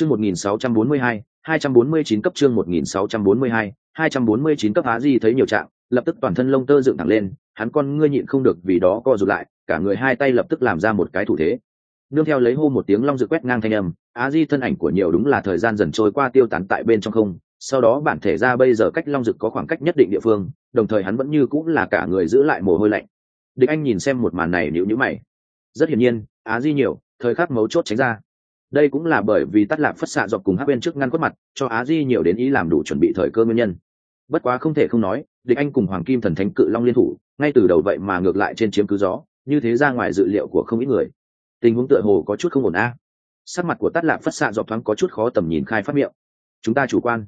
chương 1642, 249 cấp chương 1642, 249 cấp Á Di thấy nhiều trạng, lập tức toàn thân lông tơ dựng thẳng lên, hắn con ngươi nhịn không được vì đó co rụt lại, cả người hai tay lập tức làm ra một cái thủ thế. Nương theo lấy hô một tiếng long dự quét ngang thanh âm, Á Di thân ảnh của nhiều đúng là thời gian dần trôi qua tiêu tán tại bên trong không, sau đó bản thể ra bây giờ cách long dực có khoảng cách nhất định địa phương, đồng thời hắn vẫn như cũng là cả người giữ lại mồ hôi lạnh. Địch Anh nhìn xem một màn này nhíu nhíu mày. Rất hiển nhiên, Á Di nhiều, thời khắc mấu chốt tránh ra đây cũng là bởi vì tắt lạc phất xạ dọc cùng hát bên trước ngăn quất mặt, cho á di nhiều đến ý làm đủ chuẩn bị thời cơ nguyên nhân. Bất quá không thể không nói, địch anh cùng hoàng kim thần thánh cự long liên thủ, ngay từ đầu vậy mà ngược lại trên chiếm cứ gió, như thế ra ngoài dự liệu của không ít người. Tình huống tựa hồ có chút không ổn a. Sắc mặt của tắt lạc phất xạ dọc thoáng có chút khó tầm nhìn khai phát miệng. Chúng ta chủ quan.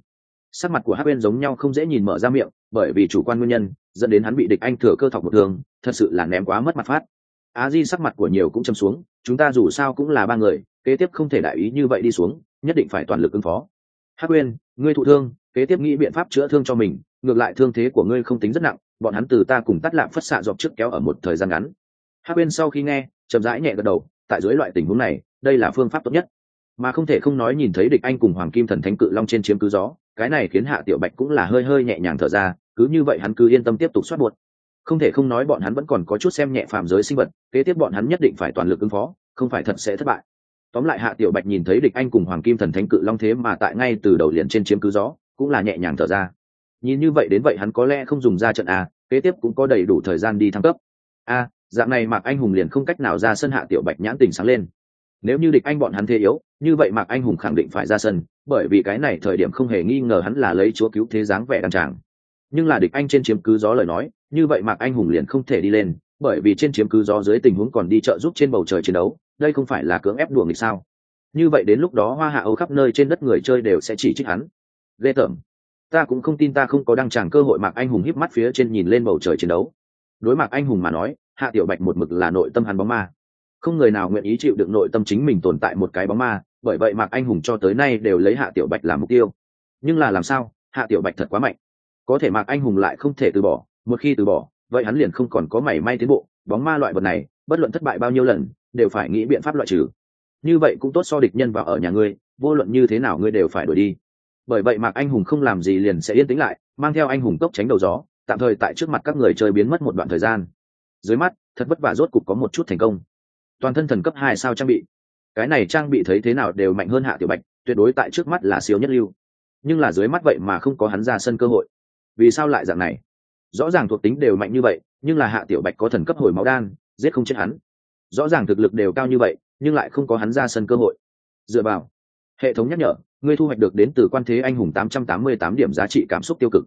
Sắc mặt của hát bên giống nhau không dễ nhìn mở ra miệng, bởi vì chủ quan nguyên nhân, dẫn đến hắn bị địch anh thừa cơ thọc một thường thật sự là ném quá mất mặt phát á di sắc mặt của nhiều cũng châm xuống chúng ta dù sao cũng là ba người kế tiếp không thể đại ý như vậy đi xuống nhất định phải toàn lực ứng phó. Hắc Uyên, ngươi thụ thương kế tiếp nghĩ biện pháp chữa thương cho mình ngược lại thương thế của ngươi không tính rất nặng bọn hắn từ ta cùng tắt lạm phất xạ dọc trước kéo ở một thời gian ngắn. Hắc Uyên sau khi nghe chậm rãi nhẹ gật đầu tại dưới loại tình huống này đây là phương pháp tốt nhất. Mà không thể không nói nhìn thấy địch anh cùng hoàng kim thần thánh cự long trên chiếm cứ gió cái này khiến hạ tiểu bạch cũng là hơi hơi nhẹ nhàng thở ra cứ như vậy hắn cứ yên tâm tiếp tục soát buột không thể không nói bọn hắn vẫn còn có chút xem nhẹ phạm giới sinh vật, kế tiếp bọn hắn nhất định phải toàn lực ứng phó, không phải thật sẽ thất bại. Tóm lại hạ tiểu bạch nhìn thấy địch anh cùng hoàng kim thần thánh cự long thế mà tại ngay từ đầu liền trên chiếm cứ gió, cũng là nhẹ nhàng thở ra. Nhìn như vậy đến vậy hắn có lẽ không dùng ra trận a, kế tiếp cũng có đầy đủ thời gian đi thăng cấp. A, dạng này mạc anh hùng liền không cách nào ra sân hạ tiểu bạch nhãn tình sáng lên. Nếu như địch anh bọn hắn thế yếu, như vậy mạc anh hùng khẳng định phải ra sân, bởi vì cái này thời điểm không hề nghi ngờ hắn là lấy chúa cứu thế dáng vẻ đăng tràng. Nhưng là địch anh trên chiếm cứ gió lời nói như vậy mạc anh hùng liền không thể đi lên, bởi vì trên chiếm cứ gió dưới tình huống còn đi trợ giúp trên bầu trời chiến đấu, đây không phải là cưỡng ép đùa nghịch sao? Như vậy đến lúc đó hoa hạ âu khắp nơi trên đất người chơi đều sẽ chỉ trích hắn. Ghê tởm. Ta cũng không tin ta không có đăng tràng cơ hội mạc anh hùng híp mắt phía trên nhìn lên bầu trời chiến đấu. Đối mặt anh hùng mà nói, hạ tiểu bạch một mực là nội tâm hắn bóng ma. Không người nào nguyện ý chịu được nội tâm chính mình tồn tại một cái bóng ma, bởi vậy mạc anh hùng cho tới nay đều lấy hạ tiểu bạch làm mục tiêu. Nhưng là làm sao? Hạ tiểu bạch thật quá mạnh. Có thể mạc anh hùng lại không thể từ bỏ một khi từ bỏ, vậy hắn liền không còn có mảy may tiến bộ, bóng ma loại vật này, bất luận thất bại bao nhiêu lần, đều phải nghĩ biện pháp loại trừ. Như vậy cũng tốt so địch nhân vào ở nhà ngươi, vô luận như thế nào ngươi đều phải đuổi đi. Bởi vậy mạc anh hùng không làm gì liền sẽ yên tĩnh lại, mang theo anh hùng cốc tránh đầu gió, tạm thời tại trước mặt các người chơi biến mất một đoạn thời gian. Dưới mắt, thật vất vả rốt cục có một chút thành công. Toàn thân thần cấp hai sao trang bị. Cái này trang bị thấy thế nào đều mạnh hơn hạ tiểu bạch, tuyệt đối tại trước mắt là siêu nhất lưu. Nhưng là dưới mắt vậy mà không có hắn ra sân cơ hội. Vì sao lại dạng này? Rõ ràng thuộc tính đều mạnh như vậy, nhưng là hạ tiểu bạch có thần cấp hồi máu đan, giết không chết hắn. Rõ ràng thực lực đều cao như vậy, nhưng lại không có hắn ra sân cơ hội. Dựa vào, hệ thống nhắc nhở, ngươi thu hoạch được đến từ quan thế anh hùng 888 điểm giá trị cảm xúc tiêu cực.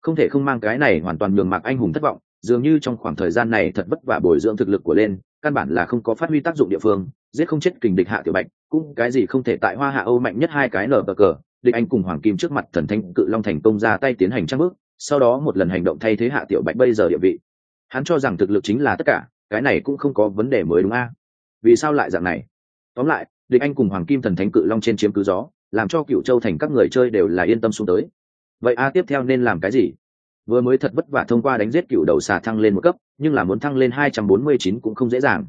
Không thể không mang cái này hoàn toàn nhường mạc anh hùng thất vọng, dường như trong khoảng thời gian này thật vất vả bồi dưỡng thực lực của lên, căn bản là không có phát huy tác dụng địa phương, giết không chết kình địch hạ tiểu bạch, cũng cái gì không thể tại hoa hạ âu mạnh nhất hai cái nở bờ cờ, địch anh cùng hoàng kim trước mặt thần thanh cự long thành công ra tay tiến hành trang bước sau đó một lần hành động thay thế hạ tiểu bạch bây giờ địa vị. Hắn cho rằng thực lực chính là tất cả, cái này cũng không có vấn đề mới đúng a. Vì sao lại dạng này? Tóm lại, địch anh cùng hoàng kim thần thánh cự long trên chiếm cứ gió, làm cho cựu châu thành các người chơi đều là yên tâm xuống tới. Vậy a, tiếp theo nên làm cái gì? Vừa mới thật vất vả thông qua đánh giết cựu đầu xà thăng lên một cấp, nhưng là muốn thăng lên hai trăm bốn mươi chín cũng không dễ dàng.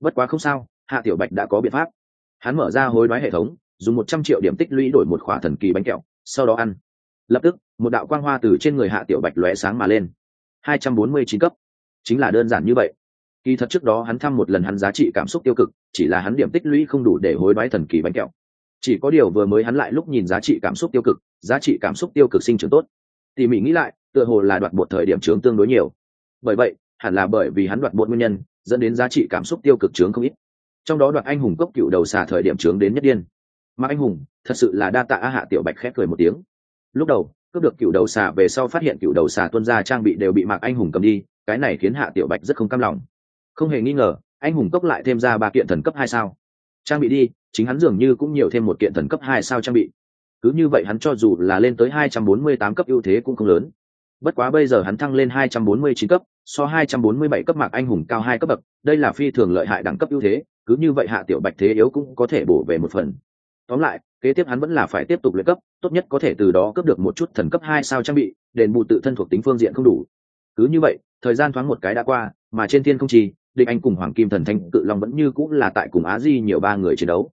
Bất quá không sao, hạ tiểu bạch đã có biện pháp. Hắn mở ra hối đoái hệ thống, dùng một trăm triệu điểm tích lũy đổi một khỏa thần kỳ bánh kẹo, sau đó ăn lập tức, một đạo quang hoa từ trên người hạ tiểu bạch lóe sáng mà lên. Hai trăm bốn mươi chín cấp. Chính là đơn giản như vậy. Kỳ thật trước đó hắn thăm một lần hắn giá trị cảm xúc tiêu cực, chỉ là hắn điểm tích lũy không đủ để hối đoái thần kỳ bánh kẹo. Chỉ có điều vừa mới hắn lại lúc nhìn giá trị cảm xúc tiêu cực, giá trị cảm xúc tiêu cực sinh trưởng tốt. Tỉ mỉ nghĩ lại, tựa hồ là đoạt bột thời điểm trướng tương đối nhiều. Bởi vậy, hẳn là bởi vì hắn đoạt bột nguyên nhân, dẫn đến giá trị cảm xúc tiêu cực trướng không ít. Trong đó đoạt anh hùng cốc cựu đầu xà thời điểm trướng đến nhất điên. Mà anh hùng, thật sự là đa tạ a hạ tiểu bạch khép cười một tiếng lúc đầu, cướp được cựu đầu xà về sau phát hiện cựu đầu xà tuân ra trang bị đều bị mạc anh hùng cầm đi, cái này khiến hạ tiểu bạch rất không cam lòng. Không hề nghi ngờ, anh hùng cốc lại thêm ra ba kiện thần cấp hai sao. Trang bị đi, chính hắn dường như cũng nhiều thêm một kiện thần cấp hai sao trang bị. Cứ như vậy hắn cho dù là lên tới hai trăm bốn mươi tám cấp ưu thế cũng không lớn. Bất quá bây giờ hắn thăng lên hai trăm bốn mươi chín cấp, so hai trăm bốn mươi bảy cấp mạc anh hùng cao hai cấp bậc, đây là phi thường lợi hại đẳng cấp ưu thế, cứ như vậy hạ tiểu bạch thế yếu cũng có thể bổ về một phần. Tóm lại kế tiếp hắn vẫn là phải tiếp tục luyện cấp, tốt nhất có thể từ đó cấp được một chút thần cấp hai sao trang bị, đền bù tự thân thuộc tính phương diện không đủ. Cứ như vậy, thời gian thoáng một cái đã qua, mà trên thiên không trì địch anh cùng hoàng kim thần thanh cự long vẫn như cũng là tại cùng á di nhiều ba người chiến đấu.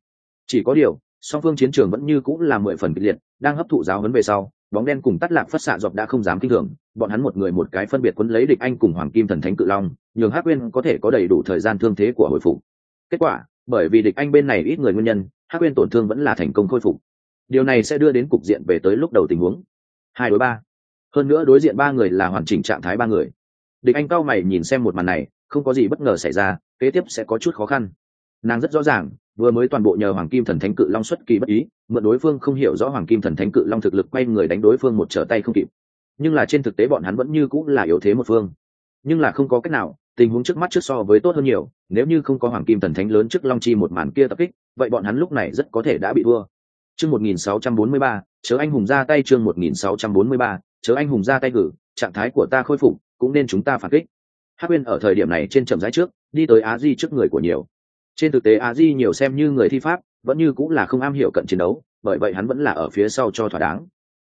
Chỉ có điều, song phương chiến trường vẫn như cũng là mười phần kịch liệt, đang hấp thụ giáo huấn về sau, bóng đen cùng tắt lạc phất xạ dọc đã không dám kinh thường, bọn hắn một người một cái phân biệt quấn lấy địch anh cùng hoàng kim thần thánh, cự long, nhường hắc uyên có thể có đầy đủ thời gian thương thế của hồi phục. Kết quả, bởi vì địch anh bên này ít người nguyên nhân hắc quên tổn thương vẫn là thành công khôi phục. Điều này sẽ đưa đến cục diện về tới lúc đầu tình huống. Hai đối ba. Hơn nữa đối diện ba người là hoàn chỉnh trạng thái ba người. Địch anh cao mày nhìn xem một màn này, không có gì bất ngờ xảy ra, kế tiếp sẽ có chút khó khăn. Nàng rất rõ ràng, vừa mới toàn bộ nhờ hoàng kim thần thánh cự long xuất kỳ bất ý, mượn đối phương không hiểu rõ hoàng kim thần thánh cự long thực lực quay người đánh đối phương một trở tay không kịp. Nhưng là trên thực tế bọn hắn vẫn như cũng là yếu thế một phương. Nhưng là không có cách nào tình huống trước mắt trước so với tốt hơn nhiều nếu như không có hoàng kim thần thánh lớn trước long chi một màn kia tập kích vậy bọn hắn lúc này rất có thể đã bị thua. Chương 1643, chớ anh hùng ra tay chương 1643, chớ anh hùng ra tay cử trạng thái của ta khôi phục cũng nên chúng ta phản kích. Hắc quyên ở thời điểm này trên trầm rãi trước đi tới á di trước người của nhiều. Trên thực tế á di nhiều xem như người thi pháp vẫn như cũng là không am hiểu cận chiến đấu bởi vậy hắn vẫn là ở phía sau cho thỏa đáng.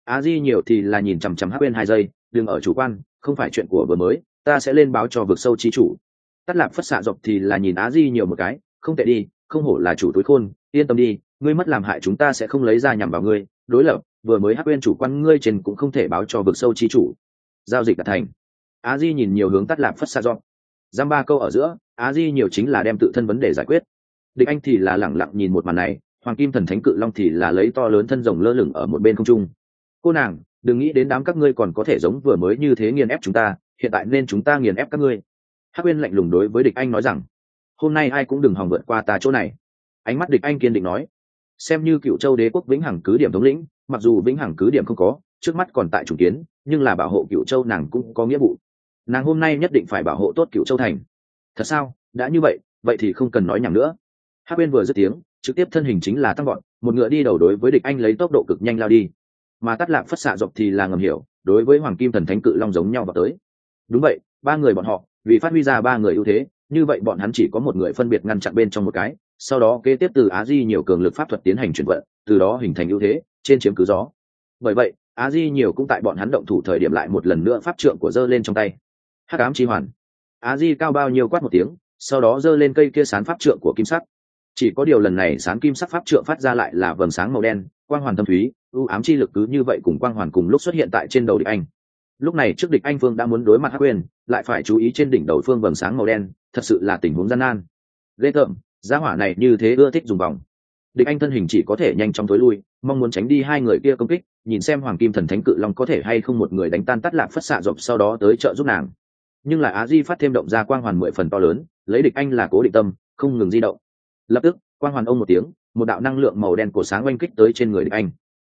Á di nhiều thì là nhìn chằm chằm hắc quyên hai giây đừng ở chủ quan không phải chuyện của vừa mới ta sẽ lên báo cho vực sâu chi chủ. Tắt lạp phất xạ dọc thì là nhìn á di nhiều một cái, không tệ đi, không hổ là chủ túi khôn, yên tâm đi, ngươi mất làm hại chúng ta sẽ không lấy ra nhằm vào ngươi. Đối lập, vừa mới hát quên chủ quan ngươi trên cũng không thể báo cho vực sâu chi chủ. Giao dịch đã thành. Á di nhìn nhiều hướng tắt lạp phất xạ dọc giam ba câu ở giữa, á di nhiều chính là đem tự thân vấn đề giải quyết. Địch anh thì là lẳng lặng nhìn một màn này, hoàng kim thần thánh cự long thì là lấy to lớn thân rồng lơ lửng ở một bên không trung. Cô nàng đừng nghĩ đến đám các ngươi còn có thể giống vừa mới như thế nghiền ép chúng ta, hiện tại nên chúng ta nghiền ép các ngươi. Hắc uyên lạnh lùng đối với địch anh nói rằng, hôm nay ai cũng đừng hòng vượt qua ta chỗ này. Ánh mắt địch anh kiên định nói, xem như cựu châu đế quốc vĩnh hằng cứ điểm thống lĩnh, mặc dù vĩnh hằng cứ điểm không có, trước mắt còn tại chủ kiến, nhưng là bảo hộ cựu châu nàng cũng có nghĩa vụ. Nàng hôm nay nhất định phải bảo hộ tốt cựu châu thành. Thật sao? Đã như vậy vậy thì không cần nói nhầm nữa. Hắc Uyên vừa dứt tiếng, trực tiếp thân hình chính là tăng gọn một ngựa đi đầu đối với địch anh lấy tốc độ cực nhanh lao đi mà tắt lạc phất xạ dọc thì là ngầm hiểu, đối với hoàng kim thần thánh cự long giống nhau vào tới. Đúng vậy, ba người bọn họ, vì phát huy ra ba người ưu thế, như vậy bọn hắn chỉ có một người phân biệt ngăn chặn bên trong một cái, sau đó kế tiếp từ á di nhiều cường lực pháp thuật tiến hành chuyển vận, từ đó hình thành ưu thế, trên chiếm cứ gió. Bởi vậy, á di nhiều cũng tại bọn hắn động thủ thời điểm lại một lần nữa pháp trượng của dơ lên trong tay. Hắc ám chi hoàn. Á di cao bao nhiêu quát một tiếng, sau đó dơ lên cây kia sán pháp trượng của kim sắc chỉ có điều lần này sáng kim sắc pháp trượng phát ra lại là vầng sáng màu đen, quang hoàn thâm thúy, ưu ám chi lực cứ như vậy cùng quang hoàn cùng lúc xuất hiện tại trên đầu địch anh. Lúc này trước địch anh phương đã muốn đối mặt hắc quyền lại phải chú ý trên đỉnh đầu phương vầng sáng màu đen, thật sự là tình huống gian nan. Ghê tởm giá hỏa này như thế ưa thích dùng vòng. Địch anh thân hình chỉ có thể nhanh chóng tối lui, mong muốn tránh đi hai người kia công kích, nhìn xem hoàng kim thần thánh cự long có thể hay không một người đánh tan tắt lạc phất xạ dọc sau đó tới trợ giúp nàng. Nhưng lại á di phát thêm động ra quang hoàn mười phần to lớn, lấy địch anh là cố định tâm, không ngừng di động lập tức, quang hoàn ông một tiếng, một đạo năng lượng màu đen của sáng oanh kích tới trên người địch anh.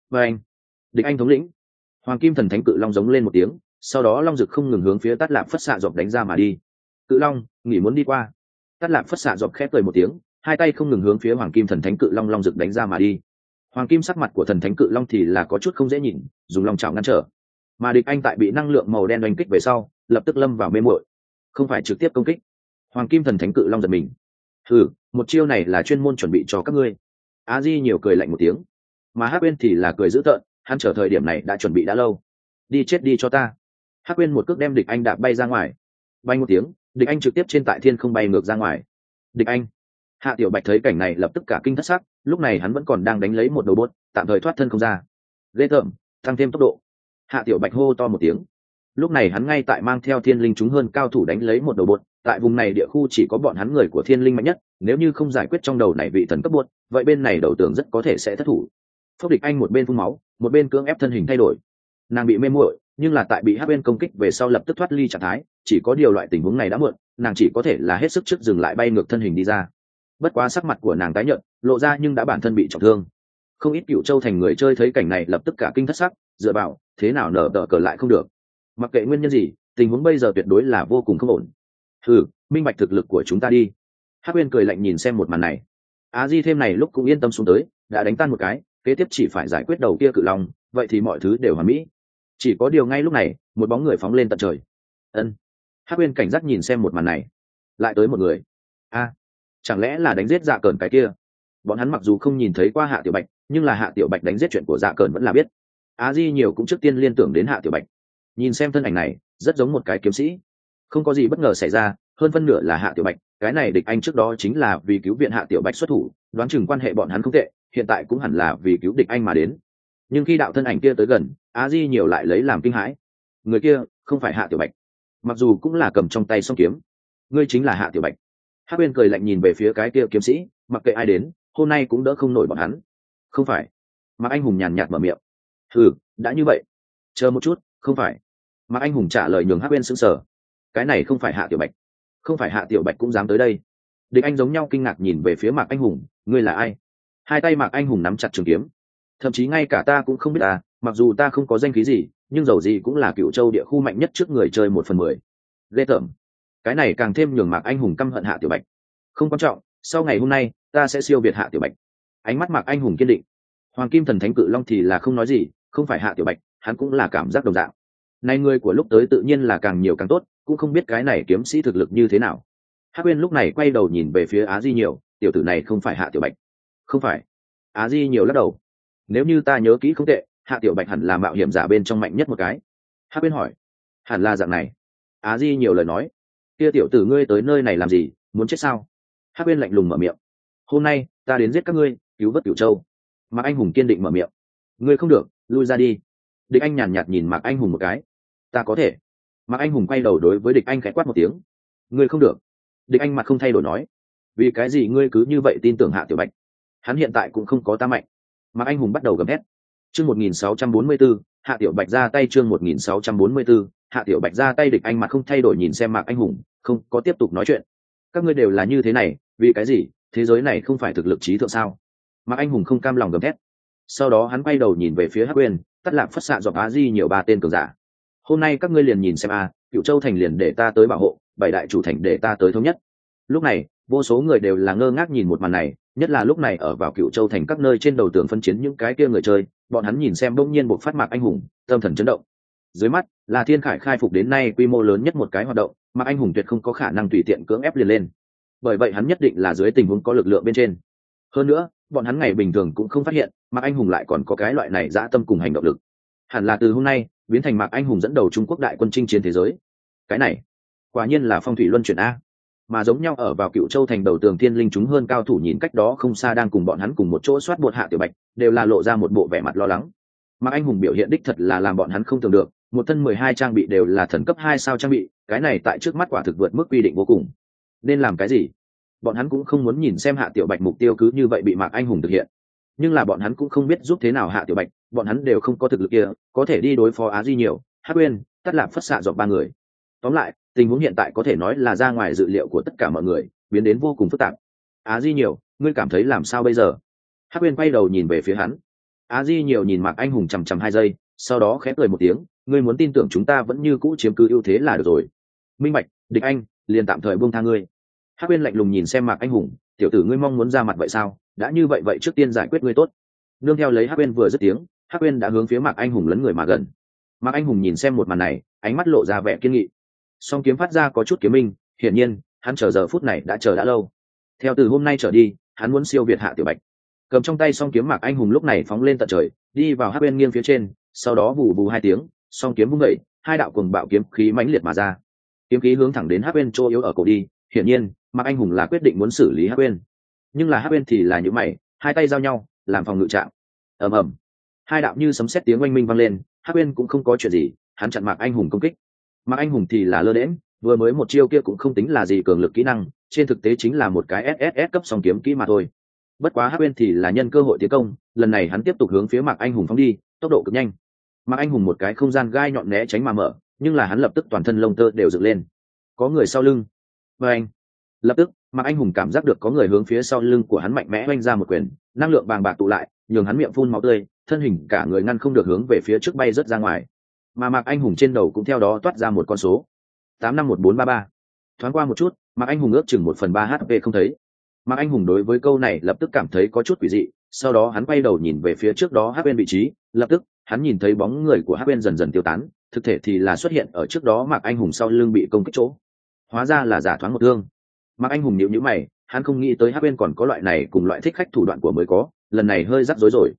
Và anh, địch anh thống lĩnh. Hoàng kim thần thánh cự long giống lên một tiếng, sau đó long rực không ngừng hướng phía tắt lạp phất xạ dọc đánh ra mà đi. Cự long, nghỉ muốn đi qua. Tắt lạp phất xạ dọc khép cười một tiếng, hai tay không ngừng hướng phía hoàng kim thần thánh cự long long rực đánh ra mà đi. Hoàng kim sắc mặt của thần thánh cự long thì là có chút không dễ nhìn, dùng lòng chảo ngăn trở. Mà địch anh tại bị năng lượng màu đen oanh kích về sau, lập tức lâm vào mê muội. Không phải trực tiếp công kích. Hoàng kim thần thánh cự long giật mình. Ừ một chiêu này là chuyên môn chuẩn bị cho các ngươi. A di nhiều cười lạnh một tiếng. Mà hắc quên thì là cười dữ tợn, hắn chờ thời điểm này đã chuẩn bị đã lâu. Đi chết đi cho ta. Hắc quên một cước đem địch anh đạp bay ra ngoài. Bay một tiếng, địch anh trực tiếp trên tại thiên không bay ngược ra ngoài. Địch anh. Hạ tiểu bạch thấy cảnh này lập tức cả kinh thất sắc, lúc này hắn vẫn còn đang đánh lấy một đầu bốt, tạm thời thoát thân không ra. Ghê tởm, tăng thêm tốc độ. Hạ tiểu bạch hô to một tiếng lúc này hắn ngay tại mang theo thiên linh chúng hơn cao thủ đánh lấy một đầu bột tại vùng này địa khu chỉ có bọn hắn người của thiên linh mạnh nhất, nếu như không giải quyết trong đầu này vị thần cấp bột vậy bên này đầu tường rất có thể sẽ thất thủ. Phúc địch anh một bên phun máu, một bên cưỡng ép thân hình thay đổi. Nàng bị mê muội, nhưng là tại bị hát bên công kích về sau lập tức thoát ly trạng thái, chỉ có điều loại tình huống này đã muộn, nàng chỉ có thể là hết sức trước dừng lại bay ngược thân hình đi ra. Bất quá sắc mặt của nàng tái nhợt, lộ ra nhưng đã bản thân bị trọng thương. Không ít cựu châu thành người chơi thấy cảnh này lập tức cả kinh thất sắc, dựa vào, thế nào nở đỡ cờ lại không được mặc kệ nguyên nhân gì, tình huống bây giờ tuyệt đối là vô cùng không ổn. Thử, minh bạch thực lực của chúng ta đi. Hắc uyên cười lạnh nhìn xem một màn này. Á di thêm này lúc cũng yên tâm xuống tới, đã đánh tan một cái, kế tiếp chỉ phải giải quyết đầu kia cự long, vậy thì mọi thứ đều hoàn mỹ. Chỉ có điều ngay lúc này, một bóng người phóng lên tận trời. Ân. Hắc uyên cảnh giác nhìn xem một màn này. Lại tới một người. A, chẳng lẽ là đánh giết dạ cờn cái kia? Bọn hắn mặc dù không nhìn thấy qua hạ tiểu bạch, nhưng là hạ tiểu bạch đánh giết chuyện của dạ cờn vẫn là biết. Á di nhiều cũng trước tiên liên tưởng đến hạ tiểu bạch nhìn xem thân ảnh này, rất giống một cái kiếm sĩ. Không có gì bất ngờ xảy ra, hơn phân nửa là hạ tiểu bạch, cái này địch anh trước đó chính là vì cứu viện hạ tiểu bạch xuất thủ, đoán chừng quan hệ bọn hắn không tệ, hiện tại cũng hẳn là vì cứu địch anh mà đến. Nhưng khi đạo thân ảnh kia tới gần á di nhiều lại lấy làm kinh hãi. Người kia không phải hạ tiểu bạch. Mặc dù cũng là cầm trong tay song kiếm. Ngươi chính là hạ tiểu bạch. Hát bên cười lạnh nhìn về phía cái kia kiếm sĩ, mặc kệ ai đến, hôm nay cũng đỡ không nổi bọn hắn. Không phải. Mà anh hùng nhàn nhạt mở miệng. Ừ đã như vậy. Chờ một chút, không phải mà anh hùng trả lời nhường hắc bên sững sờ. Cái này không phải hạ tiểu bạch. Không phải hạ tiểu bạch cũng dám tới đây. Địch anh giống nhau kinh ngạc nhìn về phía mạc anh hùng ngươi là ai? Hai tay mạc anh hùng nắm chặt trường kiếm. Thậm chí ngay cả ta cũng không biết à, mặc dù ta không có danh khí gì nhưng dầu gì cũng là cựu châu địa khu mạnh nhất trước người chơi một phần mười. Ghê tởm. Cái này càng thêm nhường mạc anh hùng căm hận hạ tiểu bạch. Không quan trọng sau ngày hôm nay ta sẽ siêu việt hạ tiểu bạch. Ánh mắt mạc anh hùng kiên định. Hoàng kim thần thánh cự long thì là không nói gì không phải hạ tiểu bạch hắn cũng là cảm giác đồng dạng nay người của lúc tới tự nhiên là càng nhiều càng tốt, cũng không biết cái này kiếm sĩ thực lực như thế nào. Hắc Uyên lúc này quay đầu nhìn về phía á di nhiều, tiểu tử này không phải hạ tiểu bạch. Không phải. Á di nhiều lắc đầu. Nếu như ta nhớ kỹ không tệ, hạ tiểu bạch hẳn là mạo hiểm giả bên trong mạnh nhất một cái. Hắc Uyên hỏi. Hẳn là dạng này. Á di nhiều lời nói. Kia tiểu tử ngươi tới nơi này làm gì, muốn chết sao? Hắc Uyên lạnh lùng mở miệng. Hôm nay, ta đến giết các ngươi, cứu vớt cửu châu. Mạc anh hùng kiên định mở miệng. Ngươi không được, lui ra đi. Địch anh nhàn nhạt nhìn mạc anh hùng một cái ta có thể. Mạc anh hùng quay đầu đối với địch anh khẽ quát một tiếng. Ngươi không được. Địch anh mặt không thay đổi nói. Vì cái gì ngươi cứ như vậy tin tưởng hạ tiểu bạch? Hắn hiện tại cũng không có ta mạnh. Mạc anh hùng bắt đầu gầm hét chương một nghìn sáu trăm bốn mươi b ố hạ tiểu bạch ra tay chương một nghìn sáu trăm bốn mươi b ố hạ tiểu bạch ra tay địch anh mặt không thay đổi nhìn xem mạc anh hùng, không có tiếp tục nói chuyện. Các ngươi đều là như thế này, vì cái gì? Thế giới này không phải thực lực trí thượng sao? Mạc anh hùng không cam lòng gầm thét. Sau đó hắn quay đầu nhìn về phía hắc quên tắt lạc phất xạ dọc á di nhiều ba tên cường giả hôm nay các ngươi liền nhìn xem a cựu châu thành liền để ta tới bảo hộ, bảy đại chủ thành để ta tới thống nhất. Lúc này, vô số người đều là ngơ ngác nhìn một màn này, nhất là lúc này ở vào cựu châu thành các nơi trên đầu tường phân chiến những cái kia người chơi, bọn hắn nhìn xem bỗng nhiên buộc phát mạc anh hùng, tâm thần chấn động. Dưới mắt, là thiên khải khai phục đến nay quy mô lớn nhất một cái hoạt động mà anh hùng tuyệt không có khả năng tùy tiện cưỡng ép liền lên. Bởi vậy hắn nhất định là dưới tình huống có lực lượng bên trên. Hơn nữa, bọn hắn ngày bình thường cũng không phát hiện mà anh hùng lại còn có cái loại này dã tâm cùng hành động lực. Hẳn là từ hôm nay biến thành mạc anh hùng dẫn đầu trung quốc đại quân chinh chiến thế giới. Cái này, quả nhiên là phong thủy luân chuyển a. Mà giống nhau ở vào cựu châu thành đầu tường thiên linh chúng hơn cao thủ nhìn cách đó không xa đang cùng bọn hắn cùng một chỗ soát bột hạ tiểu bạch, đều là lộ ra một bộ vẻ mặt lo lắng. Mạc anh hùng biểu hiện đích thật là làm bọn hắn không tưởng được, một thân mười hai trang bị đều là thần cấp hai sao trang bị, cái này tại trước mắt quả thực vượt mức quy định vô cùng. Nên làm cái gì? Bọn hắn cũng không muốn nhìn xem hạ tiểu bạch mục tiêu cứ như vậy bị mạc anh hùng thực hiện nhưng là bọn hắn cũng không biết giúp thế nào hạ tiểu bạch, bọn hắn đều không có thực lực kia, có thể đi đối phó á di nhiều hát quên tắt lạp, phất xạ dọn ba người. Tóm lại, tình huống hiện tại có thể nói là ra ngoài dự liệu của tất cả mọi người, biến đến vô cùng phức tạp. Á di nhiều, ngươi cảm thấy làm sao bây giờ? Hát quên quay đầu nhìn về phía hắn. Á di nhiều nhìn mạc anh hùng chằm chằm hai giây, sau đó khẽ cười một tiếng, ngươi muốn tin tưởng chúng ta vẫn như cũ chiếm cứ ưu thế là được rồi. Minh bạch, địch anh, liền tạm thời buông tha ngươi. Hắc uyên lạnh lùng nhìn xem mạc anh hùng, tiểu tử ngươi mong muốn ra mặt vậy sao? Đã như vậy vậy trước tiên giải quyết ngươi tốt. Nương theo lấy hắc uyên vừa dứt tiếng hắc uyên đã hướng phía mạc anh hùng lấn người mà gần. Mạc anh hùng nhìn xem một màn này ánh mắt lộ ra vẻ kiên nghị. Song kiếm phát ra có chút kiếm minh hiển nhiên hắn chờ giờ phút này đã chờ đã lâu. Theo từ hôm nay trở đi hắn muốn siêu việt hạ tiểu bạch. Cầm trong tay song kiếm mạc anh hùng lúc này phóng lên tận trời đi vào hắc uyên nghiêng phía trên sau đó vù vù hai tiếng song kiếm vung dậy, hai đạo cùng bạo kiếm khí mãnh liệt mà ra. Kiếm khí hướng thẳng đến hắc uyên chỗ yếu ở cổ đi hiển nhiên mạc anh hùng là quyết định muốn xử lý hắc uyên nhưng là hắc bên thì là những mày, hai tay giao nhau, làm phòng ngự trạng. Ầm ầm. Hai đạo như sấm sét tiếng oanh minh vang lên hắc bên cũng không có chuyện gì, hắn chặn mạc anh hùng công kích. Mạc anh hùng thì là lơ đễm vừa mới một chiêu kia cũng không tính là gì cường lực kỹ năng, trên thực tế chính là một cái sss cấp song kiếm kỹ mà thôi. Bất quá hắc bên thì là nhân cơ hội tiến công, lần này hắn tiếp tục hướng phía mạc anh hùng phóng đi, tốc độ cực nhanh. Mạc anh hùng một cái không gian gai nhọn né tránh mà mở, nhưng là hắn lập tức toàn thân lông tơ đều dựng lên. Có người sau lưng. Và anh. Lập tức mạc anh hùng cảm giác được có người hướng phía sau lưng của hắn mạnh mẽ oanh ra một quyền, năng lượng bàng bạc tụ lại, nhường hắn miệng phun máu tươi, thân hình cả người ngăn không được hướng về phía trước bay rớt ra ngoài. Mà mạc anh hùng trên đầu cũng theo đó toát ra một con số. Tám năm một bốn ba ba. Thoáng qua một chút, mạc anh hùng ước chừng một phần ba hp không thấy. Mạc anh hùng đối với câu này lập tức cảm thấy có chút quỷ dị, sau đó hắn quay đầu nhìn về phía trước đó hát bên vị trí, lập tức, hắn nhìn thấy bóng người của hát bên dần dần tiêu tán, thực thể thì là xuất hiện ở trước đó mạc anh hùng sau lưng bị công kích chỗ. Hóa ra là giả thoáng một thương mạc anh hùng nhịu nhữ mày, hắn không nghĩ tới hát bên còn có loại này cùng loại thích khách thủ đoạn của mới có, lần này hơi rắc rối rồi.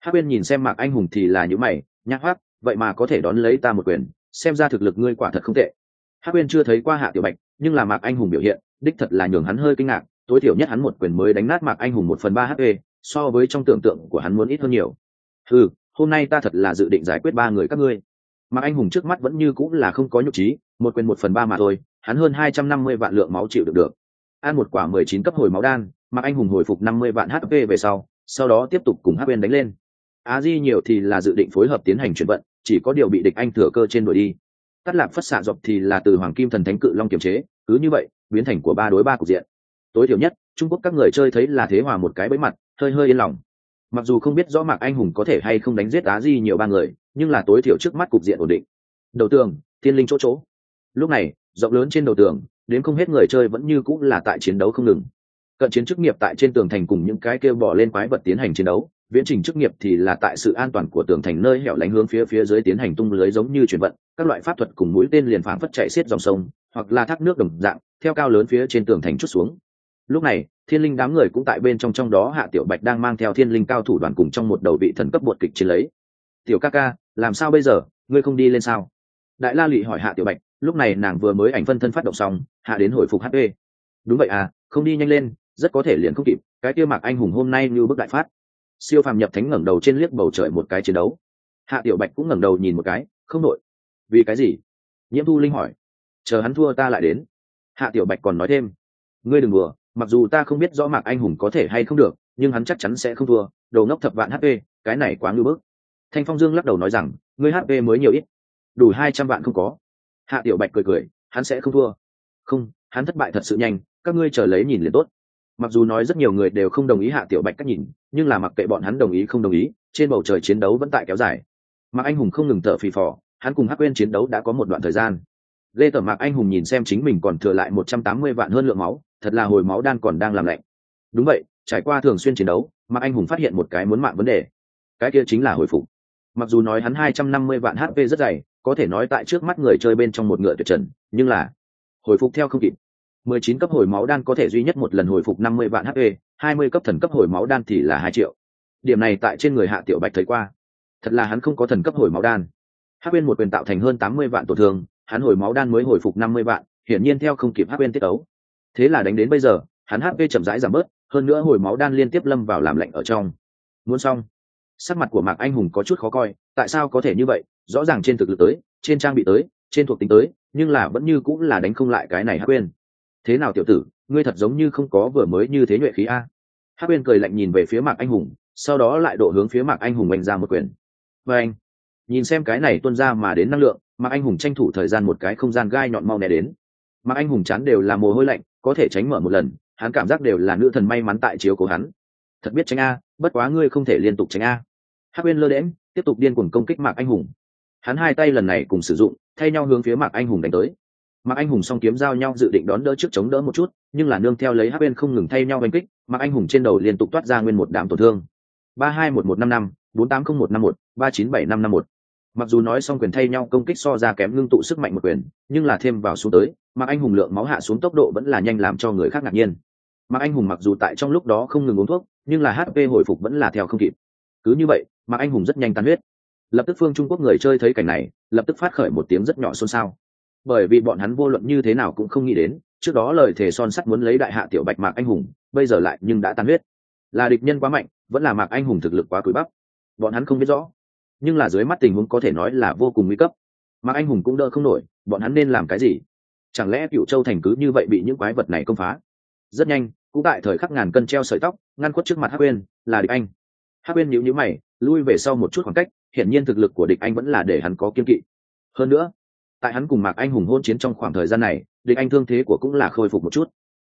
Hát bên nhìn xem mạc anh hùng thì là nhữ mày nhắc hoác vậy mà có thể đón lấy ta một quyền, xem ra thực lực ngươi quả thật không tệ. Hát bên chưa thấy qua hạ tiểu bạch, nhưng là mạc anh hùng biểu hiện, đích thật là nhường hắn hơi kinh ngạc, tối thiểu nhất hắn một quyền mới đánh nát mạc anh hùng một phần ba hp so với trong tưởng tượng của hắn muốn ít hơn nhiều. Ừ hôm nay ta thật là dự định giải quyết ba người các ngươi. Mạc anh hùng trước mắt vẫn như cũng là không có nhục trí, một quyền một phần ba mà thôi, hắn hơn hai trăm năm mươi vạn lượng máu chịu được được ăn một quả mười chín cấp hồi máu đan, mặc anh hùng hồi phục năm mươi vạn hp về sau sau đó tiếp tục cùng hp đánh lên. Á di nhiều thì là dự định phối hợp tiến hành chuyển vận, chỉ có điều bị địch anh thừa cơ trên đuổi đi. Tất lạc phất xạ dọc thì là từ hoàng kim thần thánh cự long kiềm chế, cứ như vậy, biến thành của ba đối ba cục diện. Tối thiểu nhất, trung quốc các người chơi thấy là thế hòa một cái bẫy mặt, hơi hơi yên lòng. Mặc dù không biết rõ mạc anh hùng có thể hay không đánh giết á di nhiều ba người, nhưng là tối thiểu trước mắt cục diện ổn định. Đầu tường, thiên linh chỗ chỗ. Lúc này, rộng lớn trên đầu tường đến không hết người chơi vẫn như cũng là tại chiến đấu không ngừng. Cận chiến chức nghiệp tại trên tường thành cùng những cái kêu bỏ lên quái vật tiến hành chiến đấu, viễn trình chức nghiệp thì là tại sự an toàn của tường thành nơi hẻo lánh hướng phía phía dưới tiến hành tung lưới giống như chuyển vận, các loại pháp thuật cùng mũi tên liền phảng phất chạy xiết dòng sông, hoặc là thác nước đồng dạng, theo cao lớn phía trên tường thành chút xuống. Lúc này, thiên linh đám người cũng tại bên trong trong đó hạ tiểu bạch đang mang theo thiên linh cao thủ đoàn cùng trong một đầu vị thần cấp bột kịch chiến lấy. Tiểu ca ca, làm sao bây giờ? Ngươi không đi lên sao? Đại la lụy hỏi hạ tiểu bạch lúc này nàng vừa mới ảnh phân thân phát động xong, hạ đến hồi phục hp đúng vậy à không đi nhanh lên, rất có thể liền không kịp, cái kia mạc anh hùng hôm nay như bức đại phát. Siêu phàm nhập thánh ngẩng đầu trên liếc bầu trời một cái chiến đấu. Hạ tiểu bạch cũng ngẩng đầu nhìn một cái, không nội vì cái gì? Nhiễm thu linh hỏi. Chờ hắn thua ta lại đến. Hạ tiểu bạch còn nói thêm. Ngươi đừng đùa, mặc dù ta không biết rõ mạc anh hùng có thể hay không được, nhưng hắn chắc chắn sẽ không thua. Đầu ngốc thập vạn hp cái này quá ngưỡng bức. Thanh phong dương lắc đầu nói rằng, ngươi hp mới nhiều ít. Đủ hai trăm vạn không có hạ tiểu bạch cười cười, hắn sẽ không thua. Không, hắn thất bại thật sự nhanh, các ngươi chờ lấy nhìn liền tốt. Mặc dù nói rất nhiều người đều không đồng ý hạ tiểu bạch cách nhìn, nhưng là mặc kệ bọn hắn đồng ý không đồng ý, trên bầu trời chiến đấu vẫn tại kéo dài. Mạc anh hùng không ngừng thở phì phò, hắn cùng hắc quên chiến đấu đã có một đoạn thời gian. Lê tởm mạc anh hùng nhìn xem chính mình còn thừa lại một trăm tám mươi vạn hơn lượng máu, thật là hồi máu đan còn đang làm lạnh. Đúng vậy, trải qua thường xuyên chiến đấu, mạc anh hùng phát hiện một cái muốn mạng vấn đề. Cái kia chính là hồi phục mặc dù nói hắn hai trăm năm mươi vạn hp rất dày có thể nói tại trước mắt người chơi bên trong một ngựa tuyệt trần nhưng là hồi phục theo không kịp 19 cấp hồi máu đan có thể duy nhất một lần hồi phục 50 vạn HP, 20 cấp thần cấp hồi máu đan thì là 2 triệu. Điểm này tại trên người Hạ Tiểu Bạch thấy qua. Thật là hắn không có thần cấp hồi máu đan. Hắc bên một quyền tạo thành hơn 80 vạn tổn thương, hắn hồi máu đan mới hồi phục 50 vạn, hiển nhiên theo không kịp Hắc bên tiết ấu. Thế là đánh đến bây giờ, hắn HP chậm rãi giảm bớt, hơn nữa hồi máu đan liên tiếp lâm vào làm lạnh ở trong. Muốn xong. Sắc mặt của Mạc Anh Hùng có chút khó coi, tại sao có thể như vậy? Rõ ràng trên thực lực tới, trên trang bị tới, trên thuộc tính tới, nhưng là vẫn như cũng là đánh không lại cái này Hắc quên thế nào tiểu tử ngươi thật giống như không có vừa mới như thế nhuệ khí a. Hắc quên cười lạnh nhìn về phía mạc anh hùng sau đó lại độ hướng phía mạc anh hùng oanh ra một quyền. Và anh nhìn xem cái này tuân ra mà đến năng lượng mạc anh hùng tranh thủ thời gian một cái không gian gai nhọn mau nè đến. Mạc anh hùng chán đều là mồ hôi lạnh có thể tránh mở một lần hắn cảm giác đều là nữ thần may mắn tại chiếu của hắn. Thật biết tránh a bất quá ngươi không thể liên tục tránh a hắc uyên lơ đễm tiếp tục điên cuồng công kích mạc anh hùng. Hắn hai tay lần này cùng sử dụng, thay nhau hướng phía mạc anh hùng đánh tới. Mạc anh hùng song kiếm giao nhau dự định đón đỡ trước chống đỡ một chút, nhưng là nương theo lấy hắc bên không ngừng thay nhau đánh kích, mạc anh hùng trên đầu liên tục toát ra nguyên một đám tổn thương. ba hai một một năm năm, bốn tám không một năm một, ba chín bảy năm năm một. Mặc dù nói xong quyền thay nhau công kích so ra kém ngưng tụ sức mạnh một quyền, nhưng là thêm vào xuống tới, mạc anh hùng lượng máu hạ xuống tốc độ vẫn là nhanh làm cho người khác ngạc nhiên. Mạc anh hùng mặc dù tại trong lúc đó không ngừng uống thuốc, nhưng là hp hồi phục vẫn là theo không kịp cứ như vậy, mà anh hùng rất nhanh tan huyết. Lập tức phương trung quốc người chơi thấy cảnh này, lập tức phát khởi một tiếng rất nhỏ xôn xao. Bởi vì bọn hắn vô luận như thế nào cũng không nghĩ đến, trước đó lời thề son sắt muốn lấy đại hạ tiểu bạch mạc anh hùng, bây giờ lại nhưng đã tan huyết. Là địch nhân quá mạnh, vẫn là mạc anh hùng thực lực quá cúi bắp. Bọn hắn không biết rõ, nhưng là dưới mắt tình huống có thể nói là vô cùng nguy cấp. Mạc anh hùng cũng đỡ không nổi, bọn hắn nên làm cái gì? Chẳng lẽ cựu châu thành cứ như vậy bị những quái vật này công phá? Rất nhanh, cũng tại thời khắc ngàn cân treo sợi tóc, ngăn khuất trước mặt hắc quên là địch anh hắc quên nhíu nhíu mày, lui về sau một chút khoảng cách, hiển nhiên thực lực của địch anh vẫn là để hắn có kiên kỵ. Hơn nữa, tại hắn cùng mạc anh hùng hôn chiến trong khoảng thời gian này, địch anh thương thế của cũng là khôi phục một chút.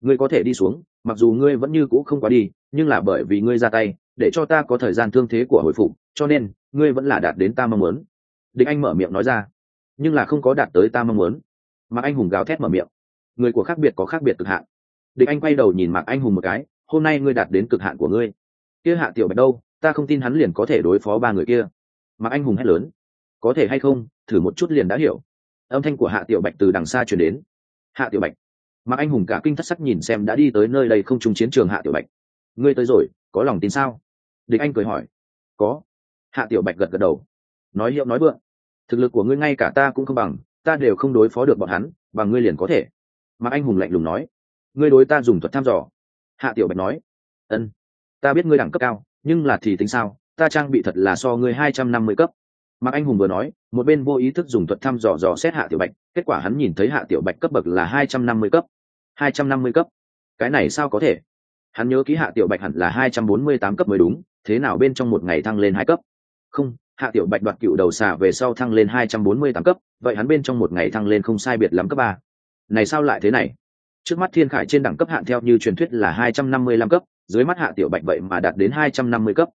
Ngươi có thể đi xuống, mặc dù ngươi vẫn như cũ không quá đi, nhưng là bởi vì ngươi ra tay, để cho ta có thời gian thương thế của hồi phục, cho nên, ngươi vẫn là đạt đến ta mong muốn. Địch anh mở miệng nói ra. Nhưng là không có đạt tới ta mong muốn. Mạc anh hùng gào thét mở miệng. Người của khác biệt có khác biệt cực hạn. Địch anh quay đầu nhìn mạc anh hùng một cái. Hôm nay ngươi đạt đến cực hạn của ngươi. Kia hạ tiểu bạch đâu? Ta không tin hắn liền có thể đối phó ba người kia. Mặc anh hùng hét lớn. Có thể hay không? Thử một chút liền đã hiểu. Âm thanh của hạ tiểu bạch từ đằng xa chuyển đến. Hạ tiểu bạch. Mặc anh hùng cả kinh thất sắc nhìn xem đã đi tới nơi đây không trùng chiến trường hạ tiểu bạch. Ngươi tới rồi, có lòng tin sao? Địch anh cười hỏi. Có. Hạ tiểu bạch gật gật đầu. Nói hiệu nói vượng. Thực lực của ngươi ngay cả ta cũng không bằng, ta đều không đối phó được bọn hắn, bằng ngươi liền có thể. Mặc anh hùng lạnh lùng nói. Ngươi đối ta dùng thuật thăm dò. Hạ tiểu bạch nói. Ân. Ta biết ngươi đẳng cấp cao nhưng là thì tính sao? Ta trang bị thật là so ngươi hai trăm năm mươi cấp. Mạc anh hùng vừa nói, một bên vô ý thức dùng thuật thăm dò dò xét hạ tiểu bạch, kết quả hắn nhìn thấy hạ tiểu bạch cấp bậc là hai trăm năm mươi cấp. hai trăm năm mươi cấp? Cái này sao có thể? Hắn nhớ ký hạ tiểu bạch hẳn là hai trăm bốn mươi tám cấp mới đúng, thế nào bên trong một ngày thăng lên hai cấp? Không, hạ tiểu bạch đoạt cựu đầu xà về sau thăng lên hai trăm bốn mươi tám cấp, vậy hắn bên trong một ngày thăng lên không sai biệt lắm cấp ba. Này sao lại thế này? Trước mắt thiên khải trên đẳng cấp hạn theo như truyền thuyết là hai trăm năm mươi lăm cấp dưới mắt hạ tiểu bạch vậy mà đạt đến hai trăm năm mươi cấp.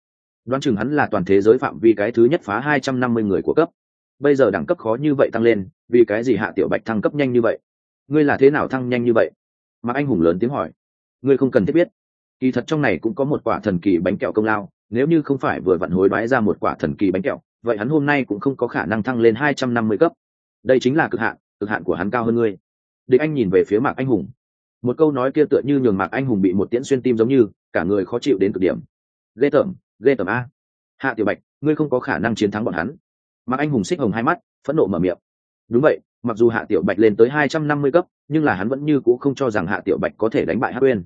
Đoán chừng hắn là toàn thế giới phạm vi cái thứ nhất phá hai trăm năm mươi người của cấp. Bây giờ đẳng cấp khó như vậy tăng lên, vì cái gì hạ tiểu bạch thăng cấp nhanh như vậy? Ngươi là thế nào thăng nhanh như vậy? Mà anh hùng lớn tiếng hỏi. Ngươi không cần thiết biết. Kỳ thật trong này cũng có một quả thần kỳ bánh kẹo công lao, nếu như không phải vừa vặn hối đoái ra một quả thần kỳ bánh kẹo, vậy hắn hôm nay cũng không có khả năng thăng lên hai trăm năm mươi cấp. Đây chính là cực hạn cực hạn của hắn cao hơn ngươi. Địch anh nhìn về phía mạc anh hùng một câu nói kia tựa như nhường mạc anh hùng bị một tiễn xuyên tim giống như, cả người khó chịu đến cực điểm. Ghê tởm ghê tởm a. Hạ tiểu bạch, ngươi không có khả năng chiến thắng bọn hắn. Mạc anh hùng xích hồng hai mắt, phẫn nộ mở miệng. Đúng vậy, mặc dù hạ tiểu bạch lên tới hai trăm năm mươi cấp, nhưng là hắn vẫn như c ũ không cho rằng hạ tiểu bạch có thể đánh bại hát uyên.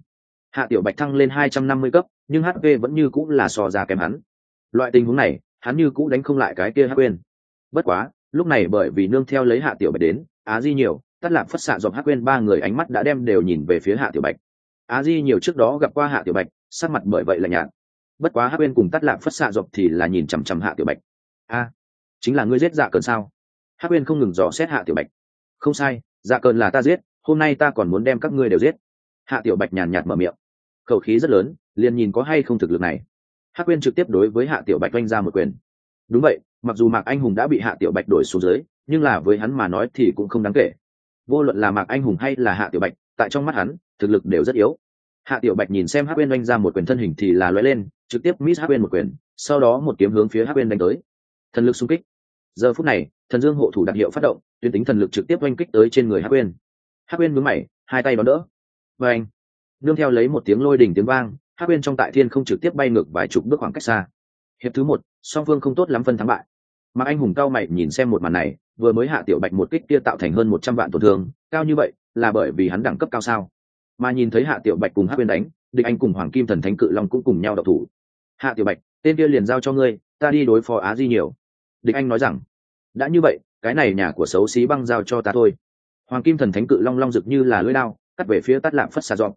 Hạ tiểu bạch thăng lên hai trăm năm mươi cấp, nhưng hp vẫn như cũ là so ra kém hắn. Loại tình huống này, hắn như cũ đánh không lại cái kia hát uyên. Bất quá, lúc này bởi vì nương theo lấy hạ tiểu bạch đến, á di nhiều tắt lạc phất xạ dọc hát quên ba người ánh mắt đã đem đều nhìn về phía hạ tiểu bạch. Á di nhiều trước đó gặp qua hạ tiểu bạch, sắc mặt bởi vậy là nhạt. Bất quá hát quên cùng tắt lạc phất xạ dọc thì là nhìn chằm chằm hạ tiểu bạch. A, chính là ngươi giết dạ cơn sao? Hát quên không ngừng dò xét hạ tiểu bạch. Không sai dạ cơn là ta giết, hôm nay ta còn muốn đem các ngươi đều giết. Hạ tiểu bạch nhàn nhạt mở miệng. Khẩu khí rất lớn, liền nhìn có hay không thực lực này. Hắc quên trực tiếp đối với hạ tiểu bạch oanh ra một quyền. Đúng vậy, mặc dù mạc anh hùng đã bị hạ tiểu bạch đổi xuống dưới, nhưng là với hắn mà nói thì cũng không đáng kể vô luận là mạc anh hùng hay là hạ tiểu bạch, tại trong mắt hắn, thực lực đều rất yếu. Hạ tiểu bạch nhìn xem hát bên oanh ra một quyền thân hình thì là lóe lên, trực tiếp miss hát bên một quyền, sau đó một kiếm hướng phía hát bên đánh tới. Thần lực xung kích. Giờ phút này, thần dương hộ thủ đặc hiệu phát động, tuyến tính thần lực trực tiếp oanh kích tới trên người hát bên hát bên mướn mày, hai tay đón đỡ. Và anh nương theo lấy một tiếng lôi đỉnh tiếng vang hát bên trong tại thiên không trực tiếp bay ngược vài chục bước khoảng cách xa. Hiệp thứ một, song phương không tốt lắm phân thắng bại. Mà anh hùng cao mày nhìn xem một màn này vừa mới hạ tiểu bạch một kích kia tạo thành hơn một trăm vạn tổn thương, cao như vậy là bởi vì hắn đẳng cấp cao sao? Mà nhìn thấy hạ tiểu bạch cùng hát bên đánh, địch anh cùng hoàng kim thần thánh cự long cũng cùng nhau đậu thủ. Hạ tiểu bạch, tên kia liền giao cho ngươi, ta đi đối phó á di nhiều. Địch anh nói rằng, đã như vậy, cái này nhà của xấu xí băng giao cho ta thôi. Hoàng kim thần thánh cự long long rực như là lưỡi lao cắt về phía tắt lạm phất xà dọn.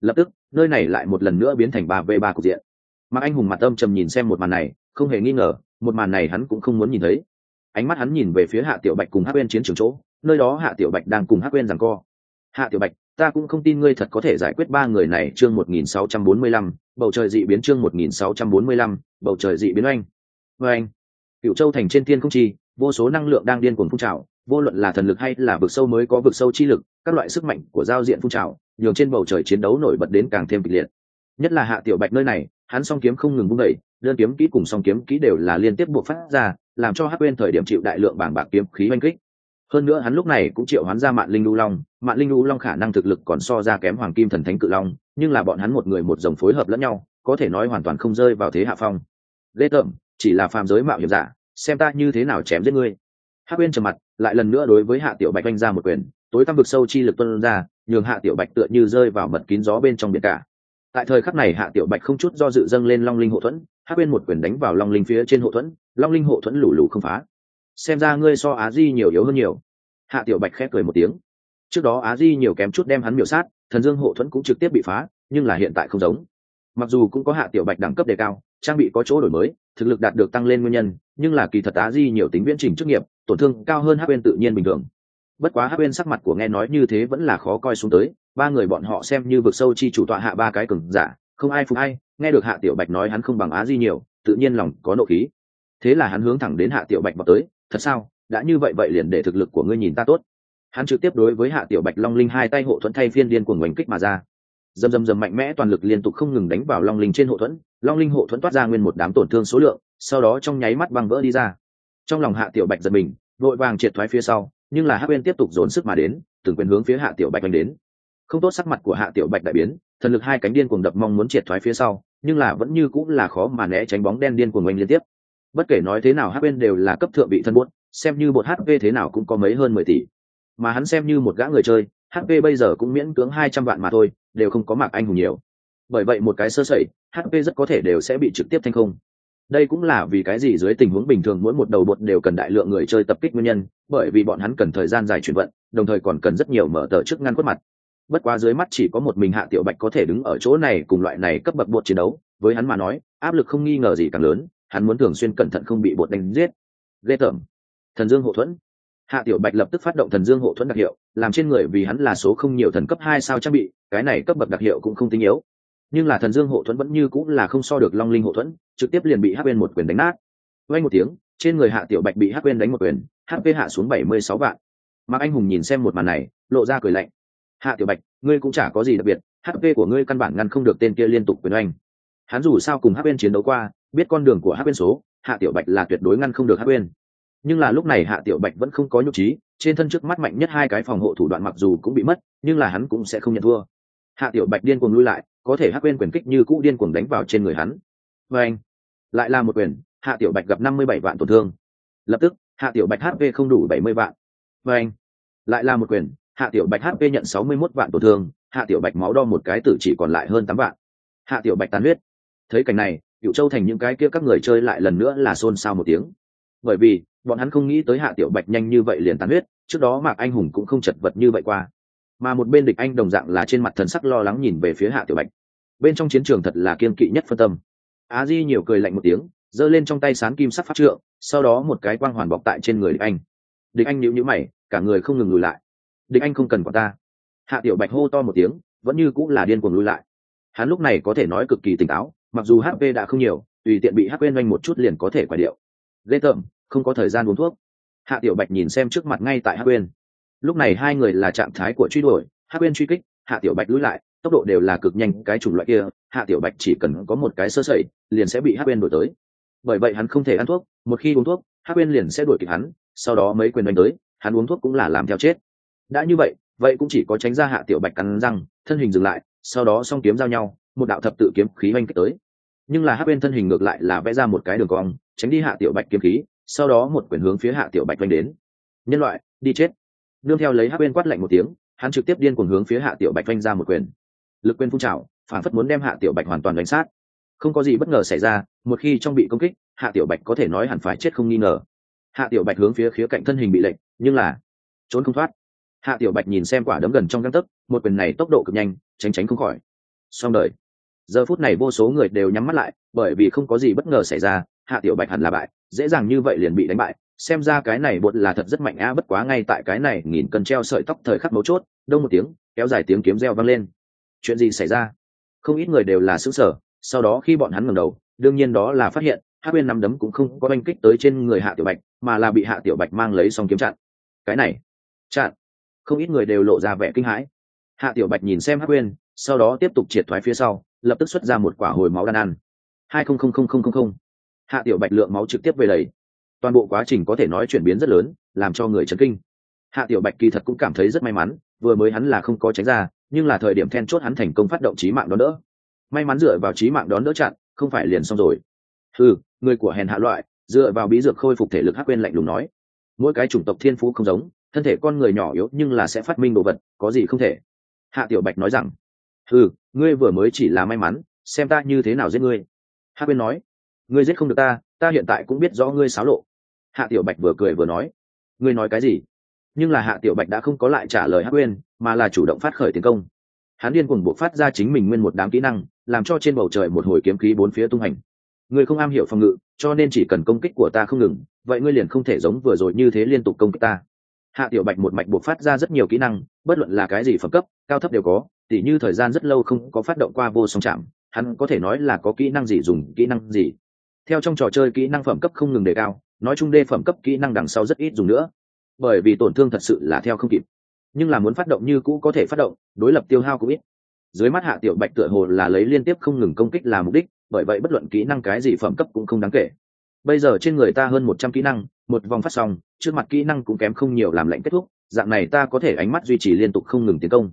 Lập tức, nơi này lại một lần nữa biến thành ba v ba cục diện. Mà anh hùng mặt âm trầm nhìn xem một màn này, không hề nghi ngờ, một màn này hắn cũng không muốn nhìn thấy ánh mắt hắn nhìn về phía hạ tiểu bạch cùng hát quên chiến trường chỗ, nơi đó hạ tiểu bạch đang cùng hát quên rằng co. Hạ tiểu bạch, ta cũng không tin ngươi thật có thể giải quyết ba người này chương một nghìn sáu trăm bốn mươi lăm, bầu trời dị biến chương một nghìn sáu trăm bốn mươi lăm, bầu trời dị biến oanh. Oanh anh cựu châu thành trên thiên không chi, vô số năng lượng đang điên cuồng phun trào, vô luận là thần lực hay là vực sâu mới có vực sâu chi lực, các loại sức mạnh của giao diện phun trào, nhường trên bầu trời chiến đấu nổi bật đến càng thêm kịch liệt. Nhất là hạ tiểu bạch nơi này hắn song kiếm không ngừng vung đẩy đơn kiếm kỹ cùng song kiếm kỹ đều là liên tiếp buộc phát ra, làm cho hắc quên thời điểm chịu đại lượng bảng bạc kiếm khí oanh kích. Hơn nữa hắn lúc này cũng triệu hoán ra mạng linh lưu long mạng linh lưu long khả năng thực lực còn so ra kém hoàng kim thần thánh cự long, nhưng là bọn hắn một người một dòng phối hợp lẫn nhau, có thể nói hoàn toàn không rơi vào thế hạ phong. Ghê tởm chỉ là phàm giới mạo hiểm giả, xem ta như thế nào chém giết ngươi. Hắc quên trầm mặt, lại lần nữa đối với hạ tiểu bạch oanh ra một quyền, tối tăm vực sâu chi lực tuân ra, nhường hạ tiểu bạch tựa như rơi vào mật kín gió bên trong biển cả tại thời khắc này hạ tiểu bạch không chút do dự dâng lên long linh hộ thuẫn hát bên một quyền đánh vào long linh phía trên hộ thuẫn, long linh hộ thuẫn lủ lủ không phá. Xem ra ngươi so á di nhiều yếu hơn nhiều. Hạ tiểu bạch khép cười một tiếng. Trước đó á di nhiều kém chút đem hắn miểu sát, thần dương hộ thuẫn cũng trực tiếp bị phá, nhưng là hiện tại không giống. Mặc dù cũng có hạ tiểu bạch đẳng cấp đề cao, trang bị có chỗ đổi mới, thực lực đạt được tăng lên nguyên nhân, nhưng là kỳ thật á di nhiều tính viễn trình chức nghiệp, tổn thương cao hơn hát bên tự nhiên bình thường bất quá hắc uyên sắc mặt của nghe nói như thế vẫn là khó coi xuống tới, ba người bọn họ xem như vực sâu chi chủ tọa hạ ba cái cừng giả, không ai phục ai, nghe được hạ tiểu bạch nói hắn không bằng á di nhiều, tự nhiên lòng có nộ khí. Thế là hắn hướng thẳng đến hạ tiểu bạch vào tới, thật sao? Đã như vậy vậy liền để thực lực của ngươi nhìn ta tốt. Hắn trực tiếp đối với hạ tiểu bạch long linh hai tay hộ thuẫn thay phiên điên cuồng oanh kích mà ra. Dầm dầm dầm mạnh mẽ toàn lực liên tục không ngừng đánh vào long linh trên hộ thuẫn, long linh hộ thuẫn toát ra nguyên một đám tổn thương số lượng, sau đó trong nháy mắt băng vỡ đi ra. Trong lòng hạ tiểu bạch giật mình, vội vàng triệt thoái phía sau nhưng là hắc uyên tiếp tục dồn sức mà đến, từng quyền hướng phía hạ tiểu bạch đánh đến. Không tốt sắc mặt của hạ tiểu bạch đại biến, thần lực hai cánh điên cuồng đập mong muốn triệt thoái phía sau, nhưng là vẫn như cũng là khó mà né tránh bóng đen điên cuồng oanh liên tiếp. Bất kể nói thế nào hp đều là cấp thượng bị thân buốt, xem như một hp thế nào cũng có mấy hơn mười tỷ. Mà hắn xem như một gã người chơi hp bây giờ cũng miễn cưỡng hai trăm vạn mà thôi, đều không có mạc anh hùng nhiều. Bởi vậy một cái sơ sẩy hp rất có thể đều sẽ bị trực tiếp thanh không đây cũng là vì cái gì dưới tình huống bình thường mỗi một đầu bột đều cần đại lượng người chơi tập kích nguyên nhân, bởi vì bọn hắn cần thời gian dài chuyển vận, đồng thời còn cần rất nhiều mở tờ trước ngăn khuất mặt. Bất quá dưới mắt chỉ có một mình hạ tiểu bạch có thể đứng ở chỗ này cùng loại này cấp bậc bột chiến đấu, với hắn mà nói, áp lực không nghi ngờ gì càng lớn, hắn muốn thường xuyên cẩn thận không bị bột đánh giết. Ghê tởm. Thần dương hộ thuẫn. Hạ tiểu bạch lập tức phát động thần dương hộ thuẫn đặc hiệu, làm trên người vì hắn là số không nhiều thần cấp hai sao trang bị, cái này cấp bậc đặc hiệu cũng không tinh yếu nhưng là thần dương hộ thuẫn vẫn như cũng là không so được long linh hộ thuẫn, trực tiếp liền bị hắc quên một quyền đánh nát. Vay một tiếng, trên người hạ tiểu bạch bị hắc quên đánh một quyền hp hạ xuống bảy mươi sáu vạn. Mạc anh hùng nhìn xem một màn này, lộ ra cười lạnh. Hạ tiểu bạch, ngươi cũng chả có gì đặc biệt hp của ngươi căn bản ngăn không được tên kia liên tục quyền oanh. Hắn dù sao cùng hắc bên chiến đấu qua, biết con đường của hắc bên số, hạ tiểu bạch là tuyệt đối ngăn không được hắc bên nhưng là lúc này hạ tiểu bạch vẫn không có nhục trí, trên thân trước mắt mạnh nhất hai cái phòng hộ thủ đoạn mặc dù cũng bị mất, nhưng là hắn cũng sẽ không nhận thua hạ tiểu bạch điên cuồng lui lại, có thể hắc quên quyền kích như cũ điên cuồng đánh vào trên người hắn. Và anh, lại là một quyền, hạ tiểu bạch gặp năm mươi bảy vạn tổn thương. Lập tức, hạ tiểu bạch hp không đủ bảy mươi vạn. Và anh, lại là một quyền, hạ tiểu bạch hp nhận sáu mươi mốt vạn tổn thương, hạ tiểu bạch máu đo một cái tử chỉ còn lại hơn tám vạn. Hạ tiểu bạch tàn huyết. Thấy cảnh này cựu châu thành những cái kia các người chơi lại lần nữa là xôn xao một tiếng. Bởi vì, bọn hắn không nghĩ tới hạ tiểu bạch nhanh như vậy liền tàn huyết, trước đó mạc anh hùng cũng không chật vật như vậy qua mà một bên địch anh đồng dạng là trên mặt thần sắc lo lắng nhìn về phía hạ tiểu bạch. Bên trong chiến trường thật là kiên kỵ nhất phân tâm. Á di nhiều cười lạnh một tiếng, giơ lên trong tay sán kim sắc phát trượng, sau đó một cái quang hoàn bọc tại trên người địch anh. Địch anh nhíu nhíu mày, cả người không ngừng lùi lại. Địch anh không cần quả ta. Hạ tiểu bạch hô to một tiếng, vẫn như cũng là điên cuồng lùi lại. Hắn lúc này có thể nói cực kỳ tỉnh táo, mặc dù hp đã không nhiều, tùy tiện bị hp quên một chút liền có thể quả điệu. Ghê tởm, không có thời gian uống thuốc. Hạ tiểu bạch nhìn xem trước mặt ngay tại hp quên lúc này hai người là trạng thái của truy đuổi hát quên truy kích, hạ tiểu bạch lùi lại, tốc độ đều là cực nhanh, cái chủng loại kia, hạ tiểu bạch chỉ cần có một cái sơ sẩy, liền sẽ bị hắc bên đổi tới. Bởi vậy hắn không thể ăn thuốc, một khi uống thuốc, hắc bên liền sẽ đuổi kịp hắn, sau đó mấy quyền đánh tới, hắn uống thuốc cũng là làm theo chết. Đã như vậy vậy cũng chỉ có tránh ra hạ tiểu bạch cắn răng, thân hình dừng lại, sau đó song kiếm giao nhau, một đạo thập tự kiếm khí oanh tới. Nhưng là hắc bên thân hình ngược lại là vẽ ra một cái đường cong, tránh đi hạ tiểu bạch kiếm khí, sau đó một quyền hướng phía hạ tiểu bạch oanh đến. Nhân loại, đi chết nương theo lấy hắc bên quát lạnh một tiếng, hắn trực tiếp điên cuồng hướng phía hạ tiểu bạch vanh ra một quyền. Lực quên phun trào, phản phất muốn đem hạ tiểu bạch hoàn toàn đánh sát. Không có gì bất ngờ xảy ra, một khi trong bị công kích, hạ tiểu bạch có thể nói hẳn phải chết không nghi ngờ. Hạ tiểu bạch hướng phía khía cạnh thân hình bị lệnh, nhưng là trốn không thoát. Hạ tiểu bạch nhìn xem quả đấm gần trong găng tấc, một quyền này tốc độ cực nhanh, tránh tránh không khỏi. Xong đời. Giờ phút này vô số người đều nhắm mắt lại, bởi vì không có gì bất ngờ xảy ra, hạ tiểu bạch hẳn là bại, dễ dàng như vậy liền bị đánh bại xem ra cái này bột là thật rất mạnh a bất quá ngay tại cái này nghìn cân treo sợi tóc thời khắc mấu chốt, đông một tiếng, kéo dài tiếng kiếm reo vang lên. Chuyện gì xảy ra? Không ít người đều là xứng sở sau đó khi bọn hắn ngẩng đầu, đương nhiên đó là phát hiện hát bên nắm đấm cũng không có oanh kích tới trên người hạ tiểu bạch, mà là bị hạ tiểu bạch mang lấy xong kiếm chặn. Cái này, chặn. Không ít người đều lộ ra vẻ kinh hãi. Hạ tiểu bạch nhìn xem hát quên sau đó tiếp tục triệt thoái phía sau, lập tức xuất ra một quả hồi máu đan ăn. Hai không không không không không không. Hạ tiểu bạch lượng máu trực tiếp về đầy toàn bộ quá trình có thể nói chuyển biến rất lớn, làm cho người chấn kinh. Hạ tiểu bạch kỳ thật cũng cảm thấy rất may mắn, vừa mới hắn là không có tránh ra, nhưng là thời điểm then chốt hắn thành công phát động trí mạng đón đỡ. May mắn dựa vào trí mạng đón đỡ chặn, không phải liền xong rồi. Ừ người của hèn hạ loại, dựa vào bí dược khôi phục thể lực hắc quên lạnh lùng nói. Mỗi cái chủng tộc thiên phú không giống, thân thể con người nhỏ yếu nhưng là sẽ phát minh đồ vật, có gì không thể. Hạ tiểu bạch nói rằng ừ ngươi vừa mới chỉ là may mắn, xem ta như thế nào giết ngươi. Hắc quên nói, ngươi giết không được ta ta hiện tại cũng biết rõ ngươi xáo lộ hạ tiểu bạch vừa cười vừa nói, ngươi nói cái gì? Nhưng là hạ tiểu bạch đã không có lại trả lời hắc quên mà là chủ động phát khởi tiến công. Hắn điên cuồng buộc phát ra chính mình nguyên một đám kỹ năng, làm cho trên bầu trời một hồi kiếm khí bốn phía tung hành. Ngươi không am hiểu phòng ngự, cho nên chỉ cần công kích của ta không ngừng, vậy ngươi liền không thể giống vừa rồi như thế liên tục công kích ta. Hạ tiểu bạch một mạch buộc phát ra rất nhiều kỹ năng, bất luận là cái gì phẩm cấp, cao thấp đều có, tỉ như thời gian rất lâu không có phát động qua vô song chạm, hắn có thể nói là có kỹ năng gì dùng kỹ năng gì. Theo trong trò chơi kỹ năng phẩm cấp không ngừng đề cao nói chung đê phẩm cấp kỹ năng đằng sau rất ít dùng nữa. Bởi vì tổn thương thật sự là theo không kịp. Nhưng là muốn phát động như cũ có thể phát động, đối lập tiêu hao cũng ít. Dưới mắt hạ tiểu bạch tựa hồ là lấy liên tiếp không ngừng công kích là mục đích, bởi vậy bất luận kỹ năng cái gì phẩm cấp cũng không đáng kể. Bây giờ trên người ta hơn một trăm kỹ năng, một vòng phát xong, trước mặt kỹ năng cũng kém không nhiều làm lệnh kết thúc, dạng này ta có thể ánh mắt duy trì liên tục không ngừng tiến công.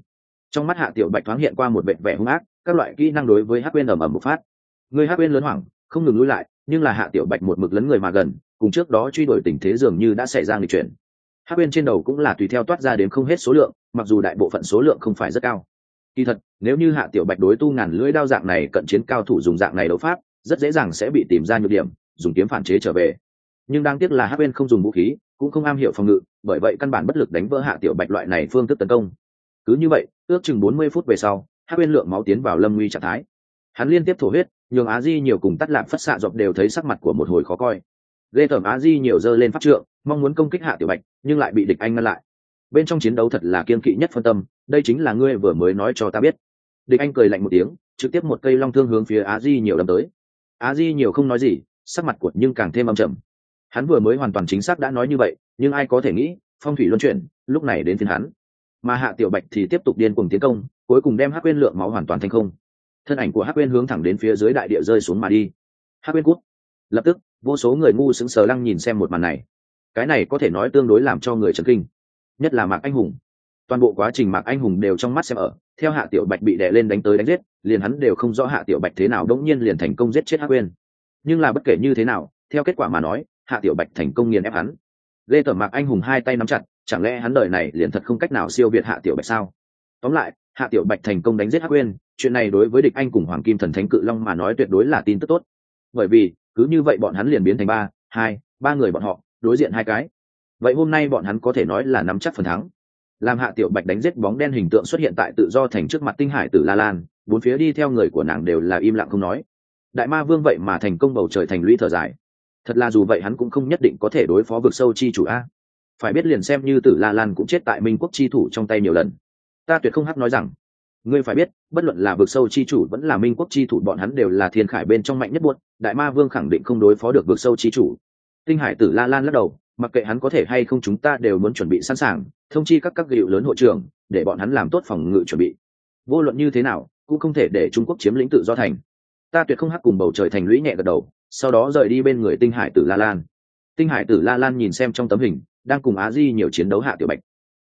Trong mắt hạ tiểu bạch thoáng hiện qua một vệ vẻ hung ác, các loại kỹ năng đối với hắc quên ẩm ẩm một phát. Người hắc quên lớn hoảng, không ngừng lui lại, nhưng là hạ tiểu bạch một mực lấn người mà gần cùng trước đó truy đuổi tình thế dường như đã xảy ra nghịch chuyển. Hát bên trên đầu cũng là tùy theo toát ra đến không hết số lượng, mặc dù đại bộ phận số lượng không phải rất cao. Kỳ thật, nếu như hạ tiểu bạch đối tu ngàn lưỡi đao dạng này cận chiến cao thủ dùng dạng này đấu pháp, rất dễ dàng sẽ bị tìm ra nhược điểm, dùng kiếm phản chế trở về. Nhưng đáng tiếc là hát bên không dùng vũ khí, cũng không am hiểu phòng ngự, bởi vậy căn bản bất lực đánh vỡ hạ tiểu bạch loại này phương thức tấn công. Cứ như vậy, ước chừng bốn mươi phút về sau hát bên lượng máu tiến vào lâm nguy trạng thái. Hắn liên tiếp thổ huyết, nhường á di nhiều cùng tắt lạm phất xạ dọc đều thấy sắc mặt của một hồi khó coi ghê tởm á di nhiều dơ lên phát trượng, mong muốn công kích hạ tiểu bạch, nhưng lại bị địch anh ngăn lại. Bên trong chiến đấu thật là kiên kỵ nhất phân tâm, đây chính là ngươi vừa mới nói cho ta biết. Địch anh cười lạnh một tiếng, trực tiếp một cây long thương hướng phía á di nhiều đâm tới. Á di nhiều không nói gì, sắc mặt cuột nhưng càng thêm âm trầm. Hắn vừa mới hoàn toàn chính xác đã nói như vậy, nhưng ai có thể nghĩ, phong thủy luân chuyển, lúc này đến phiên hắn. Mà hạ tiểu bạch thì tiếp tục điên cuồng tiến công, cuối cùng đem hắc quên lượng máu hoàn toàn thành không. Thân ảnh của hắc quên hướng thẳng đến phía dưới đại địa rơi xuống mà đi. Hắc quên cút. Lập tức vô số người ngu sững sờ lăng nhìn xem một màn này. Cái này có thể nói tương đối làm cho người chấn kinh, nhất là mạc anh hùng. Toàn bộ quá trình mạc anh hùng đều trong mắt xem ở, theo hạ tiểu bạch bị đè lên đánh tới đánh giết, liền hắn đều không rõ hạ tiểu bạch thế nào đỗng nhiên liền thành công giết chết hắc quên nhưng là bất kể như thế nào, theo kết quả mà nói, hạ tiểu bạch thành công nghiền ép hắn. Lê tởm mạc anh hùng hai tay nắm chặt, chẳng lẽ hắn đời này liền thật không cách nào siêu việt hạ tiểu bạch sao? Tóm lại, hạ tiểu bạch thành công đánh giết hắc quên chuyện này đối với địch anh cùng hoàng kim thần thánh cự long mà nói tuyệt đối là tin tức tốt. Bởi vì cứ như vậy bọn hắn liền biến thành ba, hai, ba người bọn họ, đối diện hai cái. Vậy hôm nay bọn hắn có thể nói là nắm chắc phần thắng. Làm hạ tiểu bạch đánh giết bóng đen hình tượng xuất hiện tại tự do thành trước mặt tinh hải tử la lan, bốn phía đi theo người của nàng đều là im lặng không nói. Đại ma vương vậy mà thành công bầu trời thành lũy thở dài. Thật là dù vậy hắn cũng không nhất định có thể đối phó vực sâu chi chủ a. Phải biết liền xem như tử la lan cũng chết tại minh quốc chi thủ trong tay nhiều lần. Ta tuyệt không hắc nói rằng ngươi phải biết bất luận là vực sâu chi chủ vẫn là minh quốc chi thủ bọn hắn đều là thiên khải bên trong mạnh nhất buốt đại ma vương khẳng định không đối phó được vực sâu chi chủ. Tinh hải tử la lan lắc đầu mặc kệ hắn có thể hay không chúng ta đều muốn chuẩn bị sẵn sàng thông chi các các hiệu lớn hội trưởng, để bọn hắn làm tốt phòng ngự chuẩn bị. Vô luận như thế nào cũng không thể để trung quốc chiếm lĩnh tự do thành. Ta tuyệt không hắc cùng bầu trời thành lũy nhẹ gật đầu sau đó rời đi bên người tinh hải tử la lan. Tinh hải tử la lan nhìn xem trong tấm hình đang cùng á di nhiều chiến đấu hạ tiểu bạch.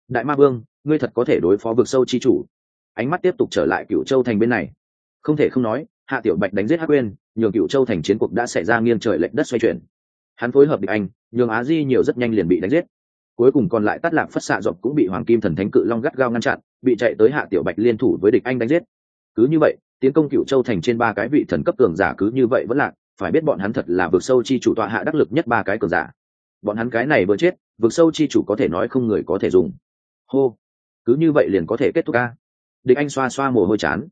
Đại ma vương ngươi thật có thể đối phó vực sâu chi chủ ánh mắt tiếp tục trở lại cựu châu thành bên này. Không thể không nói, hạ tiểu bạch đánh giết hắc quên nhường cựu châu thành chiến cuộc đã xảy ra nghiêng trời lệch đất xoay chuyển. Hắn phối hợp địch anh, nhường á di nhiều rất nhanh liền bị đánh giết. Cuối cùng còn lại tắt lạc phất xạ dọc cũng bị hoàng kim thần thánh cự long gắt gao ngăn chặn, bị chạy tới hạ tiểu bạch liên thủ với địch anh đánh giết. Cứ như vậy, tiến công cựu châu thành trên ba cái vị thần cấp cường giả cứ như vậy vẫn lạc, phải biết bọn hắn thật là vực sâu chi chủ tọa hạ đắc lực nhất ba cái cường giả. Bọn hắn cái này vừa chết, vực sâu chi chủ có thể nói không người có thể dùng. Hô. Cứ như vậy liền có thể kết thúc ca địch anh xoa xoa mồ hôi chán.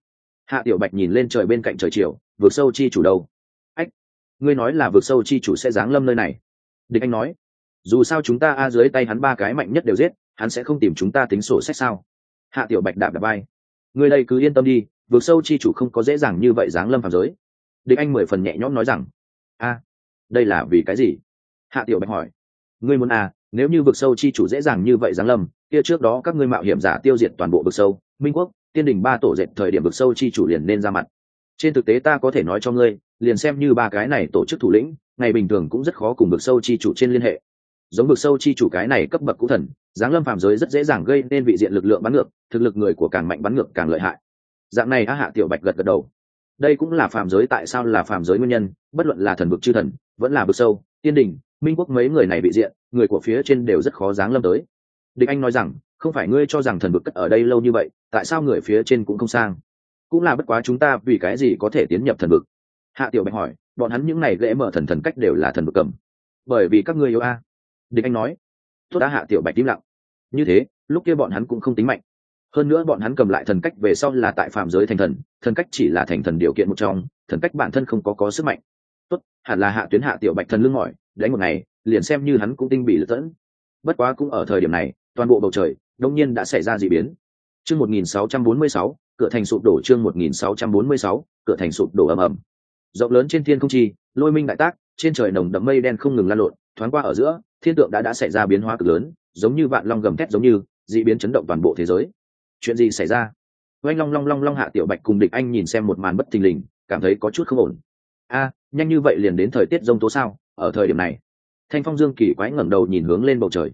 Hạ tiểu bạch nhìn lên trời bên cạnh trời chiều, vực sâu chi chủ đâu? Ách, ngươi nói là vực sâu chi chủ sẽ giáng lâm nơi này. Địch anh nói, dù sao chúng ta a dưới tay hắn ba cái mạnh nhất đều giết, hắn sẽ không tìm chúng ta tính sổ sách sao? Hạ tiểu bạch đạp đạp bay ngươi đây cứ yên tâm đi, vực sâu chi chủ không có dễ dàng như vậy giáng lâm phàm giới. Địch anh mười phần nhẹ nhõm nói rằng, a, đây là vì cái gì? Hạ tiểu bạch hỏi, ngươi muốn à nếu như vực sâu chi chủ dễ dàng như vậy giáng lâm, kia trước đó các ngươi mạo hiểm giả tiêu diệt toàn bộ vực sâu minh quốc, tiên đình ba tổ dệt thời điểm vực sâu chi chủ liền nên ra mặt. Trên thực tế ta có thể nói cho ngươi, liền xem như ba cái này tổ chức thủ lĩnh, ngày bình thường cũng rất khó cùng vực sâu chi chủ trên liên hệ. Giống vực sâu chi chủ cái này cấp bậc cũ thần giáng lâm phàm giới rất dễ dàng gây nên vị diện lực lượng bắn ngược, thực lực người của càng mạnh bắn ngược càng lợi hại. Dạng này á hạ tiểu bạch gật gật đầu. Đây cũng là phàm giới, tại sao là phàm giới nguyên nhân? Bất luận là thần vực chư thần, vẫn là vực sâu, tiên đình minh quốc mấy người này bị diện, người của phía trên đều rất khó giáng lâm tới. Địch anh nói rằng không phải ngươi cho rằng thần vực cất ở đây lâu như vậy, tại sao người phía trên cũng không sang? Cũng là bất quá chúng ta vì cái gì có thể tiến nhập thần vực? Hạ tiểu bạch hỏi, bọn hắn những này lễ mở thần thần cách đều là thần vực cầm. Bởi vì các ngươi yêu a. Địch anh nói. Tốt đã hạ tiểu bạch im lặng. Như thế, lúc kia bọn hắn cũng không tính mạnh. Hơn nữa bọn hắn cầm lại thần cách về sau là tại phạm giới thành thần thần cách chỉ là thành thần điều kiện một trong, thần cách bản thân không có có sức mạnh. Tốt, hẳn là hạ tuyến hạ tiểu bạch thần lưng mỏi, đánh một ngày, liền xem như hắn cũng tinh bị lật tẫn. Bất quá cũng ở thời điểm này, toàn bộ bầu trời đông nhiên đã xảy ra d ị biến. Chương một nghìn sáu trăm bốn mươi sáu, cửa thành sụp đổ chương một nghìn sáu trăm bốn mươi sáu, cửa thành sụp đổ ầm ầm. Rộng lớn trên thiên không chi, lôi minh đại tác, trên trời nồng đậm mây đen không ngừng lan lộn, thoáng qua ở giữa, thiên tượng đã đã xảy ra biến hóa cực lớn, giống như vạn long gầm thét giống như d ị biến chấn động toàn bộ thế giới. Chuyện gì xảy ra? Oanh long long long long hạ tiểu bạch cùng địch anh nhìn xem một màn bất thình lình, cảm thấy có chút không ổn. A, nhanh như vậy liền đến thời tiết rông tố sao, ở thời điểm này. Thanh phong dương kỳ quái ngẩng đầu nhìn hướng lên bầu trời.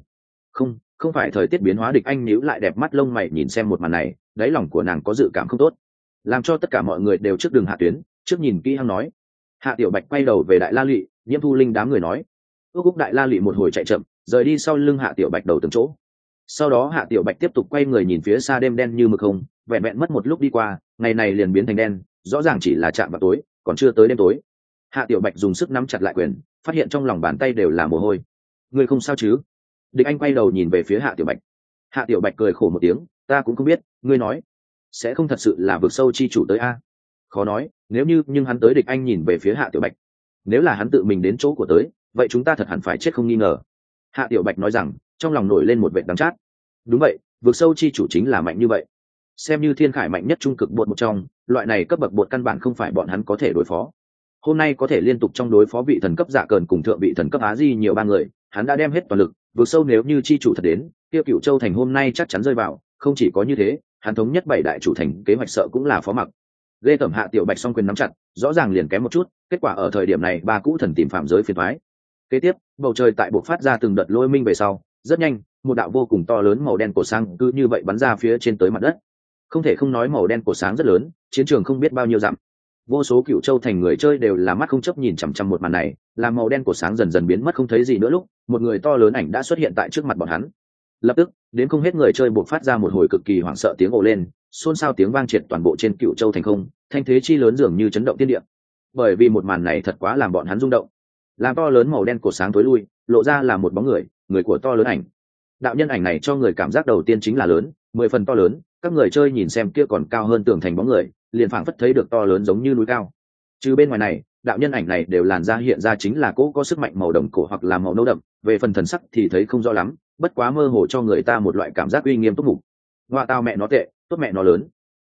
Không không phải thời tiết biến hóa địch anh níu lại đẹp mắt lông mày nhìn xem một màn này, đáy lòng của nàng có dự cảm không tốt. Làm cho tất cả mọi người đều trước đường hạ tuyến, trước nhìn kỹ hăng nói. Hạ tiểu bạch quay đầu về đại la lụy, nhiễm thu linh đám người nói. Ước úc đại la lụy một hồi chạy chậm, rời đi sau lưng hạ tiểu bạch đầu từng chỗ. Sau đó hạ tiểu bạch tiếp tục quay người nhìn phía xa đêm đen như mực không, vẹn vẹn mất một lúc đi qua, ngày này liền biến thành đen, rõ ràng chỉ là chạm vào tối, còn chưa tới đêm tối. Hạ tiểu bạch dùng sức nắm chặt lại quyền, phát hiện trong lòng bàn tay đều là mồ hôi. Người không sao chứ? Địch anh quay đầu nhìn về phía hạ tiểu bạch. Hạ tiểu bạch cười khổ một tiếng, ta cũng không biết, ngươi nói, sẽ không thật sự là vượt sâu chi chủ tới a? Khó nói, nếu như, nhưng hắn tới địch anh nhìn về phía hạ tiểu bạch. Nếu là hắn tự mình đến chỗ của tới, vậy chúng ta thật hẳn phải chết không nghi ngờ. Hạ tiểu bạch nói rằng, trong lòng nổi lên một vệ đắng chát. Đúng vậy vượt sâu chi chủ chính là mạnh như vậy. Xem như thiên khải mạnh nhất trung cực bột một trong, loại này cấp bậc bột căn bản không phải bọn hắn có thể đối phó. Hôm nay có thể liên tục trong đối phó vị thần cấp giả cờn cùng thượng vị thần cấp á di nhiều ba người, hắn đã đem hết toàn lực vượt sâu nếu như chi chủ thật đến, kia cựu châu thành hôm nay chắc chắn rơi vào, không chỉ có như thế, hắn thống nhất bảy đại chủ thành, kế hoạch sợ cũng là phó mặc. Lê tẩm hạ tiểu bạch song quyền nắm chặt, rõ ràng liền kém một chút, kết quả ở thời điểm này ba cũ thần tìm phạm giới phiền thoái kế tiếp, bầu trời tại buộc phát ra từng đợt lôi minh về sau, rất nhanh, một đạo vô cùng to lớn màu đen cổ sáng cứ như vậy bắn ra phía trên tới mặt đất. Không thể không nói màu đen cổ sáng rất lớn, chiến trường không biết bao nhiêu dặm vô số cựu châu thành người chơi đều là mắt không chấp nhìn chằm chằm một màn này làm màu đen của sáng dần dần biến mất không thấy gì nữa lúc, một người to lớn ảnh đã xuất hiện tại trước mặt bọn hắn. Lập tức, đến không hết người chơi buộc phát ra một hồi cực kỳ hoảng sợ tiếng ồ lên, xôn xao tiếng vang triệt toàn bộ trên cựu châu thành không, thanh thế chi lớn dường như chấn động tiên địa. Bởi vì một màn này thật quá làm bọn hắn rung động. Làm to lớn màu đen cột sáng tối lui, lộ ra là một bóng người người của to lớn ảnh. Đạo nhân ảnh này cho người cảm giác đầu tiên chính là lớn, mười phần to lớn, các người chơi nhìn xem kia còn cao hơn tường thành bóng người liền phảng phất thấy được to lớn giống như núi cao. Trừ bên ngoài này, đạo nhân ảnh này đều làn ra hiện ra chính là cỗ có sức mạnh màu đồng cổ hoặc là màu nâu đậm, về phần thần sắc thì thấy không rõ lắm, bất quá mơ hồ cho người ta một loại cảm giác uy nghiêm túc mục. Ngoa tao mẹ nó tệ, tốt mẹ nó lớn.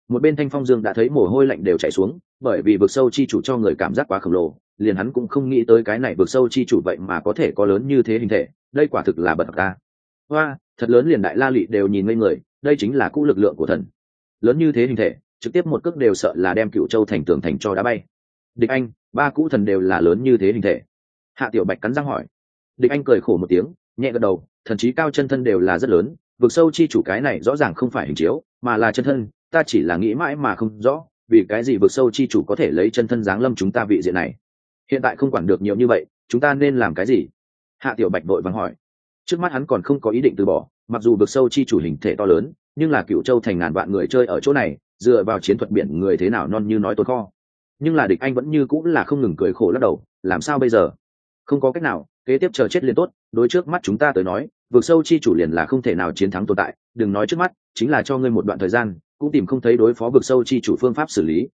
Một bên thanh phong dương đã thấy mồ hôi lạnh đều chảy xuống, bởi vì vực sâu chi chủ cho người cảm giác quá khổng lồ, liền hắn cũng không nghĩ tới cái này vực sâu chi chủ vậy mà có thể có lớn như thế hình thể, đây quả thực là bật ta hoa, thật lớn liền đại la lị đều nhìn ngây người, đây chính là cũ lực lượng của thần. Lớn như thế hình thể trực tiếp một cước đều sợ là đem cựu châu thành tường thành cho đá bay. Địch anh, ba cũ thần đều là lớn như thế hình thể. Hạ tiểu bạch cắn răng hỏi. Địch anh cười khổ một tiếng, nhẹ gật đầu, thần chí cao chân thân đều là rất lớn, vực sâu chi chủ cái này rõ ràng không phải hình chiếu, mà là chân thân, ta chỉ là nghĩ mãi mà không rõ, vì cái gì vực sâu chi chủ có thể lấy chân thân giáng lâm chúng ta vị diện này. Hiện tại không quản được nhiều như vậy, chúng ta nên làm cái gì? Hạ tiểu bạch vội vàng hỏi. Trước mắt hắn còn không có ý định từ bỏ, mặc dù vực sâu chi chủ hình thể to lớn, nhưng là cựu châu thành ngàn vạn người chơi ở chỗ này dựa vào chiến thuật biển người thế nào non như nói tốn kho. Nhưng là địch anh vẫn như cũng là không ngừng cười khổ lắc đầu, làm sao bây giờ? Không có cách nào, kế tiếp chờ chết liền tốt, đối trước mắt chúng ta tới nói vượt sâu chi chủ liền là không thể nào chiến thắng tồn tại, đừng nói trước mắt, chính là cho ngươi một đoạn thời gian, cũng tìm không thấy đối phó vượt sâu chi chủ phương pháp xử lý.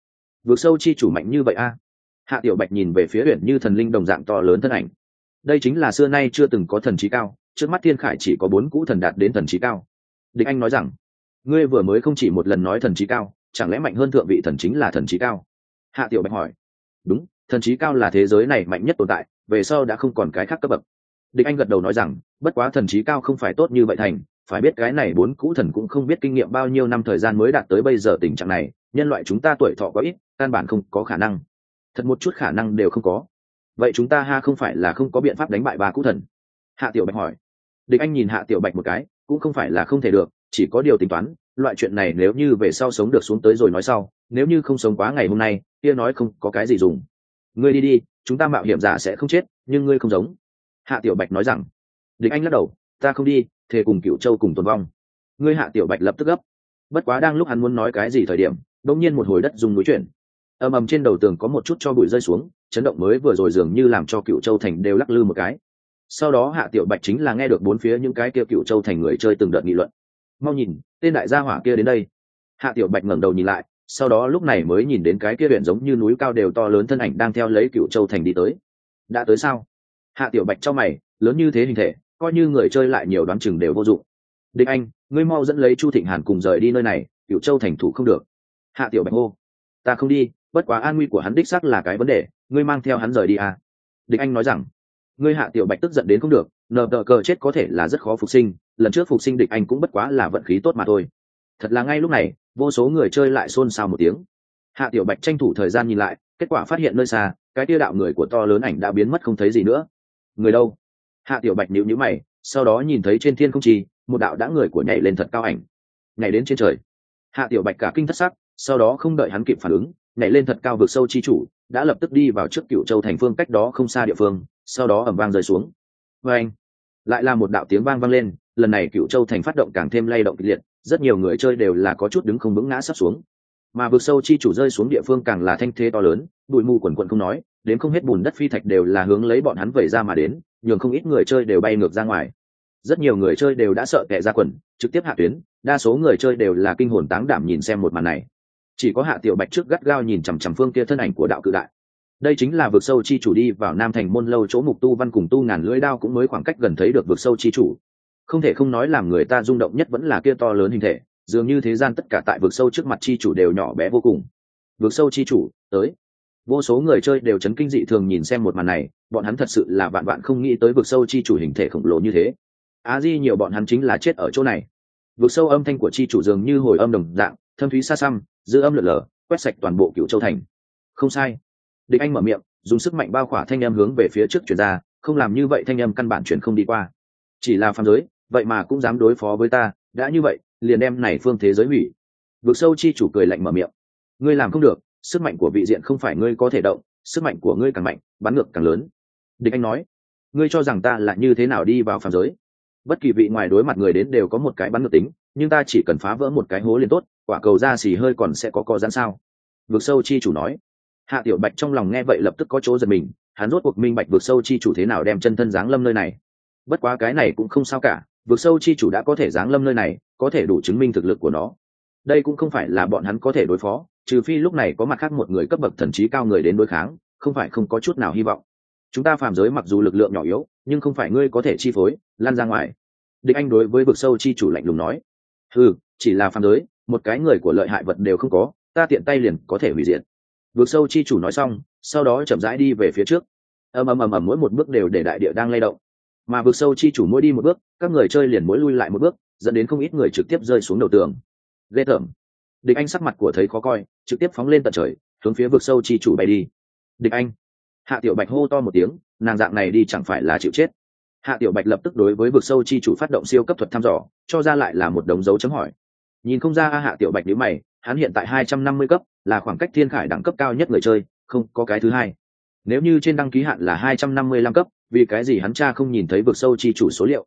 Vượt sâu chi chủ mạnh như vậy a? Hạ tiểu bạch nhìn về phía huyện như thần linh đồng dạng to lớn thân ảnh. Đây chính là xưa nay chưa từng có thần trí cao, trước mắt thiên khải chỉ có bốn cũ thần đạt đến thần trí cao. Địch anh nói rằng, ngươi vừa mới không chỉ một lần nói thần trí cao chẳng lẽ mạnh hơn thượng vị thần chính là thần trí cao? Hạ tiểu bạch hỏi. Đúng, thần trí cao là thế giới này mạnh nhất tồn tại, về sau đã không còn cái khác cấp bậc. Địch anh gật đầu nói rằng, bất quá thần trí cao không phải tốt như vậy thành, phải biết cái này bốn cũ thần cũng không biết kinh nghiệm bao nhiêu năm thời gian mới đạt tới bây giờ tình trạng này, nhân loại chúng ta tuổi thọ có ít, căn bản không có khả năng. Thật một chút khả năng đều không có. Vậy chúng ta ha không phải là không có biện pháp đánh bại ba cũ thần? Hạ tiểu bạch hỏi. Địch anh nhìn hạ tiểu bạch một cái, cũng không phải là không thể được, chỉ có điều tính toán loại chuyện này nếu như về sau sống được xuống tới rồi nói sau, nếu như không sống quá ngày hôm nay, kia nói không có cái gì dùng. Ngươi đi đi, chúng ta mạo hiểm giả sẽ không chết, nhưng ngươi không giống. Hạ tiểu bạch nói rằng. Địch anh lắc đầu, ta không đi, thề cùng cựu châu cùng tồn vong. Ngươi hạ tiểu bạch lập tức gấp. Bất quá đang lúc hắn muốn nói cái gì thời điểm đông nhiên một hồi đất dùng núi chuyển. Ầm ầm trên đầu tường có một chút cho bụi rơi xuống, chấn động mới vừa rồi dường như làm cho cựu châu thành đều lắc lư một cái. Sau đó hạ tiểu bạch chính là nghe được bốn phía những cái kia cựu châu thành người chơi từng đợt nghị luận mau nhìn, tên đại gia hỏa kia đến đây. Hạ tiểu bạch ngẩng đầu nhìn lại, sau đó lúc này mới nhìn đến cái kia huyện giống như núi cao đều to lớn thân ảnh đang theo lấy cựu châu thành đi tới. Đã tới sao? Hạ tiểu bạch cho mày, lớn như thế hình thể, coi như người chơi lại nhiều đoán chừng đều vô dụng. Địch anh, ngươi mau dẫn lấy chu thịnh hàn cùng rời đi nơi này cựu châu thành thủ không được. Hạ tiểu bạch hô, ta không đi, bất quá an nguy của hắn đích xác là cái vấn đề, ngươi mang theo hắn rời đi à. địch anh nói rằng, ngươi hạ tiểu bạch tức giận đến không được, nờ tờ cờ chết có thể là rất khó phục sinh lần trước phục sinh địch anh cũng bất quá là vận khí tốt mà thôi. Thật là ngay lúc này, vô số người chơi lại xôn xao một tiếng. Hạ tiểu bạch tranh thủ thời gian nhìn lại, kết quả phát hiện nơi xa, cái tia đạo người của to lớn ảnh đã biến mất không thấy gì nữa. Người đâu? Hạ tiểu bạch nhịu nhữ mày, sau đó nhìn thấy trên thiên không chi, một đạo đã người của nhảy lên thật cao ảnh. Nhảy đến trên trời. Hạ tiểu bạch cả kinh thất sắc, sau đó không đợi hắn kịp phản ứng, nhảy lên thật cao vượt sâu chi chủ, đã lập tức đi vào trước cựu châu thành phương cách đó không xa địa phương, sau đó ẩm vang rơi xuống. Và anh, lại là một đạo tiếng vang vang lên lần này cựu châu thành phát động càng thêm lay động kịch liệt, rất nhiều người chơi đều là có chút đứng không vững ngã sắp xuống. Mà vực sâu chi chủ rơi xuống địa phương càng là thanh thế to lớn, bụi mù quần quận không nói, đến không hết bùn đất phi thạch đều là hướng lấy bọn hắn vẩy ra mà đến, nhường không ít người chơi đều bay ngược ra ngoài. Rất nhiều người chơi đều đã sợ kẻ ra quần, trực tiếp hạ tuyến, đa số người chơi đều là kinh hồn táng đảm nhìn xem một màn này. Chỉ có hạ tiểu bạch trước gắt gao nhìn chằm chằm phương kia thân ảnh của đạo cự đại. Đây chính là vực sâu chi chủ đi vào nam thành môn lâu chỗ mục tu văn cùng tu ngàn lưỡi đao cũng mới khoảng cách gần thấy được vực sâu chi chủ không thể không nói làm người ta rung động nhất vẫn là kia to lớn hình thể, dường như thế gian tất cả tại vực sâu trước mặt chi chủ đều nhỏ bé vô cùng. Vực sâu chi chủ, tới. Vô số người chơi đều chấn kinh dị thường nhìn xem một màn này, bọn hắn thật sự là vạn vạn không nghĩ tới vực sâu chi chủ hình thể khổng lồ như thế. Á di nhiều bọn hắn chính là chết ở chỗ này. Vực sâu âm thanh của chi chủ dường như hồi âm đồng dạng, thâm thúy xa xăm giữ âm lượn lờ, quét sạch toàn bộ cựu châu thành. Không sai. Địch anh mở miệng, dùng sức mạnh bao khỏa thanh âm hướng về phía trước chuyển ra, không làm như vậy thanh âm căn bản chuyển không đi qua. Chỉ là phàm giới vậy mà cũng dám đối phó với ta, đã như vậy, liền đem này phương thế giới hủy. Vực sâu chi chủ cười lạnh mở miệng. Ngươi làm không được, sức mạnh của vị diện không phải ngươi có thể động, sức mạnh của ngươi càng mạnh, bắn ngược càng lớn. Địch anh nói, ngươi cho rằng ta là như thế nào đi vào phàm giới? Bất kỳ vị ngoài đối mặt người đến đều có một cái bắn ngược tính, nhưng ta chỉ cần phá vỡ một cái hố liền tốt, quả cầu ra xì hơi còn sẽ có co giãn sao? Vực sâu chi chủ nói. Hạ tiểu bạch trong lòng nghe vậy lập tức có chỗ giật mình, hắn rốt cuộc minh bạch vực sâu chi chủ thế nào đem chân thân giáng lâm nơi này. Bất quá cái này cũng không sao cả vực sâu chi chủ đã có thể giáng lâm nơi này, có thể đủ chứng minh thực lực của nó. Đây cũng không phải là bọn hắn có thể đối phó, trừ phi lúc này có mặt khác một người cấp bậc thần trí cao người đến đối kháng, không phải không có chút nào hy vọng. Chúng ta phàm giới mặc dù lực lượng nhỏ yếu, nhưng không phải ngươi có thể chi phối, lan ra ngoài. Địch anh đối với vực sâu chi chủ lạnh lùng nói. Ừ chỉ là phàm giới, một cái người của lợi hại vật đều không có, ta tiện tay liền có thể hủy diệt. Vực sâu chi chủ nói xong, sau đó chậm rãi đi về phía trước. Ầm ầm ầm ầm, mỗi một bước đều để đại địa đang lay động mà vực sâu chi chủ mỗi đi một bước, các người chơi liền mỗi lui lại một bước, dẫn đến không ít người trực tiếp rơi xuống đầu tường. Ghê tởm. Địch anh sắc mặt của thấy khó coi, trực tiếp phóng lên tận trời, hướng phía vực sâu chi chủ bay đi. Địch anh. Hạ tiểu bạch hô to một tiếng, nàng dạng này đi chẳng phải là chịu chết. Hạ tiểu bạch lập tức đối với vực sâu chi chủ phát động siêu cấp thuật thăm dò, cho ra lại là một đống dấu chấm hỏi. Nhìn không ra hạ tiểu bạch nếu mày, hắn hiện tại hai trăm năm mươi cấp, là khoảng cách thiên khải đẳng cấp cao nhất người chơi, không có cái thứ hai. Nếu như trên đăng ký hạn là hai trăm năm mươi lăm cấp vì cái gì hắn cha không nhìn thấy vực sâu chi chủ số liệu?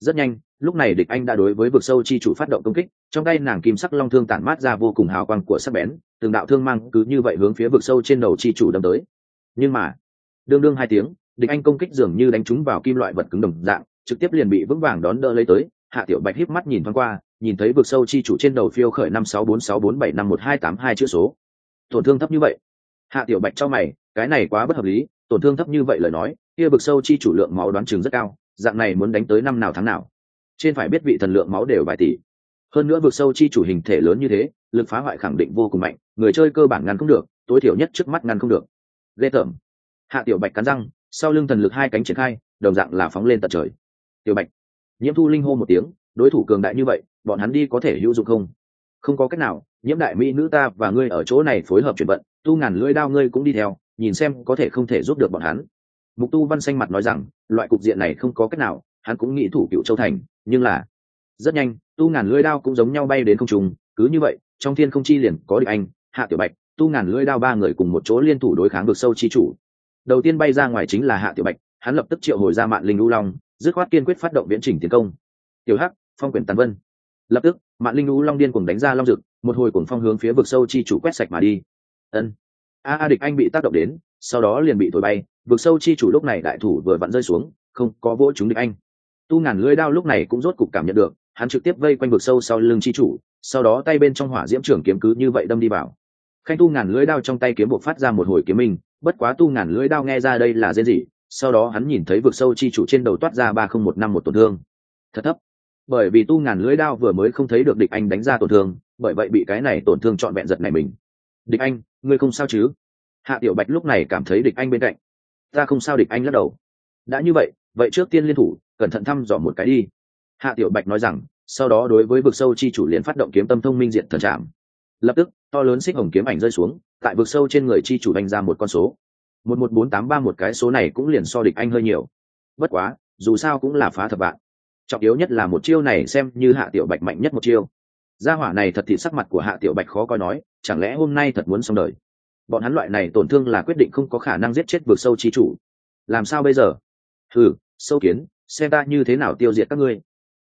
Rất nhanh, lúc này địch anh đã đối với vực sâu chi chủ phát động công kích, trong tay nàng kim sắc long thương tản mát ra vô cùng hào quang của sắc bén, từng đạo thương mang cứ như vậy hướng phía vực sâu trên đầu chi chủ đâm tới. Nhưng mà, đương đương hai tiếng, địch anh công kích dường như đánh trúng vào kim loại vật cứng đồng dạng, trực tiếp liền bị vững vàng đón đỡ lấy tới. Hạ tiểu bạch híp mắt nhìn thoáng qua, nhìn thấy vực sâu chi chủ trên đầu phiêu khởi năm sáu bốn sáu bốn bảy năm một hai tám hai chữ số. Tổn thương thấp như vậy. Hạ tiểu bạch cho mày, cái này quá bất hợp lý tổn thương thấp như vậy lời nói, kia bực sâu chi chủ lượng máu đoán chừng rất cao, dạng này muốn đánh tới năm nào tháng nào. Trên phải biết vị thần lượng máu đều vài tỷ. Hơn nữa vực sâu chi chủ hình thể lớn như thế, lực phá hoại khẳng định vô cùng mạnh, người chơi cơ bản ngăn không được, tối thiểu nhất trước mắt ngăn không được. Ghê tởm. Hạ tiểu bạch cắn răng, sau lưng thần lực hai cánh triển khai, đồng dạng là phóng lên tận trời. Tiểu bạch, nhiễm thu linh hô một tiếng, đối thủ cường đại như vậy, bọn hắn đi có thể hữu dụng không? Không có cách nào, nhiễm đại mỹ nữ ta và ngươi ở chỗ này phối hợp chuyển vận, tu ngàn lưỡi đao ngươi cũng đi theo nhìn xem có thể không thể giúp được bọn hắn. Mục tu văn xanh mặt nói rằng, loại cục diện này không có cách nào, hắn cũng nghĩ thủ cựu châu thành, nhưng là, rất nhanh, tu ngàn lưỡi đao cũng giống nhau bay đến không trùng cứ như vậy, trong thiên không chi liền có địch anh, hạ tiểu bạch, tu ngàn lưỡi đao ba người cùng một chỗ liên thủ đối kháng vực sâu chi chủ. Đầu tiên bay ra ngoài chính là hạ tiểu bạch, hắn lập tức triệu hồi ra mạng linh u long, dứt khoát kiên quyết phát động viễn trình tiến công. Tiểu hắc, phong quyền tàn vân. Lập tức mạng linh u long điên cùng đánh ra long rực một hồi cuồng phong hướng phía vực sâu chi chủ quét sạch mà đi. Ân a địch anh bị tác động đến, sau đó liền bị thổi bay, vực sâu chi chủ lúc này đại thủ vừa vặn rơi xuống, không có vỗ chúng địch anh. Tu ngàn lưỡi đao lúc này cũng rốt cục cảm nhận được, hắn trực tiếp vây quanh vực sâu sau lưng chi chủ, sau đó tay bên trong hỏa diễm trưởng kiếm cứ như vậy đâm đi vào. Khanh tu ngàn lưỡi đao trong tay kiếm buộc phát ra một hồi kiếm minh, bất quá tu ngàn lưỡi đao nghe ra đây là dễ gì sau đó hắn nhìn thấy vực sâu chi chủ trên đầu toát ra ba không một năm một tổn thương. Thật thấp. Bởi vì tu ngàn lưỡi đao vừa mới không thấy được địch anh đánh ra tổn thương, bởi vậy bị cái này tổn thương trọn vẹn giật này mình địch anh, ngươi không sao chứ? Hạ tiểu bạch lúc này cảm thấy địch anh bên cạnh. Ta không sao, địch anh lắc đầu. Đã như vậy vậy trước tiên liên thủ, cẩn thận thăm dò một cái đi. Hạ tiểu bạch nói rằng, sau đó đối với vực sâu chi chủ liền phát động kiếm tâm thông minh diện thần trạm lập tức, to lớn xích hồng kiếm ảnh rơi xuống, tại vực sâu trên người chi chủ đánh ra một con số. Một một bốn tám ba một cái số này cũng liền so địch anh hơi nhiều. Bất quá, dù sao cũng là phá thập vạn. Trọng yếu nhất là một chiêu này xem như hạ tiểu bạch mạnh nhất một chiêu gia hỏa này thật thị sắc mặt của hạ tiểu bạch khó coi nói, chẳng lẽ hôm nay thật muốn xong đời? Bọn hắn loại này tổn thương là quyết định không có khả năng giết chết vực sâu chi chủ. Làm sao bây giờ? Thử sâu kiến, xem ta như thế nào tiêu diệt các ngươi.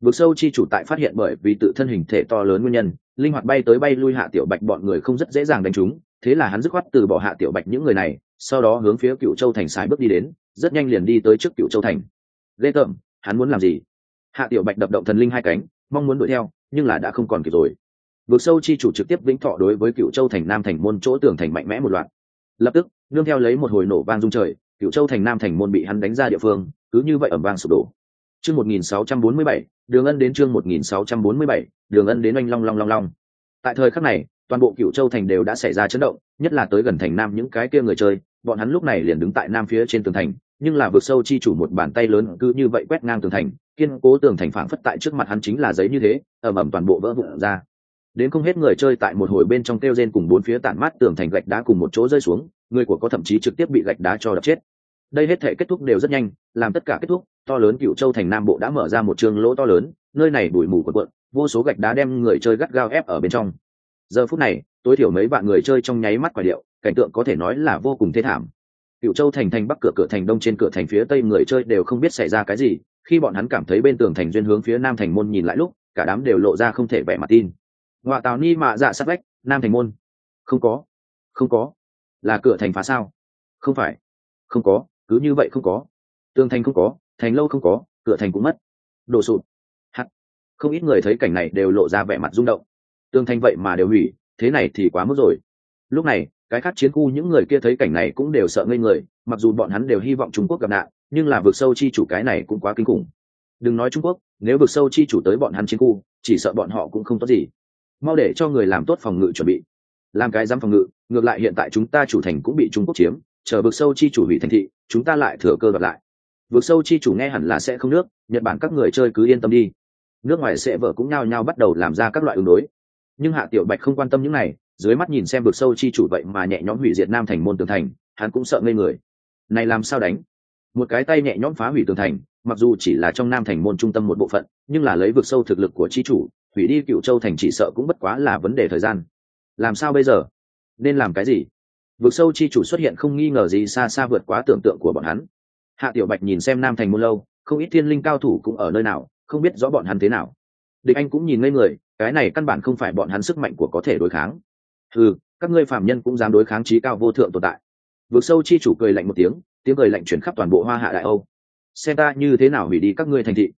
Vực sâu chi chủ tại phát hiện bởi vì tự thân hình thể to lớn nguyên nhân, linh hoạt bay tới bay lui hạ tiểu bạch bọn người không rất dễ dàng đánh chúng thế là hắn dứt khoát từ bỏ hạ tiểu bạch những người này, sau đó hướng phía cựu châu thành sái bước đi đến, rất nhanh liền đi tới trước cựu châu thành. Ghê tởm hắn muốn làm gì? Hạ tiểu bạch đập động thần linh hai cánh, mong muốn đuổi theo nhưng là đã không còn kịp rồi. Vực sâu chi chủ trực tiếp vĩnh thọ đối với cựu châu thành nam thành môn chỗ tường thành mạnh mẽ một loạt. Lập tức, nương theo lấy một hồi nổ vang dung trời cựu châu thành nam thành môn bị hắn đánh ra địa phương, cứ như vậy ẩm vang sụp đổ. Chương một nghìn sáu trăm bốn mươi bảy, đường ân đến chương một nghìn sáu trăm bốn mươi bảy, đường ân đến oanh long long long long. Tại thời khắc này, toàn bộ cựu châu thành đều đã xảy ra chấn động, nhất là tới gần thành nam những cái kia người chơi, bọn hắn lúc này liền đứng tại nam phía trên tường thành nhưng là vượt sâu chi chủ một bàn tay lớn cứ như vậy quét ngang tường thành, kiên cố tường thành phảng phất tại trước mặt hắn chính là giấy như thế ẩm ẩm toàn bộ vỡ vụn ra. Đến không hết người chơi tại một hồi bên trong kêu rên cùng bốn phía tản mát tường thành gạch đá cùng một chỗ rơi xuống, người của có thậm chí trực tiếp bị gạch đá cho đập chết. Đây hết thể kết thúc đều rất nhanh, làm tất cả kết thúc, to lớn cựu châu thành nam bộ đã mở ra một trường lỗ to lớn, nơi này bụi mù quần quận vô số gạch đá đem người chơi gắt gao ép ở bên trong. Giờ phút này, tối thiểu mấy bạn người chơi trong nháy mắt quả điệu, cảnh tượng có thể nói là vô cùng thê thảm cựu châu thành thành bắc cửa cửa thành đông trên cửa thành phía tây người chơi đều không biết xảy ra cái gì. Khi bọn hắn cảm thấy bên tường thành duyên hướng phía nam thành môn nhìn lại lúc, cả đám đều lộ ra không thể vẻ mặt tin. Ngoạ tào ni mạ dạ sát vách, nam thành môn. Không có. Không có. Là cửa thành phá sao? Không phải. Không có. Cứ như vậy không có. Tường thành không có, thành lâu không có, cửa thành cũng mất. Đổ sụt hắt không ít người thấy cảnh này đều lộ ra vẻ mặt rung động. Tường thành vậy mà đều hủy, thế này thì quá mức rồi. Lúc này cái khác chiến khu những người kia thấy cảnh này cũng đều sợ ngây người, mặc dù bọn hắn đều hy vọng trung quốc gặp nạn, nhưng là vượt sâu chi chủ cái này cũng quá kinh khủng. Đừng nói trung quốc, nếu vượt sâu chi chủ tới bọn hắn chiến khu, chỉ sợ bọn họ cũng không tốt gì. Mau để cho người làm tốt phòng ngự chuẩn bị. Làm cái dám phòng ngự, ngược lại hiện tại chúng ta chủ thành cũng bị trung quốc chiếm, chờ vực sâu chi chủ hủy thành thị, chúng ta lại thừa cơ đoạt lại. Vực sâu chi chủ nghe hẳn là sẽ không nước, nhật bản các người chơi cứ yên tâm đi. Nước ngoài sẽ vợ cũng nhao nhao bắt đầu làm ra các loại ứng đối. Nhưng hạ tiểu bạch không quan tâm những này dưới mắt nhìn xem vực sâu chi chủ vậy mà nhẹ nhõm hủy diệt nam thành môn tường thành, hắn cũng sợ ngây người. Này làm sao đánh? Một cái tay nhẹ nhõm phá hủy tường thành, mặc dù chỉ là trong nam thành môn trung tâm một bộ phận, nhưng là lấy vực sâu thực lực của chi chủ, hủy đi cựu châu thành chỉ sợ cũng bất quá là vấn đề thời gian. Làm sao bây giờ? Nên làm cái gì? Vực sâu chi chủ xuất hiện không nghi ngờ gì xa xa vượt quá tưởng tượng của bọn hắn. Hạ tiểu bạch nhìn xem nam thành môn lâu, không ít thiên linh cao thủ cũng ở nơi nào, không biết rõ bọn hắn thế nào. Địch anh cũng nhìn ngây người, cái này căn bản không phải bọn hắn sức mạnh của có thể đối kháng ừ các ngươi phạm nhân cũng dám đối kháng trí cao vô thượng tồn tại. Vực sâu chi chủ cười lạnh một tiếng tiếng cười lạnh chuyển khắp toàn bộ hoa hạ đại âu. Xem ta như thế nào hủy đi các ngươi thành thị.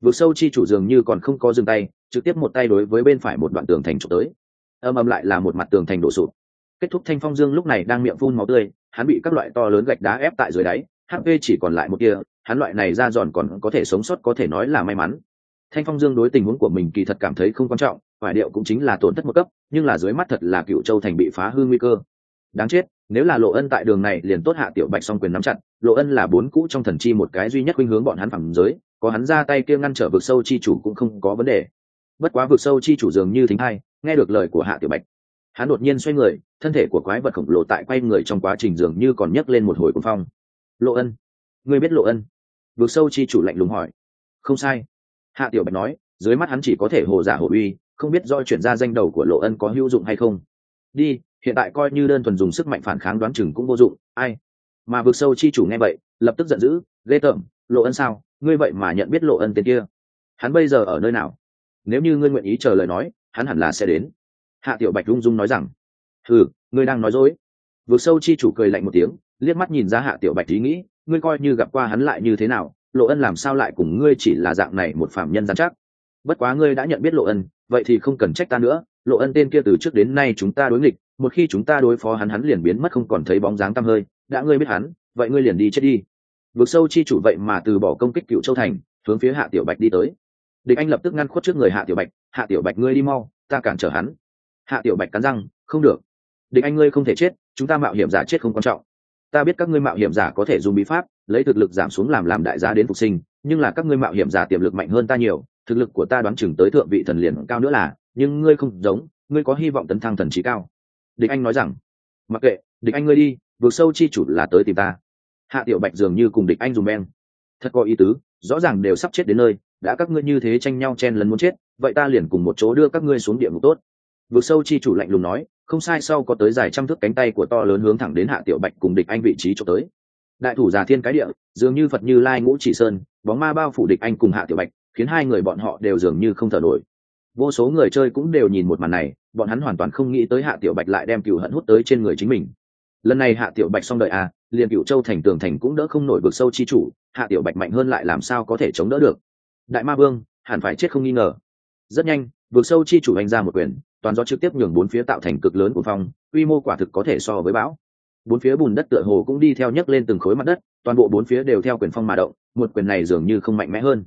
Vực sâu chi chủ dường như còn không có dừng tay, trực tiếp một tay đối với bên phải một đoạn tường thành trục tới. Âm âm lại là một mặt tường thành đổ sụp. Kết thúc thanh phong dương lúc này đang miệng phun máu tươi, hắn bị các loại to lớn gạch đá ép tại dưới đáy hp chỉ còn lại một kia, hắn loại này ra giòn còn có thể sống sót có thể nói là may mắn thanh phong dương đối tình huống của mình kỳ thật cảm thấy không quan trọng phải điệu cũng chính là tổn thất một cấp, nhưng là dưới mắt thật là cựu châu thành bị phá hư nguy cơ. Đáng chết, nếu là lộ ân tại đường này liền tốt hạ tiểu bạch song quyền nắm chặt, lộ ân là bốn cũ trong thần chi một cái duy nhất khuynh hướng bọn hắn phẳng giới, có hắn ra tay kia ngăn trở vực sâu chi chủ cũng không có vấn đề. Bất quá vực sâu chi chủ dường như thính hai nghe được lời của hạ tiểu bạch, hắn đột nhiên xoay người, thân thể của quái vật khổng lồ tại quay người trong quá trình dường như còn nhấc lên một hồi cuồng phong. Lộ ân, ngươi biết lộ ân? Vực sâu chi chủ lạnh lùng hỏi. Không sai hạ tiểu bạch nói, dưới mắt hắn chỉ có thể hồ giả hồ uy, không biết do chuyển ra danh đầu của lộ ân có hữu dụng hay không. Đi, hiện tại coi như đơn thuần dùng sức mạnh phản kháng đoán chừng cũng vô dụng, ai? Mà vực sâu chi chủ nghe vậy, lập tức giận dữ, ghê tởm, lộ ân sao? Ngươi vậy mà nhận biết lộ ân tên kia. Hắn bây giờ ở nơi nào? Nếu như ngươi nguyện ý chờ lời nói, hắn hẳn là sẽ đến. Hạ tiểu bạch rung dung nói rằng ừ ngươi đang nói dối. Vực sâu chi chủ cười lạnh một tiếng, liếc mắt nhìn ra hạ tiểu bạch ý nghĩ, ngươi coi như gặp qua hắn lại như thế nào lộ ân làm sao lại cùng ngươi chỉ là dạng này một phạm nhân gian chắc? Bất quá ngươi đã nhận biết lộ ân, vậy thì không cần trách ta nữa. Lộ ân tên kia từ trước đến nay chúng ta đối nghịch, một khi chúng ta đối phó hắn hắn liền biến mất không còn thấy bóng dáng tăm hơi. Đã ngươi biết hắn, vậy ngươi liền đi chết đi. Vực sâu chi chủ vậy mà từ bỏ công kích cựu châu thành, hướng phía hạ tiểu bạch đi tới. Địch anh lập tức ngăn khuất trước người hạ tiểu bạch, hạ tiểu bạch ngươi đi mau, ta cản trở hắn. Hạ tiểu bạch cắn răng, không được. Địch anh ngươi không thể chết, chúng ta mạo hiểm giả chết không quan trọng ta biết các ngươi mạo hiểm giả có thể dùng bí pháp, lấy thực lực giảm xuống làm làm đại giá đến phục sinh, nhưng là các ngươi mạo hiểm giả tiềm lực mạnh hơn ta nhiều, thực lực của ta đoán chừng tới thượng vị thần liền cao nữa là, nhưng ngươi không giống, ngươi có hy vọng tấn thăng thần trí cao. Địch anh nói rằng. Mặc kệ, địch anh ngươi đi vượt sâu chi chủ là tới tìm ta. Hạ tiểu bạch dường như cùng địch anh dùng beng thật có ý tứ, rõ ràng đều sắp chết đến nơi, đã các ngươi như thế tranh nhau chen lấn muốn chết, vậy ta liền cùng một chỗ đưa các ngươi xuống địa ngục tốt. Vượt sâu chi chủ lạnh lùng nói không sai, sau có tới dài trăm thước cánh tay của to lớn hướng thẳng đến hạ tiểu bạch cùng địch anh vị trí chỗ tới. Đại thủ già thiên cái địa, dường như phật như lai ngũ chỉ sơn, bóng ma bao phủ địch anh cùng hạ tiểu bạch, khiến hai người bọn họ đều dường như không thở nổi. Vô số người chơi cũng đều nhìn một màn này, bọn hắn hoàn toàn không nghĩ tới hạ tiểu bạch lại đem cựu hận hút tới trên người chính mình. Lần này hạ tiểu bạch xong đợi à liền cựu châu thành tường thành cũng đỡ không nổi vực sâu chi chủ, hạ tiểu bạch mạnh hơn lại làm sao có thể chống đỡ được? Đại ma vương, hẳn phải chết không nghi ngờ. Rất nhanh, vực sâu chi chủ anh ra một quyền toàn gió trực tiếp nhường bốn phía tạo thành cực lớn của phong, quy mô quả thực có thể so với bão. Bốn phía bùn đất tựa hồ cũng đi theo nhấc lên từng khối mặt đất, toàn bộ bốn phía đều theo quyền phong mà động, một quyền này dường như không mạnh mẽ hơn.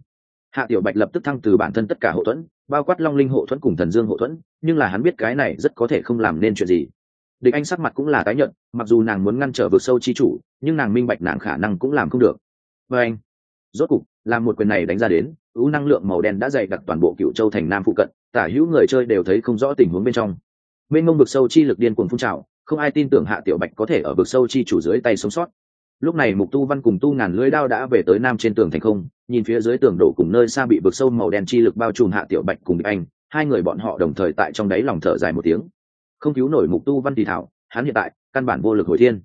Hạ tiểu bạch lập tức thăng từ bản thân tất cả hậu thuẫn, bao quát long linh hộ thuẫn cùng thần dương hộ thuẫn, nhưng là hắn biết cái này rất có thể không làm nên chuyện gì. Địch anh sắc mặt cũng là tái nhận mặc dù nàng muốn ngăn trở vực sâu chi chủ, nhưng nàng minh bạch nàng khả năng cũng làm không được. Và anh, rốt cục, làm một quyền này đánh ra đến, ưu năng lượng màu đen đã dày đặc toàn bộ cựu châu thành nam phụ cận tả hữu người chơi đều thấy không rõ tình huống bên trong. Mênh mông vực sâu chi lực điên cuồng phun trào, không ai tin tưởng hạ tiểu bạch có thể ở vực sâu chi chủ dưới tay sống sót. Lúc này mục tu văn cùng tu ngàn lưới đao đã về tới nam trên tường thành không, nhìn phía dưới tường đổ cùng nơi xa bị vực sâu màu đen chi lực bao trùm hạ tiểu bạch cùng địch anh, hai người bọn họ đồng thời tại trong đáy lòng thở dài một tiếng. Không cứu nổi mục tu văn thì thảo, hắn hiện tại, căn bản vô lực hồi thiên.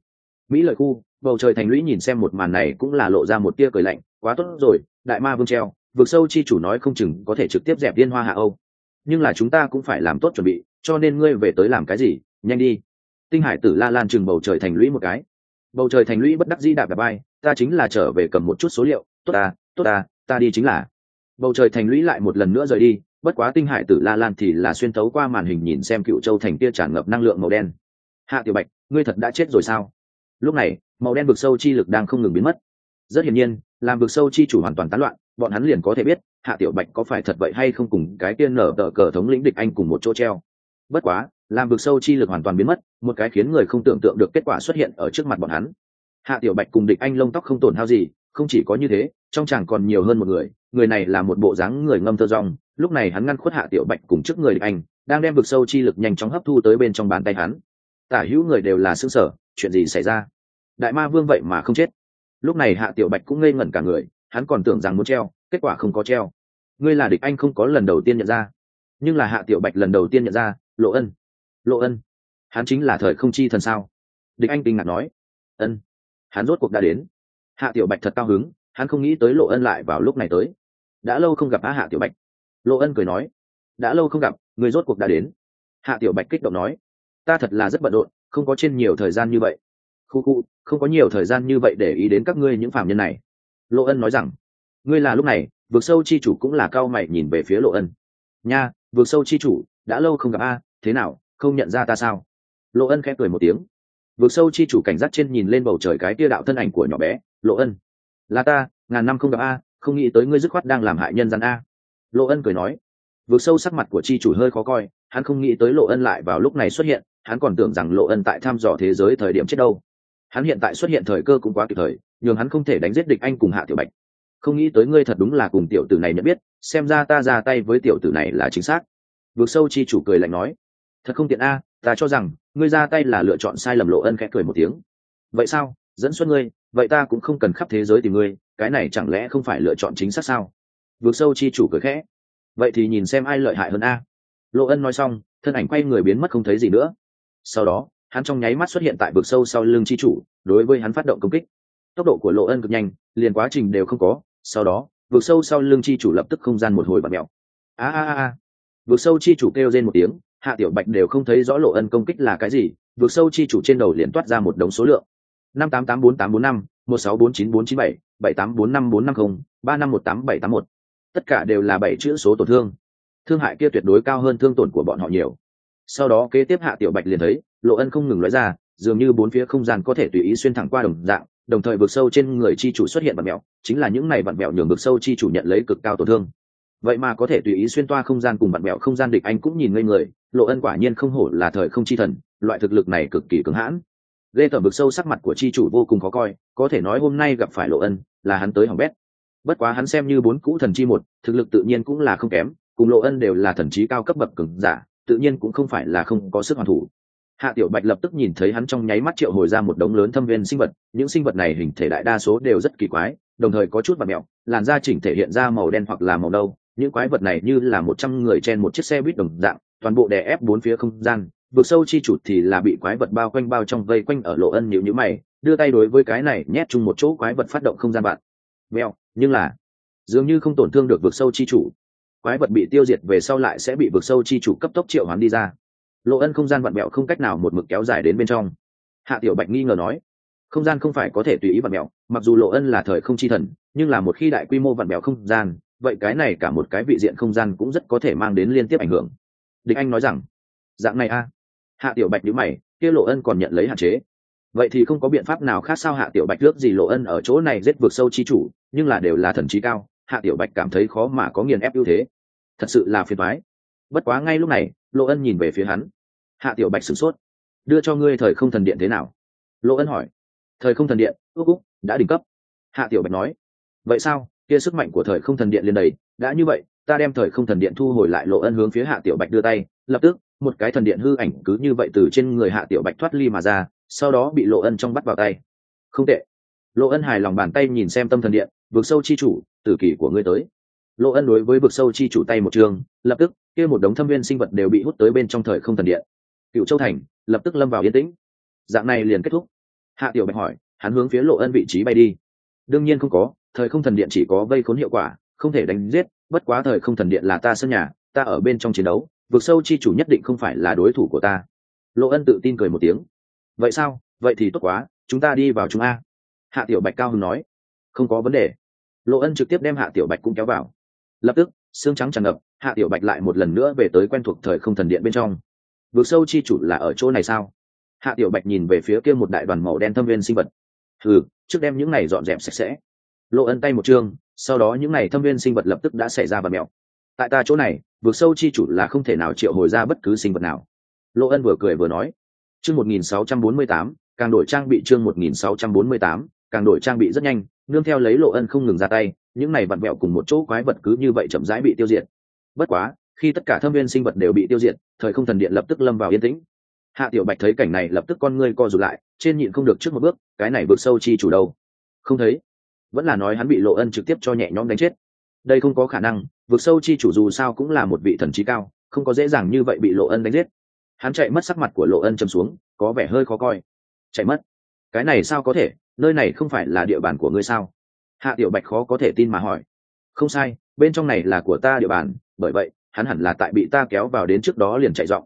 Mỹ lợi khu, bầu trời thành lũy nhìn xem một màn này cũng là lộ ra một tia cười lạnh, quá tốt rồi, đại ma vương treo, vực sâu chi chủ nói không chừng có thể trực tiếp dẹp liên hoa hạ âu nhưng là chúng ta cũng phải làm tốt chuẩn bị, cho nên ngươi về tới làm cái gì, nhanh đi. Tinh hải tử la lan chừng bầu trời thành lũy một cái. Bầu trời thành lũy bất đắc dĩ đạp đạp bay, ta chính là trở về cầm một chút số liệu, tốt ta tốt ta ta đi chính là. Bầu trời thành lũy lại một lần nữa rời đi, bất quá tinh hải tử la lan thì là xuyên tấu qua màn hình nhìn xem cựu châu thành kia tràn ngập năng lượng màu đen. Hạ tiểu bạch, ngươi thật đã chết rồi sao? Lúc này, màu đen vực sâu chi lực đang không ngừng biến mất. Rất hiển nhiên, làm vực sâu chi chủ hoàn toàn tán loạn, bọn hắn liền có thể biết hạ tiểu bạch có phải thật vậy hay không cùng cái tiên nở tờ cờ thống lĩnh địch anh cùng một chỗ treo? Bất quá, làm vực sâu chi lực hoàn toàn biến mất, một cái khiến người không tưởng tượng được kết quả xuất hiện ở trước mặt bọn hắn. Hạ tiểu bạch cùng địch anh lông tóc không tổn hao gì, không chỉ có như thế, trong chàng còn nhiều hơn một người người này là một bộ dáng người ngâm thơ rong, lúc này hắn ngăn khuất hạ tiểu bạch cùng trước người địch anh, đang đem vực sâu chi lực nhanh chóng hấp thu tới bên trong bàn tay hắn. Tả hữu người đều là xương sở chuyện gì xảy ra? Đại ma vương vậy mà không chết. Lúc này hạ tiểu bạch cũng ngây ngẩn cả người, hắn còn tưởng rằng muốn treo, kết quả không có treo ngươi là địch anh không có lần đầu tiên nhận ra, nhưng là hạ tiểu bạch lần đầu tiên nhận ra, lộ ân lộ ân, hắn chính là thời không chi thần sao? Địch anh kinh ngạc nói, ân, hắn rốt cuộc đã đến. Hạ tiểu bạch thật cao hứng, hắn không nghĩ tới lộ ân lại vào lúc này tới. Đã lâu không gặp á hạ tiểu bạch. Lộ ân cười nói, đã lâu không gặp người rốt cuộc đã đến. Hạ tiểu bạch kích động nói, ta thật là rất bận rộn, không có trên nhiều thời gian như vậy. Khu khu, không có nhiều thời gian như vậy để ý đến các ngươi những phạm nhân này. Lộ ân nói rằng, ngươi là lúc này vượt sâu chi chủ cũng là cao mày nhìn về phía lộ ân. Nha vượt sâu chi chủ, đã lâu không gặp a, thế nào, không nhận ra ta sao? Lộ ân khẽ cười một tiếng. Vượt sâu chi chủ cảnh giác trên nhìn lên bầu trời cái tia đạo thân ảnh của nhỏ bé, lộ ân, là ta, ngàn năm không gặp a, không nghĩ tới ngươi dứt khoát đang làm hại nhân gian a. Lộ ân cười nói. Vượt sâu sắc mặt của chi chủ hơi khó coi, hắn không nghĩ tới lộ ân lại vào lúc này xuất hiện, hắn còn tưởng rằng lộ ân tại thăm dò thế giới thời điểm chết đâu. Hắn hiện tại xuất hiện thời cơ cũng quá kịp thời, nhường hắn không thể đánh giết địch anh cùng hạ tiểu bạch không nghĩ tới ngươi thật đúng là cùng tiểu tử này nhận biết, xem ra ta ra tay với tiểu tử này là chính xác. Vượt sâu chi chủ cười lạnh nói, thật không tiện a, ta cho rằng, ngươi ra tay là lựa chọn sai lầm. Lộ ân khẽ cười một tiếng, vậy sao? Dẫn xuất ngươi, vậy ta cũng không cần khắp thế giới tìm ngươi, cái này chẳng lẽ không phải lựa chọn chính xác sao? Vượt sâu chi chủ cười khẽ, vậy thì nhìn xem ai lợi hại hơn a. Lộ ân nói xong, thân ảnh quay người biến mất không thấy gì nữa. Sau đó, hắn trong nháy mắt xuất hiện tại vực sâu sau lưng chi chủ, đối với hắn phát động công kích. Tốc độ của lộ ân cực nhanh, liền quá trình đều không có sau đó, vượt sâu sau lưng chi chủ lập tức không gian một hồi bật mèo. A a a vượt sâu chi chủ kêu lên một tiếng, hạ tiểu bạch đều không thấy rõ lộ ân công kích là cái gì, vượt sâu chi chủ trên đầu liền toát ra một đống số lượng. Năm tám tám bốn tám bốn năm, một sáu bốn chín bốn chín bảy bảy tám bốn năm bốn năm không, ba năm một tám bảy tám một. Tất cả đều là bảy chữ số tổn thương. Thương hại kia tuyệt đối cao hơn thương tổn của bọn họ nhiều. Sau đó kế tiếp hạ tiểu bạch liền thấy, lộ ân không ngừng nói ra, dường như bốn phía không gian có thể tùy ý xuyên thẳng qua đồng dạng đồng thời vực sâu trên người chi chủ xuất hiện vặn mẹo, chính là những này vặn mẹo nhường vực sâu chi chủ nhận lấy cực cao tổn thương. Vậy mà có thể tùy ý xuyên toa không gian cùng vặn mẹo không gian địch anh cũng nhìn ngây người, lộ ân quả nhiên không hổ là thời không chi thần, loại thực lực này cực kỳ cứng hãn. Lê tởm vực sâu sắc mặt của chi chủ vô cùng khó coi, có thể nói hôm nay gặp phải lộ ân, là hắn tới hỏng bét. Bất quá hắn xem như bốn cũ thần chi một, thực lực tự nhiên cũng là không kém, cùng lộ ân đều là thần trí cao cấp bậc cứng giả, tự nhiên cũng không phải là không có sức hoàn thủ hạ tiểu bạch lập tức nhìn thấy hắn trong nháy mắt triệu hồi ra một đống lớn thâm viên sinh vật, những sinh vật này hình thể đại đa số đều rất kỳ quái, đồng thời có chút và mẹo, làn da chỉnh thể hiện ra màu đen hoặc là màu nâu, những quái vật này như là một trăm người trên một chiếc xe buýt đồng dạng, toàn bộ đè ép bốn phía không gian, vực sâu chi chụt thì là bị quái vật bao quanh bao trong vây quanh ở lộ ân nhịu nhữ mày, đưa tay đối với cái này nhét chung một chỗ quái vật phát động không gian bạn. Mèo nhưng là, dường như không tổn thương được vực sâu chi chủ. Quái vật bị tiêu diệt về sau lại sẽ bị vực sâu chi chủ cấp tốc triệu hoán đi ra lộ ân không gian vặn mẹo không cách nào một mực kéo dài đến bên trong. Hạ tiểu bạch nghi ngờ nói, không gian không phải có thể tùy ý vặn mẹo, mặc dù lộ ân là thời không chi thần, nhưng là một khi đại quy mô vặn mẹo không gian, vậy cái này cả một cái vị diện không gian cũng rất có thể mang đến liên tiếp ảnh hưởng. Địch anh nói rằng, dạng này a. Hạ tiểu bạch nhữ mày, kia lộ ân còn nhận lấy hạn chế. Vậy thì không có biện pháp nào khác sao hạ tiểu bạch ước gì lộ ân ở chỗ này giết vượt sâu chi chủ, nhưng là đều là thần trí cao, hạ tiểu bạch cảm thấy khó mà có nghiền ép ưu thế. Thật sự là phiền thoái bất quá ngay lúc này, lộ ân nhìn về phía hắn hạ tiểu bạch sửng sốt. Đưa cho ngươi thời không thần điện thế nào? Lộ ân hỏi. Thời không thần điện, ước úc đã đỉnh cấp. Hạ tiểu bạch nói. Vậy sao? Kia sức mạnh của thời không thần điện lên đầy. Đã như vậy, ta đem thời không thần điện thu hồi lại lộ ân hướng phía hạ tiểu bạch đưa tay. Lập tức, một cái thần điện hư ảnh cứ như vậy từ trên người hạ tiểu bạch thoát ly mà ra, sau đó bị lộ ân trong bắt vào tay. Không tệ. Lộ ân hài lòng bàn tay nhìn xem tâm thần điện vực sâu chi chủ, tử kỷ của ngươi tới. Lộ ân đối với vực sâu chi chủ tay một trường, lập tức, kia một đống thâm viên sinh vật đều bị hút tới bên trong thời không thần điện cựu châu thành, lập tức lâm vào yên tĩnh. Dạng này liền kết thúc. Hạ tiểu bạch hỏi, hắn hướng phía lộ ân vị trí bay đi. Đương nhiên không có, thời không thần điện chỉ có vây khốn hiệu quả, không thể đánh giết, bất quá thời không thần điện là ta sân nhà, ta ở bên trong chiến đấu, vực sâu chi chủ nhất định không phải là đối thủ của ta. Lộ ân tự tin cười một tiếng. Vậy sao? Vậy thì tốt quá, chúng ta đi vào chúng a. Hạ tiểu bạch cao hưng nói. Không có vấn đề. Lộ ân trực tiếp đem hạ tiểu bạch cũng kéo vào. Lập tức, xương trắng tràn ngập, hạ tiểu bạch lại một lần nữa về tới quen thuộc thời không thần điện bên trong vực sâu chi chủ là ở chỗ này sao? Hạ tiểu bạch nhìn về phía kia một đại đoàn màu đen thâm viên sinh vật. Ừ trước đem những này dọn dẹp sạch sẽ. Lộ ân tay một chương sau đó những này thâm viên sinh vật lập tức đã xảy ra và mẹo. Tại ta chỗ này, vực sâu chi chủ là không thể nào triệu hồi ra bất cứ sinh vật nào. Lộ ân vừa cười vừa nói. Chương một nghìn sáu trăm bốn mươi tám, càng đổi trang bị chương một nghìn sáu trăm bốn mươi tám, càng đổi trang bị rất nhanh, nương theo lấy lộ ân không ngừng ra tay, những này vặn vẹo cùng một chỗ quái vật cứ như vậy chậm rãi bị tiêu diệt. Bất quá khi tất cả thâm viên sinh vật đều bị tiêu diệt, thời không thần điện lập tức lâm vào yên tĩnh. Hạ tiểu bạch thấy cảnh này lập tức con ngươi co rụt lại, trên nhịn không được trước một bước, cái này vượt sâu chi chủ đâu? Không thấy. Vẫn là nói hắn bị lộ ân trực tiếp cho nhẹ nhõm đánh chết. Đây không có khả năng, vượt sâu chi chủ dù sao cũng là một vị thần trí cao, không có dễ dàng như vậy bị lộ ân đánh giết. Hắn chạy mất sắc mặt của lộ ân chầm xuống, có vẻ hơi khó coi. Chạy mất? Cái này sao có thể? Nơi này không phải là địa bàn của ngươi sao? Hạ tiểu bạch khó có thể tin mà hỏi. Không sai, bên trong này là của ta địa bàn, bởi vậy hắn hẳn là tại bị ta kéo vào đến trước đó liền chạy giọng.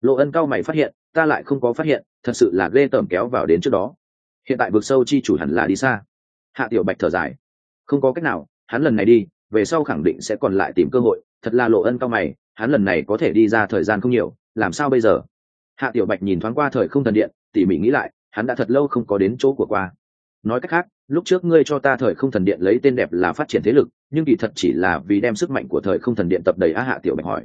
Lộ ân cao mày phát hiện, ta lại không có phát hiện, thật sự là ghê tởm kéo vào đến trước đó. Hiện tại vực sâu chi chủ hẳn là đi xa. Hạ tiểu bạch thở dài. Không có cách nào, hắn lần này đi, về sau khẳng định sẽ còn lại tìm cơ hội. Thật là lộ ân cao mày, hắn lần này có thể đi ra thời gian không nhiều, làm sao bây giờ? Hạ tiểu bạch nhìn thoáng qua thời không thần điện, tỉ mỉ nghĩ lại, hắn đã thật lâu không có đến chỗ của qua. Nói cách khác lúc trước ngươi cho ta thời không thần điện lấy tên đẹp là phát triển thế lực, nhưng kỳ thật chỉ là vì đem sức mạnh của thời không thần điện tập đầy á hạ tiểu bạch hỏi.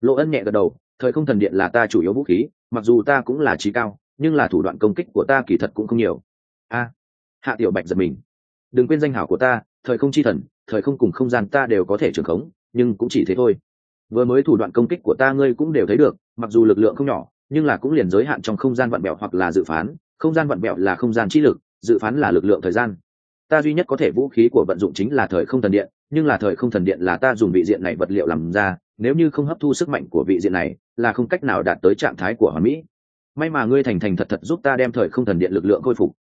Lộ ân nhẹ gật đầu, thời không thần điện là ta chủ yếu vũ khí, mặc dù ta cũng là trí cao, nhưng là thủ đoạn công kích của ta kỳ thật cũng không nhiều. A, hạ tiểu bạch giật mình. Đừng quên danh hảo của ta, thời không chi thần, thời không cùng không gian ta đều có thể trưởng khống, nhưng cũng chỉ thế thôi. Vừa mới thủ đoạn công kích của ta ngươi cũng đều thấy được, mặc dù lực lượng không nhỏ, nhưng là cũng liền giới hạn trong không gian vặn bẹo hoặc là dự phán. Không gian vặn bẹo là không gian trí lực, dự phán là lực lượng thời gian ta duy nhất có thể vũ khí của vận dụng chính là thời không thần điện, nhưng là thời không thần điện là ta dùng vị diện này vật liệu làm ra, nếu như không hấp thu sức mạnh của vị diện này, là không cách nào đạt tới trạng thái của hoàn mỹ. May mà ngươi thành thành thật thật giúp ta đem thời không thần điện lực lượng khôi phục.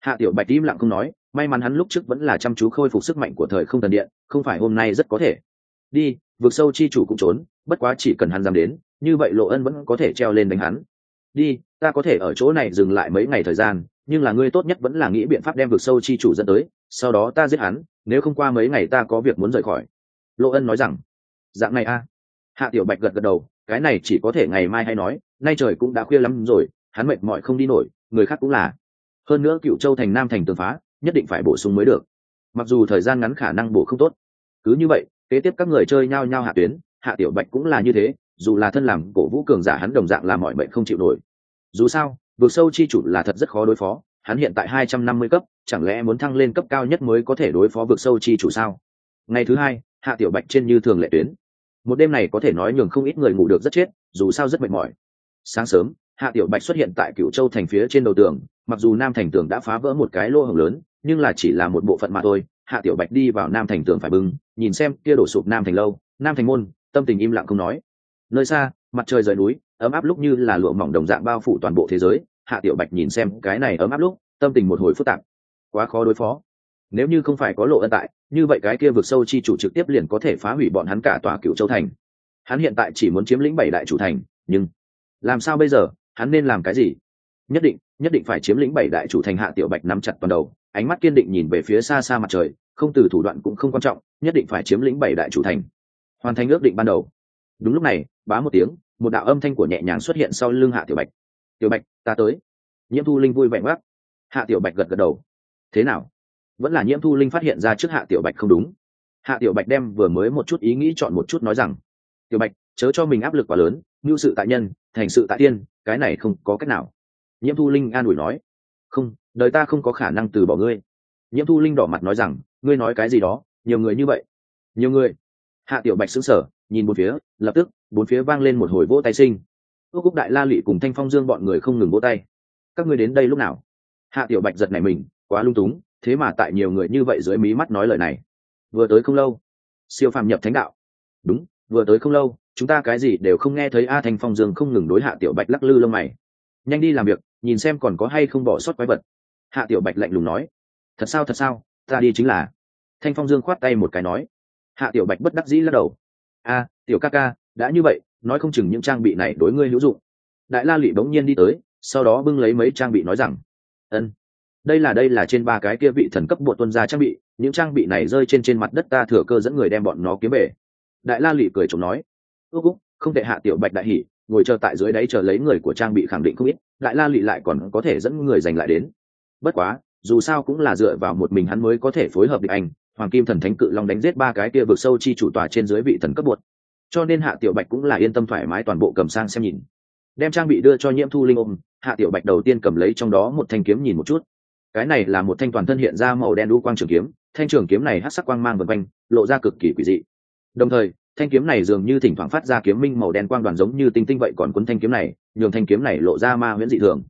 Hạ tiểu bạch im lặng không nói, may mắn hắn lúc trước vẫn là chăm chú khôi phục sức mạnh của thời không thần điện, không phải hôm nay rất có thể. Đi, vượt sâu chi chủ cũng trốn, bất quá chỉ cần hắn dám đến, như vậy lộ ân vẫn có thể treo lên đánh hắn. Đi, ta có thể ở chỗ này dừng lại mấy ngày thời gian nhưng là ngươi tốt nhất vẫn là nghĩ biện pháp đem vực sâu chi chủ dẫn tới, sau đó ta giết hắn, nếu không qua mấy ngày ta có việc muốn rời khỏi. Lộ ân nói rằng. Dạng này a. Hạ tiểu bạch gật gật đầu, cái này chỉ có thể ngày mai hay nói, nay trời cũng đã khuya lắm rồi, hắn mệt mỏi không đi nổi, người khác cũng là. Hơn nữa cựu châu thành nam thành tường phá, nhất định phải bổ sung mới được. Mặc dù thời gian ngắn khả năng bổ không tốt, cứ như vậy, kế tiếp các người chơi nhau nhau hạ tuyến, hạ tiểu bạch cũng là như thế, dù là thân làm cổ vũ cường giả hắn đồng dạng là mọi mệnh không chịu nổi. Dù sao vượt sâu chi chủ là thật rất khó đối phó, hắn hiện tại hai trăm năm mươi cấp, chẳng lẽ muốn thăng lên cấp cao nhất mới có thể đối phó vượt sâu chi chủ sao? Ngày thứ hai, hạ tiểu bạch trên như thường lệ tuyến. Một đêm này có thể nói nhường không ít người ngủ được rất chết, dù sao rất mệt mỏi. Sáng sớm, hạ tiểu bạch xuất hiện tại cựu châu thành phía trên đầu tường, mặc dù nam thành tường đã phá vỡ một cái lô hồng lớn, nhưng là chỉ là một bộ phận mà thôi. Hạ tiểu bạch đi vào nam thành tường phải bưng, nhìn xem kia đổ sụp nam thành lâu. Nam thành môn, tâm tình im lặng không nói. Nơi xa, mặt trời rời núi ấm áp lúc như là lụa mỏng đồng dạng bao phủ toàn bộ thế giới, hạ tiểu bạch nhìn xem cái này ấm áp lúc, tâm tình một hồi phức tạp. Quá khó đối phó. Nếu như không phải có lộ ân tại, như vậy cái kia vực sâu chi chủ trực tiếp liền có thể phá hủy bọn hắn cả tòa cựu châu thành. Hắn hiện tại chỉ muốn chiếm lĩnh bảy đại chủ thành, nhưng làm sao bây giờ? Hắn nên làm cái gì? Nhất định nhất định phải chiếm lĩnh bảy đại chủ thành, hạ tiểu bạch nắm chặt toàn đầu, ánh mắt kiên định nhìn về phía xa xa mặt trời, không từ thủ đoạn cũng không quan trọng, nhất định phải chiếm lĩnh bảy đại chủ thành. Hoàn thành ước định ban đầu đúng lúc này, bá một tiếng, một đạo âm thanh của nhẹ nhàng xuất hiện sau lưng hạ tiểu bạch. Tiểu bạch, ta tới. Nhiễm thu linh vui vẻ ngoắc hạ tiểu bạch gật gật đầu. Thế nào? Vẫn là nhiễm thu linh phát hiện ra trước hạ tiểu bạch không đúng. Hạ tiểu bạch đem vừa mới một chút ý nghĩ chọn một chút nói rằng, tiểu bạch, chớ cho mình áp lực quá lớn như sự tại nhân, thành sự tại tiên, cái này không có cách nào. Nhiễm thu linh an ủi nói. Không, đời ta không có khả năng từ bỏ ngươi. Nhiễm thu linh đỏ mặt nói rằng, ngươi nói cái gì đó, nhiều người như vậy. Nhiều người? Hạ tiểu bạch xứng sở nhìn một phía, lập tức, bốn phía vang lên một hồi vỗ tay sinh. Ước cúc đại la lụy cùng thanh phong dương bọn người không ngừng vỗ tay. Các ngươi đến đây lúc nào? Hạ tiểu bạch giật này mình, quá lung túng, thế mà tại nhiều người như vậy dưới mí mắt nói lời này. Vừa tới không lâu, siêu phàm nhập thánh đạo. Đúng, vừa tới không lâu, chúng ta cái gì đều không nghe thấy a thanh phong dương không ngừng đối hạ tiểu bạch lắc lư lông mày. Nhanh đi làm việc, nhìn xem còn có hay không bỏ sót quái vật. Hạ tiểu bạch lạnh lùng nói. Thật sao thật sao, ta đi chính là. Thanh phong dương khoát tay một cái nói. Hạ tiểu bạch bất đắc dĩ lắc đầu a tiểu ca ca, đã như vậy, nói không chừng những trang bị này đối ngươi hữu dụng. Đại la lụy bỗng nhiên đi tới, sau đó bưng lấy mấy trang bị nói rằng, ân, đây là đây là trên ba cái kia vị thần cấp bộ tuân gia trang bị, những trang bị này rơi trên trên mặt đất ta thừa cơ dẫn người đem bọn nó kiếm về. Đại la lụy cười chồng nói, ước úc không tệ hạ tiểu bạch đại hỉ ngồi chờ tại dưới đấy chờ lấy người của trang bị khẳng định không ít, đại la lụy lại còn có thể dẫn người giành lại đến. Bất quá, dù sao cũng là dựa vào một mình hắn mới có thể phối hợp địch anh hoàng kim thần thánh cự long đánh giết ba cái kia vực sâu chi chủ tòa trên dưới vị thần cấp bột. Cho nên hạ tiểu bạch cũng là yên tâm thoải mái toàn bộ cầm sang xem nhìn. Đem trang bị đưa cho nhiễm thu linh ôm, hạ tiểu bạch đầu tiên cầm lấy trong đó một thanh kiếm nhìn một chút. Cái này là một thanh toàn thân hiện ra màu đen đu quang trường kiếm, thanh trường kiếm này hát sắc quang mang vân quanh, lộ ra cực kỳ quỷ dị. Đồng thời, thanh kiếm này dường như thỉnh thoảng phát ra kiếm minh màu đen quang đoàn giống như tinh tinh vậy, còn cuốn thanh kiếm này, nhường thanh kiếm này lộ ra ma huyễn dị thường.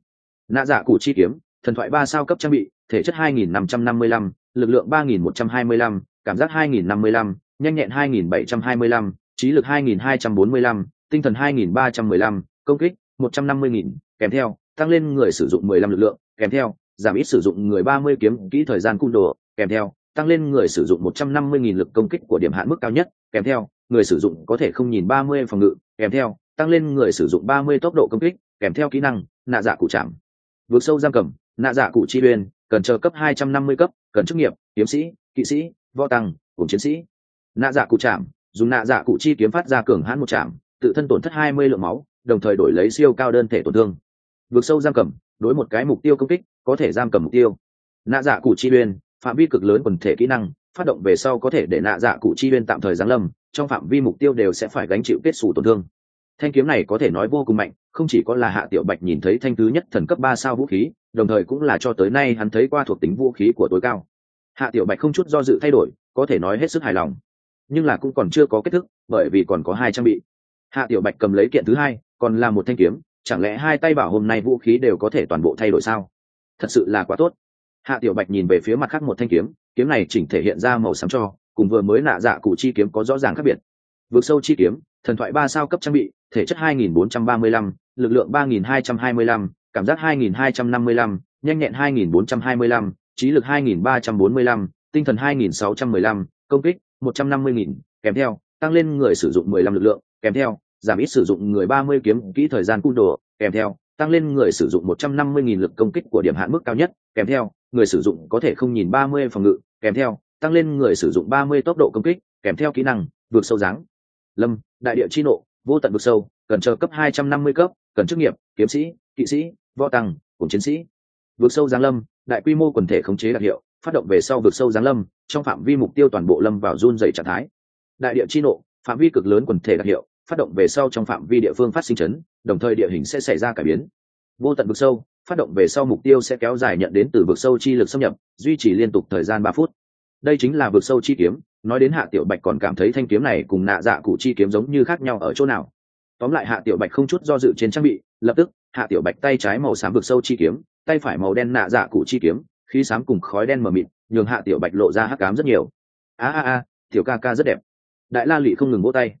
Nạ dạ cụ chi kiếm, thần thoại ba sao cấp trang bị thể chất 2555, lực lượng 3125, cảm giác 2055, nhanh nhẹn 2725, trí lực 2245, tinh thần 2315, công kích 150.000, kèm theo tăng lên người sử dụng 15 lực lượng, kèm theo giảm ít sử dụng người 30 kiếm kỹ thời gian cung đồ, kèm theo tăng lên người sử dụng 150.000 lực công kích của điểm hạn mức cao nhất, kèm theo người sử dụng có thể không nhìn 30 phòng ngự, kèm theo tăng lên người sử dụng 30 tốc độ công kích, kèm theo kỹ năng nạ dạ cụ chạm. Vượt sâu giam cầm, nạ dạ cụ chi uyên, cần chờ cấp 250 cấp, cần chức nghiệp, kiếm sĩ, kỵ sĩ, võ tăng, cùng chiến sĩ. Nạ dạ cụ chạm, dùng nạ dạ cụ chi kiếm phát ra cường hãn một chạm, tự thân tổn thất 20 lượng máu, đồng thời đổi lấy siêu cao đơn thể tổn thương. Vượt sâu giam cầm, đối một cái mục tiêu công kích, có thể giam cầm mục tiêu. Nạ dạ cụ chi uyên, phạm vi cực lớn quần thể kỹ năng, phát động về sau có thể để nạ dạ cụ chi uyên tạm thời giáng lâm, trong phạm vi mục tiêu đều sẽ phải gánh chịu kết sủ tổn thương thanh kiếm này có thể nói vô cùng mạnh không chỉ có là hạ tiểu bạch nhìn thấy thanh thứ nhất thần cấp ba sao vũ khí đồng thời cũng là cho tới nay hắn thấy qua thuộc tính vũ khí của tối cao. Hạ tiểu bạch không chút do dự thay đổi có thể nói hết sức hài lòng. Nhưng là cũng còn chưa có kết thúc bởi vì còn có hai trang bị. Hạ tiểu bạch cầm lấy kiện thứ hai còn là một thanh kiếm chẳng lẽ hai tay bảo hôm nay vũ khí đều có thể toàn bộ thay đổi sao? Thật sự là quá tốt. Hạ tiểu bạch nhìn về phía mặt khác một thanh kiếm kiếm này chỉnh thể hiện ra màu xám cho cùng vừa mới nạ dạ cụ chi kiếm có rõ ràng khác biệt. Vượt sâu chi kiếm thần thoại ba sao cấp trang bị thể chất 2435, lực lượng 3225, cảm giác 2255, nhanh nhẹn 2425, trí lực 2345, tinh thần 2615, công kích 150.000, kèm theo tăng lên người sử dụng 15 lực lượng, kèm theo giảm ít sử dụng người 30 kiếm kỹ thời gian cung đồ, kèm theo tăng lên người sử dụng 150.000 lực công kích của điểm hạn mức cao nhất, kèm theo người sử dụng có thể không nhìn 30 phòng ngự, kèm theo tăng lên người sử dụng 30 tốc độ công kích, kèm theo kỹ năng vượt sâu dáng. Lâm, đại địa chi nộ, vô tận vực sâu, cần chờ cấp 250 cấp, cần chức nghiệp, kiếm sĩ, kỵ sĩ, võ tăng, cùng chiến sĩ. vượt sâu giáng lâm, đại quy mô quần thể khống chế đặc hiệu, phát động về sau vượt sâu giáng lâm, trong phạm vi mục tiêu toàn bộ lâm vào run rẩy trạng thái. Đại địa chi nộ, phạm vi cực lớn quần thể đặc hiệu, phát động về sau trong phạm vi địa phương phát sinh chấn, đồng thời địa hình sẽ xảy ra cải biến. Vô tận vực sâu, phát động về sau mục tiêu sẽ kéo dài nhận đến từ vực sâu chi lực xâm nhập, duy trì liên tục thời gian ba phút. Đây chính là vực sâu chi kiếm, nói đến hạ tiểu bạch còn cảm thấy thanh kiếm này cùng nạ dạ cụ chi kiếm giống như khác nhau ở chỗ nào tóm lại hạ tiểu bạch không chút do dự trên trang bị lập tức hạ tiểu bạch tay trái màu xám vực sâu chi kiếm, tay phải màu đen nạ dạ cụ chi kiếm, khí xám cùng khói đen mờ mịt, nhường hạ tiểu bạch lộ ra hắc cám rất nhiều. A a a, tiểu ca ca rất đẹp. Đại la lụy không ngừng vỗ tay.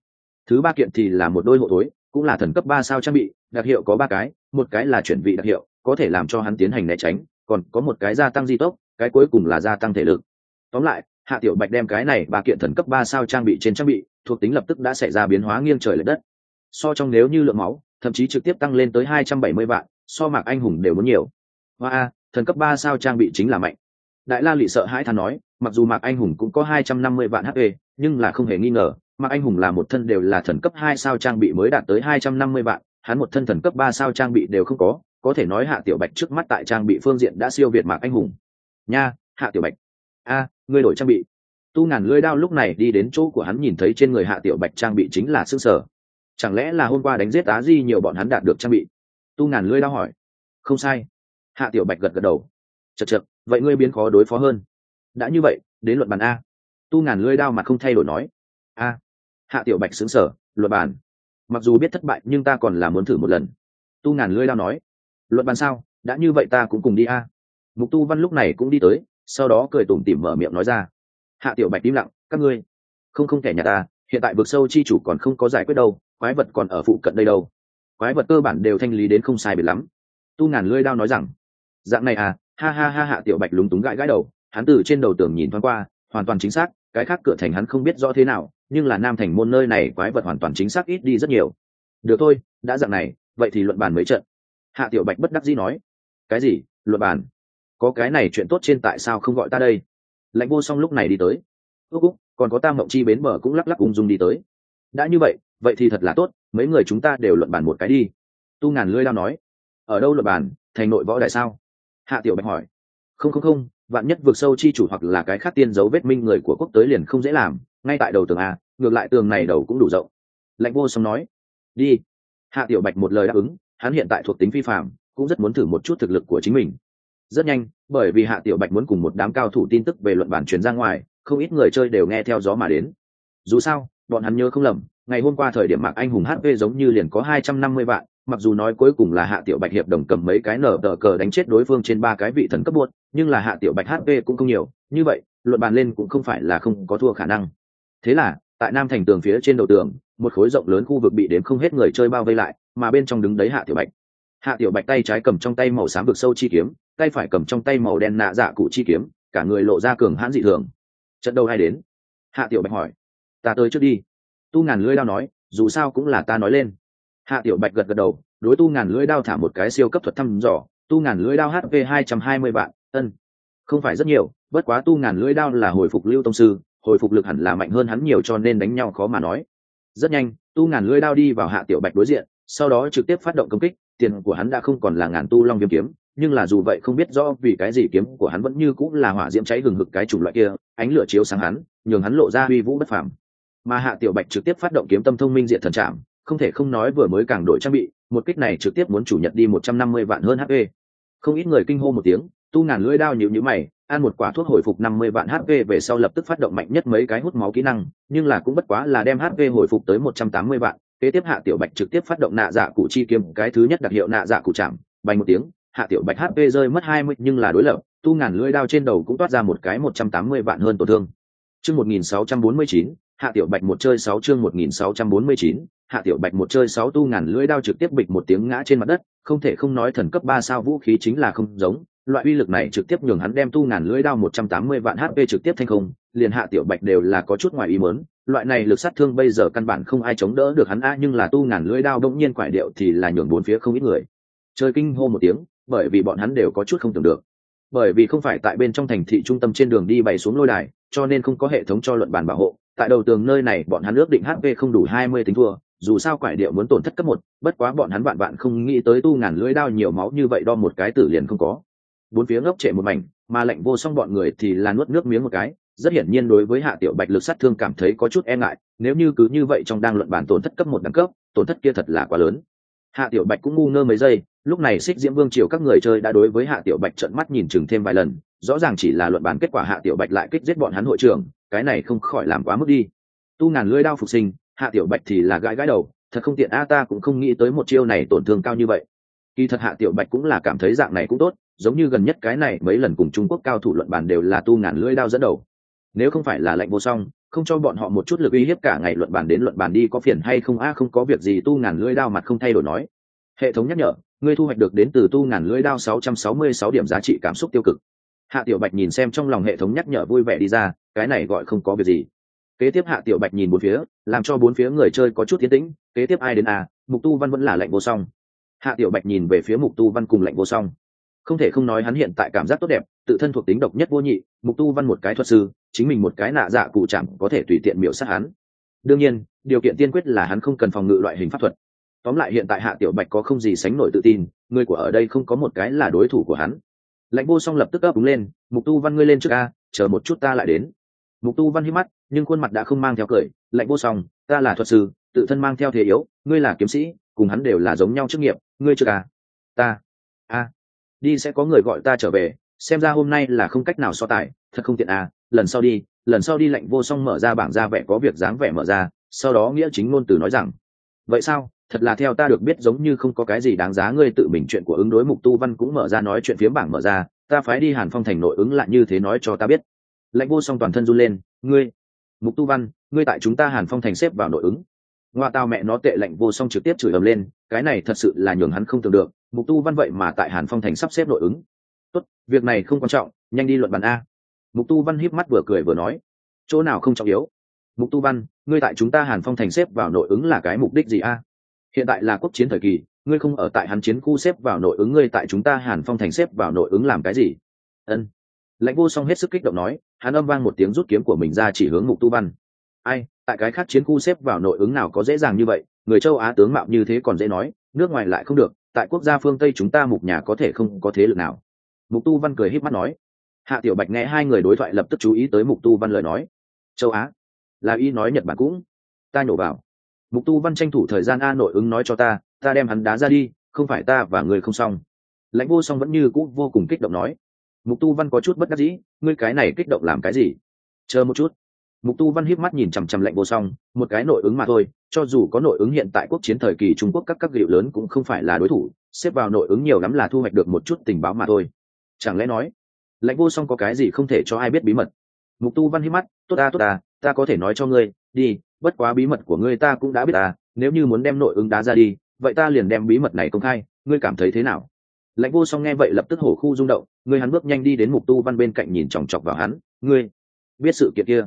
Thứ ba kiện thì là một đôi hộ thối, cũng là thần cấp ba sao trang bị, đặc hiệu có ba cái, một cái là chuyển vị đặc hiệu, có thể làm cho hắn tiến hành né tránh, còn có một cái gia tăng di tốc, cái cuối cùng là gia tăng thể lực. Tóm lại, hạ tiểu bạch đem cái này ba kiện thần cấp ba sao trang bị trên trang bị, thuộc tính lập tức đã xảy ra biến hóa nghiêng trời l ệ đất. So trong nếu như lượng máu thậm chí trực tiếp tăng lên tới hai trăm bảy mươi vạn so mạc anh hùng đều muốn nhiều. Hoa a thần cấp ba sao trang bị chính là mạnh. Đại la lụy sợ hãi thà nói mặc dù mạc anh hùng cũng có hai trăm năm mươi vạn hp nhưng là không hề nghi ngờ mạc anh hùng là một thân đều là thần cấp hai sao trang bị mới đạt tới hai trăm năm mươi vạn hắn một thân thần cấp ba sao trang bị đều không có có thể nói hạ tiểu bạch trước mắt tại trang bị phương diện đã siêu việt mạc anh hùng. Nha hạ tiểu bạch. A à, ngươi đổi trang bị. Tu ngàn lưỡi đao lúc này đi đến chỗ của hắn nhìn thấy trên người hạ tiểu bạch trang bị chính là xương sở chẳng lẽ là hôm qua đánh giết á di nhiều bọn hắn đạt được trang bị? Tu ngàn lưỡi đao hỏi. Không sai. Hạ tiểu bạch gật gật đầu. Chật chật vậy ngươi biến khó đối phó hơn. Đã như vậy, đến luận bàn a. Tu ngàn lưỡi đao mà không thay đổi nói. A. Hạ tiểu bạch xứng sở luận bàn. Mặc dù biết thất bại, nhưng ta còn là muốn thử một lần. Tu ngàn lưỡi đao nói. Luận bàn sao? Đã như vậy ta cũng cùng đi a. Mục tu văn lúc này cũng đi tới, sau đó cười tủm tỉm mở miệng nói ra. Hạ tiểu bạch im lặng, các ngươi, không không kẻ nhà ta, hiện tại vực sâu chi chủ còn không có giải quyết đâu quái vật còn ở phụ cận đây đâu? Quái vật cơ bản đều thanh lý đến không sai biệt lắm. Tu ngàn lưỡi đao nói rằng, dạng này à ha ha ha hạ tiểu bạch lúng túng gãi gãi đầu, hắn từ trên đầu tường nhìn thoáng qua, hoàn toàn chính xác, cái khác cửa thành hắn không biết rõ thế nào, nhưng là nam thành môn nơi này quái vật hoàn toàn chính xác ít đi rất nhiều. Được thôi, đã dạng này, vậy thì luận bàn mấy trận. Hạ tiểu bạch bất đắc dĩ nói. Cái gì? Luận bàn? Có cái này chuyện tốt trên tại sao không gọi ta đây? Lãnh vô song lúc này đi tới. Ước úc, còn có tam mộng chi bến bờ cũng lắc lắc ung dung đi tới. Đã như vậy vậy thì thật là tốt, mấy người chúng ta đều luận bàn một cái đi. Tu ngàn lưỡi lao nói. Ở đâu luận bàn, thành nội võ đại sao? Hạ tiểu bạch hỏi. Không không không, vạn nhất vượt sâu chi chủ hoặc là cái khác tiên dấu vết minh người của quốc tới liền không dễ làm, ngay tại đầu tường a, ngược lại tường này đầu cũng đủ rộng. Lạnh vô song nói. Đi. Hạ tiểu bạch một lời đáp ứng, hắn hiện tại thuộc tính phi phạm cũng rất muốn thử một chút thực lực của chính mình. Rất nhanh, bởi vì hạ tiểu bạch muốn cùng một đám cao thủ tin tức về luận bản truyền ra ngoài, không ít người chơi đều nghe theo gió mà đến. Dù sao, bọn hắn nhớ không lầm ngày hôm qua thời điểm mạc anh hùng hp giống như liền có hai trăm năm mươi vạn, mặc dù nói cuối cùng là hạ tiểu bạch hiệp đồng cầm mấy cái nở tờ cờ đánh chết đối phương trên ba cái vị thần cấp buốt nhưng là hạ tiểu bạch hp cũng không nhiều. Như vậy, luận bàn lên cũng không phải là không có thua khả năng. Thế là, tại nam thành tường phía trên đầu tường, một khối rộng lớn khu vực bị đếm không hết người chơi bao vây lại, mà bên trong đứng đấy hạ tiểu bạch. Hạ tiểu bạch tay trái cầm trong tay màu xám vực sâu chi kiếm, tay phải cầm trong tay màu đen nạ dạ cụ chi kiếm, cả người lộ ra cường hãn dị thường. Trận đâu hay đến? Hạ tiểu bạch hỏi. Ta tới trước đi tu ngàn lưỡi đao nói, dù sao cũng là ta nói lên. Hạ tiểu bạch gật gật đầu, đối tu ngàn lưỡi đao thả một cái siêu cấp thuật thăm dò, tu ngàn lưỡi đao hp hai trăm hai mươi vạn, ân, không phải rất nhiều, bất quá tu ngàn lưỡi đao là hồi phục lưu tông sư, hồi phục lực hẳn là mạnh hơn hắn nhiều cho nên đánh nhau khó mà nói. Rất nhanh, tu ngàn lưỡi đao đi vào hạ tiểu bạch đối diện, sau đó trực tiếp phát động công kích, tiền của hắn đã không còn là ngàn tu long viêm kiếm, nhưng là dù vậy không biết rõ vì cái gì kiếm của hắn vẫn như cũng là hỏa diễm cháy hừng hực cái chủng loại kia, ánh lửa chiếu sáng hắn, nhường hắn lộ ra uy vũ bất phàm mà hạ tiểu bạch trực tiếp phát động kiếm tâm thông minh diện thần trạm không thể không nói vừa mới càng đổi trang bị, một kích này trực tiếp muốn chủ nhật đi một trăm năm mươi vạn hơn hp không ít người kinh hô một tiếng, tu ngàn lưỡi đao nhịu nhữ mày, ăn một quả thuốc hồi phục năm mươi vạn hp về sau lập tức phát động mạnh nhất mấy cái hút máu kỹ năng, nhưng là cũng bất quá là đem hp hồi phục tới một trăm tám mươi vạn, kế tiếp hạ tiểu bạch trực tiếp phát động nạ dạ cụ chi kiếm, cái thứ nhất đặc hiệu nạ dạ cụ chạm bay một tiếng, hạ tiểu bạch hp rơi mất hai mươi, nhưng là đối lập, tu ngàn lưỡi đao trên đầu cũng toát ra một cái một trăm tám mươi vạn hơn tổn thương. Chương một nghìn sáu trăm bốn mươi chín hạ tiểu bạch một chơi sáu chương một nghìn sáu trăm bốn mươi chín, hạ tiểu bạch một chơi sáu tu ngàn lưỡi đao trực tiếp bịch một tiếng ngã trên mặt đất, không thể không nói thần cấp ba sao vũ khí chính là không giống, loại uy lực này trực tiếp nhường hắn đem tu ngàn lưỡi đao một trăm tám mươi vạn hp trực tiếp thành không, liền hạ tiểu bạch đều là có chút ngoài ý mớn loại này lực sát thương bây giờ căn bản không ai chống đỡ được hắn a nhưng là tu ngàn lưỡi đao bỗng nhiên quải điệu thì là nhường bốn phía không ít người. Chơi kinh hô một tiếng, bởi vì bọn hắn đều có chút không tưởng được. Bởi vì không phải tại bên trong thành thị trung tâm trên đường đi bày xuống lôi đài, cho nên không có hệ thống cho luận bàn bảo hộ tại đầu tường nơi này, bọn hắn ước định hp không đủ hai mươi tính thua, dù sao quải điệu muốn tổn thất cấp một, bất quá bọn hắn vạn vạn không nghĩ tới tu ngàn lưỡi đao nhiều máu như vậy đo một cái tử liền không có. Bốn phía ngốc trệ một mảnh, mà lệnh vô song bọn người thì là nuốt nước miếng một cái, rất hiển nhiên đối với hạ tiểu bạch lực sát thương cảm thấy có chút e ngại, nếu như cứ như vậy trong đang luận bản tổn thất cấp một đẳng cấp, tổn thất kia thật là quá lớn. Hạ tiểu bạch cũng ngu ngơ mấy giây, lúc này xích diễm vương triều các người chơi đã đối với hạ tiểu bạch trận mắt nhìn chừng thêm vài lần, rõ ràng chỉ là luận bản kết quả hạ tiểu bạch lại kích giết bọn hắn hội trưởng cái này không khỏi làm quá mức đi. Tu ngàn lưỡi đao phục sinh, hạ tiểu bạch thì là gãi gãi đầu, thật không tiện, a, ta cũng không nghĩ tới một chiêu này tổn thương cao như vậy. Kỳ thật hạ tiểu bạch cũng là cảm thấy dạng này cũng tốt, giống như gần nhất cái này mấy lần cùng trung quốc cao thủ luận bàn đều là tu ngàn lưỡi đao dẫn đầu. Nếu không phải là lệnh vô song, không cho bọn họ một chút lực uy hiếp cả ngày luận bàn đến luận bàn đi có phiền hay không, a, không có việc gì, tu ngàn lưỡi đao mặt không thay đổi nói. Hệ thống nhắc nhở, ngươi thu hoạch được đến từ tu ngàn lưỡi đao 666 điểm giá trị cảm xúc tiêu cực hạ tiểu bạch nhìn xem trong lòng hệ thống nhắc nhở vui vẻ đi ra, cái này gọi không có việc gì. Kế tiếp hạ tiểu bạch nhìn bốn phía, làm cho bốn phía người chơi có chút tiến tĩnh, kế tiếp ai đến à mục tu văn vẫn là lệnh vô song. Hạ tiểu bạch nhìn về phía mục tu văn cùng lệnh vô song. Không thể không nói hắn hiện tại cảm giác tốt đẹp, tự thân thuộc tính độc nhất vô nhị, mục tu văn một cái thuật sư, chính mình một cái nạ dạ cụ chẳng có thể tùy tiện miểu sát hắn. Đương nhiên, điều kiện tiên quyết là hắn không cần phòng ngự loại hình pháp thuật. Tóm lại hiện tại hạ tiểu bạch có không gì sánh nổi tự tin, người của ở đây không có một cái là đối thủ của hắn lãnh vô song lập tức ấp đúng lên, mục tu văn ngươi lên trước a, chờ một chút ta lại đến. Mục tu văn hít mắt, nhưng khuôn mặt đã không mang theo cười lãnh vô song, ta là thuật sư, tự thân mang theo thế yếu, ngươi là kiếm sĩ, cùng hắn đều là giống nhau chức nghiệp, ngươi trước à ta, a, đi sẽ có người gọi ta trở về, xem ra hôm nay là không cách nào so tài, thật không tiện à lần sau đi, lần sau đi. Lạnh vô song mở ra bảng ra vẻ có việc dáng vẻ mở ra, sau đó nghĩa chính ngôn từ nói rằng, vậy sao? Thật là theo ta được biết giống như không có cái gì đáng giá ngươi tự mình chuyện của ứng đối mục tu văn cũng mở ra nói chuyện phiếm bảng mở ra, ta phái đi hàn phong thành nội ứng lại như thế nói cho ta biết. Lãnh vô song toàn thân run lên, ngươi, mục tu văn, ngươi tại chúng ta hàn phong thành xếp vào nội ứng. Ngoa tao mẹ nó tệ lạnh vô song trực tiếp chửi ầm lên, cái này thật sự là nhường hắn không tưởng được, mục tu văn vậy mà tại hàn phong thành sắp xếp nội ứng. Tốt, việc này không quan trọng, nhanh đi luận bàn a. Mục tu văn híp mắt vừa cười vừa nói, chỗ nào không trọng yếu. Mục tu văn, ngươi tại chúng ta hàn phong thành xếp vào nội ứng là cái mục đích gì a? Hiện tại là quốc chiến thời kỳ, ngươi không ở tại hắn chiến khu xếp vào nội ứng ngươi tại chúng ta hàn phong thành xếp vào nội ứng làm cái gì? Ân. Lãnh vô song hết sức kích động nói, hắn âm vang một tiếng rút kiếm của mình ra chỉ hướng mục tu văn. Ai, tại cái khác chiến khu xếp vào nội ứng nào có dễ dàng như vậy, người châu á tướng mạo như thế còn dễ nói, nước ngoài lại không được, tại quốc gia phương tây chúng ta mục nhà có thể không có thế lực nào. Mục tu văn cười híp mắt nói. Hạ tiểu bạch nghe hai người đối thoại lập tức chú ý tới mục tu văn lời nói. Châu á, là y nói nhật bản cũng. Ta nhổ vào mục tu văn tranh thủ thời gian a nội ứng nói cho ta ta đem hắn đá ra đi, không phải ta và người không xong. Lãnh vô song vẫn như cũ vô cùng kích động nói. Mục tu văn có chút bất đắc dĩ, ngươi cái này kích động làm cái gì? Chờ một chút. Mục tu văn hiếp mắt nhìn chằm chằm lạnh vô song, một cái nội ứng mà thôi, cho dù có nội ứng hiện tại quốc chiến thời kỳ trung quốc các các liệu lớn cũng không phải là đối thủ, xếp vào nội ứng nhiều lắm là thu hoạch được một chút tình báo mà thôi. Chẳng lẽ nói, lãnh vô song có cái gì không thể cho ai biết bí mật? Mục tu văn hiếp mắt, tốt ta tốt ta ta có thể nói cho ngươi đi, bất quá bí mật của ngươi ta cũng đã biết à. nếu như muốn đem nội ứng đá ra đi, vậy ta liền đem bí mật này công khai, ngươi cảm thấy thế nào? Lãnh vô song nghe vậy lập tức hổ khu rung động ngươi hắn bước nhanh đi đến mục tu văn bên cạnh nhìn chòng chọc vào hắn, ngươi biết sự kiện kia?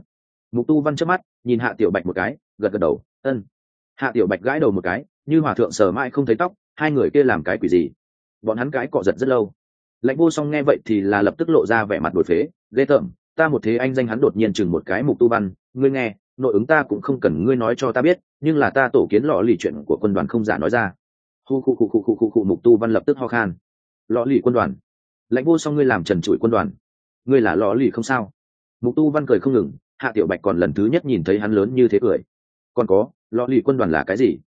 Mục tu văn trước mắt, nhìn hạ tiểu bạch một cái, gật gật đầu ân hạ tiểu bạch gãi đầu một cái, như hòa thượng sờ mãi không thấy tóc, hai người kia làm cái quỷ gì? Bọn hắn cái cọ giật rất lâu. Lãnh vô song nghe vậy thì là lập tức lộ ra vẻ mặt đổi phế, ghê tởm, ta một thế anh danh hắn đột nhiên chừng một cái mục tu văn, ngươi nghe nội ứng ta cũng không cần ngươi nói cho ta biết, nhưng là ta tổ kiến lọ lì chuyện của quân đoàn không giả nói ra. Khu khu khu khu khu khu khu mục tu văn lập tức ho khan. Lọ lì quân đoàn? Lãnh vô song ngươi làm trần trụi quân đoàn. Ngươi là lọ lì không sao? Mục tu văn cười không ngừng, hạ tiểu bạch còn lần thứ nhất nhìn thấy hắn lớn như thế cười. Còn có, lọ lì quân đoàn là cái gì?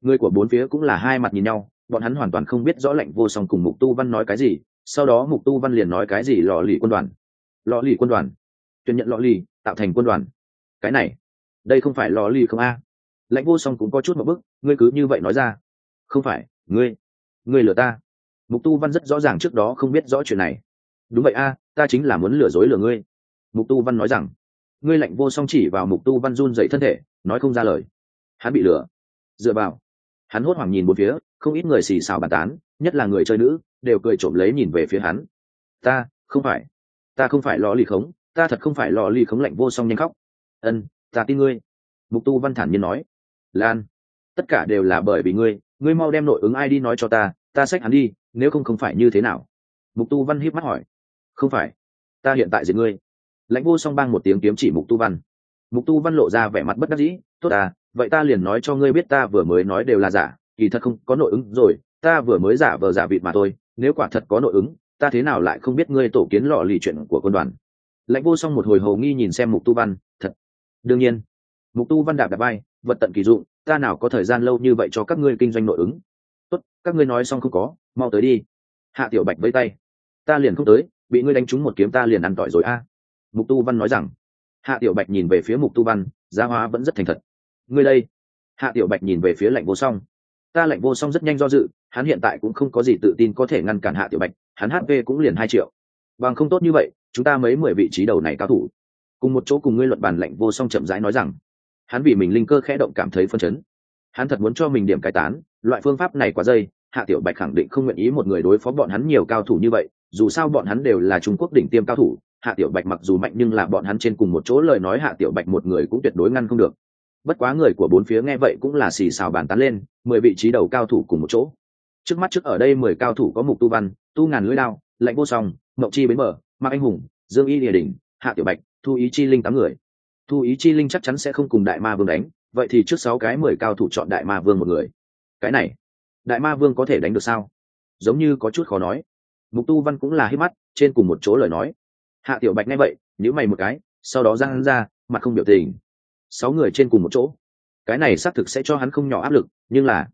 Người của bốn phía cũng là hai mặt nhìn nhau, bọn hắn hoàn toàn không biết rõ lệnh vô song cùng mục tu văn nói cái gì, sau đó mục tu văn liền nói cái gì lọ lì quân đoàn? Lọ lì quân đoàn. Tuyển nhận lọ lì, tạo thành quân đoàn. Cái này đây không phải lò lì không a? Lãnh vô song cũng có chút một bức, ngươi cứ như vậy nói ra. Không phải, ngươi ngươi lừa ta. Mục tu văn rất rõ ràng trước đó không biết rõ chuyện này. Đúng vậy a, ta chính là muốn lừa dối lừa ngươi. Mục tu văn nói rằng, ngươi lạnh vô song chỉ vào mục tu văn run dậy thân thể, nói không ra lời. Hắn bị lừa. Dựa vào, hắn hốt hoảng nhìn một phía, không ít người xì xào bàn tán, nhất là người chơi nữ, đều cười trộm lấy nhìn về phía hắn. Ta, không phải. Ta không phải lò lì khống, ta thật không phải lò lì khống lạnh vô song nhanh khóc. Ân ta tin ngươi. Mục tu văn thản nhiên nói. Lan, tất cả đều là bởi vì ngươi ngươi mau đem nội ứng ai đi nói cho ta ta xách hắn đi, nếu không không phải như thế nào? Mục tu văn hiếp mắt hỏi. Không phải, ta hiện tại giết ngươi. Lãnh vô song bang một tiếng kiếm chỉ mục tu văn. Mục tu văn lộ ra vẻ mặt bất đắc dĩ. Tốt à vậy ta liền nói cho ngươi biết ta vừa mới nói đều là giả, kỳ thật không có nội ứng rồi, ta vừa mới giả vờ giả vịt mà thôi, nếu quả thật có nội ứng, ta thế nào lại không biết ngươi tổ kiến lọ lì chuyện của quân đoàn? Lãnh vô song một hồi hầu nghi nhìn xem mục tu văn đương nhiên, mục tu văn đạp đạp bay vật tận kỳ dụng, ta nào có thời gian lâu như vậy cho các ngươi kinh doanh nội ứng? Tốt, các ngươi nói xong không có, mau tới đi. Hạ tiểu bạch vây tay. Ta liền không tới, bị ngươi đánh trúng một kiếm ta liền ăn tỏi rồi a. Mục tu văn nói rằng. Hạ tiểu bạch nhìn về phía mục tu văn gia hóa vẫn rất thành thật. Ngươi đây. Hạ tiểu bạch nhìn về phía lạnh vô song. Ta lạnh vô song rất nhanh do dự, hắn hiện tại cũng không có gì tự tin có thể ngăn cản hạ tiểu bạch, hắn hp cũng liền hai triệu. Bằng không tốt như vậy, chúng ta mấy mười vị trí đầu này cao thủ cùng một chỗ cùng ngươi luận bàn lạnh vô song chậm rãi nói rằng, hắn vì mình linh cơ khẽ động cảm thấy phân chấn. Hắn thật muốn cho mình điểm cải tán, loại phương pháp này quá dây, hạ tiểu bạch khẳng định không nguyện ý một người đối phó bọn hắn nhiều cao thủ như vậy, dù sao bọn hắn đều là trung quốc đỉnh tiêm cao thủ, hạ tiểu bạch mặc dù mạnh nhưng là bọn hắn trên cùng một chỗ lời nói hạ tiểu bạch một người cũng tuyệt đối ngăn không được. Bất quá người của bốn phía nghe vậy cũng là xì xào bàn tán lên, mười vị trí đầu cao thủ cùng một chỗ. Trước mắt trước ở đây mười cao thủ có mục tu văn, tu ngàn lưỡi lao lạnh vô song mậu chi bến bờ, mạc anh hùng, dương y địa đình hạ tiểu bạch thu ý chi linh tám người. Thu ý chi linh chắc chắn sẽ không cùng đại ma vương đánh, vậy thì trước sáu cái mười cao thủ chọn đại ma vương một người. Cái này, đại ma vương có thể đánh được sao? Giống như có chút khó nói. Mục tu văn cũng là hít mắt, trên cùng một chỗ lời nói. Hạ tiểu bạch nghe vậy nhữ mày một cái, sau đó giang hắn ra, mặt không biểu tình. Sáu người trên cùng một chỗ. Cái này xác thực sẽ cho hắn không nhỏ áp lực, nhưng là,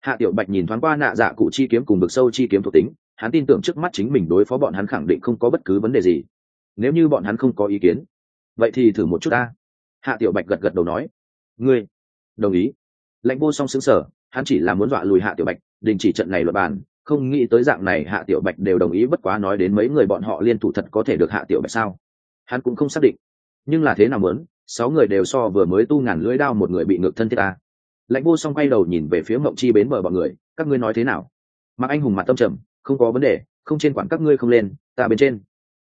hạ tiểu bạch nhìn thoáng qua nạ dạ cụ chi kiếm cùng vực sâu chi kiếm thuộc tính, hắn tin tưởng trước mắt chính mình đối phó bọn hắn khẳng định không có bất cứ vấn đề gì. Nếu như bọn hắn không có ý kiến vậy thì thử một chút ta. Hạ tiểu bạch gật gật đầu nói. Ngươi, đồng ý. Lãnh vô song xứng sở hắn chỉ là muốn dọa lùi hạ tiểu bạch, đình chỉ trận này luật bàn, không nghĩ tới dạng này hạ tiểu bạch đều đồng ý, bất quá nói đến mấy người bọn họ liên thủ thật có thể được hạ tiểu bạch sao? Hắn cũng không xác định. Nhưng là thế nào muốn, sáu người đều so vừa mới tu ngàn lưỡi đao một người bị ngược thân thiết ta. Lãnh vô song quay đầu nhìn về phía mộng chi bến bờ bọn người, các ngươi nói thế nào? Mặc anh hùng mặt tâm trầm, không có vấn đề, không trên quản các ngươi không lên, ta bên trên.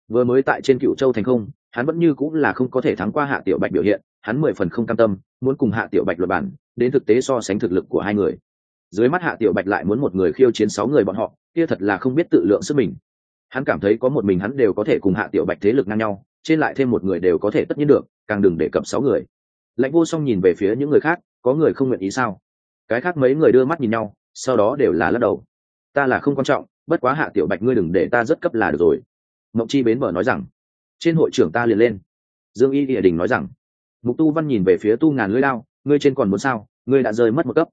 Vừa mới tại trên cựu châu thành không hắn vẫn như cũng là không có thể thắng qua hạ tiểu bạch biểu hiện, hắn mười phần không cam tâm, muốn cùng hạ tiểu bạch luật bản đến thực tế so sánh thực lực của hai người. Dưới mắt hạ tiểu bạch lại muốn một người khiêu chiến sáu người bọn họ, kia thật là không biết tự lượng sức mình. Hắn cảm thấy có một mình hắn đều có thể cùng hạ tiểu bạch thế lực ngang nhau, trên lại thêm một người đều có thể tất nhiên được, càng đừng để cập sáu người. Lãnh vô song nhìn về phía những người khác, có người không nguyện ý sao? Cái khác mấy người đưa mắt nhìn nhau, sau đó đều là lắc đầu. Ta là không quan trọng, bất quá hạ tiểu bạch ngươi đừng để ta rất cấp là được rồi. Mộng chi bến bờ nói rằng trên hội trưởng ta liền lên. Dương y địa đình nói rằng, mục tu văn nhìn về phía tu ngàn lưỡi lao ngươi trên còn muốn sao? Ngươi đã rơi mất một cấp.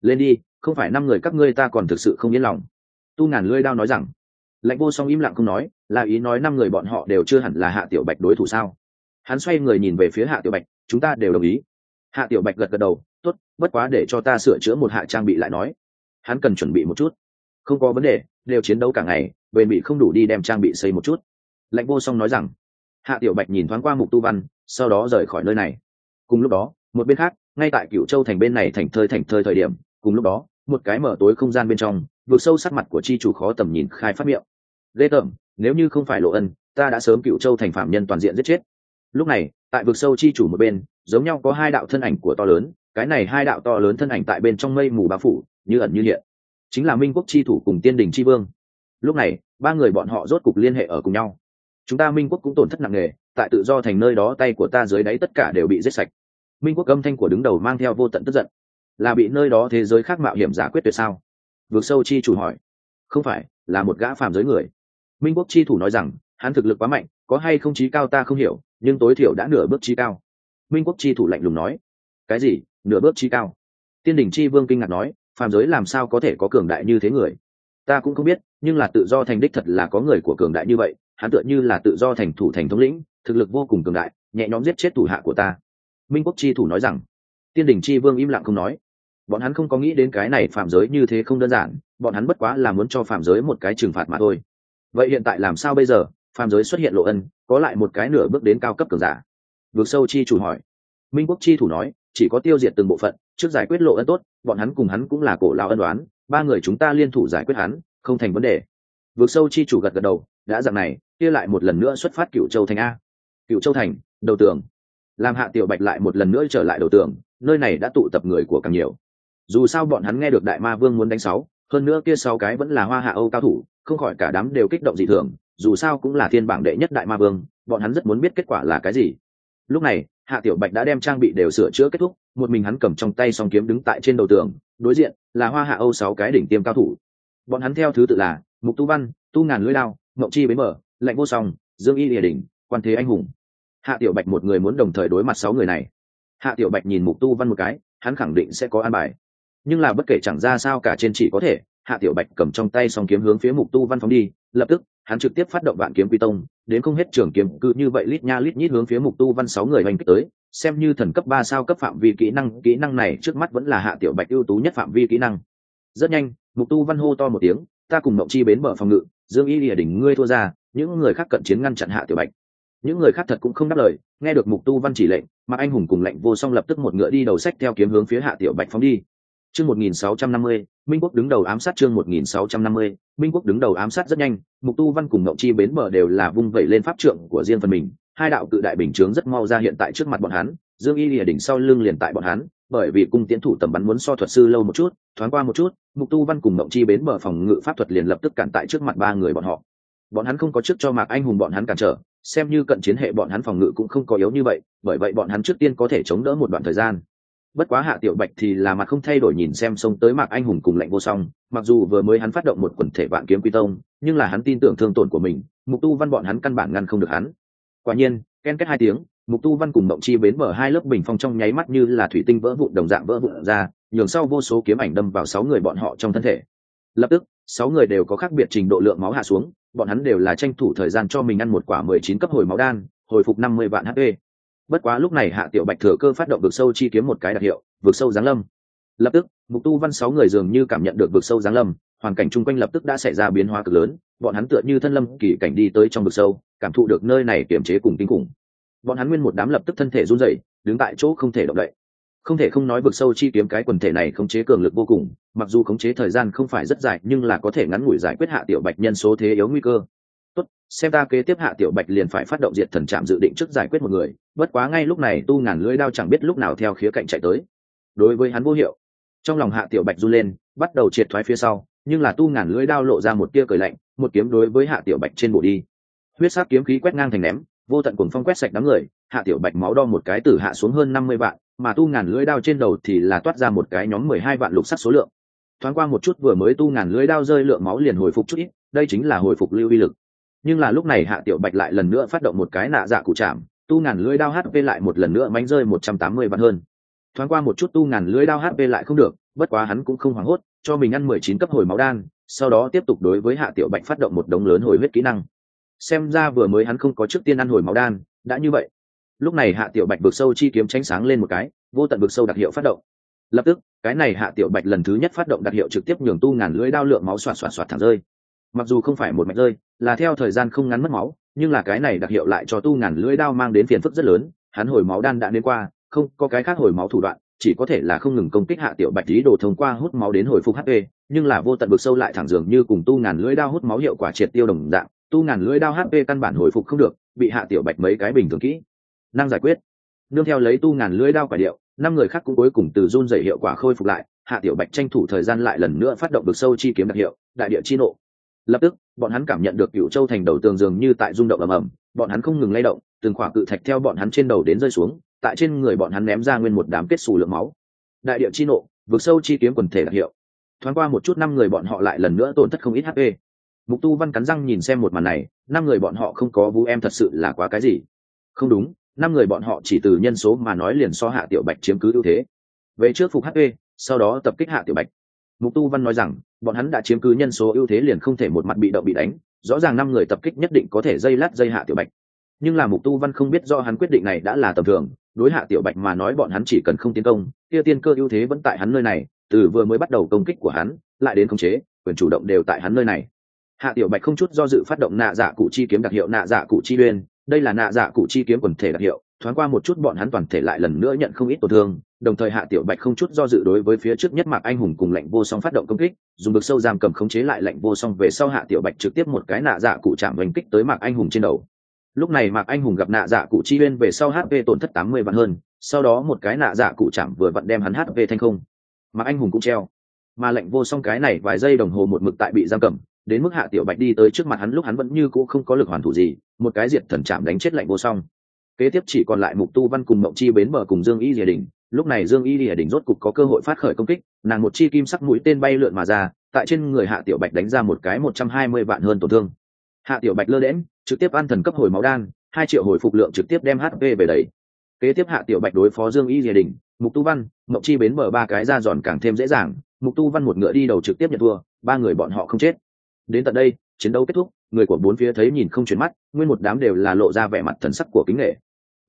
Lên đi, không phải năm người các ngươi ta còn thực sự không yên lòng. Tu ngàn lưỡi đao nói rằng lãnh vô song im lặng không nói, là ý nói năm người bọn họ đều chưa hẳn là hạ tiểu bạch đối thủ sao? Hắn xoay người nhìn về phía hạ tiểu bạch, chúng ta đều đồng ý. Hạ tiểu bạch gật gật đầu, tốt, bất quá để cho ta sửa chữa một hạ trang bị lại nói. Hắn cần chuẩn bị một chút. Không có vấn đề, đều chiến đấu cả ngày, bền bị không đủ đi đem trang bị xây một chút. Lãnh vô song nói rằng hạ tiểu bạch nhìn thoáng qua mục tu văn, sau đó rời khỏi nơi này. Cùng lúc đó, một bên khác, ngay tại cựu châu thành bên này thành thơi thành thơi thời điểm, cùng lúc đó, một cái mở tối không gian bên trong, vượt sâu sắc mặt của chi chủ khó tầm nhìn khai phát miệng. Ghê tởm nếu như không phải lộ ân, ta đã sớm cựu châu thành phạm nhân toàn diện giết chết. Lúc này, tại vực sâu chi chủ một bên, giống nhau có hai đạo thân ảnh của to lớn, cái này hai đạo to lớn thân ảnh tại bên trong mây mù bao phủ, như ẩn như hiện. Chính là minh quốc chi thủ cùng tiên đình chi vương. Lúc này, ba người bọn họ rốt cục liên hệ ở cùng nhau chúng ta minh quốc cũng tổn thất nặng nề tại tự do thành nơi đó tay của ta dưới đáy tất cả đều bị giết sạch minh quốc âm thanh của đứng đầu mang theo vô tận tức giận là bị nơi đó thế giới khác mạo hiểm giả quyết tuyệt sao vượt sâu chi chủ hỏi không phải là một gã phàm giới người minh quốc chi thủ nói rằng hắn thực lực quá mạnh có hay không chí cao ta không hiểu nhưng tối thiểu đã nửa bước chi cao minh quốc chi thủ lạnh lùng nói cái gì nửa bước chi cao tiên đình chi vương kinh ngạc nói phàm giới làm sao có thể có cường đại như thế người ta cũng không biết nhưng là tự do thành đích thật là có người của cường đại như vậy hắn tựa như là tự do thành thủ thành thống lĩnh, thực lực vô cùng cường đại, nhẹ nhõm giết chết thủ hạ của ta. Minh quốc chi thủ nói rằng, tiên đình chi vương im lặng không nói. Bọn hắn không có nghĩ đến cái này phạm giới như thế không đơn giản, bọn hắn bất quá là muốn cho phạm giới một cái trừng phạt mà thôi. Vậy hiện tại làm sao bây giờ? Phạm giới xuất hiện lộ ân, có lại một cái nửa bước đến cao cấp cường giả. Vượt sâu chi chủ hỏi. Minh quốc chi thủ nói, chỉ có tiêu diệt từng bộ phận, trước giải quyết lộ ân tốt, bọn hắn cùng hắn cũng là cổ lao ân đoán, ba người chúng ta liên thủ giải quyết hắn, không thành vấn đề vượt sâu chi chủ gật gật đầu, đã dạng này, kia lại một lần nữa xuất phát cựu châu thành a. Cựu châu thành, đầu tường. Làm hạ tiểu bạch lại một lần nữa trở lại đầu tường, nơi này đã tụ tập người của càng nhiều. Dù sao bọn hắn nghe được đại ma vương muốn đánh sáu, hơn nữa kia sáu cái vẫn là hoa hạ âu cao thủ, không khỏi cả đám đều kích động dị thường, dù sao cũng là thiên bảng đệ nhất đại ma vương, bọn hắn rất muốn biết kết quả là cái gì. Lúc này, hạ tiểu bạch đã đem trang bị đều sửa chữa kết thúc, một mình hắn cầm trong tay song kiếm đứng tại trên đầu tường, đối diện là hoa hạ âu sáu cái đỉnh tiêm cao thủ. Bọn hắn theo thứ tự là mục tu văn, tu ngàn lưỡi lao mậu chi bến mở lạnh vô song, dương y địa đỉnh, quan thế anh hùng. Hạ tiểu bạch một người muốn đồng thời đối mặt sáu người này. Hạ tiểu bạch nhìn mục tu văn một cái, hắn khẳng định sẽ có an bài. Nhưng là bất kể chẳng ra sao cả trên chỉ có thể, hạ tiểu bạch cầm trong tay song kiếm hướng phía mục tu văn phóng đi, lập tức, hắn trực tiếp phát động vạn kiếm quy tông, đến không hết trường kiếm cứ như vậy lít nha lít nhít hướng phía mục tu văn sáu người hành kích tới, xem như thần cấp ba sao cấp phạm vi kỹ năng kỹ năng này trước mắt vẫn là hạ tiểu bạch ưu tú nhất phạm vi kỹ năng. Rất nhanh, mục tu văn hô to một tiếng ta cùng mộng chi bến bờ phòng ngự dương y lìa đỉnh ngươi thua ra những người khác cận chiến ngăn chặn hạ tiểu bạch. Những người khác thật cũng không đáp lời nghe được mục tu văn chỉ lệnh mà anh hùng cùng lệnh vô song lập tức một ngựa đi đầu sách theo kiếm hướng phía hạ tiểu bạch phóng đi. Chương 1650, Minh Quốc đứng đầu ám sát chương 1650, Minh Quốc đứng đầu ám sát rất nhanh, Mục Tu Văn cùng mộng Chi bến bờ đều là vung vẩy lên pháp trượng của riêng phần mình, hai đạo cự đại bình chướng rất mau ra hiện tại trước mặt bọn hắn, Dương Y Lìa đỉnh sau lưng liền tại bọn hắn, bởi vì cung tiến thủ tầm bắn muốn so thuật sư lâu một chút, thoáng qua một chút, Mục Tu Văn cùng mộng Chi bến mở phòng ngự pháp thuật liền lập tức cản tại trước mặt ba người bọn họ. Bọn hắn không có trước cho Mạc Anh hùng bọn hắn cản trở, xem như cận chiến hệ bọn hắn phòng ngự cũng không có yếu như vậy, bởi vậy bọn hắn trước tiên có thể chống đỡ một đoạn thời gian bất quá hạ tiểu bạch thì là mặt không thay đổi nhìn xem sông tới mạc anh hùng cùng lạnh vô song mặc dù vừa mới hắn phát động một quần thể vạn kiếm quy tông nhưng là hắn tin tưởng thương tổn của mình mục tu văn bọn hắn căn bản ngăn không được hắn quả nhiên ken kết hai tiếng mục tu văn cùng mộng chi bến mở hai lớp bình phong trong nháy mắt như là thủy tinh vỡ vụn đồng dạng vỡ vụn ra, nhường sau vô số kiếm ảnh đâm vào sáu người bọn họ trong thân thể. Lập tức, sáu người đều có khác biệt trình độ lượng máu hạ xuống, bọn hắn đều là tranh thủ thời gian cho mình ăn một quả mười chín cấp hồi máu đan, hồi phục năm mươi vạn hp bất quá lúc này hạ tiểu bạch thừa cơ phát động vực sâu chi kiếm một cái đặc hiệu, vực sâu giáng lâm. Lập tức, mục tu văn sáu người dường như cảm nhận được vực sâu giáng lâm, hoàn cảnh chung quanh lập tức đã xảy ra biến hóa cực lớn, bọn hắn tựa như thân lâm kỳ cảnh đi tới trong vực sâu, cảm thụ được nơi này kiềm chế cùng kinh khủng bọn hắn nguyên một đám lập tức thân thể run rẩy, đứng tại chỗ không thể động đậy. Không thể không nói vực sâu chi kiếm cái quần thể này khống chế cường lực vô cùng, mặc dù khống chế thời gian không phải rất dài, nhưng là có thể ngắn ngủi giải quyết hạ tiểu bạch nhân số thế yếu nguy cơ. Tốt, xem ta kế tiếp hạ tiểu bạch liền phải phát động diệt thần trạm dự định trước giải quyết một người, bất quá ngay lúc này tu ngàn lưỡi đao chẳng biết lúc nào theo khía cạnh chạy tới. Đối với hắn vô hiệu, trong lòng hạ tiểu bạch run lên, bắt đầu triệt thoái phía sau, nhưng là tu ngàn lưỡi đao lộ ra một tia cười lạnh, một kiếm đối với hạ tiểu bạch trên bộ đi. Huyết sát kiếm khí quét ngang thành ném vô tận cuồng phong quét sạch đám người, hạ tiểu bạch máu đo một cái từ hạ xuống hơn năm mươi vạn, mà tu ngàn lưỡi đao trên đầu thì là toát ra một cái nhóm mười hai vạn lục sắc số lượng. Thoáng qua một chút vừa mới tu ngàn lưỡi đao rơi lượng máu liền hồi phục chút ít, đây chính là hồi phục lưu uy lực. Nhưng là lúc này hạ tiểu bạch lại lần nữa phát động một cái nạ dạ cụ chạm, tu ngàn lưỡi đao hp lại một lần nữa mánh rơi một trăm tám mươi vạn hơn. Thoáng qua một chút tu ngàn lưỡi đao hp lại không được, bất quá hắn cũng không hoảng hốt, cho mình ăn mười chín cấp hồi máu đan, sau đó tiếp tục đối với hạ tiểu bạch phát động một đống lớn hồi huyết kỹ năng xem ra vừa mới hắn không có trước tiên ăn hồi máu đan, đã như vậy. Lúc này hạ tiểu bạch vực sâu chi kiếm tránh sáng lên một cái, vô tận vực sâu đặc hiệu phát động. Lập tức, cái này hạ tiểu bạch lần thứ nhất phát động đặc hiệu trực tiếp nhường tu ngàn lưỡi đao lượng máu xoạt xoạt xoạt thẳng rơi. Mặc dù không phải một mạch rơi, là theo thời gian không ngắn mất máu, nhưng là cái này đặc hiệu lại cho tu ngàn lưỡi đao mang đến phiền phức rất lớn, hắn hồi máu đan đã đến qua, không, có cái khác hồi máu thủ đoạn, chỉ có thể là không ngừng công kích hạ tiểu bạch lý đồ thông qua hút máu đến hồi phục hp nhưng là vô tận vực sâu lại thẳng dường như cùng tu ngàn lưỡi đao hút máu hiệu quả triệt tiêu đồng dạng tu ngàn lưỡi đao hp căn bản hồi phục không được, bị hạ tiểu bạch mấy cái bình thường kỹ. Năng giải quyết. Nương theo lấy tu ngàn lưỡi đao quả điệu, năm người khác cũng cuối cùng từ run dày hiệu quả khôi phục lại, hạ tiểu bạch tranh thủ thời gian lại lần nữa phát động được sâu chi kiếm đặc hiệu, đại địa chi nộ. Lập tức, bọn hắn cảm nhận được cựu châu thành đầu tường dường như tại rung động ầm ầm, bọn hắn không ngừng lay động, từng khỏa cự thạch theo bọn hắn trên đầu đến rơi xuống, tại trên người bọn hắn ném ra nguyên một đám kết xù lượng máu. Đại địa chi nộ vượt sâu chi kiếm quần thể đặc hiệu. Thoáng qua một chút năm người bọn họ lại lần nữa tổn thất không ít hp mục tu văn cắn răng nhìn xem một màn này, năm người bọn họ không có vũ em thật sự là quá cái gì? Không đúng, năm người bọn họ chỉ từ nhân số mà nói liền so hạ tiểu bạch chiếm cứ ưu thế. Về trước phục hp sau đó tập kích hạ tiểu bạch. Mục tu văn nói rằng, bọn hắn đã chiếm cứ nhân số ưu thế liền không thể một mặt bị động bị đánh, rõ ràng năm người tập kích nhất định có thể dây lát dây hạ tiểu bạch. Nhưng là mục tu văn không biết do hắn quyết định này đã là tầm thường, đối hạ tiểu bạch mà nói bọn hắn chỉ cần không tiến công, kia tiên cơ ưu thế vẫn tại hắn nơi này, từ vừa mới bắt đầu công kích của hắn, lại đến khống chế, quyền chủ động đều tại hắn nơi này hạ tiểu bạch không chút do dự phát động nạ dạ cụ chi kiếm đặc hiệu nạ dạ cụ chi uyên. Đây là nạ dạ cụ chi kiếm quần thể đặc hiệu, thoáng qua một chút bọn hắn toàn thể lại lần nữa nhận không ít tổn thương. Đồng thời hạ tiểu bạch không chút do dự đối với phía trước nhất mạc anh hùng cùng lệnh vô song phát động công kích, dùng được sâu giam cầm khống chế lại lệnh vô song về sau hạ tiểu bạch trực tiếp một cái nạ dạ cụ chạm oanh kích tới mạc anh hùng trên đầu. Lúc này mạc anh hùng gặp nạ dạ cụ chi uyên về sau hp tổn thất tám mươi vạn hơn, sau đó một cái nạ dạ cụ chạm vừa vặn đem hắn hp thanh không. Mạc anh hùng cũng treo. Mà lệnh vô song cái này vài giây đồng hồ một mực tại bị giam cầm đến mức hạ tiểu bạch đi tới trước mặt hắn lúc hắn vẫn như cũ không có lực hoàn thủ gì, một cái diệt thần chạm đánh chết lạnh vô song. Kế tiếp chỉ còn lại mục tu văn cùng mộng chi bến bờ cùng dương y rìa đình lúc này dương y rìa đình rốt cục có cơ hội phát khởi công kích, nàng một chi kim sắc mũi tên bay lượn mà ra, tại trên người hạ tiểu bạch đánh ra một cái một trăm hai mươi vạn hơn tổn thương. Hạ tiểu bạch lơ đễm trực tiếp ăn thần cấp hồi máu đan, hai triệu hồi phục lượng trực tiếp đem hp về đấy kế tiếp hạ tiểu bạch đối phó dương y rìa đình mục tu văn, mộng chi bến bờ ba cái ra giòn càng thêm dễ dàng, mục tu văn một ngựa đi đầu trực tiếp nhận thua, ba người bọn họ không chết đến tận đây, chiến đấu kết thúc, người của bốn phía thấy nhìn không chuyển mắt, nguyên một đám đều là lộ ra vẻ mặt thần sắc của kính nghệ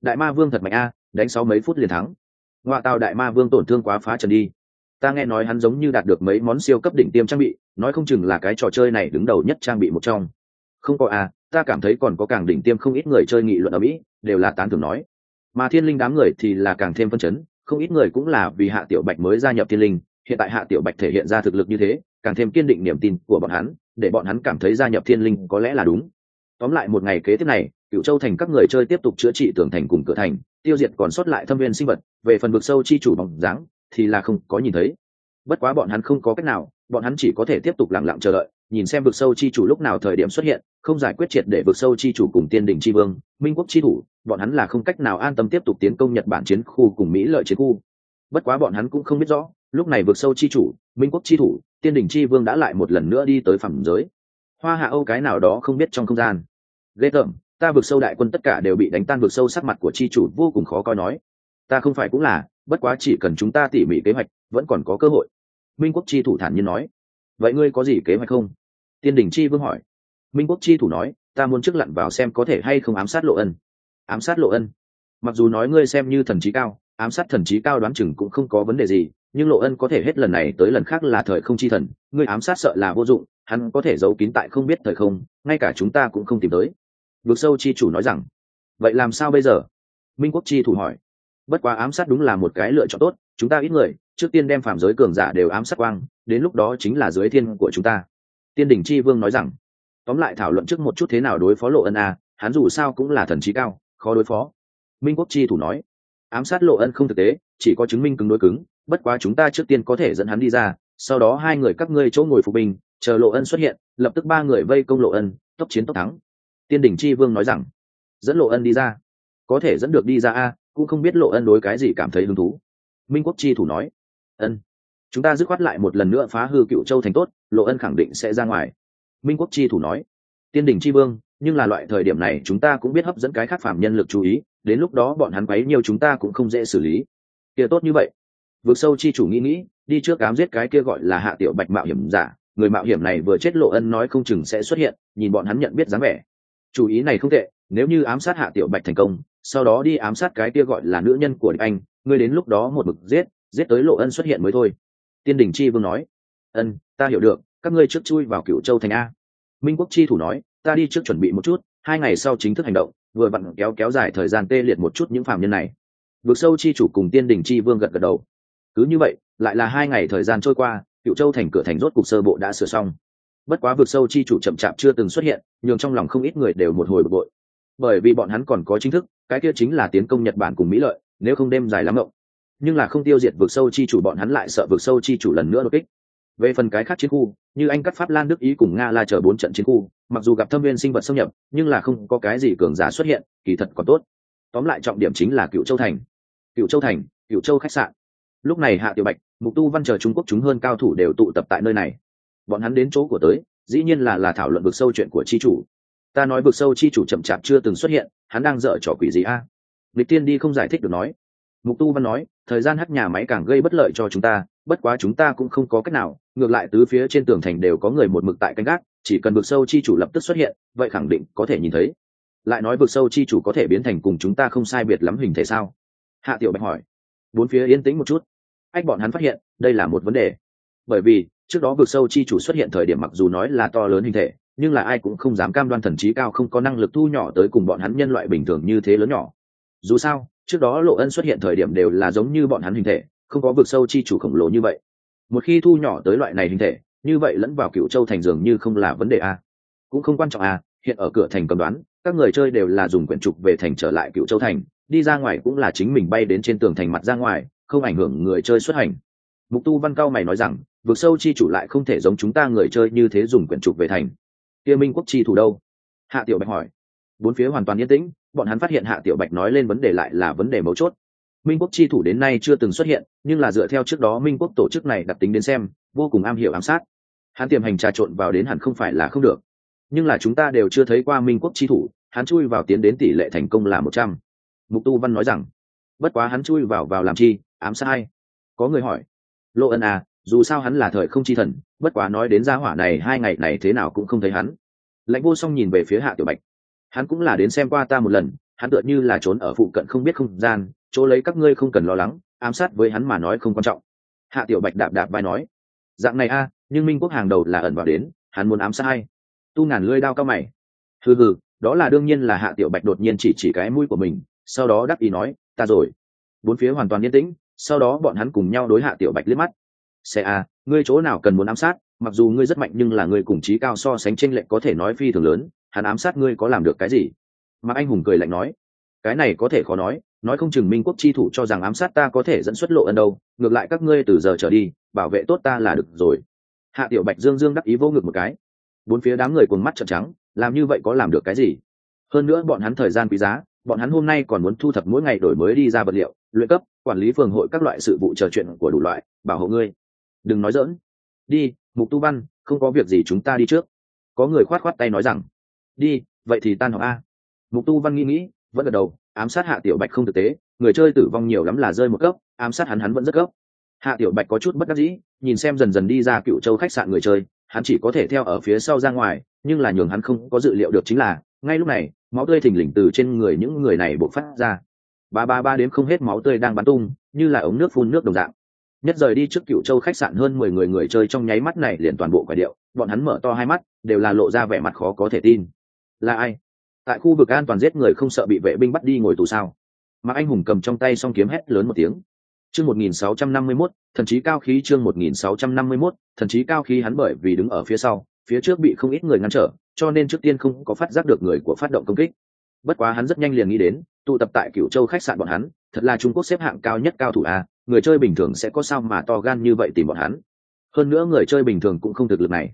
đại ma vương thật mạnh a, đánh sáu mấy phút liền thắng. Ngoại tàu đại ma vương tổn thương quá phá trần đi. Ta nghe nói hắn giống như đạt được mấy món siêu cấp đỉnh tiêm trang bị, nói không chừng là cái trò chơi này đứng đầu nhất trang bị một trong. Không có a, ta cảm thấy còn có càng đỉnh tiêm không ít người chơi nghị luận ở mỹ, đều là tán thưởng nói. Mà thiên linh đám người thì là càng thêm phân chấn, không ít người cũng là vì hạ tiểu bạch mới gia nhập thiên linh, hiện tại hạ tiểu bạch thể hiện ra thực lực như thế càng thêm kiên định niềm tin của bọn hắn, để bọn hắn cảm thấy gia nhập thiên linh có lẽ là đúng. Tóm lại một ngày kế tiếp này cựu châu thành các người chơi tiếp tục chữa trị tường thành cùng cửa thành, tiêu diệt còn sót lại thâm viên sinh vật, về phần vực sâu chi chủ bằng dáng thì là không có nhìn thấy. Bất quá bọn hắn không có cách nào, bọn hắn chỉ có thể tiếp tục lặng lặng chờ đợi, nhìn xem vực sâu chi chủ lúc nào thời điểm xuất hiện, không giải quyết triệt để vực sâu chi chủ cùng tiên đình chi vương, minh quốc chi thủ, bọn hắn là không cách nào an tâm tiếp tục tiến công nhật bản chiến khu cùng mỹ lợi chiến khu. Bất quá bọn hắn cũng không biết rõ lúc này vượt sâu chi chủ, minh quốc chi thủ, tiên đình chi vương đã lại một lần nữa đi tới phẩm giới. Hoa hạ âu cái nào đó không biết trong không gian. Ghê tởm, ta vượt sâu đại quân tất cả đều bị đánh tan vượt sâu sắc mặt của chi chủ vô cùng khó coi nói. Ta không phải cũng là, bất quá chỉ cần chúng ta tỉ mỉ kế hoạch, vẫn còn có cơ hội. Minh quốc chi thủ thản nhiên nói. Vậy ngươi có gì kế hoạch không? Tiên đình chi vương hỏi. Minh quốc chi thủ nói, ta muốn trước lặn vào xem có thể hay không ám sát lộ ân. Ám sát lộ ân. Mặc dù nói ngươi xem như thần trí cao, ám sát thần trí cao đoán chừng cũng không có vấn đề gì nhưng lộ ân có thể hết lần này tới lần khác là thời không chi thần người ám sát sợ là vô dụng, hắn có thể giấu kín tại không biết thời không, ngay cả chúng ta cũng không tìm tới. Vực sâu chi chủ nói rằng, vậy làm sao bây giờ? Minh quốc chi thủ hỏi. Bất quá ám sát đúng là một cái lựa chọn tốt, chúng ta ít người, trước tiên đem phạm giới cường giả đều ám sát quang, đến lúc đó chính là giới thiên của chúng ta. Tiên đình chi vương nói rằng, tóm lại thảo luận trước một chút thế nào đối phó lộ ân a hắn dù sao cũng là thần trí cao, khó đối phó. Minh quốc chi thủ nói, ám sát lộ ân không thực tế chỉ có chứng minh cứng đối cứng bất quá chúng ta trước tiên có thể dẫn hắn đi ra sau đó hai người các ngươi chỗ ngồi phục bình, chờ lộ ân xuất hiện lập tức ba người vây công lộ ân tốc chiến tốc thắng. Tiên đình chi vương nói rằng dẫn lộ ân đi ra. Có thể dẫn được đi ra a cũng không biết lộ ân đối cái gì cảm thấy hứng thú. Minh quốc chi thủ nói ân chúng ta dứt khoát lại một lần nữa phá hư cựu châu thành tốt lộ ân khẳng định sẽ ra ngoài. Minh quốc chi thủ nói tiên đình chi vương nhưng là loại thời điểm này chúng ta cũng biết hấp dẫn cái khác phạm nhân lực chú ý đến lúc đó bọn hắn quấy nhiều chúng ta cũng không dễ xử lý kia tốt như vậy. Vượt sâu chi chủ nghĩ nghĩ, đi trước cám giết cái kia gọi là hạ tiểu bạch mạo hiểm giả. Người mạo hiểm này vừa chết lộ ân nói không chừng sẽ xuất hiện, nhìn bọn hắn nhận biết dáng vẻ. Chủ ý này không tệ, nếu như ám sát hạ tiểu bạch thành công, sau đó đi ám sát cái kia gọi là nữ nhân của anh, ngươi đến lúc đó một mực giết giết tới lộ ân xuất hiện mới thôi. Tiên đình chi vương nói, ân, ta hiểu được, các ngươi trước chui vào cựu châu thành a. Minh quốc chi thủ nói, ta đi trước chuẩn bị một chút, hai ngày sau chính thức hành động, vừa vặn kéo kéo dài thời gian tê liệt một chút những phạm nhân này vực sâu chi chủ cùng tiên đình chi vương gật gật đầu. Cứ như vậy, lại là hai ngày thời gian trôi qua, cựu châu thành cửa thành rốt cục sơ bộ đã sửa xong. Bất quá vực sâu chi chủ chậm chạp chưa từng xuất hiện, nhường trong lòng không ít người đều một hồi bực bội. Bởi vì bọn hắn còn có chính thức, cái kia chính là tiến công nhật bản cùng mỹ lợi, nếu không đêm dài lắm ngộng nhưng là không tiêu diệt vực sâu chi chủ, bọn hắn lại sợ vực sâu chi chủ lần nữa đột kích. Về phần cái khác chiến khu, như anh cắt pháp lan, đức ý cùng nga la chờ bốn trận chiến khu, mặc dù gặp thâm viên sinh vật xâm nhập, nhưng là không có cái gì cường giả xuất hiện, kỳ thật còn tốt. Tóm lại trọng điểm chính là cựu châu thành cựu châu thành cựu châu khách sạn. Lúc này hạ tiểu bạch, mục tu văn chờ trung quốc chúng hơn cao thủ đều tụ tập tại nơi này. Bọn hắn đến chỗ của tới, dĩ nhiên là là thảo luận vực sâu chuyện của chi chủ. Ta nói vực sâu chi chủ chậm chạp chưa từng xuất hiện, hắn đang dở trò quỷ gì a? À? lịch tiên đi không giải thích được nói. Mục tu văn nói, thời gian hắt nhà máy càng gây bất lợi cho chúng ta, bất quá chúng ta cũng không có cách nào, ngược lại tứ phía trên tường thành đều có người một mực tại canh gác, chỉ cần vực sâu chi chủ lập tức xuất hiện, vậy khẳng định có thể nhìn thấy. Lại nói vực sâu chi chủ có thể biến thành cùng chúng ta không sai biệt lắm hình thể sao? Hạ tiểu bạch hỏi. Bốn phía yên tĩnh một chút. Ách, bọn hắn phát hiện, đây là một vấn đề. Bởi vì, trước đó vực sâu chi chủ xuất hiện thời điểm mặc dù nói là to lớn hình thể, nhưng là ai cũng không dám cam đoan thần trí cao không có năng lực thu nhỏ tới cùng bọn hắn nhân loại bình thường như thế lớn nhỏ. Dù sao, trước đó lộ ân xuất hiện thời điểm đều là giống như bọn hắn hình thể, không có vực sâu chi chủ khổng lồ như vậy. Một khi thu nhỏ tới loại này hình thể, như vậy lẫn vào cựu châu thành dường như không là vấn đề a. Cũng không quan trọng a, hiện ở cửa thành cầm đoán, các người chơi đều là dùng quyển trục về thành trở lại cựu châu thành đi ra ngoài cũng là chính mình bay đến trên tường thành mặt ra ngoài, không ảnh hưởng người chơi xuất hành. Mục tu văn cao mày nói rằng, vực sâu chi chủ lại không thể giống chúng ta người chơi như thế dùng quyển trục về thành. Kia minh quốc chi thủ đâu? Hạ tiểu bạch hỏi. Bốn phía hoàn toàn yên tĩnh, bọn hắn phát hiện hạ tiểu bạch nói lên vấn đề lại là vấn đề mấu chốt. Minh quốc chi thủ đến nay chưa từng xuất hiện, nhưng là dựa theo trước đó minh quốc tổ chức này đặt tính đến xem, vô cùng am hiểu ám sát. Hắn tiềm hành trà trộn vào đến hẳn không phải là không được. Nhưng là chúng ta đều chưa thấy qua minh quốc chi thủ, hắn chui vào tiến đến tỷ lệ thành công là một trăm mục tu văn nói rằng, bất quá hắn chui vào vào làm chi, ám sát hay có người hỏi. Lộ ân à dù sao hắn là thời không chi thần, bất quá nói đến gia hỏa này hai ngày này thế nào cũng không thấy hắn. Lãnh vô song nhìn về phía hạ tiểu bạch. Hắn cũng là đến xem qua ta một lần, hắn tựa như là trốn ở phụ cận không biết không gian, chỗ lấy các ngươi không cần lo lắng, ám sát với hắn mà nói không quan trọng. Hạ tiểu bạch đạp đạp vai nói. Dạng này a, nhưng minh quốc hàng đầu là ẩn vào đến, hắn muốn ám sát hay tu ngàn lưỡi đao cao mày. Hừ hừ, đó là đương nhiên là hạ tiểu bạch đột nhiên chỉ chỉ cái mũi của mình sau đó đắc ý nói, ta rồi. Bốn phía hoàn toàn yên tĩnh, sau đó bọn hắn cùng nhau đối hạ tiểu bạch liếc mắt. Xe a ngươi chỗ nào cần muốn ám sát? Mặc dù ngươi rất mạnh nhưng là ngươi cùng trí cao so sánh tranh lệch có thể nói phi thường lớn, hắn ám sát ngươi có làm được cái gì? Mà anh hùng cười lạnh nói, cái này có thể khó nói nói không chừng minh quốc chi thủ cho rằng ám sát ta có thể dẫn xuất lộ ân đâu, ngược lại các ngươi từ giờ trở đi, bảo vệ tốt ta là được rồi. Hạ tiểu bạch dương dương đắc ý vô ngực một cái. Bốn phía đám người cuồng mắt trợn trắng, làm như vậy có làm được cái gì? Hơn nữa bọn hắn thời gian quý giá bọn hắn hôm nay còn muốn thu thập mỗi ngày đổi mới đi ra vật liệu, luyện cấp, quản lý phường hội các loại sự vụ trò chuyện của đủ loại, bảo hộ ngươi. Đừng nói dỡn đi, mục tu văn, không có việc gì chúng ta đi trước. Có người khoát khoát tay nói rằng, đi, vậy thì tan học a. Mục tu văn nghĩ nghĩ, vẫn gật đầu, ám sát hạ tiểu bạch không thực tế, người chơi tử vong nhiều lắm là rơi một cấp, ám sát hắn hắn vẫn rất cấp. Hạ tiểu bạch có chút bất đắc dĩ, nhìn xem dần dần đi ra cựu châu khách sạn người chơi, hắn chỉ có thể theo ở phía sau ra ngoài, nhưng là nhường hắn không có dự liệu được chính là ngay lúc này, máu tươi thình lình từ trên người những người này bộc phát ra. Ba ba ba đếm không hết máu tươi đang bắn tung, như là ống nước phun nước đồng dạng. Nhất rời đi trước cựu châu khách sạn hơn mười người người chơi trong nháy mắt này liền toàn bộ quả điệu, bọn hắn mở to hai mắt, đều là lộ ra vẻ mặt khó có thể tin. Là ai? Tại khu vực an toàn giết người không sợ bị vệ binh bắt đi ngồi tù sao? Mà anh hùng cầm trong tay s o n g kiếm hét lớn một tiếng. Chương một nghìn sáu trăm năm mươi mốt, thần chí cao khí chương một nghìn sáu trăm năm mươi mốt, thần chí cao khí hắn bởi vì đứng ở phía sau, phía trước bị không ít người ngăn trở cho nên trước tiên không có phát giác được người của phát động công kích. Bất quá hắn rất nhanh liền nghĩ đến, tụ tập tại cựu châu khách sạn bọn hắn, thật là trung quốc xếp hạng cao nhất cao thủ a, người chơi bình thường sẽ có sao mà to gan như vậy tìm bọn hắn. Hơn nữa người chơi bình thường cũng không thực lực này.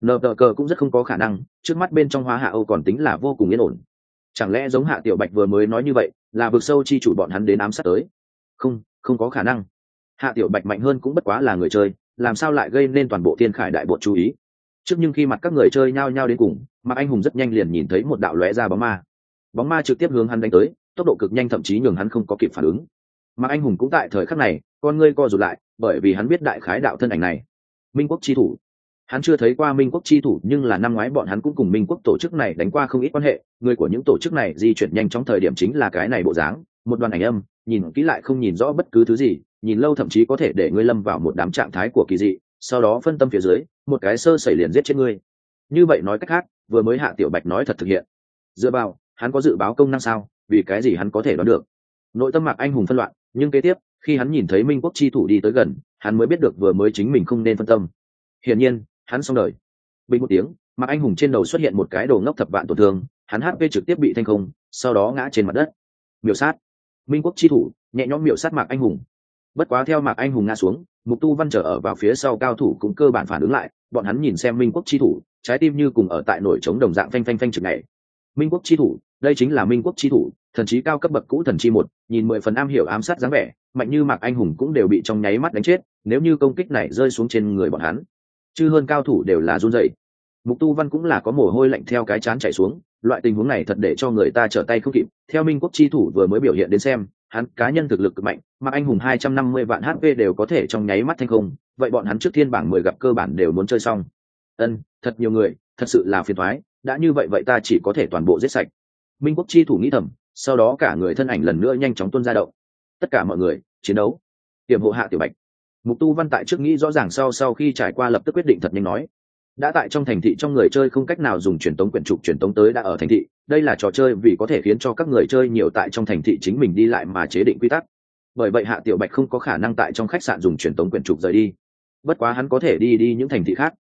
Nờ tờ cờ cũng rất không có khả năng, trước mắt bên trong hóa hạ âu còn tính là vô cùng yên ổn. Chẳng lẽ giống hạ tiểu bạch vừa mới nói như vậy, là vực sâu chi chủ bọn hắn đến ám sát tới? Không không có khả năng. Hạ tiểu bạch mạnh hơn cũng bất quá là người chơi, làm sao lại gây nên toàn bộ thiên khải đại bộ chú ý? Trước nhưng khi mặt các người chơi nhao nhao đến cùng, mà anh hùng rất nhanh liền nhìn thấy một đạo lóe ra bóng ma. Bóng ma trực tiếp hướng hắn đánh tới, tốc độ cực nhanh thậm chí nhường hắn không có kịp phản ứng. Mà anh hùng cũng tại thời khắc này, con ngươi co rụt lại, bởi vì hắn biết đại khái đạo thân ảnh này. Minh quốc chi thủ. Hắn chưa thấy qua minh quốc chi thủ, nhưng là năm ngoái bọn hắn cũng cùng minh quốc tổ chức này đánh qua không ít quan hệ. Người của những tổ chức này di chuyển nhanh trong thời điểm chính là cái này bộ dáng, một đoàn ảnh âm, nhìn kỹ lại không nhìn rõ bất cứ thứ gì, nhìn lâu thậm chí có thể để ngươi lâm vào một đám trạng thái của kỳ dị sau đó phân tâm phía dưới, một cái sơ xảy liền giết chết ngươi. Như vậy nói cách khác, vừa mới hạ tiểu bạch nói thật thực hiện. Dựa vào, hắn có dự báo công năng sao? Vì cái gì hắn có thể đoán được? Nội tâm mạc anh hùng phân loạn, nhưng kế tiếp, khi hắn nhìn thấy minh quốc chi thủ đi tới gần, hắn mới biết được vừa mới chính mình không nên phân tâm. Hiển nhiên, hắn xong đời. Bình một tiếng, mạc anh hùng trên đầu xuất hiện một cái đồ ngốc thập vạn tổn thương, hắn hp trực tiếp bị thanh không, sau đó ngã trên mặt đất. Miểu sát. Minh quốc chi thủ, nhẹ nhõm miểu sát mạc anh hùng. Bất quá theo mạc anh hùng ngã xuống mục tu văn trở ở vào phía sau cao thủ cũng cơ bản phản ứng lại, bọn hắn nhìn xem minh quốc chi thủ, trái tim như cùng ở tại nổi trống đồng dạng phanh phanh phanh chực này minh quốc chi thủ, đây chính là minh quốc chi thủ, thần trí cao cấp bậc cũ thần chi một, nhìn mười phần am hiểu ám sát dáng vẻ, mạnh như mạc anh hùng cũng đều bị trong nháy mắt đánh chết, nếu như công kích này rơi xuống trên người bọn hắn chứ hơn cao thủ đều là run dậy mục tu văn cũng là có mồ hôi lạnh theo cái chán chảy xuống, loại tình huống này thật để cho người ta trở tay không kịp, theo minh quốc chi thủ vừa mới biểu hiện đến xem hắn cá nhân thực lực cực mạnh, mà anh hùng hai trăm năm mươi vạn hp đều có thể trong nháy mắt thanh không, vậy bọn hắn trước thiên bảng mười gặp cơ bản đều muốn chơi xong. Ân, thật nhiều người, thật sự là phiền thoái đã như vậy vậy ta chỉ có thể toàn bộ giết sạch. Minh quốc chi thủ nghĩ thầm, sau đó cả người thân ảnh lần nữa nhanh chóng tuôn ra động. Tất cả mọi người, chiến đấu. Tiềm hộ hạ tiểu bạch. Mục tu văn tại trước nghĩ rõ ràng sau sau khi trải qua lập tức quyết định thật nhanh nói đã tại trong thành thị trong người chơi không cách nào dùng truyền tống quyển trục truyền tống tới đã ở thành thị. Đây là trò chơi vì có thể khiến cho các người chơi nhiều tại trong thành thị chính mình đi lại mà chế định quy tắc. Bởi vậy hạ tiểu bạch không có khả năng tại trong khách sạn dùng truyền tống quyển trục rời đi. Bất quá hắn có thể đi đi những thành thị khác.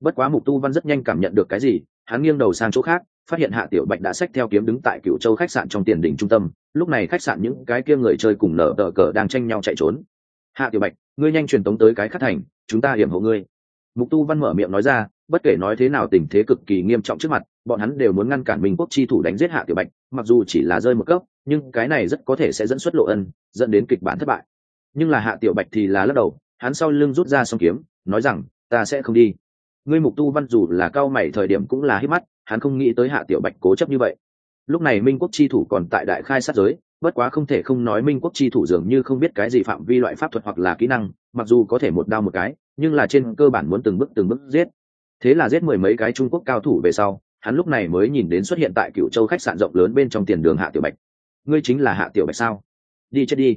Bất quá mục tu văn rất nhanh cảm nhận được cái gì, hắn nghiêng đầu sang chỗ khác, phát hiện hạ tiểu bạch đã xách theo kiếm đứng tại cựu châu khách sạn trong tiền đỉnh trung tâm. Lúc này khách sạn những cái kia người chơi cùng nở tờ cờ đang tranh nhau chạy trốn. Hạ tiểu bạch, ngươi nhanh truyền tống tới cái khắc thành, chúng ta hiểm hộ ngươi. Mục tu văn mở miệng nói ra bất kể nói thế nào tình thế cực kỳ nghiêm trọng trước mặt, bọn hắn đều muốn ngăn cản minh quốc chi thủ đánh giết hạ tiểu bạch, mặc dù chỉ là rơi một cấp, nhưng cái này rất có thể sẽ dẫn xuất lộ ân, dẫn đến kịch bản thất bại. Nhưng là hạ tiểu bạch thì là lắc đầu, hắn sau lưng rút ra song kiếm, nói rằng, ta sẽ không đi. Ngươi mục tu văn dù là cao mày thời điểm cũng là hít mắt, hắn không nghĩ tới hạ tiểu bạch cố chấp như vậy. Lúc này minh quốc chi thủ còn tại đại khai sát giới, bất quá không thể không nói minh quốc chi thủ dường như không biết cái gì phạm vi loại pháp thuật hoặc là kỹ năng, mặc dù có thể một đao một cái, nhưng là trên cơ bản muốn từng bước từng bước giết thế là giết mười mấy cái trung quốc cao thủ về sau, hắn lúc này mới nhìn đến xuất hiện tại cựu châu khách sạn rộng lớn bên trong tiền đường hạ tiểu bạch. Ngươi chính là hạ tiểu bạch sao? Đi chết đi.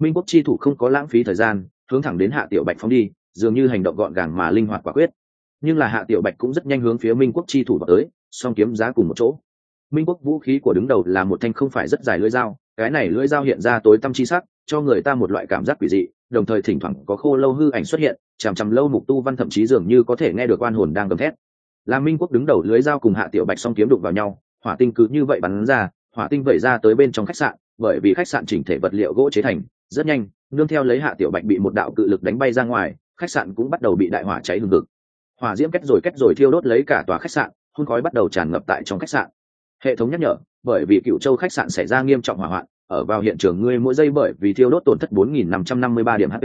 Minh quốc chi thủ không có lãng phí thời gian, hướng thẳng đến hạ tiểu bạch phóng đi, dường như hành động gọn gàng mà linh hoạt quả quyết. Nhưng là hạ tiểu bạch cũng rất nhanh hướng phía minh quốc chi thủ vào tới, song kiếm giá cùng một chỗ. Minh quốc vũ khí của đứng đầu là một thanh không phải rất dài lưỡi dao, cái này lưỡi dao hiện ra tối tăm chi sắc, cho người ta một loại cảm giác quỷ dị, đồng thời thỉnh thoảng có khô lâu hư ảnh xuất hiện chằm chằm lâu mục tu văn thậm chí dường như có thể nghe được oan hồn đang gầm thét. Là minh quốc đứng đầu lưới dao cùng hạ tiểu bạch song kiếm đụng vào nhau, hỏa tinh cứ như vậy bắn ra, hỏa tinh vẩy ra tới bên trong khách sạn, bởi vì khách sạn chỉnh thể vật liệu gỗ chế thành, rất nhanh, nương theo lấy hạ tiểu bạch bị một đạo cự lực đánh bay ra ngoài, khách sạn cũng bắt đầu bị đại hỏa cháy hừng hực. Hỏa diễm kết rồi kết rồi thiêu đốt lấy cả tòa khách sạn, hôn khói bắt đầu tràn ngập tại trong khách sạn. Hệ thống nhắc nhở, bởi vì cựu châu khách sạn xảy ra nghiêm trọng hỏa hoạn, ở vào hiện trường ngươi mỗi giây bởi vì thiêu đốt tổn thất 4.553 điểm hp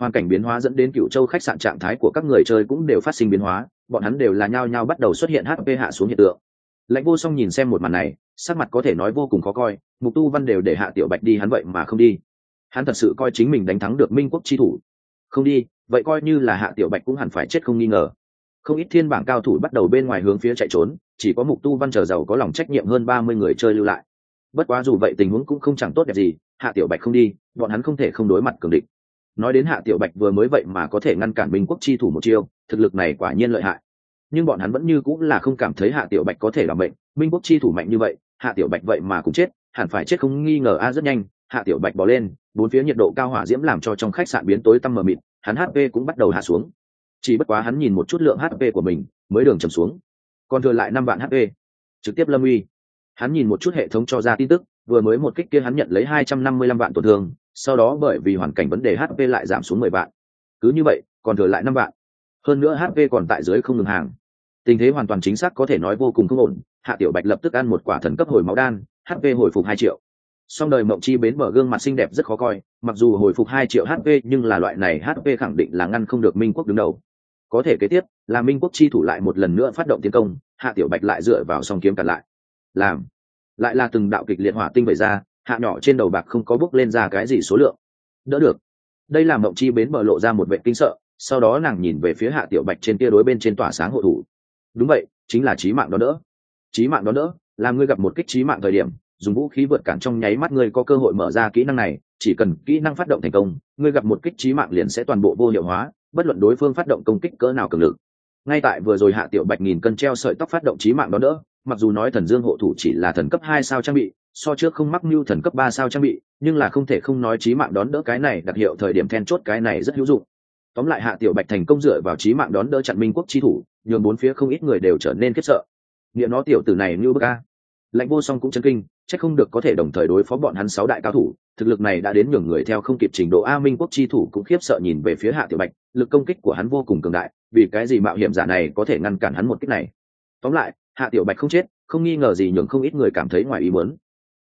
hoàn cảnh biến hóa dẫn đến cựu châu khách sạn trạng thái của các người chơi cũng đều phát sinh biến hóa, bọn hắn đều là nhao nhao bắt đầu xuất hiện hp hạ xuống hiện tượng. Lãnh vô song nhìn xem một màn này, sắc mặt có thể nói vô cùng khó coi, mục tu văn đều để hạ tiểu bạch đi hắn vậy mà không đi. Hắn thật sự coi chính mình đánh thắng được minh quốc chi thủ. Không đi, vậy coi như là hạ tiểu bạch cũng hẳn phải chết không nghi ngờ. Không ít thiên bảng cao thủ bắt đầu bên ngoài hướng phía chạy trốn, chỉ có mục tu văn chờ giàu có lòng trách nhiệm hơn ba mươi người chơi lưu lại. Bất quá dù vậy tình huống cũng không chẳng tốt đẹp gì, hạ tiểu bạch không đi, bọn hắn không thể không đối mặt cường địch nói đến hạ tiểu bạch vừa mới vậy mà có thể ngăn cản minh quốc chi thủ một chiêu, thực lực này quả nhiên lợi hại. Nhưng bọn hắn vẫn như cũng là không cảm thấy hạ tiểu bạch có thể làm bệnh minh quốc chi thủ mạnh như vậy, hạ tiểu bạch vậy mà cũng chết, hẳn phải chết không nghi ngờ a, rất nhanh, hạ tiểu bạch bỏ lên, bốn phía nhiệt độ cao hỏa diễm làm cho trong khách sạn biến tối tăm mờ mịt, hắn hp cũng bắt đầu hạ xuống. Chỉ bất quá hắn nhìn một chút lượng hp của mình, mới đường trầm xuống. Còn thừa lại năm vạn hp trực tiếp lâm uy. Hắn nhìn một chút hệ thống cho ra tin tức, vừa mới một kích kia hắn nhận lấy hai trăm năm mươi lăm vạn tổn thương sau đó bởi vì hoàn cảnh vấn đề hp lại giảm xuống mười vạn. Cứ như vậy, còn thừa lại năm vạn. Hơn nữa hp còn tại dưới không ngừng hàng. Tình thế hoàn toàn chính xác có thể nói vô cùng không ổn. Hạ tiểu bạch lập tức ăn một quả thần cấp hồi máu đan hp hồi phục hai triệu. Song đời mộng chi bến mở gương mặt xinh đẹp rất khó coi. Mặc dù hồi phục hai triệu hp nhưng là loại này hp khẳng định là ngăn không được minh quốc đứng đầu. Có thể kế tiếp, là minh quốc chi thủ lại một lần nữa phát động tiến công, hạ tiểu bạch lại dựa vào song kiếm cản lại. Làm. Lại là từng đạo kịch liệt hỏa tinh vẩy ra hạ nhỏ trên đầu bạc không có bước lên ra cái gì số lượng. Đỡ được. Đây là mộng chi bến mở lộ ra một vệ kinh sợ, sau đó nàng nhìn về phía hạ tiểu bạch trên tia đối bên trên tỏa sáng hộ thủ. Đúng vậy, chính là trí mạng đó đỡ. Trí mạng đó đỡ, là ngươi gặp một kích trí mạng thời điểm, dùng vũ khí vượt cản trong nháy mắt ngươi có cơ hội mở ra kỹ năng này, chỉ cần kỹ năng phát động thành công, ngươi gặp một kích trí mạng liền sẽ toàn bộ vô hiệu hóa, bất luận đối phương phát động công kích cỡ nào cường lực. Ngay tại vừa rồi hạ tiểu bạch nghìn cân treo sợi tóc phát động trí mạng đó đỡ, mặc dù nói thần dương hộ thủ chỉ là thần cấp hai sao trang bị so trước không mắc mưu thần cấp ba sao trang bị, nhưng là không thể không nói trí mạng đón đỡ cái này đặc hiệu thời điểm then chốt cái này rất hữu dụng. Tóm lại hạ tiểu bạch thành công dựa vào trí mạng đón đỡ chặn minh quốc chi thủ, nhường bốn phía không ít người đều trở nên khiếp sợ. Nghiệm nó tiểu tử này như bức a. Lãnh vô song cũng chân kinh, chắc không được có thể đồng thời đối phó bọn hắn sáu đại cao thủ, thực lực này đã đến nhường người theo không kịp trình độ a minh quốc chi thủ cũng khiếp sợ nhìn về phía hạ tiểu bạch, lực công kích của hắn vô cùng cường đại, vì cái gì mạo hiểm giả này có thể ngăn cản hắn một kích này? Tóm lại, hạ tiểu bạch không chết, không nghi ngờ gì nhường không ít người cảm thấy ngoài ý muốn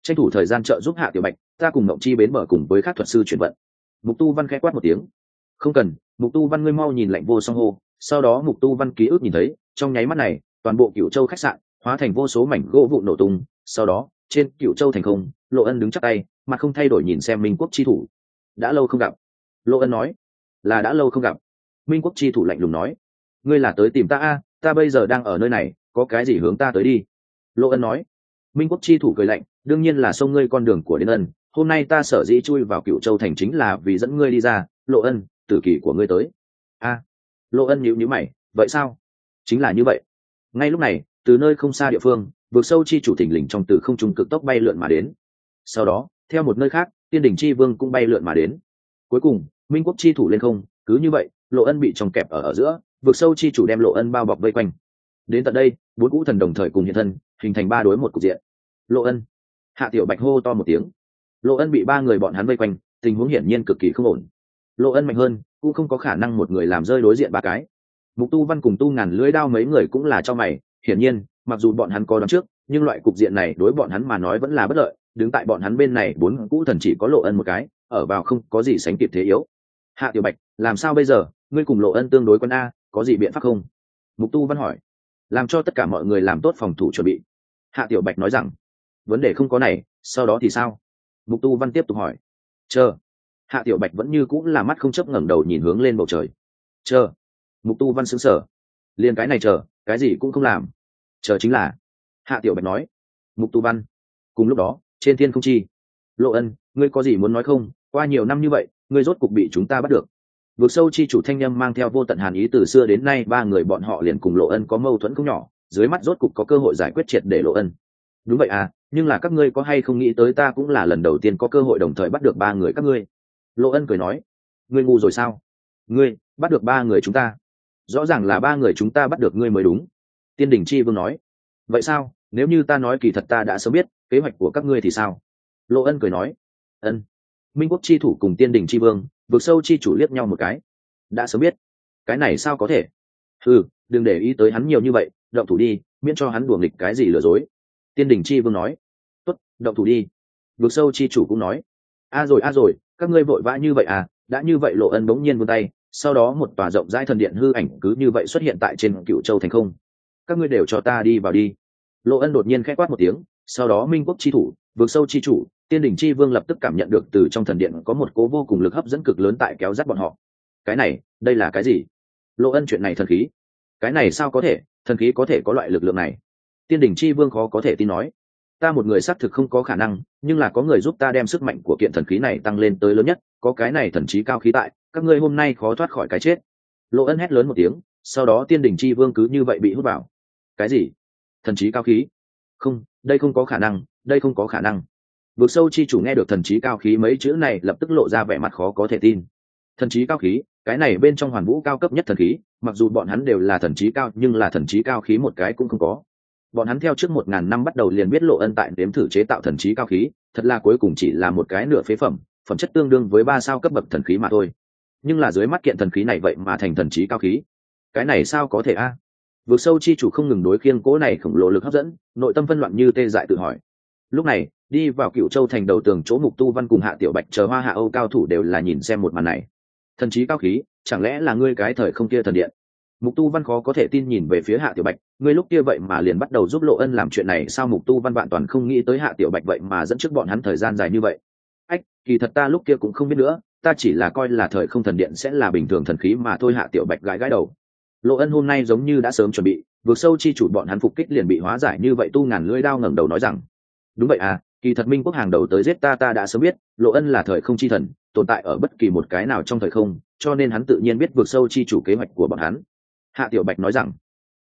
tranh thủ thời gian trợ giúp hạ tiểu bạch, ta cùng mộng chi bến mở cùng với các thuật sư chuyển vận. Mục tu văn khẽ quát một tiếng. Không cần, mục tu văn ngươi mau nhìn lạnh vô song hô. Sau đó mục tu văn ký ức nhìn thấy, trong nháy mắt này, toàn bộ cựu châu khách sạn hóa thành vô số mảnh gỗ vụ nổ tung. Sau đó, trên cựu châu thành không, lộ ân đứng chắc tay, mà không thay đổi nhìn xem minh quốc chi thủ. Đã lâu không gặp. Lộ ân nói, là đã lâu không gặp. Minh quốc chi thủ lạnh lùng nói, ngươi là tới tìm ta a, ta bây giờ đang ở nơi này, có cái gì hướng ta tới đi? Lộ ân nói, minh quốc chi thủ cười lạnh đương nhiên là sông ngươi con đường của đến ân. Hôm nay ta sở dĩ chui vào cựu châu thành chính là vì dẫn ngươi đi ra. Lộ ân, tử kỷ của ngươi tới. A. Lộ ân nhíu nhíu mày, vậy sao? Chính là như vậy. Ngay lúc này, từ nơi không xa địa phương vượt sâu chi chủ thỉnh lình trong từ không trung cực tốc bay lượn mà đến. Sau đó, theo một nơi khác, tiên đỉnh chi vương cũng bay lượn mà đến. Cuối cùng, minh quốc chi thủ lên không, cứ như vậy, lộ ân bị trong kẹp ở ở giữa vượt sâu chi chủ đem lộ ân bao bọc vây quanh. Đến tận đây, bốn cũ thần đồng thời cùng hiện thân, hình thành ba đối một cục diện. Lộ ân hạ tiểu bạch hô to một tiếng. Lộ ân bị ba người bọn hắn vây quanh, tình huống hiển nhiên cực kỳ không ổn. Lộ ân mạnh hơn, cũng không có khả năng một người làm rơi đối diện ba cái. Mục tu văn cùng tu ngàn lưới đao mấy người cũng là cho mày, hiển nhiên, mặc dù bọn hắn có đón trước, nhưng loại cục diện này đối bọn hắn mà nói vẫn là bất lợi, đứng tại bọn hắn bên này, bốn cũ thần chỉ có lộ ân một cái, ở vào không có gì sánh kịp thế yếu. Hạ tiểu bạch, làm sao bây giờ? Ngươi cùng lộ ân tương đối quân a, có gì biện pháp không? Mục tu văn hỏi. Làm cho tất cả mọi người làm tốt phòng thủ chuẩn bị. Hạ tiểu bạch nói rằng vấn đề không có này, sau đó thì sao? Mục tu văn tiếp tục hỏi. Chờ. Hạ tiểu bạch vẫn như cũng là mắt không chấp ngẩng đầu nhìn hướng lên bầu trời. Chờ. Mục tu văn xứng sở liền cái này chờ, cái gì cũng không làm. Chờ chính là. Hạ tiểu bạch nói. Mục tu văn. Cùng lúc đó, trên thiên không chi. Lộ ân, ngươi có gì muốn nói không? Qua nhiều năm như vậy, ngươi rốt cục bị chúng ta bắt được. Vượt sâu chi chủ thanh â mang theo vô tận hàn ý từ xưa đến nay, ba người bọn họ liền cùng lộ ân có mâu thuẫn không nhỏ, dưới mắt rốt cục có cơ hội giải quyết triệt để lộ ân đúng vậy à nhưng là các ngươi có hay không nghĩ tới ta cũng là lần đầu tiên có cơ hội đồng thời bắt được ba người các ngươi? Lộ ân cười nói, ngươi ngu rồi sao? Ngươi, bắt được ba người chúng ta. Rõ ràng là ba người chúng ta bắt được ngươi mới đúng. Tiên đình chi vương nói, vậy sao? Nếu như ta nói kỳ thật ta đã sớm biết, kế hoạch của các ngươi thì sao? Lộ ân cười nói, ân. Minh quốc chi thủ cùng tiên đình chi vương vượt sâu chi chủ liếc nhau một cái. Đã sớm biết. Cái này sao có thể? Ừ đừng để ý tới hắn nhiều như vậy, động thủ đi, miễn cho hắn đùa nghịch cái gì lừa dối tiên đình chi vương nói. Tốt, động thủ đi. Vượt sâu chi chủ cũng nói. A rồi a rồi, các ngươi vội vã như vậy à? Đã như vậy lộ ân bỗng nhiên vươn tay, sau đó một tòa rộng rãi thần điện hư ảnh cứ như vậy xuất hiện tại trên cựu châu thành không. Các ngươi đều cho ta đi vào đi. Lộ ân đột nhiên k h ẽ quát một tiếng, sau đó minh quốc chi thủ vượt sâu chi chủ, tiên đỉnh chi vương lập tức cảm nhận được từ trong thần điện có một cố vô cùng lực hấp dẫn cực lớn tại kéo dắt bọn họ. Cái này, đây là cái gì? Lộ ân chuyện này thần khí. Cái này sao có thể? Thần khí có thể có loại lực lượng này tiên đình chi vương khó có thể tin nói, ta một người xác thực không có khả năng, nhưng là có người giúp ta đem sức mạnh của kiện thần khí này tăng lên tới lớn nhất, có cái này thần trí cao khí tại, các ngươi hôm nay khó thoát khỏi cái chết. Lộ ân hét lớn một tiếng, sau đó tiên đình chi vương cứ như vậy bị hút vào. Cái gì? Thần trí cao khí? Không, đây không có khả năng, đây không có khả năng. Vực sâu chi chủ nghe được thần trí cao khí mấy chữ này lập tức lộ ra vẻ mặt khó có thể tin. Thần trí cao khí, cái này bên trong hoàn vũ cao cấp nhất thần khí, mặc dù bọn hắn đều là thần trí cao, nhưng là thần trí cao khí một cái cũng không có bọn hắn theo trước một ngàn năm bắt đầu liền biết lộ ân tại đếm thử chế tạo thần trí cao khí, thật là cuối cùng chỉ là một cái nửa phế phẩm phẩm chất tương đương với ba sao cấp bậc thần khí mà thôi. Nhưng là dưới mắt kiện thần khí này vậy mà thành thần trí cao khí. Cái này sao có thể a? À? vượt sâu chi chủ không ngừng đối khiêng cố này khổng lồ lực hấp dẫn, nội tâm phân loạn như tê dại tự hỏi. Lúc này, đi vào cựu châu thành đầu tường chỗ mục tu văn cùng hạ tiểu bạch chờ hoa hạ âu cao thủ đều là nhìn xem một màn này. Thần trí cao khí, chẳng lẽ là ngươi cái thời không kia thần điện? Mục tu văn khó có thể tin nhìn về phía hạ tiểu bạch, ngươi lúc kia vậy mà liền bắt đầu giúp lộ ân làm chuyện này, sao mục tu văn bạn toàn không nghĩ tới hạ tiểu bạch vậy mà dẫn trước bọn hắn thời gian dài như vậy? Ách, kỳ thật ta lúc kia cũng không biết nữa, ta chỉ là coi là thời không thần điện sẽ là bình thường thần khí mà thôi, hạ tiểu bạch gãi gãi đầu. Lộ ân hôm nay giống như đã sớm chuẩn bị vượt sâu chi chủ bọn hắn phục kích liền bị hóa giải như vậy, tu ngàn lưỡi đao ngẩng đầu nói rằng, đúng vậy à kỳ thật minh quốc hàng đầu tới giết ta ta đã sớm biết, lộ ân là thời không chi thần, tồn tại ở bất kỳ một cái nào trong thời không, cho nên hắn tự nhiên biết vượt sâu chi chủ kế hoạch của bọn hắn hạ tiểu bạch nói rằng,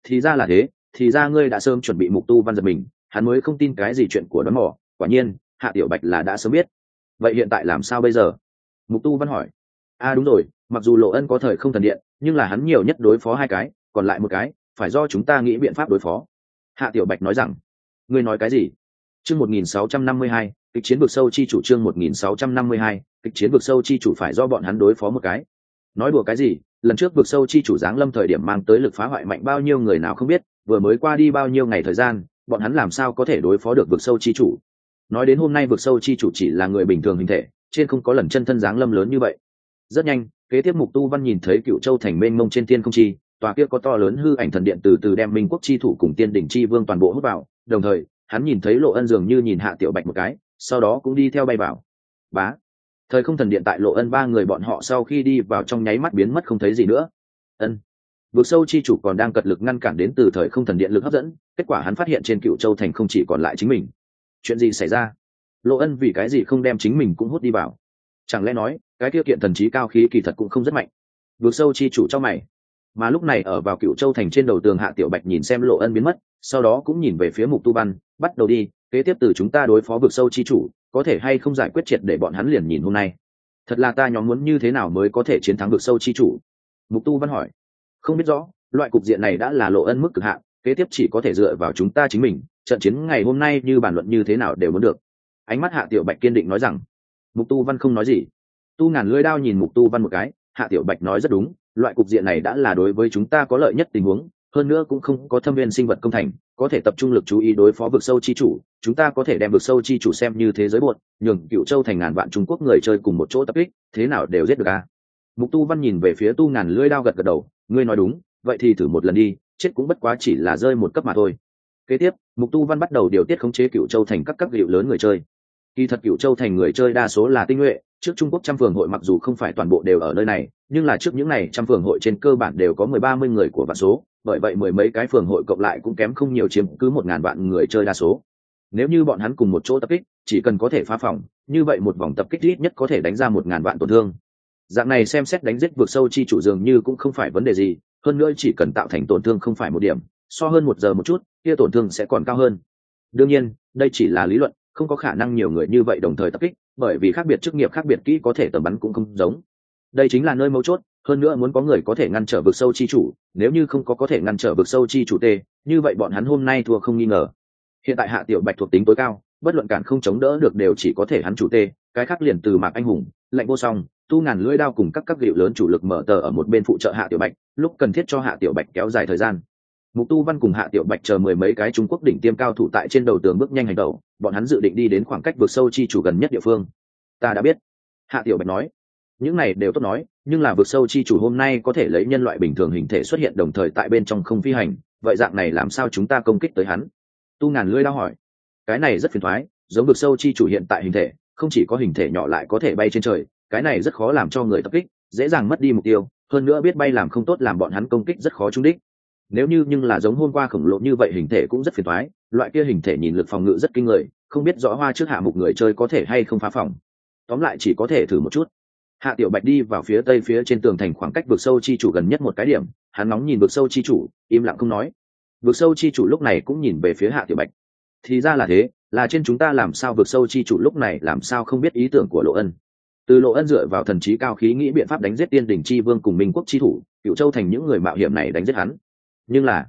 thì ra là thế, thì ra ngươi đã sớm chuẩn bị mục tu văn giật mình, hắn mới không tin cái gì chuyện của đón mỏ quả nhiên, hạ tiểu bạch là đã sớm biết. Vậy hiện tại làm sao bây giờ? Mục tu văn hỏi. A à đúng rồi, mặc dù lộ ân có thời không thần điện, nhưng là hắn nhiều nhất đối phó hai cái, còn lại một cái, phải do chúng ta nghĩ biện pháp đối phó. Hạ tiểu bạch nói rằng, ngươi nói cái gì? Chương một nghìn sáu trăm năm mươi hai, kịch chiến vực sâu chi chủ trương một nghìn sáu trăm năm mươi hai, kịch chiến vực sâu chi chủ phải do bọn hắn đối phó một cái. Nói đùa cái gì lần trước vực sâu chi chủ giáng lâm thời điểm mang tới lực phá hoại mạnh bao nhiêu người nào không biết, vừa mới qua đi bao nhiêu ngày thời gian, bọn hắn làm sao có thể đối phó được vực sâu chi chủ? Nói đến hôm nay vực sâu chi chủ chỉ là người bình thường hình thể, trên không có lần chân thân giáng lâm lớn như vậy. Rất nhanh, kế tiếp mục tu văn nhìn thấy cựu châu thành mênh mông trên thiên không chi, tòa kia có to lớn hư ảnh thần điện từ từ đem minh quốc chi thủ cùng tiên đỉnh chi vương toàn bộ hút vào, đồng thời, hắn nhìn thấy lộ ân dường như nhìn hạ tiểu bạch một cái, sau đó cũng đi theo bay vào. Bá thời không thần điện tại lộ ân ba người bọn họ sau khi đi vào trong nháy mắt biến mất không thấy gì nữa. Ân. Vực sâu chi chủ còn đang cật lực ngăn cản đến từ thời không thần điện lực hấp dẫn, kết quả hắn phát hiện trên cựu châu thành không chỉ còn lại chính mình. Chuyện gì xảy ra? Lộ ân vì cái gì không đem chính mình cũng hút đi vào? Chẳng lẽ nói, cái tiêu kiện thần trí cao khí kỳ thật cũng không rất mạnh? Vượt sâu chi chủ cho mày. Mà lúc này ở vào cựu châu thành trên đầu tường hạ tiểu bạch nhìn xem lộ ân biến mất sau đó cũng nhìn về phía mục tu văn, bắt đầu đi, kế tiếp từ chúng ta đối phó vượt sâu chi chủ, có thể hay không giải quyết triệt để bọn hắn liền nhìn hôm nay. Thật là ta nhóm muốn như thế nào mới có thể chiến thắng vượt sâu chi chủ? Mục tu văn hỏi. Không biết rõ, loại cục diện này đã là lộ ân mức cực hạn, kế tiếp chỉ có thể dựa vào chúng ta chính mình, trận chiến ngày hôm nay như bàn luận như thế nào đều muốn được. Ánh mắt hạ tiểu bạch kiên định nói rằng, mục tu văn không nói gì. Tu ngàn lưỡi đao nhìn mục tu văn một cái, hạ tiểu bạch nói rất đúng, loại cục diện này đã là đối với chúng ta có lợi nhất tình huống hơn nữa cũng không có thâm viên sinh vật công thành, có thể tập trung lực chú ý đối phó vực sâu chi chủ. Chúng ta có thể đem vực sâu chi chủ xem như thế giới bột nhường cựu châu thành ngàn vạn trung quốc người chơi cùng một chỗ tập kích, thế nào đều giết được a mục tu văn nhìn về phía tu ngàn lưỡi đao gật gật đầu, ngươi nói đúng, vậy thì thử một lần đi, chết cũng bất quá chỉ là rơi một cấp mà thôi. Kế tiếp, mục tu văn bắt đầu điều tiết khống chế cựu châu thành các cấp hiệu lớn người chơi. Kỳ thật cựu châu thành người chơi đa số là tinh nhuệ trước trung quốc trăm phường hội mặc dù không phải toàn bộ đều ở nơi này, nhưng là trước những này trăm phường hội trên cơ bản đều có mười ba mươi người của vạn số, bởi vậy mười mấy cái phường hội cộng lại cũng kém không nhiều chiếm cứ một ngàn vạn người chơi đa số. Nếu như bọn hắn cùng một chỗ tập kích, chỉ cần có thể phá phòng, như vậy một vòng tập kích ít nhất có thể đánh ra một ngàn vạn tổn thương. Dạng này xem xét đánh giết vượt sâu chi chủ dường như cũng không phải vấn đề gì, hơn nữa chỉ cần tạo thành tổn thương không phải một điểm, so hơn một giờ một chút, kia tổn thương sẽ còn cao hơn. Đương nhiên, đây chỉ là lý luận không có khả năng nhiều người như vậy đồng thời tập kích, bởi vì khác biệt chức nghiệp, khác biệt kỹ có thể tầm bắn cũng không giống. Đây chính là nơi mấu chốt, hơn nữa muốn có người có thể ngăn trở vực sâu chi chủ, nếu như không có có thể ngăn trở vực sâu chi chủ tê, như vậy bọn hắn hôm nay thua không nghi ngờ. Hiện tại hạ tiểu bạch thuộc tính tối cao, bất luận cản không chống đỡ được đều chỉ có thể hắn chủ tê, cái khác liền từ mạc anh hùng, lạnh vô song, tu ngàn lưỡi đao cùng các các liệu lớn chủ lực mở tờ ở một bên phụ trợ hạ tiểu bạch, lúc cần thiết cho hạ tiểu bạch kéo dài thời gian mục tu văn cùng hạ tiểu bạch chờ mười mấy cái trung quốc đỉnh tiêm cao thủ tại trên đầu tường bước nhanh hành động, bọn hắn dự định đi đến khoảng cách vượt sâu chi chủ gần nhất địa phương. Ta đã biết, hạ tiểu bạch nói. Những này đều tốt nói, nhưng là vượt sâu chi chủ hôm nay có thể lấy nhân loại bình thường hình thể xuất hiện đồng thời tại bên trong không phi hành, vậy dạng này làm sao chúng ta công kích tới hắn? Tu ngàn lưỡi đao hỏi. Cái này rất phiền thoái giống vượt sâu chi chủ hiện tại hình thể, không chỉ có hình thể nhỏ lại có thể bay trên trời, cái này rất khó làm cho người tập kích, dễ dàng mất đi mục tiêu, hơn nữa biết bay làm không tốt làm bọn hắn công kích rất khó trúng đích nếu như nhưng là giống hôm qua khổng lồ như vậy hình thể cũng rất phiền thoái loại kia hình thể nhìn lực phòng ngự rất kinh người, không biết rõ hoa trước hạ mục người chơi có thể hay không phá phòng. Tóm lại chỉ có thể thử một chút. Hạ tiểu bạch đi vào phía tây phía trên tường thành khoảng cách vực sâu chi chủ gần nhất một cái điểm, hắn nóng nhìn vực sâu chi chủ, im lặng không nói. Vực sâu chi chủ lúc này cũng nhìn về phía hạ tiểu bạch. Thì ra là thế, là trên chúng ta làm sao vực sâu chi chủ lúc này làm sao không biết ý tưởng của lộ ân. Từ lộ ân dựa vào thần trí cao khí nghĩ biện pháp đánh giết tiên đỉnh chi vương cùng minh quốc chi thủ cựu châu thành những người mạo hiểm này đánh giết hắn nhưng là,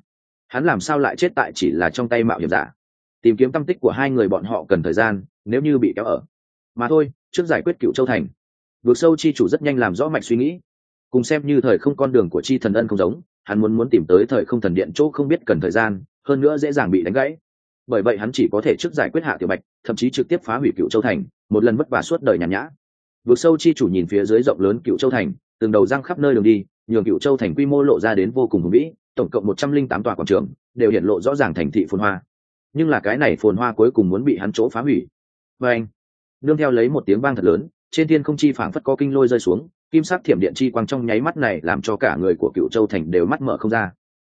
hắn làm sao lại chết tại chỉ là trong tay mạo hiểm giả? Tìm kiếm tâm tích của hai người bọn họ cần thời gian, nếu như bị kéo ở. Mà thôi, trước giải quyết cựu châu thành. Vượt sâu chi chủ rất nhanh làm rõ mạch suy nghĩ. Cùng xem như thời không con đường của chi thần ân không giống, hắn muốn muốn tìm tới thời không thần điện chỗ không biết cần thời gian, hơn nữa dễ dàng bị đánh gãy. Bởi vậy hắn chỉ có thể trước giải quyết hạ tiểu bạch, thậm chí trực tiếp phá hủy cựu châu thành, một lần vất vả suốt đời nhàn nhã. Vượt sâu chi chủ nhìn phía dưới rộng lớn cựu châu thành, từng đầu răng khắp nơi đường đi, nhường cựu châu thành quy mô lộ ra đến vô cùng hùng vĩ tổng cộng một trăm linh tám tòa quảng trường, đều hiện lộ rõ ràng thành thị phồn hoa. Nhưng là cái này phồn hoa cuối cùng muốn bị hắn chỗ phá hủy. Và anh nương theo lấy một tiếng vang thật lớn, trên thiên không chi phảng phất có kinh lôi rơi xuống, kim sắc thiểm điện chi quang trong nháy mắt này làm cho cả người của cựu châu thành đều mắt mở không ra.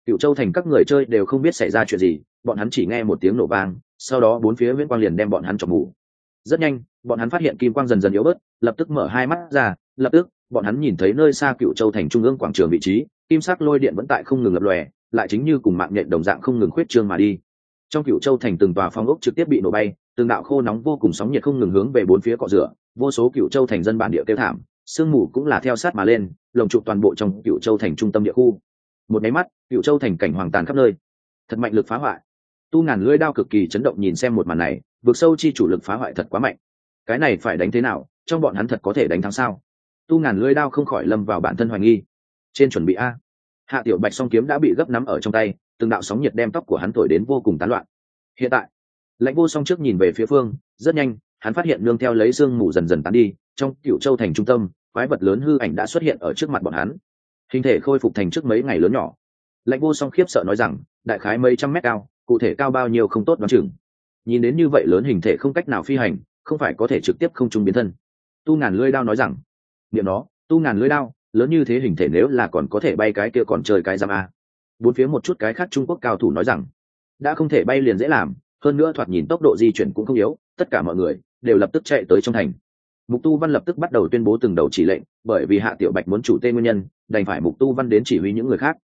Cựu châu thành các người chơi đều không biết xảy ra chuyện gì, bọn hắn chỉ nghe một tiếng nổ vang, sau đó bốn phía viễn quang liền đem bọn hắn chọc mù. Rất nhanh, bọn hắn phát hiện kim quang dần dần yếu bớt, lập tức mở hai mắt ra, lập tức, bọn hắn nhìn thấy nơi xa cựu châu thành trung ương quảng trường vị trí kim sắc lôi điện vẫn tại không ngừng lập lòe, lại chính như cùng mạng nhện đồng dạng không ngừng khuyết trương mà đi. Trong cựu châu thành từng tòa phong ốc trực tiếp bị nổ bay, từng đạo khô nóng vô cùng sóng nhiệt không ngừng hướng về bốn phía cọ rửa, vô số cựu châu thành dân bản địa tiêu thảm, sương mù cũng là theo sát mà lên, lồng trụt toàn bộ trong cựu châu thành trung tâm địa khu. Một máy mắt, cựu châu thành cảnh hoàng tàn khắp nơi. Thật mạnh lực phá hoại. Tu ngàn lưỡi đao cực kỳ chấn động nhìn xem một màn này, vượt sâu chi chủ lực phá hoại thật quá mạnh. Cái này phải đánh thế nào, trong bọn hắn thật có thể đánh thắng sao? Tu ngàn lưỡi đao không khỏi lâm vào bản thân hoài nghi trên chuẩn bị a. Hạ tiểu bạch song kiếm đã bị gấp nắm ở trong tay, từng đạo sóng nhiệt đem tóc của hắn thổi đến vô cùng tán loạn. Hiện tại, lãnh vô song trước nhìn về phía phương, rất nhanh, hắn phát hiện nương theo lấy sương mù dần dần tán đi, trong cựu châu thành trung tâm, quái vật lớn hư ảnh đã xuất hiện ở trước mặt bọn hắn. Hình thể khôi phục thành trước mấy ngày lớn nhỏ. Lãnh vô song khiếp sợ nói rằng, đại khái mấy trăm mét cao, cụ thể cao bao nhiêu không tốt đoán chừng. Nhìn đến như vậy lớn hình thể không cách nào phi hành, không phải có thể trực tiếp không trung biến thân. Tu ngàn lưỡi đao nói rằng, niệm nó, tu ngàn lưỡi đao lớn như thế hình thể nếu là còn có thể bay cái kia còn chơi cái giam a. Bốn phía một chút cái khác trung quốc cao thủ nói rằng, đã không thể bay liền dễ làm, hơn nữa thoạt nhìn tốc độ di chuyển cũng không yếu, tất cả mọi người đều lập tức chạy tới trong thành. Mục tu văn lập tức bắt đầu tuyên bố từng đầu chỉ lệnh, bởi vì hạ tiểu bạch muốn chủ tên nguyên nhân, đành phải mục tu văn đến chỉ huy những người khác.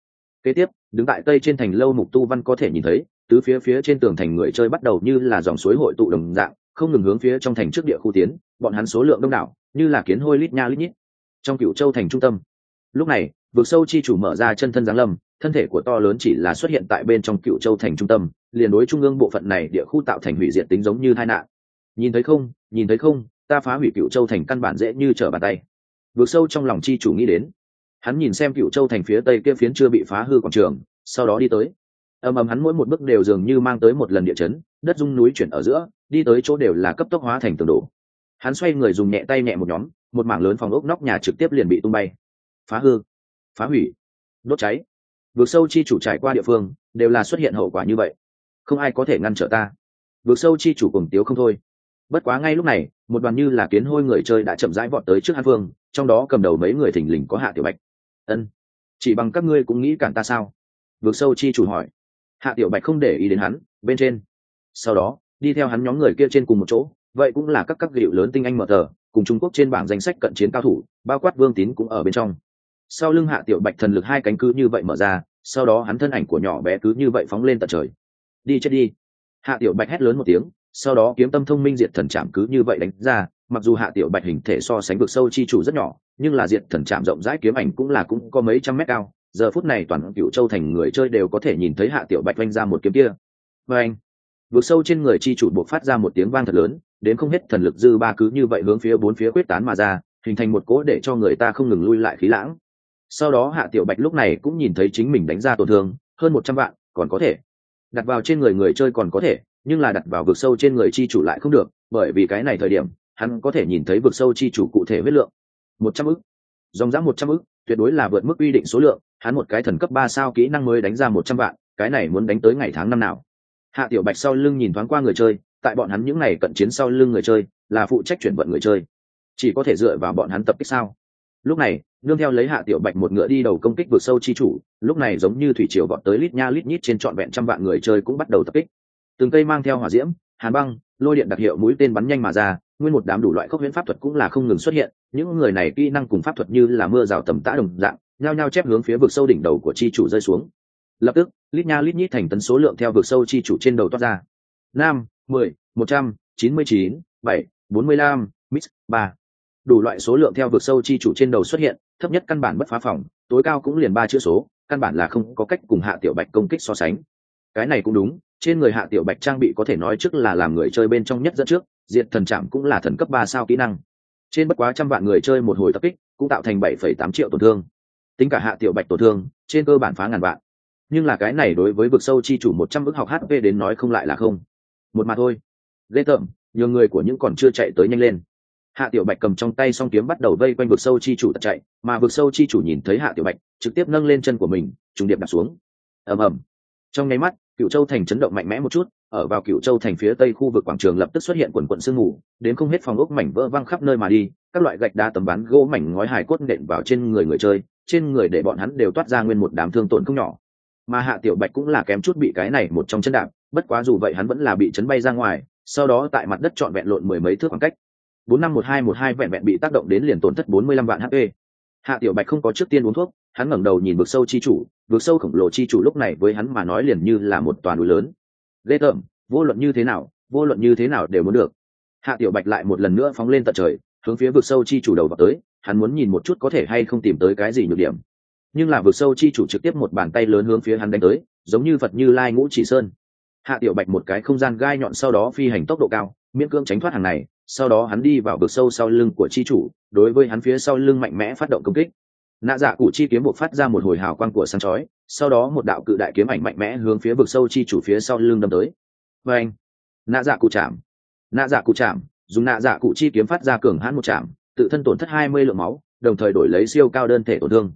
Kế tiếp, đứng tại tây trên thành lâu mục tu văn có thể nhìn thấy, tứ phía phía trên tường thành người chơi bắt đầu như là dòng suối hội tụ đồng dạng, không ngừng hướng phía trong thành trước địa khu tiến, bọn hắn số lượng đông đảo, như là kiến hôi lít nha lít nhít trong cựu châu thành trung tâm. Lúc này, vực sâu chi chủ mở ra chân thân giáng lâm, thân thể của to lớn chỉ là xuất hiện tại bên trong cựu châu thành trung tâm, liền đối trung ương bộ phận này địa khu tạo thành hủy diệt tính giống như tai nạn. Nhìn thấy không, nhìn thấy không, ta phá hủy cựu châu thành căn bản dễ như trở bàn tay. Vượt sâu trong lòng chi chủ nghĩ đến. Hắn nhìn xem cựu châu thành phía tây kia phiến chưa bị phá hư quảng trường, sau đó đi tới. Ầm ầm hắn mỗi một bước đều dường như mang tới một lần địa chấn, đất rung núi chuyển ở giữa, đi tới chỗ đều là cấp tốc hóa thành tường đổ hắn xoay người dùng nhẹ tay nhẹ một nhóm, một mảng lớn phòng ốc nóc nhà trực tiếp liền bị tung bay. Phá hư, phá hủy, đốt cháy. Vượt sâu chi chủ trải qua địa phương, đều là xuất hiện hậu quả như vậy. Không ai có thể ngăn trở ta. Vượt sâu chi chủ cùng tiếu không thôi. Bất quá ngay lúc này, một đoàn như là kiến hôi người chơi đã chậm rãi vọt tới trước hàn phương trong đó cầm đầu mấy người thình lình có hạ tiểu bạch. Ân, chỉ bằng các ngươi cũng nghĩ cản ta sao? Vượt sâu chi chủ hỏi. Hạ tiểu bạch không để ý đến hắn, bên trên. Sau đó, đi theo hắn nhóm người kia trên cùng một chỗ vậy cũng là các các gịu lớn tinh anh mở tờ, cùng trung quốc trên bảng danh sách cận chiến cao thủ, bao quát vương tín cũng ở bên trong. Sau lưng hạ tiểu bạch thần lực hai cánh cứ như vậy mở ra, sau đó hắn thân ảnh của nhỏ bé cứ như vậy phóng lên tận trời. Đi chết đi. Hạ tiểu bạch hét lớn một tiếng, sau đó kiếm tâm thông minh diệt thần chạm cứ như vậy đánh ra, mặc dù hạ tiểu bạch hình thể so sánh vực sâu chi chủ rất nhỏ, nhưng là diện thần trạm rộng rãi kiếm ảnh cũng là cũng có mấy trăm mét cao, giờ phút này toàn cựu châu thành người chơi đều có thể nhìn thấy hạ tiểu bạch oanh ra một kiếm kia. Vê anh vực sâu trên người chi chủ buộc phát ra một tiếng vang thật lớn đến không hết thần lực dư ba cứ như vậy hướng phía bốn phía quyết tán mà ra, hình thành một cỗ để cho người ta không ngừng lui lại khí lãng. Sau đó hạ tiểu bạch lúc này cũng nhìn thấy chính mình đánh ra tổn thương, hơn một trăm vạn, còn có thể. Đặt vào trên người người chơi còn có thể, nhưng là đặt vào vực sâu trên người chi chủ lại không được, bởi vì cái này thời điểm, hắn có thể nhìn thấy vực sâu chi chủ cụ thể huyết lượng. Một trăm ức. Dòng dã một trăm ức, tuyệt đối là vượt mức quy định số lượng, hắn một cái thần cấp ba sao kỹ năng mới đánh ra một trăm vạn, cái này muốn đánh tới ngày tháng năm nào. Hạ tiểu bạch sau lưng nhìn thoáng qua người chơi tại bọn hắn những này cận chiến sau lưng người chơi, là phụ trách chuyển vận người chơi. Chỉ có thể dựa vào bọn hắn tập kích sao? Lúc này, nương theo lấy hạ tiểu bạch một ngựa đi đầu công kích vượt sâu chi chủ, lúc này giống như thủy triều vọt tới lít nha lít nhít trên trọn vẹn trăm vạn người chơi cũng bắt đầu tập kích. Từng cây mang theo hỏa diễm, hàn băng, lôi điện đặc hiệu mũi tên bắn nhanh mà ra, nguyên một đám đủ loại khốc huyễn pháp thuật cũng là không ngừng xuất hiện, những người này kỹ năng cùng pháp thuật như là mưa rào tầm tã đồng dạng, nhao nhao chép hướng phía vực sâu đỉnh đầu của chi chủ rơi xuống. Lập tức, lít nha lít nhít thành tấn số lượng theo vực sâu chi chủ trên đầu toát ra. Nam mười, một trăm, chín mươi chín, bảy, bốn mươi lăm, mít, ba. Đủ loại số lượng theo vực sâu chi chủ trên đầu xuất hiện, thấp nhất căn bản bất phá phòng, tối cao cũng liền ba chữ số, căn bản là không có cách cùng hạ tiểu bạch công kích so sánh. Cái này cũng đúng, trên người hạ tiểu bạch trang bị có thể nói trước là làm người chơi bên trong nhất dẫn trước, diệt thần trạm cũng là thần cấp ba sao kỹ năng. Trên bất quá trăm vạn người chơi một hồi tập kích, cũng tạo thành bảy phẩy tám triệu tổn thương. Tính cả hạ tiểu bạch tổn thương, trên cơ bản phá ngàn vạn. Nhưng là cái này đối với vực sâu chi chủ một trăm ước học hp đến nói không lại là không một mà thôi. Ghê tởm nhiều người của những còn chưa chạy tới nhanh lên. Hạ tiểu bạch cầm trong tay song kiếm bắt đầu vây quanh vực sâu chi chủ tật chạy, mà vực sâu chi chủ nhìn thấy hạ tiểu bạch, trực tiếp nâng lên chân của mình, trùng điệp đặt xuống. Ầm ầm. Trong nháy mắt cựu châu thành chấn động mạnh mẽ một chút, ở vào cựu châu thành phía tây khu vực quảng trường lập tức xuất hiện quần quận sương mù, đến không hết phòng ốc mảnh vỡ văng khắp nơi mà đi, các loại gạch đá tấm ván gỗ mảnh ngói hài cốt nện vào trên người người chơi, trên người để bọn hắn đều toát ra nguyên một đám thương tổn không nhỏ. Mà hạ tiểu bạch cũng là kém chút bị cái này một trong chân đạp bất quá dù vậy hắn vẫn là bị chấn bay ra ngoài, sau đó tại mặt đất trọn vẹn lộn mười mấy thước khoảng cách. Bốn năm một hai một hai vẹn vẹn bị tác động đến liền tổn thất bốn mươi lăm vạn hp hạ tiểu bạch không có trước tiên uống thuốc, hắn ngẩng đầu nhìn vực sâu chi chủ, vực sâu khổng lồ chi chủ lúc này với hắn mà nói liền như là một toàn núi lớn. Ghê tởm, vô luận như thế nào, vô luận như thế nào đều muốn được. Hạ tiểu bạch lại một lần nữa phóng lên tận trời, hướng phía vực sâu chi chủ đầu vào tới, hắn muốn nhìn một chút có thể hay không tìm tới cái gì nhược điểm. Nhưng là vực sâu chi chủ trực tiếp một bàn tay lớn hướng phía hắn đánh tới, giống như phật như lai ngũ chỉ sơn hạ tiểu bạch một cái không gian gai nhọn sau đó phi hành tốc độ cao, miễn cưỡng tránh thoát hàng này, sau đó hắn đi vào vực sâu sau lưng của chi chủ, đối với hắn phía sau lưng mạnh mẽ phát động công kích. Nạ dạ cụ chi kiếm buộc phát ra một hồi hào quang của sáng chói, sau đó một đạo cự đại kiếm ảnh mạnh mẽ hướng phía vực sâu chi chủ phía sau lưng đâm tới. Và anh nạ dạ cụ chạm. Nạ dạ cụ chạm, dùng nạ dạ cụ chi kiếm phát ra cường hãn một chạm, tự thân tổn thất hai mươi lượng máu, đồng thời đổi lấy siêu cao đơn thể tổn thương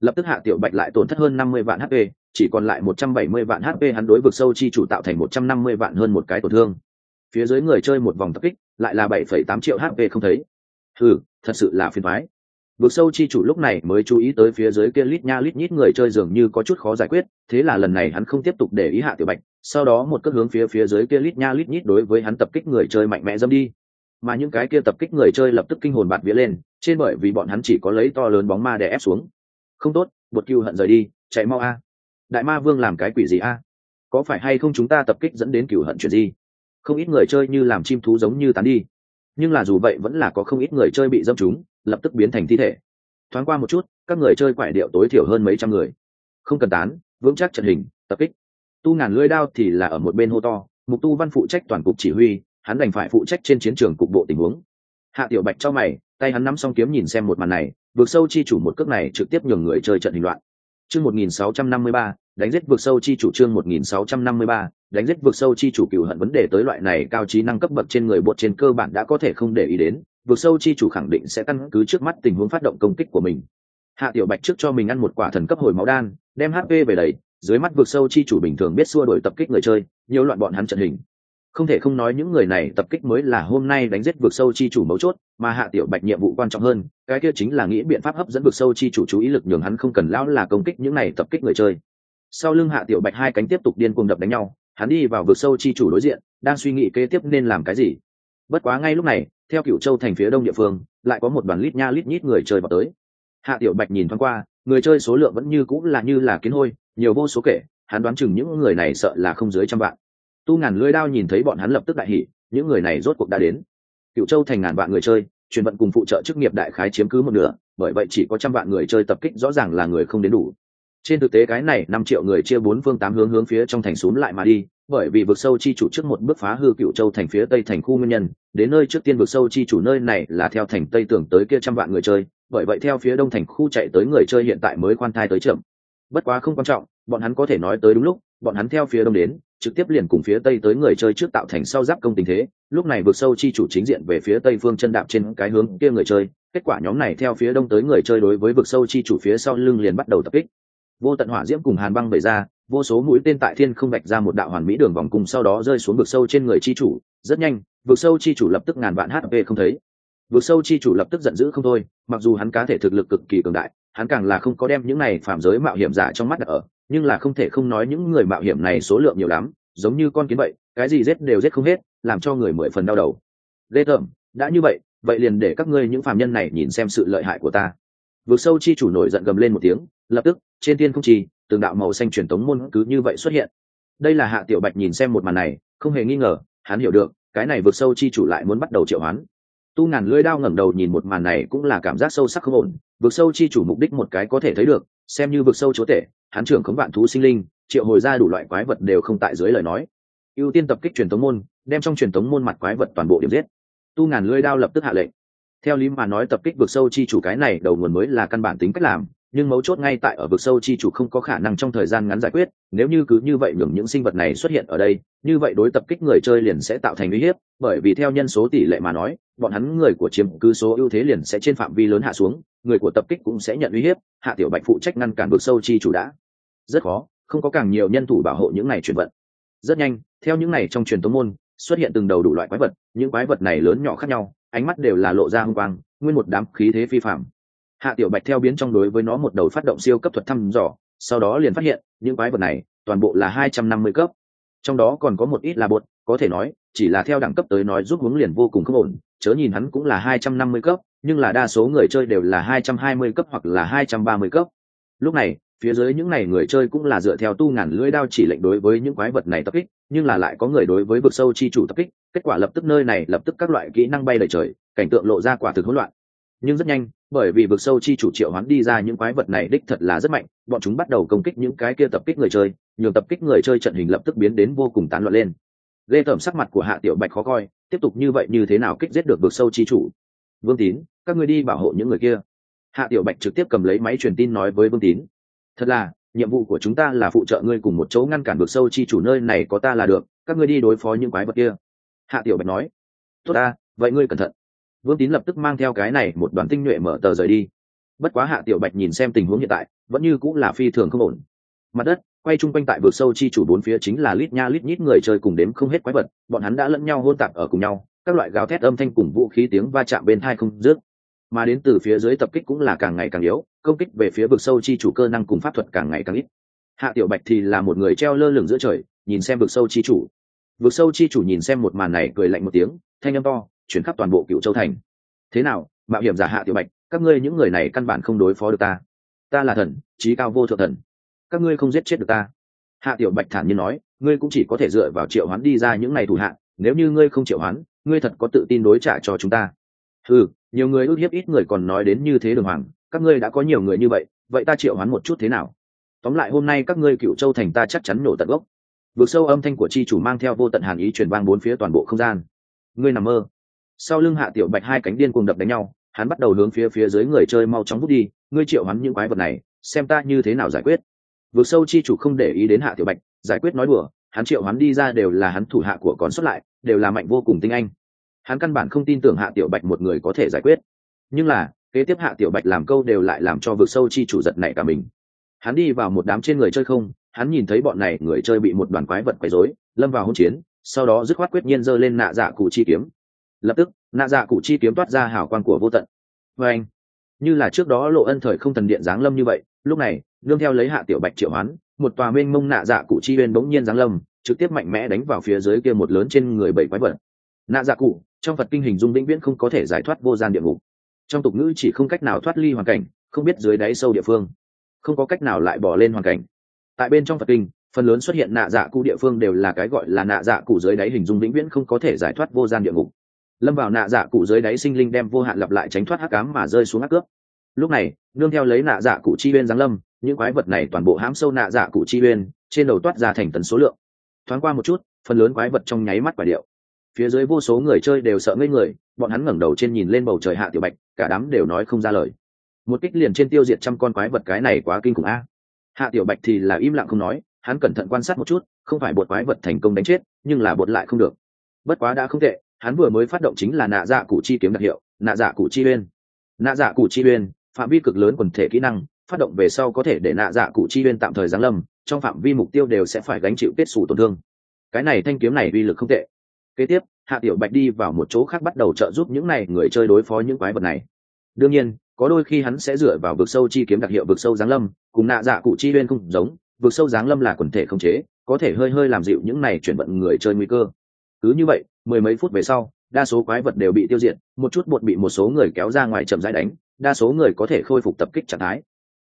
lập tức hạ tiểu bạch lại tổn thất hơn năm mươi vạn hp chỉ còn lại một trăm bảy mươi vạn hp hắn đối vực sâu chi chủ tạo thành một trăm năm mươi vạn hơn một cái tổn thương. Phía dưới người chơi một vòng tập kích, lại là bảy phẩy tám triệu hp không thấy. Ừ thật sự là phiền thoái vực sâu chi chủ lúc này mới chú ý tới phía dưới kia lít nha lít nhít người chơi dường như có chút khó giải quyết, thế là lần này hắn không tiếp tục để ý hạ tiểu bạch, sau đó một cước hướng phía phía dưới kia lít nha lít nhít đối với hắn tập kích người chơi mạnh mẽ dâm đi. Mà những cái kia tập kích người chơi lập tức kinh hồn bạt vía lên, trên bởi vì bọn hắn chỉ có lấy to lớn bóng ma để ép xuống không tốt, bột cừu hận rời đi, chạy mau a. Đại ma vương làm cái quỷ gì a? Có phải hay không chúng ta tập kích dẫn đến cửu hận chuyện gì? Không ít người chơi như làm chim thú giống như tán đi. Nhưng là dù vậy vẫn là có không ít người chơi bị dâm chúng, lập tức biến thành thi thể. Thoáng qua một chút, các người chơi quại điệu tối thiểu hơn mấy trăm người. Không cần tán, vững chắc trận hình, tập kích. Tu ngàn lưỡi đao thì là ở một bên hô to, mục tu văn phụ trách toàn cục chỉ huy, hắn đành phải phụ trách trên chiến trường cục bộ tình huống. Hạ tiểu bạch cho mày, tay hắn nắm xong kiếm nhìn xem một màn này vượt sâu chi chủ một cước này trực tiếp nhường người chơi trận hình loạn. Chương 1653, đánh giết vượt sâu chi chủ chương 1653, đánh giết vượt sâu chi chủ cựu hận vấn đề tới loại này cao trí năng cấp bậc trên người bột trên cơ bản đã có thể không để ý đến vượt sâu chi chủ khẳng định sẽ căn cứ trước mắt tình huống phát động công kích của mình. Hạ tiểu bạch trước cho mình ăn một quả thần cấp hồi máu đan đem hp về đầy dưới mắt vượt sâu chi chủ bình thường biết xua đuổi tập kích người chơi nhiều loạn bọn hắn trận hình không thể không nói những người này tập kích mới là hôm nay đánh giết vực sâu chi chủ mấu chốt, mà hạ tiểu bạch nhiệm vụ quan trọng hơn, cái kia chính là nghĩ biện pháp hấp dẫn vực sâu chi chủ chú ý lực nhường hắn không cần lão là công kích những này tập kích người chơi. Sau lưng hạ tiểu bạch hai cánh tiếp tục điên cuồng đập đánh nhau, hắn đi vào vực sâu chi chủ đối diện, đang suy nghĩ kế tiếp nên làm cái gì. Bất quá ngay lúc này, theo cựu châu thành phía đông địa phương, lại có một đoàn lít nha lít nhít người chơi vào tới. Hạ tiểu bạch nhìn thoáng qua, người chơi số lượng vẫn như cũng là như là kiến hôi, nhiều vô số kể, hắn đoán chừng những người này sợ là không dưới trăm vạn tu ngàn lưỡi đao nhìn thấy bọn hắn lập tức đại hỉ, những người này rốt cuộc đã đến. Cựu châu thành ngàn vạn người chơi, truyền vận cùng phụ trợ chức nghiệp đại khái chiếm cứ một nửa, bởi vậy chỉ có trăm vạn người chơi tập kích rõ ràng là người không đến đủ. Trên thực tế cái này năm triệu người chia bốn phương tám hướng hướng phía trong thành xuống lại mà đi, bởi vì vực sâu chi chủ trước một bước phá hư cựu châu thành phía tây thành khu nguyên nhân, đến nơi trước tiên vực sâu chi chủ nơi này là theo thành tây tưởng tới kia trăm vạn người chơi, bởi vậy theo phía đông thành khu chạy tới người chơi hiện tại mới khoan thai tới chậm. Bất quá không quan trọng, bọn hắn có thể nói tới đúng lúc, bọn hắn theo phía đông đến trực tiếp liền cùng phía tây tới người chơi trước tạo thành sau giáp công tình thế, lúc này vượt sâu chi chủ chính diện về phía tây phương chân đạp trên cái hướng kia người chơi, kết quả nhóm này theo phía đông tới người chơi đối với vực sâu chi chủ phía sau lưng liền bắt đầu tập kích. Vô tận hỏa diễm cùng hàn băng bày ra, vô số mũi tên tại thiên không vạch ra một đạo hoàn mỹ đường vòng cùng sau đó rơi xuống vực sâu trên người chi chủ, rất nhanh vực sâu chi chủ lập tức ngàn vạn hp không thấy. Vực sâu chi chủ lập tức giận dữ không thôi, mặc dù hắn cá thể thực lực cực kỳ cường đại, hắn càng là không có đem những này phạm giới mạo hiểm giả trong mắt đặt ở nhưng là không thể không nói những người mạo hiểm này số lượng nhiều lắm, giống như con kiến vậy, cái gì rết đều rết không hết, làm cho người mười phần đau đầu. Ghê tởm đã như vậy vậy liền để các ngươi những phạm nhân này nhìn xem sự lợi hại của ta. Vượt sâu chi chủ nổi giận gầm lên một tiếng, lập tức, trên thiên không chi, từng đạo màu xanh truyền tống môn cứ như vậy xuất hiện. Đây là hạ tiểu bạch nhìn xem một màn này, không hề nghi ngờ, hắn hiểu được, cái này vượt sâu chi chủ lại muốn bắt đầu triệu hoán tu ngàn lưỡi đao ngẩng đầu nhìn một màn này cũng là cảm giác sâu sắc không ổn. Vượt sâu chi chủ mục đích một cái có thể thấy được, xem như vượt sâu chúa tể, hắn trưởng khống vạn thú sinh linh, triệu hồi ra đủ loại quái vật đều không tại dưới lời nói. Ưu tiên tập kích truyền thống môn, đem trong truyền thống môn mặt quái vật toàn bộ điểm giết. Tu ngàn lưỡi đao lập tức hạ lệnh. Theo lý mà nói tập kích vượt sâu chi chủ cái này đầu nguồn mới là căn bản tính cách làm, nhưng mấu chốt ngay tại ở vực sâu chi chủ không có khả năng trong thời gian ngắn giải quyết, nếu như cứ như vậy nhường những sinh vật này xuất hiện ở đây, như vậy đối tập kích người chơi liền sẽ tạo thành uy hiếp, bởi vì theo nhân số tỷ lệ mà nói bọn hắn người của chiếm cứ số ưu thế liền sẽ trên phạm vi lớn hạ xuống, người của tập kích cũng sẽ nhận uy hiếp, hạ tiểu bạch phụ trách ngăn cản vực sâu chi chủ đã. Rất khó, không có càng nhiều nhân thủ bảo hộ những này chuyển vận. Rất nhanh, theo những này trong truyền tống môn, xuất hiện từng đầu đủ loại quái vật, những quái vật này lớn nhỏ khác nhau, ánh mắt đều là lộ ra hung quang, nguyên một đám khí thế phi phạm hạ tiểu bạch theo biến trong đối với nó một đầu phát động siêu cấp thuật thăm dò, sau đó liền phát hiện, những quái vật này, toàn bộ là hai trăm năm mươi cấp. Trong đó còn có một ít là bột, có thể nói, chỉ là theo đẳng cấp tới nói giúp hướng liền vô cùng không ổn chớ nhìn hắn cũng là hai trăm năm mươi cấp, nhưng là đa số người chơi đều là hai trăm hai mươi cấp hoặc là hai trăm ba mươi cấp. Lúc này, phía dưới những này người chơi cũng là dựa theo tu ngàn lưỡi đao chỉ lệnh đối với những quái vật này tập kích, nhưng là lại có người đối với vực sâu chi chủ tập kích, kết quả lập tức nơi này lập tức các loại kỹ năng bay lượn trời, cảnh tượng lộ ra quả thực hỗn loạn. Nhưng rất nhanh, bởi vì vực sâu chi chủ triệu hoán đi ra những quái vật này đích thật là rất mạnh, bọn chúng bắt đầu công kích những cái kia tập kích người chơi, nhường tập kích người chơi trận hình lập tức biến đến vô cùng tán loạn lên ghê tởm sắc mặt của hạ tiểu bạch khó coi, tiếp tục như vậy như thế nào kích giết được vực sâu chi chủ? Vương tín, các ngươi đi bảo hộ những người kia. Hạ tiểu bạch trực tiếp cầm lấy máy truyền tin nói với vương tín. Thật là, nhiệm vụ của chúng ta là phụ trợ ngươi cùng một chỗ ngăn cản vực sâu chi chủ nơi này có ta là được, các ngươi đi đối phó những quái vật kia. Hạ tiểu bạch nói. Tốt ta, vậy ngươi cẩn thận. Vương tín lập tức mang theo cái này một đoàn tinh nhuệ mở tờ rời đi. Bất quá hạ tiểu bạch nhìn xem tình huống hiện tại, vẫn như cũng là phi thường không ổn. Mặt đất quay chung quanh tại vực sâu chi chủ bốn phía chính là lít nha lít nhít người chơi cùng đếm không hết quái vật, bọn hắn đã lẫn nhau hôn tạp ở cùng nhau, các loại gào thét âm thanh cùng vũ khí tiếng va chạm bên thai không dứt. Mà đến từ phía dưới tập kích cũng là càng ngày càng yếu, công kích về phía vực sâu chi chủ cơ năng cùng pháp thuật càng ngày càng ít. Hạ tiểu bạch thì là một người treo lơ lửng giữa trời, nhìn xem vực sâu chi chủ. Vực sâu chi chủ nhìn xem một màn này cười lạnh một tiếng, thanh âm to, chuyển khắp toàn bộ cựu châu thành. Thế nào, mạo hiểm giả hạ tiểu bạch, các ngươi những người này căn bản không đối phó được ta. Ta là thần trí cao vô thượng thần các ngươi không giết chết được ta. Hạ tiểu bạch thản nhiên nói, ngươi cũng chỉ có thể dựa vào triệu hoán đi ra những ngày thủ hạn. nếu như ngươi không triệu hoán, ngươi thật có tự tin đối trả cho chúng ta. Ừ nhiều người ước hiếp ít người còn nói đến như thế đường hoàng, các ngươi đã có nhiều người như vậy vậy ta triệu hoán một chút thế nào? Tóm lại hôm nay các ngươi cựu châu thành ta chắc chắn nổ tận gốc. Vượt sâu âm thanh của chi chủ mang theo vô tận hàn ý truyền vang bốn phía toàn bộ không gian. Ngươi nằm mơ. Sau lưng hạ tiểu bạch hai cánh điên cuồng đập đánh nhau, hắn bắt đầu hướng phía phía dưới người chơi mau chóng bút đi, ngươi triệu hắn những quái vật này, xem ta như thế nào giải quyết vượt sâu chi chủ không để ý đến hạ tiểu bạch, giải quyết nói đùa, hắn triệu hắn đi ra đều là hắn thủ hạ của còn xuất lại, đều là mạnh vô cùng tinh anh. Hắn căn bản không tin tưởng hạ tiểu bạch một người có thể giải quyết. Nhưng là, kế tiếp hạ tiểu bạch làm câu đều lại làm cho vượt sâu chi chủ giật nảy cả mình. Hắn đi vào một đám trên người chơi không, hắn nhìn thấy bọn này người chơi bị một đoàn quái vật quấy rối, lâm vào hỗn chiến, sau đó dứt khoát quyết nhiên giơ lên nạ dạ cụ chi kiếm. Lập tức, nạ dạ cụ chi kiếm toát ra hào quang của vô tận. Vê anh, như là trước đó lộ ân thời không thần điện giáng lâm như vậy, lúc này nương theo lấy hạ tiểu bạch triệu hoán, một tòa mênh mông nạ dạ cụ chi bên bỗng nhiên giáng lâm, trực tiếp mạnh mẽ đánh vào phía dưới kia một lớn trên người bảy quái vật. Nạ dạ cụ, trong phật kinh hình dung vĩnh viễn không có thể giải thoát vô gian địa ngục. Trong tục ngữ chỉ không cách nào thoát ly hoàn cảnh, không biết dưới đáy sâu địa phương, không có cách nào lại bỏ lên hoàn cảnh. Tại bên trong phật kinh, phần lớn xuất hiện nạ dạ cụ địa phương đều là cái gọi là nạ dạ cụ dưới đáy hình dung vĩnh viễn không có thể giải thoát vô gian địa ngục. Lâm vào nạ dạ cụ dưới đáy sinh linh đem vô hạn lặp lại tránh thoát hắc cám mà rơi xuống hắc cướp. Lúc này, nương theo lấy nạ dạ cụ chi bên giáng lâm những quái vật này toàn bộ hãm sâu nạ dạ cụ chi uyên, trên đầu toát ra thành tấn số lượng. Thoáng qua một chút phần lớn quái vật trong nháy mắt quả điệu. Phía dưới vô số người chơi đều sợ ngây người bọn hắn ngẩng đầu trên nhìn lên bầu trời hạ tiểu bạch cả đám đều nói không ra lời. Một kích liền trên tiêu diệt trăm con quái vật cái này quá kinh khủng a. Hạ tiểu bạch thì là im lặng không nói hắn cẩn thận quan sát một chút không phải bột quái vật thành công đánh chết nhưng là bột lại không được. Bất quá đã không tệ hắn vừa mới phát động chính là nạ dạ cụ chi kiếm đặc hiệu nạ dạ cụ chi uyên. Nạ dạ cụ chi uyên phạm vi cực lớn quần thể kỹ năng phát động về sau có thể để nạ dạ cụ chi uyên tạm thời giáng lâm, trong phạm vi mục tiêu đều sẽ phải gánh chịu kết xù tổn thương. Cái này thanh kiếm này uy lực không tệ. Kế tiếp, hạ tiểu bạch đi vào một chỗ khác bắt đầu trợ giúp những này người chơi đối phó những quái vật này. Đương nhiên, có đôi khi hắn sẽ dựa vào vực sâu chi kiếm đặc hiệu vực sâu giáng lâm, cùng nạ dạ cụ chi uyên không giống, vực sâu giáng lâm là quần thể không chế, có thể hơi hơi làm dịu những này chuyển vận người chơi nguy cơ. Cứ như vậy, mười mấy phút về sau, đa số quái vật đều bị tiêu diệt, một chút bột bị một số người kéo ra ngoài chậm rãi đánh, đa số người có thể khôi phục tập kích trạng thái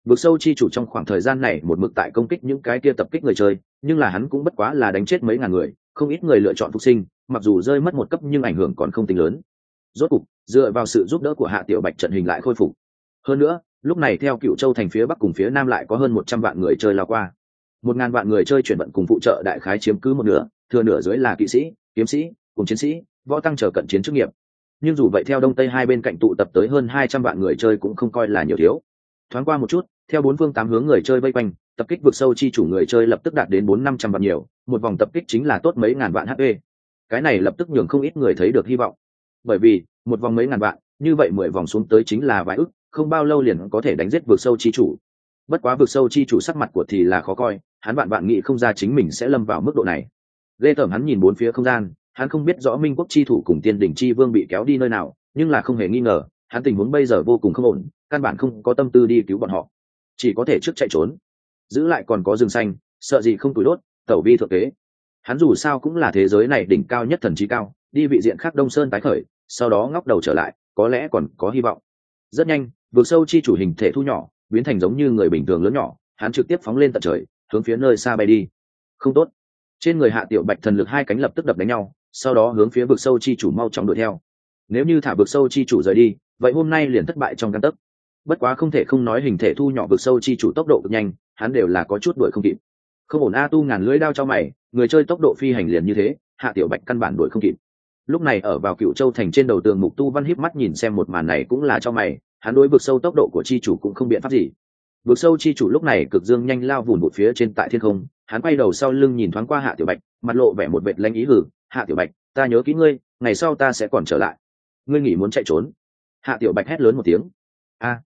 vực sâu chi chủ trong khoảng thời gian này một mực tại công kích những cái kia tập kích người chơi, nhưng là hắn cũng bất quá là đánh chết mấy ngàn người, không ít người lựa chọn phục sinh, mặc dù rơi mất một cấp nhưng ảnh hưởng còn không tính lớn. Rốt cục, dựa vào sự giúp đỡ của hạ tiểu bạch trận hình lại khôi phục. Hơn nữa, lúc này theo cựu châu thành phía bắc cùng phía nam lại có hơn một trăm vạn người chơi lao qua. Một ngàn vạn người chơi chuyển vận cùng phụ trợ đại khái chiếm cứ một nửa, thừa nửa dưới là kỵ sĩ, kiếm sĩ, cùng chiến sĩ, võ tăng trở cận chiến chức nghiệp. Nhưng dù vậy theo đông tây hai bên cạnh tụ tập tới hơn hai trăm vạn người chơi cũng không coi là nhiều thiếu thoáng qua một chút, theo bốn phương tám hướng người chơi vây quanh, tập kích vực sâu chi chủ người chơi lập tức đạt đến bốn năm trăm vạn nhiều, một vòng tập kích chính là tốt mấy ngàn vạn hp cái này lập tức nhường không ít người thấy được hy vọng. Bởi vì, một vòng mấy ngàn vạn, như vậy mười vòng xuống tới chính là vài ức, không bao lâu liền có thể đánh giết vực sâu chi chủ. Bất quá vực sâu chi chủ sắc mặt của thì là khó coi, hắn bạn bạn nghĩ không ra chính mình sẽ lâm vào mức độ này. Lê tởm hắn nhìn bốn phía không gian, hắn không biết rõ minh quốc chi thủ cùng tiên đỉnh chi vương bị kéo đi nơi nào, nhưng là không hề nghi ngờ, hắn tình huống bây giờ vô cùng không ổn căn bản không có tâm tư đi cứu bọn họ. Chỉ có thể trước chạy trốn. Giữ lại còn có rừng xanh, sợ gì không tủi đốt, tẩu vi thượng kế. Hắn dù sao cũng là thế giới này đỉnh cao nhất thần trí cao, đi vị diện khác đông sơn tái khởi, sau đó ngóc đầu trở lại, có lẽ còn có hy vọng. Rất nhanh vượt sâu chi chủ hình thể thu nhỏ, biến thành giống như người bình thường lớn nhỏ, hắn trực tiếp phóng lên tận trời, hướng phía nơi xa bay đi. Không tốt. Trên người hạ tiểu bạch thần lực hai cánh lập tức đập đánh nhau, sau đó hướng phía vực sâu chi chủ mau chóng đuổi theo. Nếu như thả vực sâu chi chủ rời đi, vậy hôm nay liền thất bại trong căn tấc bất quá không thể không nói hình thể thu nhỏ vực sâu chi chủ tốc độ cực nhanh, hắn đều là có chút đuổi không kịp. Không ổn a, tu ngàn lưỡi đao cho mày, người chơi tốc độ phi hành liền như thế, hạ tiểu bạch căn bản đuổi không kịp. Lúc này ở vào cựu châu thành trên đầu tường mục tu văn híp mắt nhìn xem một màn này cũng là cho mày, hắn đối vực sâu tốc độ của chi chủ cũng không biện pháp gì. Vực sâu chi chủ lúc này cực dương nhanh lao vùn một phía trên tại thiên không, hắn quay đầu sau lưng nhìn thoáng qua hạ tiểu bạch, mặt lộ vẻ một vệt lanh ý hử hạ tiểu bạch, ta nhớ kỹ ngươi, ngày sau ta sẽ còn trở lại. Ngươi nghĩ muốn chạy trốn. Hạ tiểu bạch hét lớn một tiếng. A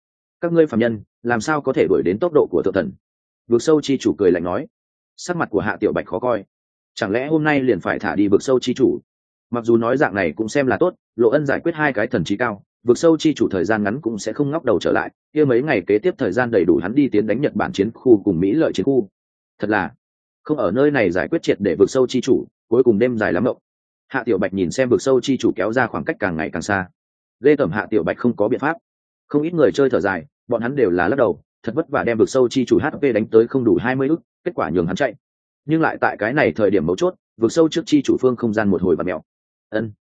các ngươi phạm nhân, làm sao có thể đuổi đến tốc độ của thượng thần? Vực sâu chi chủ cười lạnh nói. Sắc mặt của hạ tiểu bạch khó coi. Chẳng lẽ hôm nay liền phải thả đi vực sâu chi chủ? Mặc dù nói dạng này cũng xem là tốt, lộ ân giải quyết hai cái thần trí cao, vực sâu chi chủ thời gian ngắn cũng sẽ không ngóc đầu trở lại, kia mấy ngày kế tiếp thời gian đầy đủ hắn đi tiến đánh nhật bản chiến khu cùng mỹ lợi chiến khu. Thật là, không ở nơi này giải quyết triệt để vực sâu chi chủ, cuối cùng đêm dài lắm mộng. Hạ tiểu bạch nhìn xem vực sâu chi chủ kéo ra khoảng cách càng ngày càng xa. Lê tẩm hạ tiểu bạch không có biện pháp không ít người chơi thở dài, bọn hắn đều là lắc đầu, thật vất vả đem vực sâu chi chủ hp đánh tới không đủ hai mươi ức, kết quả nhường hắn chạy. Nhưng lại tại cái này thời điểm mấu chốt, vực sâu trước chi chủ phương không gian một hồi và mèo. Ân.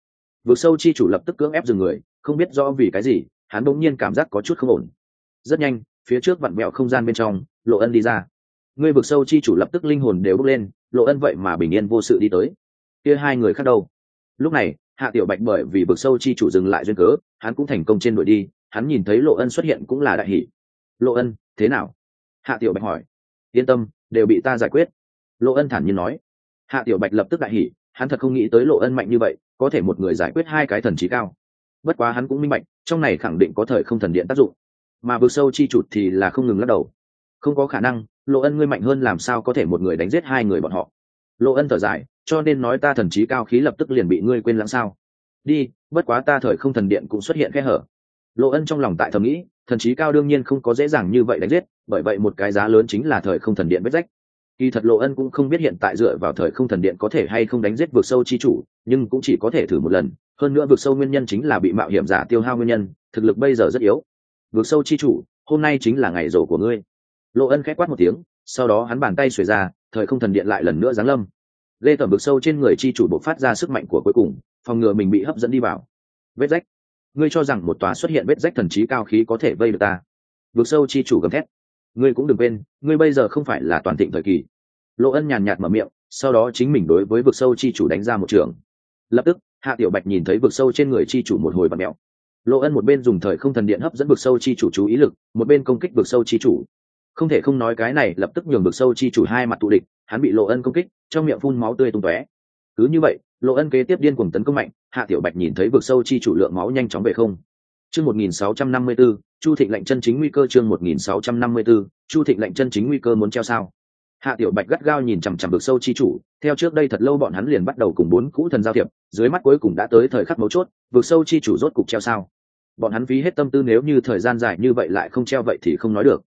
Vực sâu chi chủ lập tức cưỡng ép dừng người, không biết rõ vì cái gì, hắn bỗng nhiên cảm giác có chút không ổn. Rất nhanh, phía trước vặn mẹo không gian bên trong, lộ ân đi ra. Ngươi vực sâu chi chủ lập tức linh hồn đều bước lên, lộ ân vậy mà bình yên vô sự đi tới. Kia hai người khác đâu? Lúc này, hạ tiểu bạch bởi vì vực sâu chi chủ dừng lại duyên cớ, hắn cũng thành công trên đội đi hắn nhìn thấy lộ ân xuất hiện cũng là đại hỷ lộ ân, thế nào? Hạ tiểu bạch hỏi. Yên tâm, đều bị ta giải quyết. Lộ ân thản nhiên nói. Hạ tiểu bạch lập tức đại hỷ hắn thật không nghĩ tới lộ ân mạnh như vậy, có thể một người giải quyết hai cái thần trí cao. Bất quá hắn cũng minh bạch, trong này khẳng định có thời không thần điện tác dụng. Mà vực sâu chi chụt thì là không ngừng lắc đầu. Không có khả năng, lộ ân ngươi mạnh hơn làm sao có thể một người đánh giết hai người bọn họ? Lộ ân thở dài. Cho nên nói ta thần trí cao khí lập tức liền bị ngươi quên lãng sao? Đi, bất quá ta thời không thần điện cũng xuất hiện khe hở lộ ân trong lòng tại thầm nghĩ, thần trí cao đương nhiên không có dễ dàng như vậy đánh giết, bởi vậy một cái giá lớn chính là thời không thần điện vết rách. Kỳ thật lộ ân cũng không biết hiện tại dựa vào thời không thần điện có thể hay không đánh giết vượt sâu chi chủ, nhưng cũng chỉ có thể thử một lần. Hơn nữa vượt sâu nguyên nhân chính là bị mạo hiểm giả tiêu hao nguyên nhân, thực lực bây giờ rất yếu. Vượt sâu chi chủ, hôm nay chính là ngày rổ của ngươi. Lộ ân khẽ quát một tiếng, sau đó hắn bàn tay xuề ra, thời không thần điện lại lần nữa giáng lâm. Lê tẩm vực sâu trên người chi chủ bộc phát ra sức mạnh của cuối cùng, phòng ngừa mình bị hấp dẫn đi vào. Vết rách ngươi cho rằng một tòa xuất hiện vết rách thần trí cao khí có thể vây được ta? Vượt sâu chi chủ gầm thét. Ngươi cũng đừng quên, ngươi bây giờ không phải là toàn thịnh thời kỳ. Lộ ân nhàn nhạt mở miệng, sau đó chính mình đối với vực sâu chi chủ đánh ra một trường. Lập tức, hạ tiểu bạch nhìn thấy vực sâu trên người chi chủ một hồi bật mẹo lộ ân một bên dùng thời không thần điện hấp dẫn vực sâu chi chủ chú ý lực, một bên công kích vực sâu chi chủ. Không thể không nói cái này lập tức nhường vực sâu chi chủ hai mặt tụ địch, hắn bị lộ ân công kích, trong miệng phun máu tươi tung tóe cứ như vậy, lộ ân kế tiếp điên cuồng tấn công mạnh, hạ tiểu bạch nhìn thấy vực sâu chi chủ lượng máu nhanh chóng về không. Chương một nghìn sáu trăm năm mươi b chu thịnh lệnh chân chính nguy cơ chương một nghìn sáu trăm năm mươi b chu thịnh lệnh chân chính nguy cơ muốn treo sao? Hạ tiểu bạch gắt gao nhìn chằm chằm vực sâu chi chủ, theo trước đây thật lâu bọn hắn liền bắt đầu cùng bốn cũ thần giao thiệp, dưới mắt cuối cùng đã tới thời khắc mấu chốt, vực sâu chi chủ rốt cục treo sao? Bọn hắn phí hết tâm tư nếu như thời gian dài như vậy lại không treo vậy thì không nói được.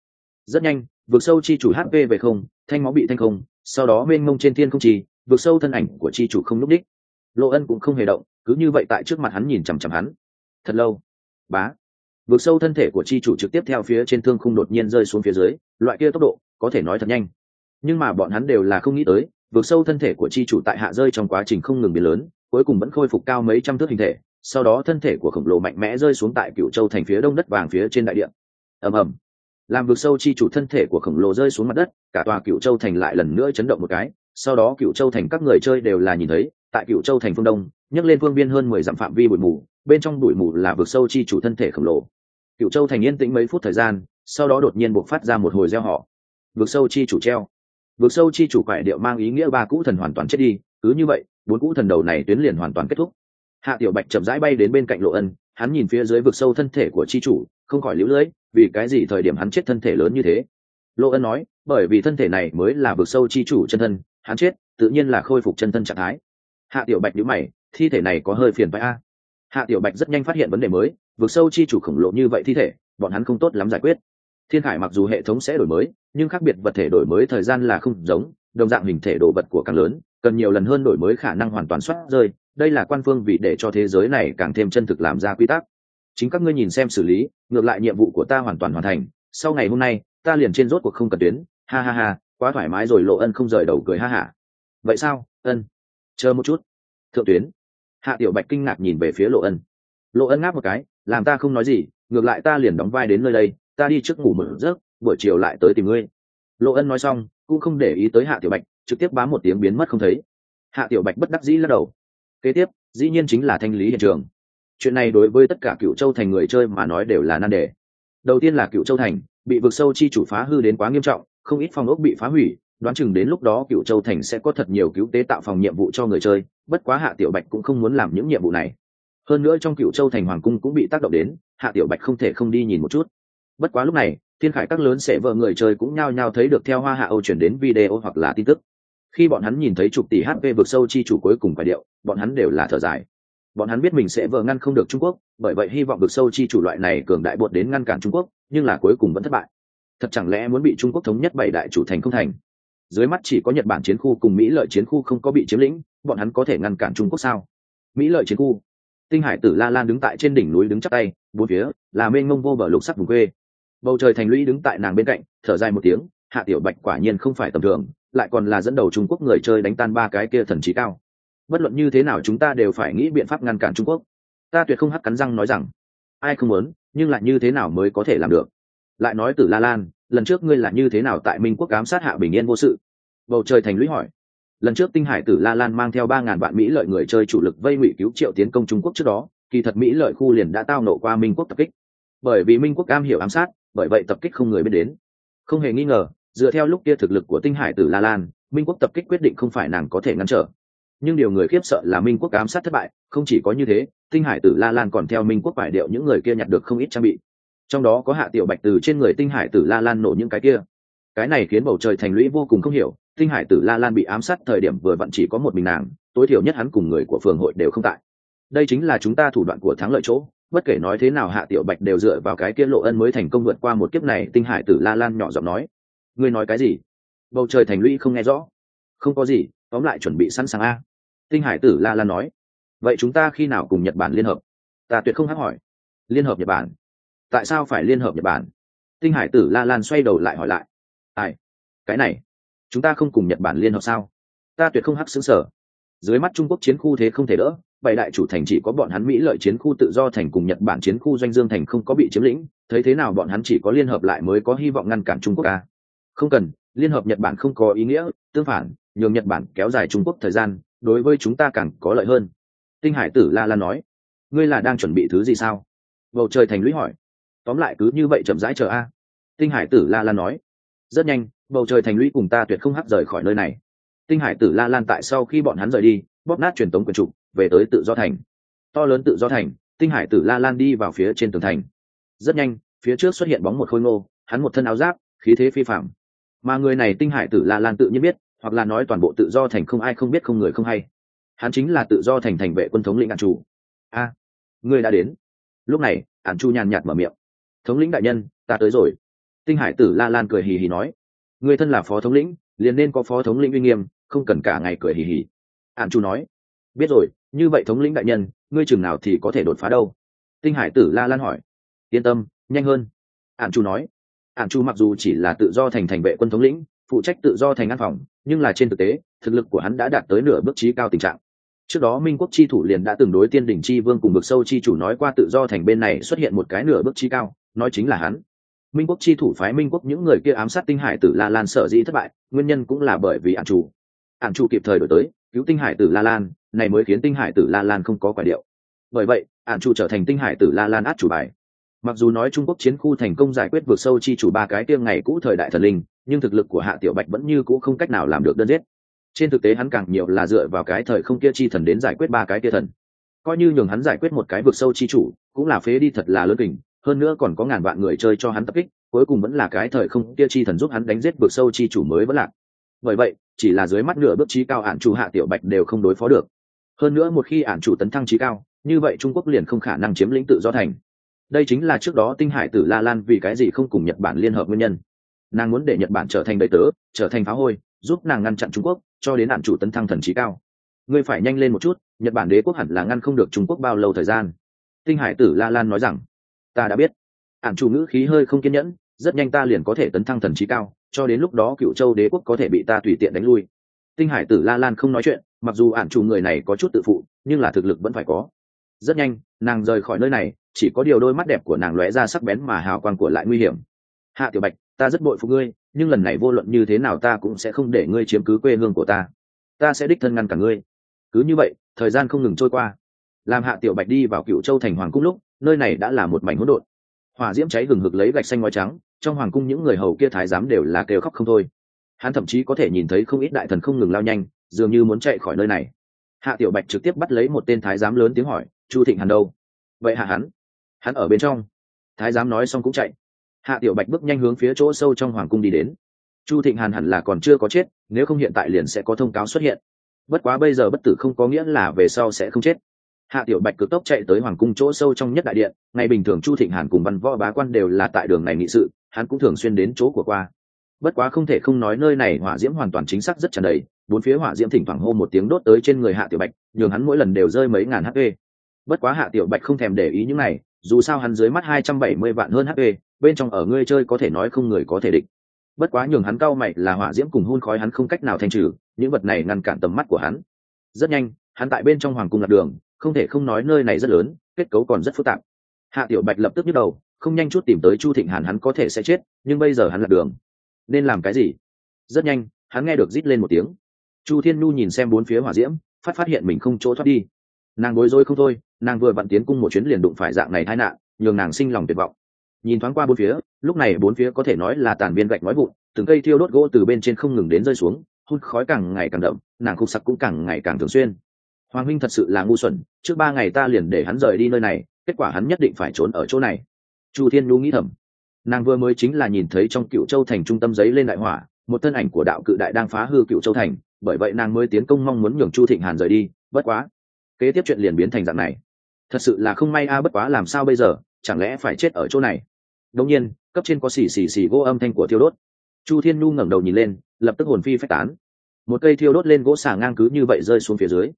Rất nhanh, vực sâu chi chủ hp về không, thanh máu bị thanh không, sau đó mênh mông trên thiên không trì vực sâu thân ảnh của chi chủ không lúc đích. Lộ ân cũng không hề động, cứ như vậy tại trước mặt hắn nhìn chằm chằm hắn. Thật lâu. Bá. Vực sâu thân thể của chi chủ trực tiếp theo phía trên thương khung đột nhiên rơi xuống phía dưới, loại kia tốc độ, có thể nói thật nhanh. Nhưng mà bọn hắn đều là không nghĩ tới, vực sâu thân thể của chi chủ tại hạ rơi trong quá trình không ngừng biến lớn, cuối cùng vẫn khôi phục cao mấy trăm thước hình thể, sau đó thân thể của khổng lồ mạnh mẽ rơi xuống tại cựu châu thành phía đông đất vàng phía trên đại địa. Ầm ầm. Làm vực sâu chi chủ thân thể của khổng lồ rơi xuống mặt đất, cả tòa cựu châu thành lại lần nữa chấn động một cái sau đó cựu châu thành các người chơi đều là nhìn thấy, tại cựu châu thành phương đông, nhấc lên phương biên hơn mười dặm phạm vi bụi mù, bên trong bụi mù là vực sâu chi chủ thân thể khổng lồ. Cựu châu thành yên tĩnh mấy phút thời gian, sau đó đột nhiên buộc phát ra một hồi gieo họ. Vực sâu chi chủ treo. Vực sâu chi chủ quải điệu mang ý nghĩa ba cũ thần hoàn toàn chết đi, cứ như vậy, bốn cũ thần đầu này tuyến liền hoàn toàn kết thúc. Hạ tiểu bạch chậm rãi bay đến bên cạnh lộ ân, hắn nhìn phía dưới vực sâu thân thể của chi chủ, không khỏi lũ lưỡi vì cái gì thời điểm hắn chết thân thể lớn như thế? Lộ ân nói bởi vì thân thể này mới là vực sâu chi chủ chân thân, hắn chết, tự nhiên là khôi phục chân thân trạng thái. Hạ tiểu bạch nhíu mày, thi thể này có hơi phiền vai a. Hạ tiểu bạch rất nhanh phát hiện vấn đề mới, vực sâu chi chủ khổng lồ như vậy thi thể, bọn hắn không tốt lắm giải quyết. Thiên khải mặc dù hệ thống sẽ đổi mới, nhưng khác biệt vật thể đổi mới thời gian là không giống, đồng dạng hình thể đồ vật của càng lớn, cần nhiều lần hơn đổi mới khả năng hoàn toàn soát rơi. Đây là quan phương vì để cho thế giới này càng thêm chân thực làm ra quy tắc. Chính các ngươi nhìn xem xử lý, ngược lại nhiệm vụ của ta hoàn toàn hoàn thành, sau ngày hôm nay, ta liền trên rốt cuộc không cần tuyến ha ha ha, quá thoải mái rồi, lộ ân không rời đầu cười ha hả. Vậy sao, ân? Chờ một chút. Thượng tuyến. Hạ tiểu bạch kinh ngạc nhìn về phía lộ ân. Lộ ân ngáp một cái, làm ta không nói gì, ngược lại ta liền đóng vai đến nơi đây, ta đi trước ngủ một giấc, buổi chiều lại tới tìm ngươi. Lộ ân nói xong, cũng không để ý tới hạ tiểu bạch, trực tiếp bám một tiếng biến mất không thấy. Hạ tiểu bạch bất đắc dĩ lắc đầu. Kế tiếp, dĩ nhiên chính là thanh lý hiện trường. Chuyện này đối với tất cả cựu châu thành người chơi mà nói đều là nan đề. Đầu tiên là cựu châu thành, bị vực sâu chi chủ phá hư đến quá nghiêm trọng không ít phòng ốc bị phá hủy, đoán chừng đến lúc đó cựu châu thành sẽ có thật nhiều cứu tế tạo phòng nhiệm vụ cho người chơi, bất quá hạ tiểu bạch cũng không muốn làm những nhiệm vụ này. Hơn nữa trong cựu châu thành hoàng cung cũng bị tác động đến, hạ tiểu bạch không thể không đi nhìn một chút. Bất quá lúc này, thiên khải các lớn sẽ vợ người chơi cũng nhao nhao thấy được theo hoa hạ âu chuyển đến video hoặc là tin tức. Khi bọn hắn nhìn thấy chục tỷ hp vượt sâu chi chủ cuối cùng phải điệu, bọn hắn đều là thở dài. Bọn hắn biết mình sẽ vợ ngăn không được trung quốc, bởi vậy hy vọng vượt sâu chi chủ loại này cường đại bột đến ngăn cản trung quốc, nhưng là cuối cùng vẫn thất bại thật chẳng lẽ muốn bị trung quốc thống nhất bảy đại chủ thành không thành? Dưới mắt chỉ có nhật bản chiến khu cùng mỹ lợi chiến khu không có bị chiếm lĩnh, bọn hắn có thể ngăn cản trung quốc sao? Mỹ lợi chiến khu. Tinh hải tử la lan đứng tại trên đỉnh núi đứng chắc tay, bốn phía, là mênh mông vô bờ lục sắc vùng quê. Bầu trời thành lũy đứng tại nàng bên cạnh, thở dài một tiếng, hạ tiểu bạch quả nhiên không phải tầm thường, lại còn là dẫn đầu trung quốc người chơi đánh tan ba cái kia thần trí cao. Bất luận như thế nào chúng ta đều phải nghĩ biện pháp ngăn cản trung quốc. Ta tuyệt không hắt cắn răng nói rằng, ai không muốn, nhưng lại như thế nào mới có thể làm được? Lại nói từ la lan, lần trước ngươi là như thế nào tại minh quốc ám sát hạ bình yên vô sự? Bầu trời thành lũy hỏi. Lần trước tinh hải tử la lan mang theo ba ngàn vạn mỹ lợi người chơi chủ lực vây ngụy cứu triệu tiến công trung quốc trước đó, kỳ thật mỹ lợi khu liền đã tao nộ qua minh quốc tập kích. Bởi vì minh quốc cam hiểu ám sát, bởi vậy tập kích không người biết đến. Không hề nghi ngờ, dựa theo lúc kia thực lực của tinh hải tử la lan, minh quốc tập kích quyết định không phải nàng có thể ngăn trở. Nhưng điều người khiếp sợ là minh quốc ám sát thất bại, không chỉ có như thế, tinh hải tử la lan còn theo minh quốc phải điệu những người kia nhặt được không ít trang bị trong đó có hạ tiểu bạch từ trên người tinh hải tử la lan nổ những cái kia. Cái này khiến bầu trời thành lũy vô cùng không hiểu, tinh hải tử la lan bị ám sát thời điểm vừa vặn chỉ có một mình nàng, tối thiểu nhất hắn cùng người của phường hội đều không tại. Đây chính là chúng ta thủ đoạn của thắng lợi chỗ, bất kể nói thế nào hạ tiểu bạch đều dựa vào cái kia lộ ân mới thành công vượt qua một kiếp này, tinh hải tử la lan nhỏ giọng nói. Ngươi nói cái gì? Bầu trời thành lũy không nghe rõ. Không có gì, tóm lại chuẩn bị sẵn sàng a. Tinh hải tử la lan nói. Vậy chúng ta khi nào cùng nhật bản liên hợp? Ta tuyệt không hắc hỏi. Liên hợp nhật bản tại sao phải liên hợp nhật bản? Tinh hải tử la lan xoay đầu lại hỏi lại. Ai? Cái này, chúng ta không cùng nhật bản liên hợp sao? Ta tuyệt không hắc xứng sở. Dưới mắt trung quốc chiến khu thế không thể đỡ, bảy đại chủ thành chỉ có bọn hắn mỹ lợi chiến khu tự do thành cùng nhật bản chiến khu doanh dương thành không có bị chiếm lĩnh, thấy thế nào bọn hắn chỉ có liên hợp lại mới có hy vọng ngăn cản trung quốc ta không cần, liên hợp nhật bản không có ý nghĩa, tương phản, nhường nhật bản kéo dài trung quốc thời gian, đối với chúng ta càng có lợi hơn. Tinh hải tử la Lan nói, ngươi là đang chuẩn bị thứ gì sao? Bầu trời thành lũy hỏi tóm lại cứ như vậy chậm rãi chờ a. Tinh hải tử la lan nói. Rất nhanh bầu trời thành lũy cùng ta tuyệt không hắc rời khỏi nơi này. Tinh hải tử la lan tại sau khi bọn hắn rời đi bóp nát truyền tống quyền trục về tới tự do thành. To lớn tự do thành tinh hải tử la lan đi vào phía trên tường thành. Rất nhanh phía trước xuất hiện bóng một khôi ngô hắn một thân áo giáp khí thế phi phạm mà người này tinh hải tử la lan tự nhiên biết hoặc là nói toàn bộ tự do thành không ai không biết không người không hay. Hắn chính là tự do thành thành vệ quân thống lĩnh ạn chủ a à, người đã đến. Lúc này ạn chu nhàn nhạt mở miệng thống lĩnh đại nhân, ta tới rồi. Tinh hải tử la lan cười hì hì nói. Người thân là phó thống lĩnh, liền nên có phó thống lĩnh uy nghiêm, không cần cả ngày cười hì hì. Ạn chu nói. Biết rồi, như vậy thống lĩnh đại nhân, ngươi chừng nào thì có thể đột phá đâu? Tinh hải tử la lan hỏi. Yên tâm, nhanh hơn. Ạn chu nói. Ạn chu mặc dù chỉ là tự do thành thành vệ quân thống lĩnh, phụ trách tự do thành an phòng, nhưng là trên thực tế, thực lực của hắn đã đạt tới nửa bước trí cao tình trạng. Trước đó minh quốc chi thủ liền đã từng đối tiên đỉnh chi vương cùng vực sâu chi chủ nói qua tự do thành bên này xuất hiện một cái nửa bước trí cao nói chính là hắn. Minh quốc chi thủ phái minh quốc những người kia ám sát tinh hải tử la lan sở dĩ thất bại, nguyên nhân cũng là bởi vì ản chủ ản chủ kịp thời đổi tới, cứu tinh hải tử la lan, này mới khiến tinh hải tử la lan không có quả điệu. Bởi vậy, ản chủ trở thành tinh hải tử la lan át chủ bài. Mặc dù nói trung quốc chiến khu thành công giải quyết vượt sâu chi chủ ba cái tiêng ngày cũ thời đại thần linh, nhưng thực lực của hạ tiểu bạch vẫn như cũ không cách nào làm được đơn giết. Trên thực tế hắn càng nhiều là dựa vào cái thời không kia chi thần đến giải quyết ba cái kia thần. Coi như nhường hắn giải quyết một cái vượt sâu chi chủ, cũng là phế đi thật là lớn kình hơn nữa còn có ngàn vạn người chơi cho hắn tập kích, cuối cùng vẫn là cái thời không kia chi thần giúp hắn đánh giết bực sâu chi chủ mới vẫn lạc. Bởi vậy, chỉ là dưới mắt nửa bước trí cao ạn chủ hạ tiểu bạch đều không đối phó được. Hơn nữa một khi ạn chủ tấn thăng trí cao, như vậy trung quốc liền không khả năng chiếm lĩnh tự do thành. Đây chính là trước đó tinh hải tử la lan vì cái gì không cùng nhật bản liên hợp nguyên nhân. Nàng muốn để nhật bản trở thành đầy tớ, trở thành phá hôi, giúp nàng ngăn chặn trung quốc, cho đến ạn chủ tấn thăng thần trí cao. Ngươi phải nhanh lên một chút, nhật bản đế quốc hẳn là ngăn không được trung quốc bao lâu thời gian? Tinh hải tử la lan nói rằng ta đã biết. Ạn chủ ngữ khí hơi không kiên nhẫn, rất nhanh ta liền có thể tấn thăng thần trí cao, cho đến lúc đó cựu châu đế quốc có thể bị ta tùy tiện đánh lui. Tinh hải tử la lan không nói chuyện, mặc dù ạn chủ người này có chút tự phụ, nhưng là thực lực vẫn phải có. Rất nhanh, nàng rời khỏi nơi này, chỉ có điều đôi mắt đẹp của nàng lóe ra sắc bén mà hào quang của lại nguy hiểm. Hạ tiểu bạch, ta rất bội phục ngươi, nhưng lần này vô luận như thế nào ta cũng sẽ không để ngươi chiếm cứ quê hương của ta. Ta sẽ đích thân ngăn cả ngươi. Cứ như vậy, thời gian không ngừng trôi qua. Làm hạ tiểu bạch đi vào cựu châu thành hoàng cung lúc nơi này đã là một mảnh hỗn độn. Hỏa diễm cháy gừng hực lấy gạch xanh ngói trắng, trong hoàng cung những người hầu kia thái giám đều là kêu khóc không thôi. Hắn thậm chí có thể nhìn thấy không ít đại thần không ngừng lao nhanh, dường như muốn chạy khỏi nơi này. Hạ tiểu bạch trực tiếp bắt lấy một tên thái giám lớn tiếng hỏi, chu thịnh hàn đâu? Vậy hạ hắn. Hắn ở bên trong. Thái giám nói xong cũng chạy. Hạ tiểu bạch bước nhanh hướng phía chỗ sâu trong hoàng cung đi đến. Chu thịnh hàn hẳn là còn chưa có chết, nếu không hiện tại liền sẽ có thông cáo xuất hiện. Bất quá bây giờ bất tử không có nghĩa là về sau sẽ không chết hạ tiểu bạch cực tốc chạy tới hoàng cung chỗ sâu trong nhất đại điện, ngày bình thường chu thịnh hàn cùng văn võ bá quan đều là tại đường này nghị sự, hắn cũng thường xuyên đến chỗ của qua. Bất quá không thể không nói nơi này hỏa diễm hoàn toàn chính xác rất tràn đầy, bốn phía hỏa diễm thỉnh thoảng hô một tiếng đốt tới trên người hạ tiểu bạch, nhường hắn mỗi lần đều rơi mấy ngàn hp bất quá hạ tiểu bạch không thèm để ý những này, dù sao hắn dưới mắt hai trăm bảy mươi vạn hơn hp bên trong ở ngươi chơi có thể nói không người có thể địch. Bất quá nhường hắn cao mày là hỏa diễm cùng hôn khói hắn không cách nào thanh trừ, những vật này ngăn cản tầm mắt của hắn. Rất nhanh, hắn tại bên trong hoàng cung lạc đường không thể không nói nơi này rất lớn, kết cấu còn rất phức tạp. Hạ tiểu bạch lập tức nhức đầu, không nhanh chút tìm tới chu thịnh hàn hắn có thể sẽ chết, nhưng bây giờ hắn lạc đường. Nên làm cái gì? Rất nhanh, hắn nghe được rít lên một tiếng. Chu thiên nhu nhìn xem bốn phía hỏa diễm, phát phát hiện mình không chỗ thoát đi. Nàng bối rối không thôi, nàng vừa vặn tiến cung một chuyến liền đụng phải dạng này tai nạn, nhường nàng sinh lòng tuyệt vọng. Nhìn thoáng qua bốn phía, lúc này bốn phía có thể nói là tàn viên gạch nói vụn, từng cây thiêu đốt gỗ từ bên trên không ngừng đến rơi xuống hút khói càng ngày càng đậm, nàng khúc sặc cũng càng ngày càng thường xuyên hoàng huynh thật sự là ngu xuẩn, trước ba ngày ta liền để hắn rời đi nơi này, kết quả hắn nhất định phải trốn ở chỗ này. Chu thiên nhu nghĩ thầm. Nàng vừa mới chính là nhìn thấy trong cựu châu thành trung tâm giấy lên đại hỏa, một thân ảnh của đạo cự đại đang phá hư cựu châu thành, bởi vậy nàng mới tiến công mong muốn nhường chu thịnh hàn rời đi, bất quá. Kế tiếp chuyện liền biến thành dạng này. Thật sự là không may a, bất quá làm sao bây giờ, chẳng lẽ phải chết ở chỗ này? Đông nhiên, cấp trên có xì xì xì gỗ âm thanh của thiêu đốt. Chu thiên nhu ngẩng đầu nhìn lên, lập tức hồn phi phách tán. Một cây thiêu đốt lên gỗ xả ngang cứ như vậy rơi xuống phía dưới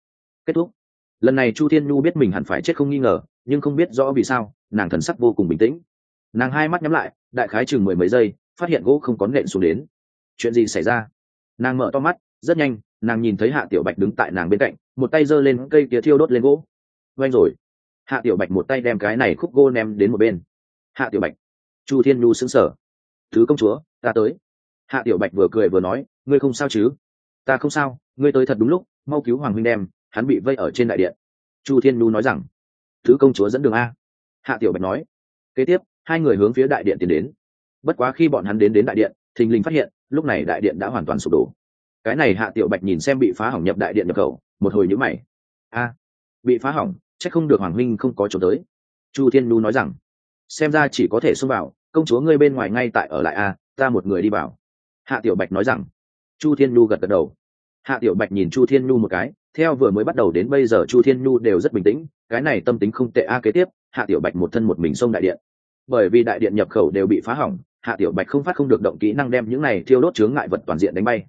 kết thúc. Lần này chu thiên nhu biết mình hẳn phải chết không nghi ngờ, nhưng không biết rõ vì sao, nàng thần sắc vô cùng bình tĩnh. Nàng hai mắt nhắm lại, đại khái chừng mười mấy giây, phát hiện gỗ không có nện xuống đến. Chuyện gì xảy ra? Nàng mở to mắt, rất nhanh, nàng nhìn thấy hạ tiểu bạch đứng tại nàng bên cạnh, một tay giơ lên cây kia thiêu đốt lên gỗ. Oanh rồi. Hạ tiểu bạch một tay đem cái này khúc gô ném đến một bên. Hạ tiểu bạch. Chu thiên nhu xứng sở thứ công chúa, ta tới. Hạ tiểu bạch vừa cười vừa nói, ngươi không sao chứ? Ta không sao, ngươi tới thật đúng lúc, mau cứu hoàng huynh đem hắn bị vây ở trên đại điện. Chu thiên nhu nói rằng, thứ công chúa dẫn đường a. Hạ tiểu bạch nói, kế tiếp, hai người hướng phía đại điện tiến đến. Bất quá khi bọn hắn đến đến đại điện, thình lình phát hiện, lúc này đại điện đã hoàn toàn sụp đổ. Cái này hạ tiểu bạch nhìn xem bị phá hỏng nhập đại điện nhập khẩu, một hồi nhữ mày. A, bị phá hỏng c h ắ c không được hoàng huynh không có chỗ tới. Chu thiên nhu nói rằng, xem ra chỉ có thể xông vào, công chúa ngươi bên ngoài ngay tại ở lại a, ta một người đi vào. Hạ tiểu bạch nói rằng, chu thiên nhu gật gật đầu. Hạ tiểu bạch nhìn chu thiên nhu một cái theo vừa mới bắt đầu đến bây giờ chu thiên nhu đều rất bình tĩnh, cái này tâm tính không tệ a, kế tiếp, hạ tiểu bạch một thân một mình xông đại điện. Bởi vì đại điện nhập khẩu đều bị phá hỏng, hạ tiểu bạch không phát không được động kỹ năng đem những này thiêu đốt chướng ngại vật toàn diện đánh bay.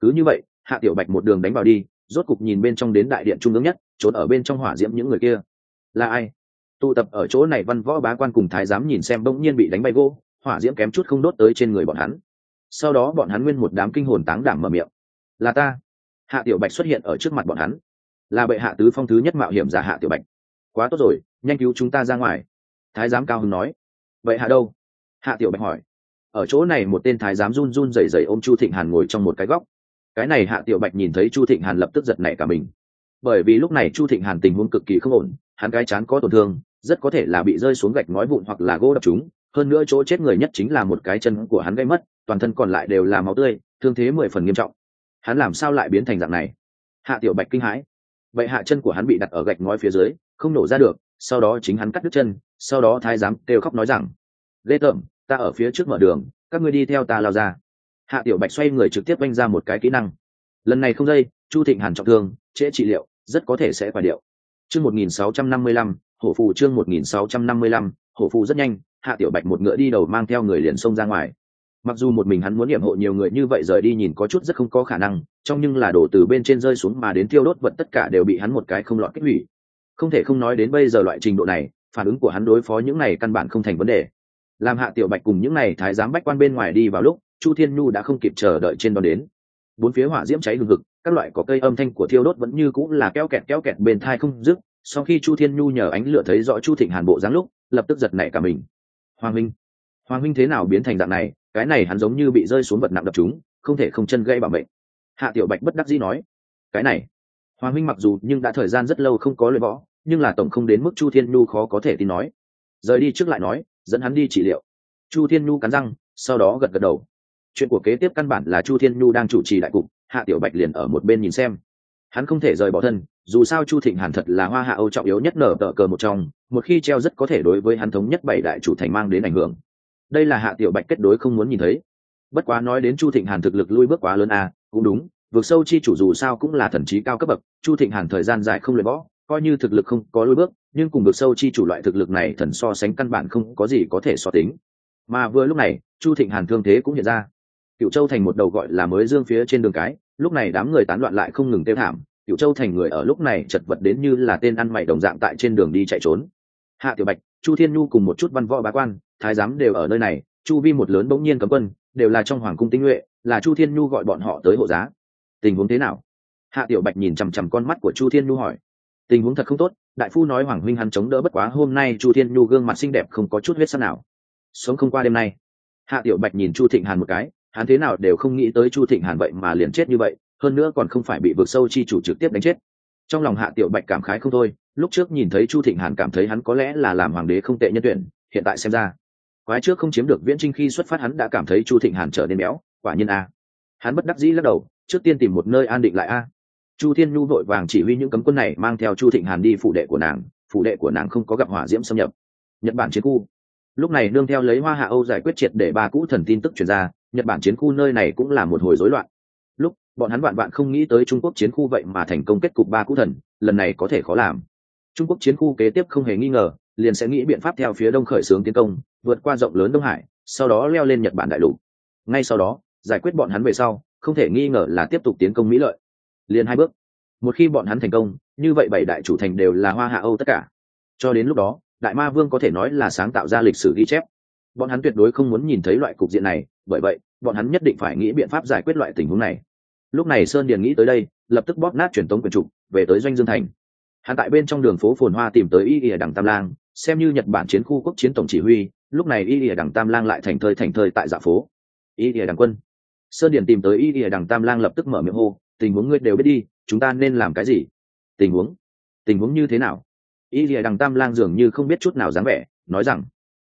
Cứ như vậy, hạ tiểu bạch một đường đánh vào đi, rốt cục nhìn bên trong đến đại điện trung ương nhất, trốn ở bên trong hỏa diễm những người kia. Là ai? Tụ tập ở chỗ này văn võ bá quan cùng thái giám nhìn xem bỗng nhiên bị đánh bay gỗ, hỏa diễm kém chút không đốt tới trên người bọn hắn. Sau đó bọn hắn nguyên một đám kinh hồn táng đảm mở miệng. Là ta hạ tiểu bạch xuất hiện ở trước mặt bọn hắn. Là bệ hạ tứ phong thứ nhất mạo hiểm giả hạ tiểu bạch. Quá tốt rồi, nhanh cứu chúng ta ra ngoài. Thái giám cao hưng nói. Vậy hạ đâu? Hạ tiểu bạch hỏi. Ở chỗ này một tên thái giám run run rẩy rẩy ôm chu thịnh hàn ngồi trong một cái góc. Cái này hạ tiểu bạch nhìn thấy chu thịnh hàn lập tức giật nảy cả mình. Bởi vì lúc này chu thịnh hàn tình huống cực kỳ không ổn, hắn cái chán có tổn thương, rất có thể là bị rơi xuống gạch ngói vụn hoặc là gỗ đập chúng hơn nữa chỗ chết người nhất chính là một cái chân của hắn gây mất, toàn thân còn lại đều là máu tươi, thương thế mười phần nghiêm trọng hắn làm sao lại biến thành dạng này? Hạ tiểu bạch kinh hãi. Vậy hạ chân của hắn bị đặt ở gạch ngói phía dưới, không nổ ra được, sau đó chính hắn cắt đứt chân, sau đó thái giám kêu khóc nói rằng, lê tởm ta ở phía trước mở đường, các ngươi đi theo ta lao ra. Hạ tiểu bạch xoay người trực tiếp oanh ra một cái kỹ năng. Lần này không dây, chu thịnh hàn trọng thương, trễ trị liệu, rất có thể sẽ phải điệu. Chương một nghìn sáu trăm năm mươi lăm, hổ phù chương một nghìn sáu trăm năm mươi lăm, hổ phù rất nhanh, hạ tiểu bạch một ngựa đi đầu mang theo người liền xông ra ngoài mặc dù một mình hắn muốn nhiệm hộ nhiều người như vậy rời đi nhìn có chút rất không có khả năng, trong nhưng là đổ từ bên trên rơi xuống mà đến tiêu đốt vật tất cả đều bị hắn một cái không lọt kích hủy. Không thể không nói đến bây giờ loại trình độ này, phản ứng của hắn đối phó những này căn bản không thành vấn đề. Làm hạ tiểu bạch cùng những này thái giám bách quan bên ngoài đi vào lúc, chu thiên nhu đã không kịp chờ đợi trên đón đến. Bốn phía hỏa diễm cháy hừng hực, các loại có cây âm thanh của thiêu đốt vẫn như cũng là keo kẹt keo kẹt bên thai không dứt, sau khi chu thiên nhu nhờ ánh lửa thấy rõ chu thịnh hàn bộ dáng lúc, lập tức giật nảy cả mình. Hoàng minh hoàng minh thế nào biến thành dạng này? Cái này hắn giống như bị rơi xuống vật nặng đập chúng, không thể không chân gây bảo mệnh. Hạ tiểu bạch bất đắc dĩ nói, cái này, hoàng minh mặc dù nhưng đã thời gian rất lâu không có luyện võ, nhưng là tổng không đến mức chu thiên nhu khó có thể tin nói. Rời đi trước lại nói, dẫn hắn đi trị liệu. Chu thiên nhu cắn răng, sau đó gật gật đầu. Chuyện của kế tiếp căn bản là chu thiên nhu đang chủ trì đại cục, hạ tiểu bạch liền ở một bên nhìn xem. Hắn không thể rời bỏ thân, dù sao chu thịnh hàn thật là hoa hạ âu trọng yếu nhất nở tờ cờ một trong, một khi treo rất có thể đối với hắn thống nhất bảy đại chủ thành mang đến ảnh hưởng đây là hạ tiểu bạch kết đối không muốn nhìn thấy. Bất quá nói đến chu thịnh hàn thực lực lui bước quá lớn à cũng đúng, vượt sâu chi chủ dù sao cũng là thần trí cao cấp bậc, chu thịnh hàn thời gian dài không luyện võ, coi như thực lực không có lui bước, nhưng cùng vượt sâu chi chủ loại thực lực này thần so sánh căn bản không có gì có thể so tính. Mà vừa lúc này, chu thịnh hàn thương thế cũng hiện ra. Cựu châu thành một đầu gọi là mới dương phía trên đường cái, lúc này đám người tán loạn lại không ngừng tiêu thảm, cựu châu thành người ở lúc này chật vật đến như là tên ăn mày đồng dạng tại trên đường đi chạy trốn. Hạ tiểu bạch, chu thiên nhu cùng một chút văn võ bá quan thái giám đều ở nơi này, chu vi một lớn bỗng nhiên cấm quân, đều là trong hoàng cung tinh nhuệ, là chu thiên nhu gọi bọn họ tới hộ giá. Tình huống thế nào? Hạ tiểu bạch nhìn chằm chằm con mắt của chu thiên nhu hỏi. Tình huống thật không tốt, đại phu nói hoàng huynh hắn chống đỡ bất quá, hôm nay chu thiên nhu gương mặt xinh đẹp không có chút huyết sắc nào. Sống không qua đêm nay. Hạ tiểu bạch nhìn chu thịnh hàn một cái, hắn thế nào đều không nghĩ tới chu thịnh hàn vậy mà liền chết như vậy, hơn nữa còn không phải bị vượt sâu chi chủ trực tiếp đánh chết. Trong lòng hạ tiểu bạch cảm khái không thôi, lúc trước nhìn thấy chu thịnh hàn cảm thấy hắn có lẽ là làm hoàng đế không tệ nhân tuyển, hiện tại xem ra quái trước không chiếm được viễn trinh khi xuất phát hắn đã cảm thấy chu thịnh hàn trở nên béo, quả nhiên a. Hắn bất đắc dĩ lắc đầu, trước tiên tìm một nơi an định lại a. Chu thiên nhu vội vàng chỉ huy những cấm quân này mang theo chu thịnh hàn đi phụ đệ của nàng phụ đệ của nàng không có gặp hỏa diễm xâm nhập. Nhật bản chiến khu. Lúc này nương theo lấy hoa hạ âu giải quyết triệt để ba cũ thần tin tức truyền ra, nhật bản chiến khu nơi này cũng là một hồi rối loạn. Lúc, bọn hắn bạn bạn không nghĩ tới trung quốc chiến khu vậy mà thành công kết cục ba cũ thần, lần này có thể khó làm. Trung quốc chiến khu kế tiếp không hề nghi ngờ, liền sẽ nghĩ biện pháp theo phía đông khởi xướng tiến công vượt qua rộng lớn đông hải, sau đó leo lên nhật bản đại lục. Ngay sau đó, giải quyết bọn hắn về sau, không thể nghi ngờ là tiếp tục tiến công mỹ lợi. Liền hai bước. Một khi bọn hắn thành công, như vậy bảy đại chủ thành đều là hoa hạ âu tất cả. Cho đến lúc đó, đại ma vương có thể nói là sáng tạo ra lịch sử ghi chép. Bọn hắn tuyệt đối không muốn nhìn thấy loại cục diện này, bởi vậy, bọn hắn nhất định phải nghĩ biện pháp giải quyết loại tình huống này. Lúc này sơn điền nghĩ tới đây, lập tức bóp nát truyền tống quyền trục, về tới doanh dương thành. Hắn tại bên trong đường phố phồn hoa tìm tới y ỉa đằng tam lang, xem như nhật bản chiến khu quốc chiến tổng chỉ huy lúc này y ỉa đằng tam lang lại thành thơi thành thơi tại dạ phố. Y ỉa đằng quân, sơn điển tìm tới y ỉa đằng tam lang lập tức mở miệng hô, tình huống ngươi đều biết đi, chúng ta nên làm cái gì? Tình huống? Tình huống như thế nào? Y ỉa đằng tam lang dường như không biết chút nào dáng vẻ, nói rằng,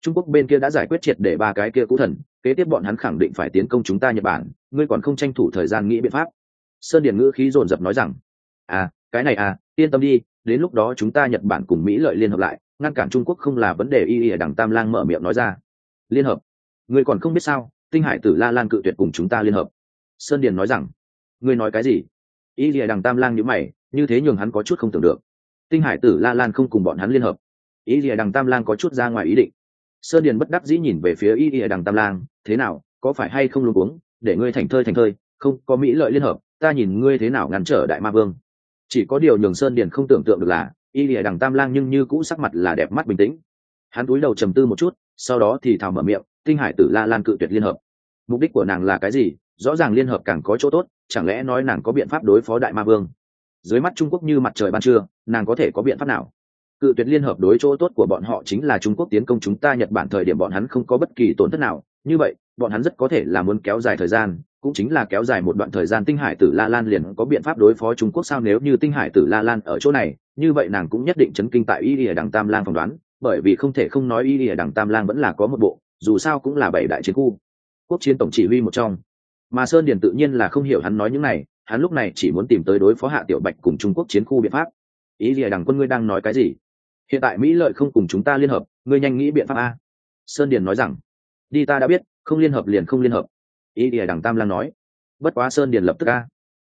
trung quốc bên kia đã giải quyết triệt để ba cái kia cũ thần, kế tiếp bọn hắn khẳng định phải tiến công chúng ta nhật bản, ngươi còn không tranh thủ thời gian nghĩ biện pháp. Sơn điển ngữ khí dồn dập nói rằng à cái này à yên tâm đi, đến lúc đó chúng ta nhật bản cùng mỹ lợi liên hợp lại ngăn cản trung quốc không là vấn đề y ỉa đằng tam lang mở miệng nói ra. Liên hợp. Người còn không biết sao, tinh hải tử la lan cự tuyệt cùng chúng ta liên hợp. Sơn điền nói rằng Người nói cái gì? Y ỉa đằng tam lang nhữ mày, như thế nhường hắn có chút không tưởng được. Tinh hải tử la lan không cùng bọn hắn liên hợp. Y ỉa đằng tam lang có chút ra ngoài ý định. Sơn điền bất đắc dĩ nhìn về phía y ỉa đằng tam lang, thế nào, có phải hay không luôn uống để ngươi thành thơi thành thơi, không có mỹ lợi liên hợp, ta nhìn ngươi thế nào ngăn trở đại ma vương. Chỉ có điều nhường sơn điền không tưởng tượng được là y lìa đằng tam lang nhưng như cũ sắc mặt là đẹp mắt bình tĩnh. Hắn cúi đầu trầm tư một chút, sau đó thì thào mở miệng, tinh hải tử la lan cự tuyệt liên hợp. Mục đích của nàng là cái gì? Rõ ràng liên hợp càng có chỗ tốt, chẳng lẽ nói nàng có biện pháp đối phó đại ma vương? Dưới mắt trung quốc như mặt trời ban trưa, nàng có thể có biện pháp nào? Cự tuyệt liên hợp đối chỗ tốt của bọn họ chính là trung quốc tiến công chúng ta nhật bản thời điểm bọn hắn không có bất kỳ tổn thất nào. Như vậy, bọn hắn rất có thể là muốn kéo dài thời gian cũng chính là kéo dài một đoạn thời gian tinh hải tử la lan liền có biện pháp đối phó trung quốc sao nếu như tinh hải tử la lan ở chỗ này, như vậy nàng cũng nhất định chấn kinh tại y ỉa đằng tam lang phỏng đoán, bởi vì không thể không nói y ỉa đằng tam lang vẫn là có một bộ, dù sao cũng là bảy đại chiến khu. Quốc chiến tổng chỉ huy một trong. Mà sơn điền tự nhiên là không hiểu hắn nói những này, hắn lúc này chỉ muốn tìm tới đối phó hạ tiểu bạch cùng trung quốc chiến khu biện pháp. Ý ỉa đằng quân ngươi đang nói cái gì? Hiện tại mỹ lợi không cùng chúng ta liên hợp, ngươi nhanh nghĩ biện pháp a. Sơn điền nói rằng, đi ta đã biết, không liên hợp liền không liên hợp ý ỉa đằng tam lang nói, bất quá sơn điền lập tức ca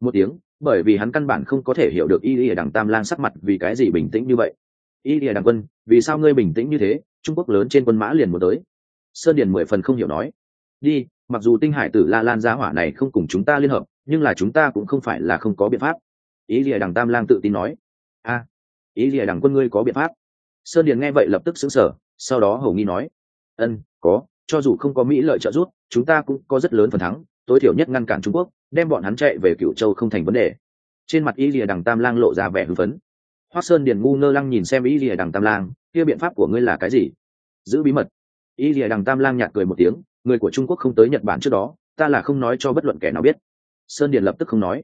một tiếng, bởi vì hắn căn bản không có thể hiểu được y ỉa đằng tam lang sắc mặt vì cái gì bình tĩnh như vậy. Y ỉa đằng quân, vì sao ngươi bình tĩnh như thế? Trung quốc lớn trên quân mã liền muốn tới. Sơn điền mười phần không hiểu nói, đi, mặc dù tinh hải tử la lan giá hỏa này không cùng chúng ta liên hợp, nhưng là chúng ta cũng không phải là không có biện pháp. Ý lìa đằng tam lang tự tin nói, a, ý lìa đằng quân ngươi có biện pháp? Sơn điền nghe vậy lập tức xứng sở sau đó hầu nghi nói, ân, có cho dù không có mỹ lợi trợ giúp, chúng ta cũng có rất lớn phần thắng, tối thiểu nhất ngăn cản trung quốc, đem bọn hắn chạy về cựu châu không thành vấn đề. Trên mặt y lìa đằng tam lang lộ ra vẻ hưng phấn. Hoác sơn điền ngu ngơ lăng nhìn xem y lìa đằng tam lang, kia biện pháp của ngươi là cái gì? Giữ bí mật. Y lìa đằng tam lang nhạt cười một tiếng, người của trung quốc không tới nhật bản trước đó, ta là không nói cho bất luận kẻ nào biết. Sơn điền lập tức không nói.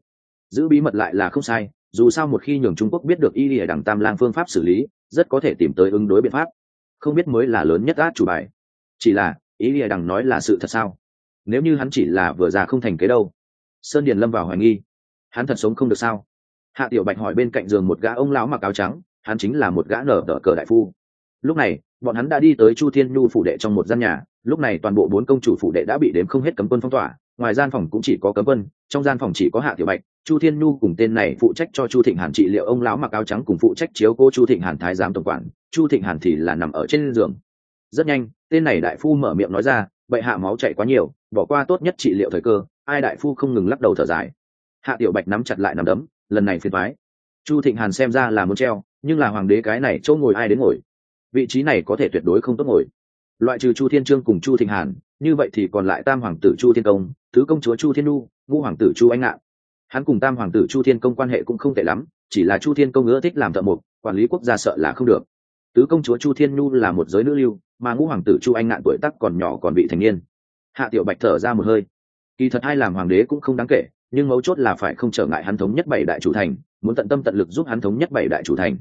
Giữ bí mật lại là không sai, dù sao một khi nhường trung quốc biết được y lìa đằng tam lang phương pháp xử lý, rất có thể tìm tới ứng đối biện pháp. Không biết mới là lớn nhất át chủ bài. Chỉ là ý lìa đằng nói là sự thật sao? Nếu như hắn chỉ là vừa già không thành kế đâu? Sơn điền lâm vào hoài nghi. Hắn thật sống không được sao? Hạ tiểu bạch hỏi bên cạnh giường một gã ông lão mặc áo trắng, hắn chính là một gã nở đỡ cờ đại phu. Lúc này, bọn hắn đã đi tới chu thiên nhu phủ đệ trong một gian nhà, lúc này toàn bộ bốn công chủ phủ đệ đã bị đếm không hết cấm quân phong tỏa, ngoài gian phòng cũng chỉ có cấm quân, trong gian phòng chỉ có hạ tiểu bạch, chu thiên nhu cùng tên này phụ trách cho chu thịnh hàn trị liệu ông lão mặc áo trắng cùng phụ trách chiếu cô chu thịnh hàn thái giám tổng quản, chu thịnh hàn thì là nằm ở trên giường. Rất nhanh tên này đại phu mở miệng nói ra, bệ hạ máu chạy quá nhiều, bỏ qua tốt nhất trị liệu thời cơ. Ai đại phu không ngừng lắc đầu thở dài. Hạ tiểu bạch nắm chặt lại nắm đấm, lần này phiền thoái chu thịnh hàn xem ra là muốn treo, nhưng là hoàng đế cái này chỗ ngồi ai đến ngồi? Vị trí này có thể tuyệt đối không tốt ngồi. Loại trừ chu thiên trương cùng chu thịnh hàn, như vậy thì còn lại tam hoàng tử chu thiên công, thứ công chúa chu thiên nu ngũ hoàng tử chu anh ngạn. Hắn cùng tam hoàng tử chu thiên công quan hệ cũng không tệ lắm, chỉ là chu thiên công ưa thích làm thợ mộc, quản lý quốc gia sợ là không được tứ công chúa chu thiên nhu là một giới nữ lưu, mà ngũ hoàng tử chu anh ngạn tuổi tắc còn nhỏ còn bị thành niên. Hạ tiểu bạch thở ra một hơi. Kỳ thật ai làm hoàng đế cũng không đáng kể, nhưng mấu chốt là phải không trở ngại hắn thống nhất bảy đại chủ thành, muốn tận tâm tận lực giúp hắn thống nhất bảy đại chủ thành.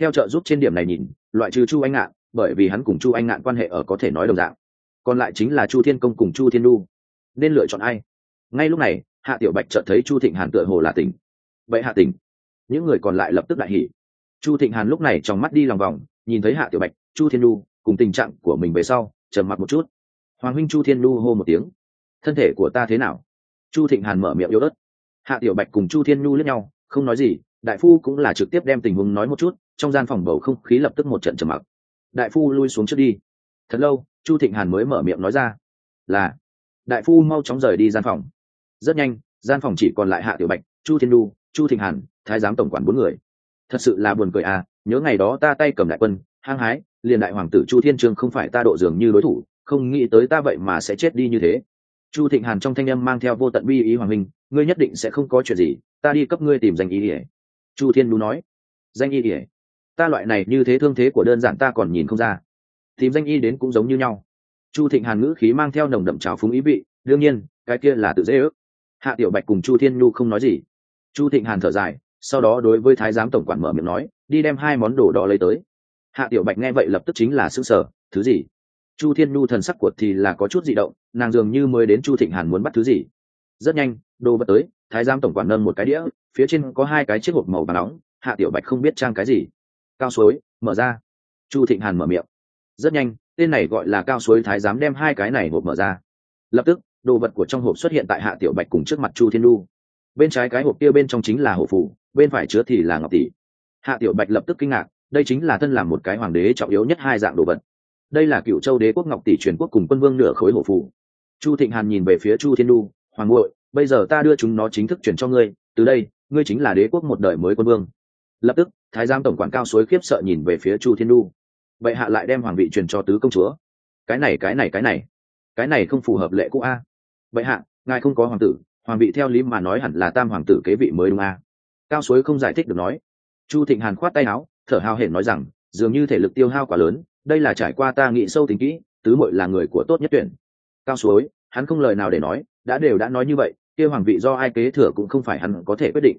Theo trợ giúp trên điểm này nhìn, loại trừ chu anh ngạn, bởi vì hắn cùng chu anh ngạn quan hệ ở có thể nói đồng dạng. Còn lại chính là chu thiên công cùng chu thiên nhu. Nên lựa chọn ai? Ngay lúc này, hạ tiểu bạch chợt thấy chu thịnh hàn tựa hồ là tỉnh. Vậy hạ tỉnh. Những người còn lại lập tức đại hỉ. Chu thịnh hàn lúc này trong mắt đi lòng vòng nhìn thấy hạ tiểu bạch, chu thiên đu cùng tình trạng của mình về sau, trầm mặt một chút. Hoàng huynh chu thiên đu hô một tiếng, thân thể của ta thế nào? Chu thịnh hàn mở miệng yếu ớt. Hạ tiểu bạch cùng chu thiên nhu lẫn nhau, không nói gì, đại phu cũng là trực tiếp đem tình huống nói một chút, trong gian phòng bầu không khí lập tức một trận trầm mặc. Đại phu lui xuống trước đi. Thật lâu, chu thịnh hàn mới mở miệng nói ra, là, đại phu mau chóng rời đi gian phòng. Rất nhanh, gian phòng chỉ còn lại hạ tiểu bạch, chu thiên nhu, chu thịnh hàn, thái giám tổng quản bốn người. Thật sự là buồn cười à nhớ ngày đó ta tay cầm đại quân, hăng hái, liền đại hoàng tử chu thiên trương không phải ta độ dường như đối thủ, không nghĩ tới ta vậy mà sẽ chết đi như thế. Chu thịnh hàn trong thanh âm mang theo vô tận bi ý hoàng minh, ngươi nhất định sẽ không có chuyện gì, ta đi cấp ngươi tìm danh y ỉa chu thiên đu nói, danh y ỉa ta loại này như thế thương thế của đơn giản ta còn nhìn không ra. Tìm danh y đến cũng giống như nhau. Chu thịnh hàn ngữ khí mang theo nồng đậm trào phúng ý vị, đương nhiên, cái kia là tự dễ ước. Hạ tiểu bạch cùng chu thiên nhu không nói gì. Chu thịnh hàn thở dài sau đó đối với thái giám tổng quản mở miệng nói, đi đem hai món đồ đó lấy tới. Hạ tiểu bạch nghe vậy lập tức chính là xứng sở thứ gì? Chu thiên nhu thần sắc cuột thì là có chút dị động, nàng dường như mới đến chu thịnh hàn muốn bắt thứ gì. Rất nhanh, đồ vật tới, thái giám tổng quản nâng một cái đĩa, phía trên có hai cái chiếc hộp màu và nóng, hạ tiểu bạch không biết trang cái gì. Cao suối, mở ra. Chu thịnh hàn mở miệng. Rất nhanh, tên này gọi là cao suối thái giám đem hai cái này hộp mở ra. Lập tức, đồ vật của trong hộp xuất hiện tại hạ tiểu bạch cùng trước mặt chu thiên nhu bên trái cái hộp kia bên trong chính là hộ phủ, bên phải chứa thì là ngọc tỷ. Hạ tiểu bạch lập tức kinh ngạc, đây chính là thân làm một cái hoàng đế trọng yếu nhất hai dạng đồ vật. Đây là cựu châu đế quốc ngọc tỷ truyền quốc cùng quân vương nửa khối hổ phủ. Chu thịnh hàn nhìn về phía chu thiên đu, hoàng ngội bây giờ ta đưa chúng nó chính thức chuyển cho ngươi, từ đây, ngươi chính là đế quốc một đời mới quân vương. Lập tức, thái giám tổng quản cao suối khiếp sợ nhìn về phía chu thiên lu vậy hạ lại đem hoàng vị truyền cho tứ công chúa. Cái này cái này cái này cái này không phù hợp lệ cũ a. Vậy hạ, ngài không có hoàng tử hoàng vị theo lý mà nói hẳn là tam hoàng tử kế vị mới đúng a. Cao suối không giải thích được nói. Chu thịnh hàn khoát tay áo, thở hào hển nói rằng, dường như thể lực tiêu hao quá lớn, đây là trải qua ta nghĩ sâu tính kỹ, tứ mội là người của tốt nhất tuyển. Cao suối, hắn không lời nào để nói, đã đều đã nói như vậy, kia hoàng vị do ai kế thừa cũng không phải hắn có thể quyết định.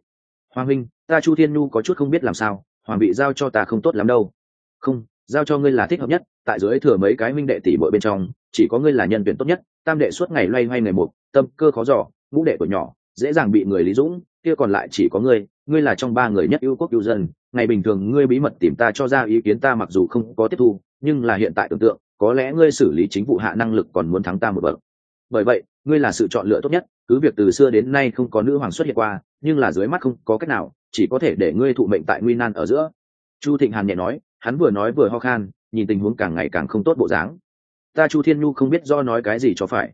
Hoàng huynh, ta chu thiên nhu có chút không biết làm sao, hoàng vị giao cho ta không tốt lắm đâu. Không, giao cho ngươi là thích hợp nhất, tại dưới thừa mấy cái minh đệ tỷ bội bên trong, chỉ có ngươi là nhân tuyển tốt nhất, tam đệ suốt ngày loay hoay ngày một, tâm cơ khó giỏ ngũ đệ của nhỏ, dễ dàng bị người lý dũng, kia còn lại chỉ có ngươi ngươi là trong ba người nhất ưu quốc ưu dân. Ngày bình thường ngươi bí mật tìm ta cho ra ý kiến ta mặc dù không có tiếp thu, nhưng là hiện tại tưởng tượng, có lẽ ngươi xử lý chính vụ hạ năng lực còn muốn thắng ta một bậc. Bởi vậy, ngươi là sự chọn lựa tốt nhất, cứ việc từ xưa đến nay không có nữ hoàng xuất hiện qua, nhưng là dưới mắt không có cách nào, chỉ có thể để ngươi thụ mệnh tại nguy nan ở giữa. Chu thịnh hàn nhẹ nói, hắn vừa nói vừa ho khan, nhìn tình huống càng ngày càng không tốt bộ dáng. Ta chu thiên nhu không biết do nói cái gì cho phải.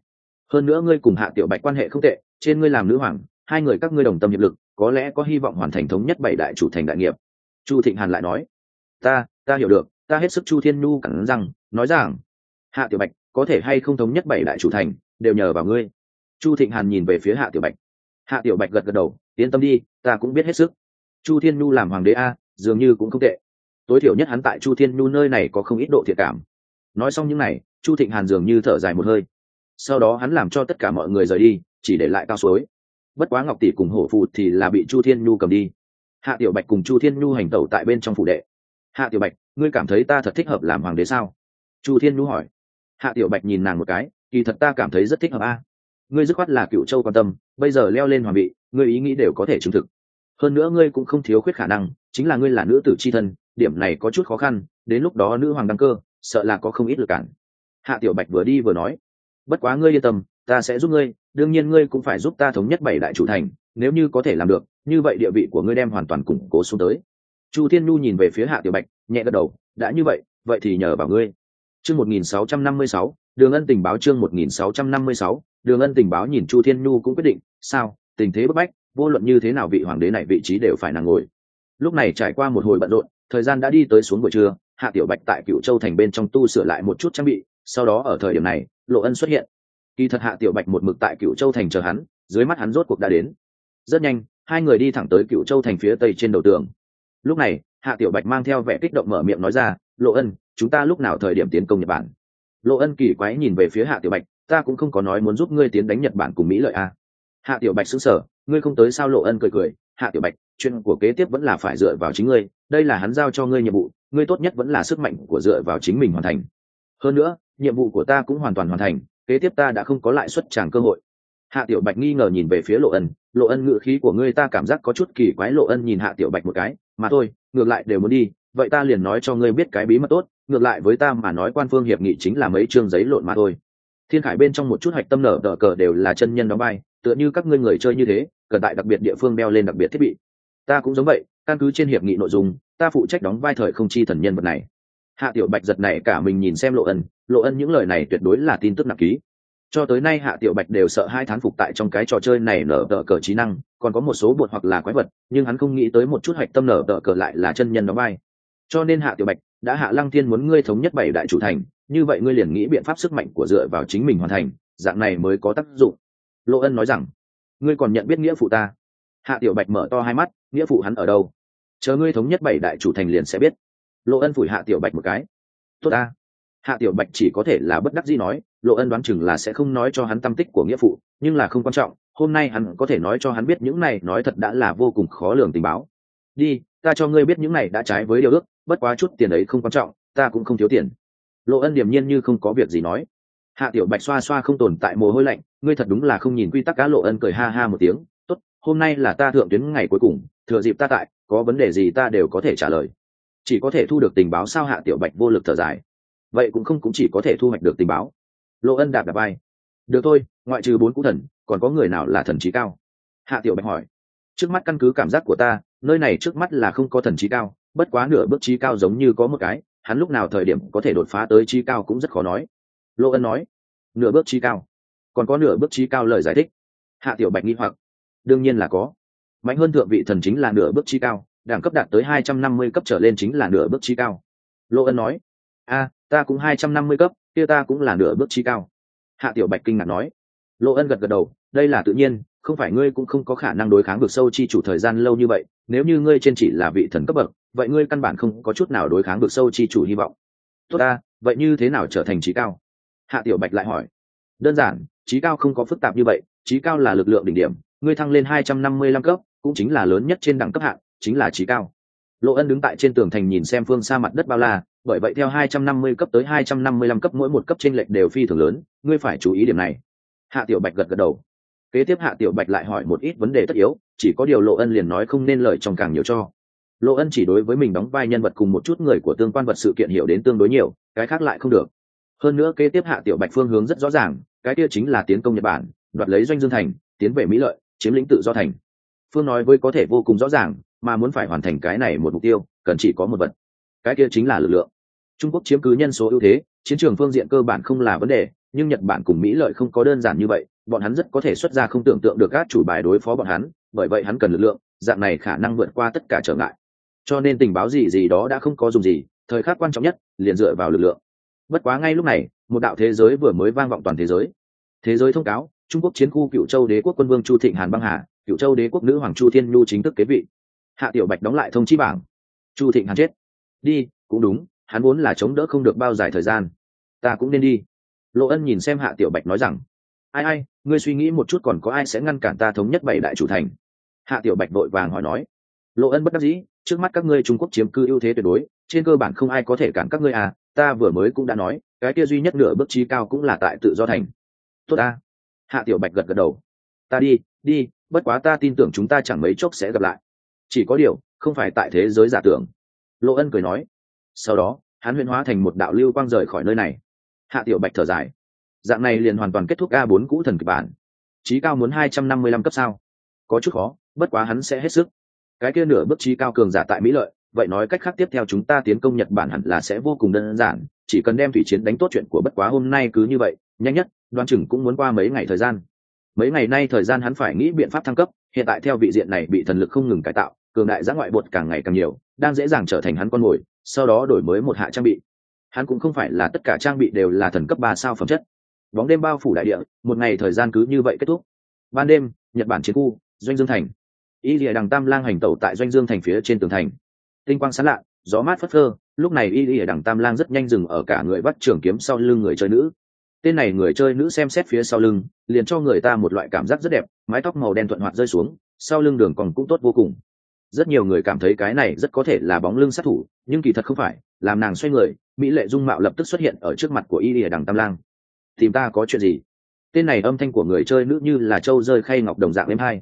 Hơn nữa ngươi cùng hạ tiểu bạch quan hệ không tệ trên ngươi làm nữ hoàng, hai người các ngươi đồng tâm hiệp lực, có lẽ có hy vọng hoàn thành thống nhất bảy đại chủ thành đại nghiệp. Chu thịnh hàn lại nói. Ta ta hiểu được, ta hết sức chu thiên nhu cẳng rằng nói rằng, hạ tiểu bạch, có thể hay không thống nhất bảy đại chủ thành, đều nhờ vào ngươi. Chu thịnh hàn nhìn về phía hạ tiểu bạch. Hạ tiểu bạch gật gật đầu, yên tâm đi, ta cũng biết hết sức. Chu thiên nhu làm hoàng đế a, dường như cũng không tệ. Tối thiểu nhất hắn tại chu thiên nhu nơi này có không ít độ thiệt cảm. Nói xong những n à y chu thịnh hàn dường như thở dài một hơi. Sau đó hắn làm cho tất cả mọi người rời đi chỉ để lại cao suối. Bất quá ngọc tỷ cùng hổ phụ thì là bị chu thiên nhu cầm đi. Hạ tiểu bạch cùng chu thiên nhu hành tẩu tại bên trong phủ đệ. Hạ tiểu bạch, ngươi cảm thấy ta thật thích hợp làm hoàng đế sao? Chu thiên nhu hỏi. Hạ tiểu bạch nhìn nàng một cái, kỳ thật ta cảm thấy rất thích hợp a. À? Ngươi dứt khoát là cựu châu quan tâm, bây giờ leo lên hoàng vị, ngươi ý nghĩ đều có thể chứng thực. Hơn nữa ngươi cũng không thiếu khuyết khả năng, chính là ngươi là nữ tử c h i thân, điểm này có chút khó khăn, đến lúc đó nữ hoàng đăng cơ, sợ là có không ít lực cản. Hạ tiểu bạch vừa đi vừa nói. Bất quá ngươi yên tâm ta sẽ giúp ngươi, đương nhiên ngươi cũng phải giúp ta thống nhất bảy đại chủ thành, nếu như có thể làm được, như vậy địa vị của ngươi đem hoàn toàn củng cố xuống tới. Chu thiên nhu nhìn về phía hạ tiểu bạch, nhẹ gật đầu, đã như vậy vậy thì nhờ vào ngươi. Chương một nghìn sáu trăm năm mươi sáu, đường ân tình báo chương một nghìn sáu trăm năm mươi sáu, đường ân tình báo nhìn chu thiên nhu cũng quyết định, sao, tình thế bức bách, vô luận như thế nào vị hoàng đế này vị trí đều phải nàng ngồi. Lúc này trải qua một hồi bận rộn, thời gian đã đi tới xuống buổi trưa, hạ tiểu bạch tại cựu châu thành bên trong tu sửa lại một chút trang bị, sau đó ở thời điểm này, lộ ân xuất hiện kỳ thật hạ tiểu bạch một mực tại cựu châu thành chờ hắn, dưới mắt hắn rốt cuộc đã đến. Rất nhanh, hai người đi thẳng tới cựu châu thành phía tây trên đầu tường. Lúc này, hạ tiểu bạch mang theo vẻ kích động mở miệng nói ra, lộ ân, chúng ta lúc nào thời điểm tiến công nhật bản? Lộ ân kỳ quái nhìn về phía hạ tiểu bạch, ta cũng không có nói muốn giúp ngươi tiến đánh nhật bản cùng mỹ lợi a à. hạ tiểu bạch xứng sở ngươi không tới sao? Lộ ân cười cười, hạ tiểu bạch, chuyện của kế tiếp vẫn là phải dựa vào chính ngươi, đây là hắn giao cho ngươi nhiệm vụ, ngươi tốt nhất vẫn là sức mạnh của dựa vào chính mình hoàn thành. Hơn nữa, nhiệm vụ của ta cũng hoàn toàn hoàn thành kế tiếp ta đã không có lại xuất tràng cơ hội. Hạ tiểu bạch nghi ngờ nhìn về phía lộ ân lộ ân ngự khí của ngươi ta cảm giác có chút kỳ quái, lộ ân nhìn hạ tiểu bạch một cái, mà thôi, ngược lại đều muốn đi, vậy ta liền nói cho ngươi biết cái bí mật tốt, ngược lại với ta mà nói quan phương hiệp nghị chính là mấy chương giấy lộn mà thôi. Thiên khải bên trong một chút hạch tâm nở đỡ cờ đều là chân nhân đóng vai, tựa như các ngươi người chơi như thế, cần tại đặc biệt địa phương đeo lên đặc biệt thiết bị. Ta cũng giống vậy, căn cứ trên hiệp nghị nội dung, ta phụ trách đóng vai thời không chi thần nhân vật này hạ tiểu bạch giật này cả mình nhìn xem lộ ân lộ ân những lời này tuyệt đối là tin tức nặng ký. Cho tới nay hạ tiểu bạch đều sợ hai thán phục tại trong cái trò chơi này nở tờ cờ trí năng, còn có một số bột hoặc là quái vật, nhưng hắn không nghĩ tới một chút hạch tâm nở tờ cờ lại là chân nhân đóng vai. Cho nên hạ tiểu bạch, đã hạ lăng thiên muốn ngươi thống nhất bảy đại chủ thành, như vậy ngươi liền nghĩ biện pháp sức mạnh của dựa vào chính mình hoàn thành, dạng này mới có tác dụng. Lộ ân nói rằng, ngươi còn nhận biết nghĩa phụ ta? Hạ tiểu bạch mở to hai mắt, nghĩa phụ hắn ở đâu? Chờ ngươi thống nhất bảy đại chủ thành liền sẽ biết lộ ân phủi hạ tiểu bạch một cái. Tốt ta. Hạ tiểu bạch chỉ có thể là bất đắc dĩ nói, lộ ân đoán chừng là sẽ không nói cho hắn tâm tích của nghĩa phụ, nhưng là không quan trọng, hôm nay hắn có thể nói cho hắn biết những này nói thật đã là vô cùng khó lường tình báo. Đi, ta cho ngươi biết những này đã trái với điều ước, bất quá chút tiền ấy không quan trọng, ta cũng không thiếu tiền. Lộ ân điềm nhiên như không có việc gì nói. Hạ tiểu bạch xoa xoa không tồn tại mồ hôi lạnh, ngươi thật đúng là không nhìn quy tắc cá. Lộ ân cười ha ha một tiếng, tốt, hôm nay là ta thượng tuyến ngày cuối cùng, thừa dịp ta tại, có vấn đề gì ta đều có thể trả lời chỉ có thể thu được tình báo sao hạ tiểu bạch vô lực thở dài. Vậy cũng không cũng chỉ có thể thu hoạch được tình báo. Lộ ân đạp đạp bay. Được thôi, ngoại trừ bốn cũ thần, còn có người nào là thần trí cao? Hạ tiểu bạch hỏi. Trước mắt căn cứ cảm giác của ta, nơi này trước mắt là không có thần trí cao, bất quá nửa bước trí cao giống như có một cái, hắn lúc nào thời điểm có thể đột phá tới trí cao cũng rất khó nói. Lộ ân nói. Nửa bước trí cao. Còn có nửa bước trí cao lời giải thích. Hạ tiểu bạch nghi hoặc. Đương nhiên là có. Mạnh hơn thượng vị thần chính là nửa bước trí cao đẳng cấp đạt tới hai trăm năm mươi cấp trở lên chính là nửa bước trí cao. Lô ân nói, a, ta cũng hai trăm năm mươi cấp, kia ta cũng là nửa bước trí cao. Hạ tiểu bạch kinh ngạc nói. Lô ân gật gật đầu, đây là tự nhiên, không phải ngươi cũng không có khả năng đối kháng vực sâu chi chủ thời gian lâu như vậy, nếu như ngươi trên chỉ là vị thần cấp bậc, vậy ngươi căn bản không có chút nào đối kháng vực sâu chi chủ hy vọng. Tốt ta, vậy như thế nào trở thành trí cao? Hạ tiểu bạch lại hỏi. Đơn giản, trí cao không có phức tạp như vậy, trí cao là lực lượng đỉnh điểm, ngươi thăng lên hai trăm năm mươi lăm cấp, cũng chính là lớn nhất trên đẳng cấp hạng chính là trí cao. Lộ ân đứng tại trên tường thành nhìn xem phương xa mặt đất bao la, bởi vậy theo hai trăm năm mươi cấp tới hai trăm năm mươi lăm cấp mỗi một cấp trên lệch đều phi thường lớn, ngươi phải chú ý điểm này. Hạ tiểu bạch gật gật đầu. Kế tiếp hạ tiểu bạch lại hỏi một ít vấn đề tất yếu, chỉ có điều lộ ân liền nói không nên lời trong càng nhiều cho. Lộ ân chỉ đối với mình đóng vai nhân vật cùng một chút người của tương quan vật sự kiện hiểu đến tương đối nhiều, cái khác lại không được. Hơn nữa kế tiếp hạ tiểu bạch phương hướng rất rõ ràng, cái kia chính là tiến công nhật bản, đoạt lấy doanh dương thành, tiến về mỹ lợi, chiếm lĩnh tự do thành. Phương nói với có thể vô cùng rõ ràng mà muốn phải hoàn thành cái này một mục tiêu, cần chỉ có một vật. Cái kia chính là lực lượng. Trung quốc chiếm cứ nhân số ưu thế, chiến trường phương diện cơ bản không là vấn đề, nhưng nhật bản cùng mỹ lợi không có đơn giản như vậy, bọn hắn rất có thể xuất ra không tưởng tượng được các chủ bài đối phó bọn hắn, bởi vậy hắn cần lực lượng, dạng này khả năng vượt qua tất cả trở ngại. Cho nên tình báo gì gì đó đã không có dùng gì, thời khắc quan trọng nhất, liền dựa vào lực lượng. Bất quá ngay lúc này, một đạo thế giới vừa mới vang vọng toàn thế giới. Thế giới thông cáo, trung quốc chiến khu cựu châu đế quốc quân vương chu thịnh hàn băng hà, cựu châu đế quốc nữ hoàng chu thiên nhu chính thức kế vị hạ tiểu bạch đóng lại thông chi bảng. Chu thịnh hắn chết. Đi, cũng đúng, hắn vốn là chống đỡ không được bao dài thời gian. Ta cũng nên đi. Lộ ân nhìn xem hạ tiểu bạch nói rằng, ai ai, ngươi suy nghĩ một chút còn có ai sẽ ngăn cản ta thống nhất bảy đại chủ thành? Hạ tiểu bạch vội vàng hỏi nói. Lộ ân bất đắc dĩ, trước mắt các ngươi trung quốc chiếm cư ưu thế tuyệt đối, trên cơ bản không ai có thể cản các ngươi à ta vừa mới cũng đã nói, cái kia duy nhất nửa bước trí cao cũng là tại tự do thành. Tốt ta. Hạ tiểu bạch gật gật đầu. Ta đi đi, bất quá ta tin tưởng chúng ta chẳng mấy chốc sẽ gặp lại chỉ có điều, không phải tại thế giới giả tưởng. Lộ ân cười nói, sau đó, hắn huyễn hóa thành một đạo lưu quang rời khỏi nơi này. Hạ tiểu bạch thở dài, dạng này liền hoàn toàn kết thúc a bốn cũ thần kịch bản. Trí cao muốn hai trăm năm mươi lăm cấp sao? Có chút khó, bất quá hắn sẽ hết sức. Cái kia nửa bước trí cao cường giả tại mỹ lợi, vậy nói cách khác tiếp theo chúng ta tiến công nhật bản hẳn là sẽ vô cùng đơn giản, chỉ cần đem thủy chiến đánh tốt chuyện của bất quá hôm nay cứ như vậy, nhanh nhất đoan chừng cũng muốn qua mấy ngày thời gian. Mấy ngày nay thời gian hắn phải nghĩ biện pháp thăng cấp, hiện tại theo vị diện này bị thần lực không ngừng cải tạo cường đại giã ngoại bột càng ngày càng nhiều, đang dễ dàng trở thành hắn con mồi, sau đó đổi mới một hạ trang bị. Hắn cũng không phải là tất cả trang bị đều là thần cấp ba sao phẩm chất. Bóng đêm bao phủ đại địa, một ngày thời gian cứ như vậy kết thúc. Ban đêm, nhật bản chiến khu, doanh dương thành. Y lìa đằng tam lang hành tẩu tại doanh dương thành phía trên tường thành. Tinh quang sán lạ, gió mát phất phơ, lúc này y lìa đằng tam lang rất nhanh dừng ở cả người bắt trường kiếm sau lưng người chơi nữ. Tên này người chơi nữ xem xét phía sau lưng, liền cho người ta một loại cảm giác rất đẹp, mái tóc màu đen thuận hoạt rơi xuống, sau lưng đường còn cũng tốt vô cùng rất nhiều người cảm thấy cái này rất có thể là bóng lưng sát thủ, nhưng kỳ thật không phải, làm nàng xoay người, mỹ lệ dung mạo lập tức xuất hiện ở trước mặt của y ỉa đằng tam lang. Tìm ta có chuyện gì? Tên này âm thanh của người chơi nữ như là trâu rơi khay ngọc đồng dạng êm hai.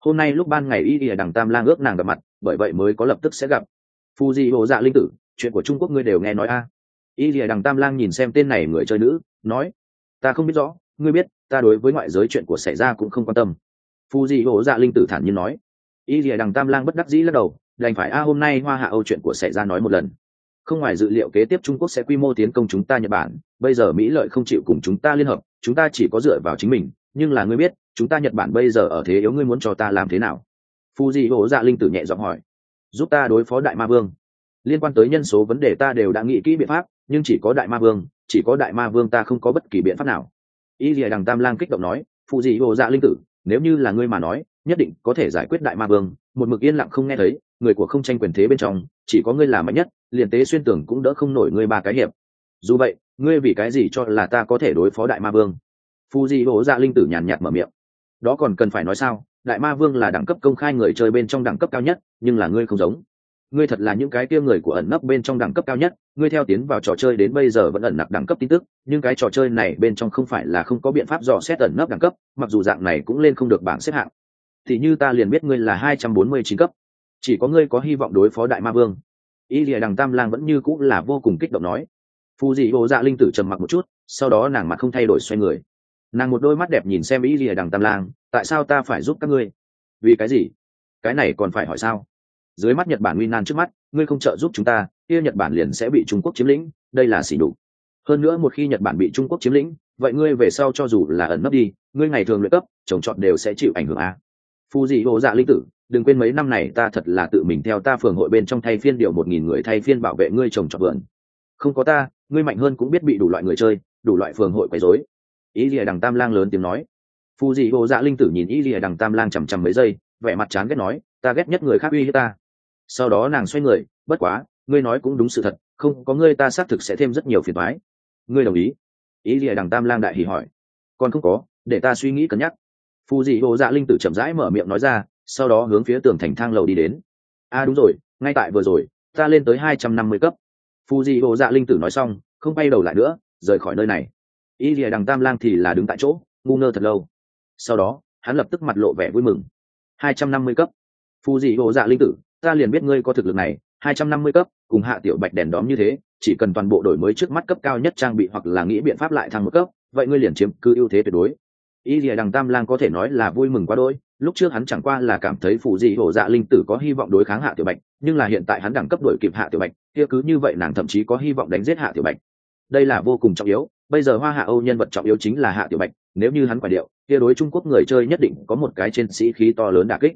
Hôm nay lúc ban ngày y ỉa đằng tam lang ước nàng gặp mặt, bởi vậy mới có lập tức sẽ gặp. Phu di hộ dạ linh tử, chuyện của trung quốc ngươi đều nghe nói a. À. y ỉa đằng tam lang nhìn xem tên này người chơi nữ, nói, ta không biết rõ, ngươi biết, ta đối với ngoại giới chuyện của xảy ra cũng không quan tâm. Phu di hộ dạ linh tử thản nhiên nói y Lệ đằng tam lang bất đắc dĩ lắc đầu, đành phải, a, hôm nay hoa hạ âu chuyện của xảy ra nói một lần. Không ngoài dự liệu kế tiếp trung quốc sẽ quy mô tiến công chúng ta nhật bản, bây giờ mỹ lợi không chịu cùng chúng ta liên hợp, chúng ta chỉ có dựa vào chính mình. Nhưng là ngươi biết, chúng ta nhật bản bây giờ ở thế yếu, ngươi muốn cho ta làm thế nào? Phu di hổ dạ linh tử nhẹ giọng hỏi. Giúp ta đối phó đại ma vương. Liên quan tới nhân số vấn đề ta đều đã nghĩ kỹ biện pháp, nhưng chỉ có đại ma vương, chỉ có đại ma vương ta không có bất kỳ biện pháp nào. Y Lệ đằng tam lang kích động nói. Phụ dị hồ dạ linh tử, nếu như là ngươi mà nói nhất định có thể giải quyết đại ma vương. Một mực yên lặng không nghe thấy, người của không tranh quyền thế bên trong, chỉ có ngươi là mạnh nhất, liền tế xuyên tưởng cũng đỡ không nổi ngươi ba cái hiệp. Dù vậy, ngươi vì cái gì cho là ta có thể đối phó đại ma vương? Phu di hố dạ linh tử nhàn nhạt mở miệng. Đó còn cần phải nói sao? Đại ma vương là đẳng cấp công khai người chơi bên trong đẳng cấp cao nhất, nhưng là ngươi không giống. Ngươi thật là những cái kia người của ẩn nấp bên trong đẳng cấp cao nhất, ngươi theo tiến vào trò chơi đến bây giờ vẫn ẩn nặc đẳng cấp tin tức, nhưng cái trò chơi này bên trong không phải là không có biện pháp dò xét ẩn nấp đẳng cấp, mặc dù dạng này cũng lên không được bảng xếp hạng thì như ta liền biết ngươi là hai trăm bốn mươi chín cấp. Chỉ có ngươi có hy vọng đối phó đại ma vương. Y lìa đằng tam lang vẫn như cũng là vô cùng kích động nói. Phù dị hồ dạ linh tử trầm mặc một chút, sau đó nàng mặt không thay đổi xoay người. Nàng một đôi mắt đẹp nhìn xem y lìa đằng tam lang, tại sao ta phải giúp các ngươi? Vì cái gì? Cái này còn phải hỏi sao? Dưới mắt nhật bản nguy nan trước mắt, ngươi không trợ giúp chúng ta, kia nhật bản liền sẽ bị trung quốc chiếm lĩnh, đây là xỉ đục hơn nữa một khi nhật bản bị trung quốc chiếm lĩnh, vậy ngươi về sau cho dù là ẩn nấp đi, ngươi ngày thường luyện cấp, trồng trọt đều sẽ chịu ảnh hưởng a phù dị hồ dạ linh tử, đừng quên mấy năm này ta thật là tự mình theo ta phường hội bên trong thay phiên điều một nghìn người thay phiên bảo vệ ngươi trồng trọt vườn. Không có ta, ngươi mạnh hơn cũng biết bị đủ loại người chơi, đủ loại phường hội quấy rối. Ý lìa đằng tam lang lớn tiếng nói. Phù dị hồ dạ linh tử nhìn ý lìa đằng tam lang chằm chằm mấy giây, vẻ mặt chán ghét nói, ta ghét nhất người khác uy hiếp ta. Sau đó nàng xoay người, bất quá, ngươi nói cũng đúng sự thật, không có ngươi ta xác thực sẽ thêm rất nhiều phiền thoái ngươi đồng ý? Ý lìa đằng tam lang đại hỉ hỏi. Còn không có, để ta suy nghĩ cân nhắc phù dị hồ dạ linh tử chậm rãi mở miệng nói ra, sau đó hướng phía tường thành thang lầu đi đến. A à đúng rồi, ngay tại vừa rồi, ta lên tới hai trăm năm mươi cấp. Phù dị hồ dạ linh tử nói xong, không bay đầu lại nữa, rời khỏi nơi này. Y lìa đằng tam lang thì là đứng tại chỗ, ngu ngơ thật lâu. Sau đó, hắn lập tức mặt lộ vẻ vui mừng. hai trăm năm mươi cấp. Phù dị hồ dạ linh tử, ta liền biết ngươi có thực lực này, hai trăm năm mươi cấp, cùng hạ tiểu bạch đèn đóm như thế, chỉ cần toàn bộ đổi mới trước mắt cấp cao nhất trang bị hoặc là nghĩ biện pháp lại thăng một cấp, vậy ngươi liền chiếm cứ ưu thế tuyệt đối y lìa đằng tam lang có thể nói là vui mừng quá đỗi. lúc trước hắn chẳng qua là cảm thấy phụ dị hổ dạ linh tử có hy vọng đối kháng hạ tiểu bạch, nhưng là hiện tại hắn đẳng cấp đổi kịp hạ tiểu bạch, kia cứ như vậy nàng thậm chí có hy vọng đánh giết hạ tiểu bạch. Đây là vô cùng trọng yếu. Bây giờ hoa hạ âu nhân vật trọng yếu chính là hạ tiểu bạch, nếu như hắn quả điệu, kia đối trung quốc người chơi nhất định có một cái trên sĩ khí to lớn đả kích.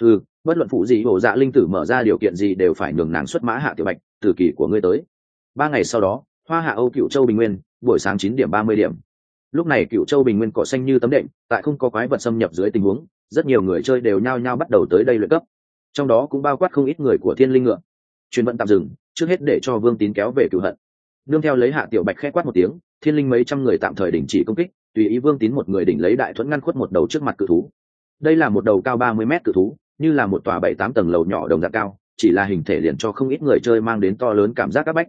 Ừ bất luận phụ gì hổ dạ linh tử mở ra điều kiện gì đều phải nhường nàng xuất mã hạ tiểu bạch, từ kỳ của ngươi tới. Ba ngày sau đó, hoa hạ âu cựu châu bình nguyên, buổi sáng chín điểm ba mươi điểm lúc này cựu châu bình nguyên cỏ xanh như tấm đệm, tại không có quái vật xâm nhập dưới tình huống, rất nhiều người chơi đều nhao nhao bắt đầu tới đây luyện cấp. Trong đó cũng bao quát không ít người của thiên linh ngựa. Truyền vận tạm dừng, trước hết để cho vương tín kéo về cựu hận. Đương theo lấy hạ tiểu bạch khẽ quát một tiếng, thiên linh mấy trăm người tạm thời đình chỉ công kích, tùy ý vương tín một người đỉnh lấy đại thuẫn ngăn khuất một đầu trước mặt cự thú. Đây là một đầu cao ba mươi mét cự thú, như là một tòa bảy tám tầng lầu nhỏ đồng dạng cao, chỉ là hình thể liền cho không ít người chơi mang đến to lớn cảm giác áp bách.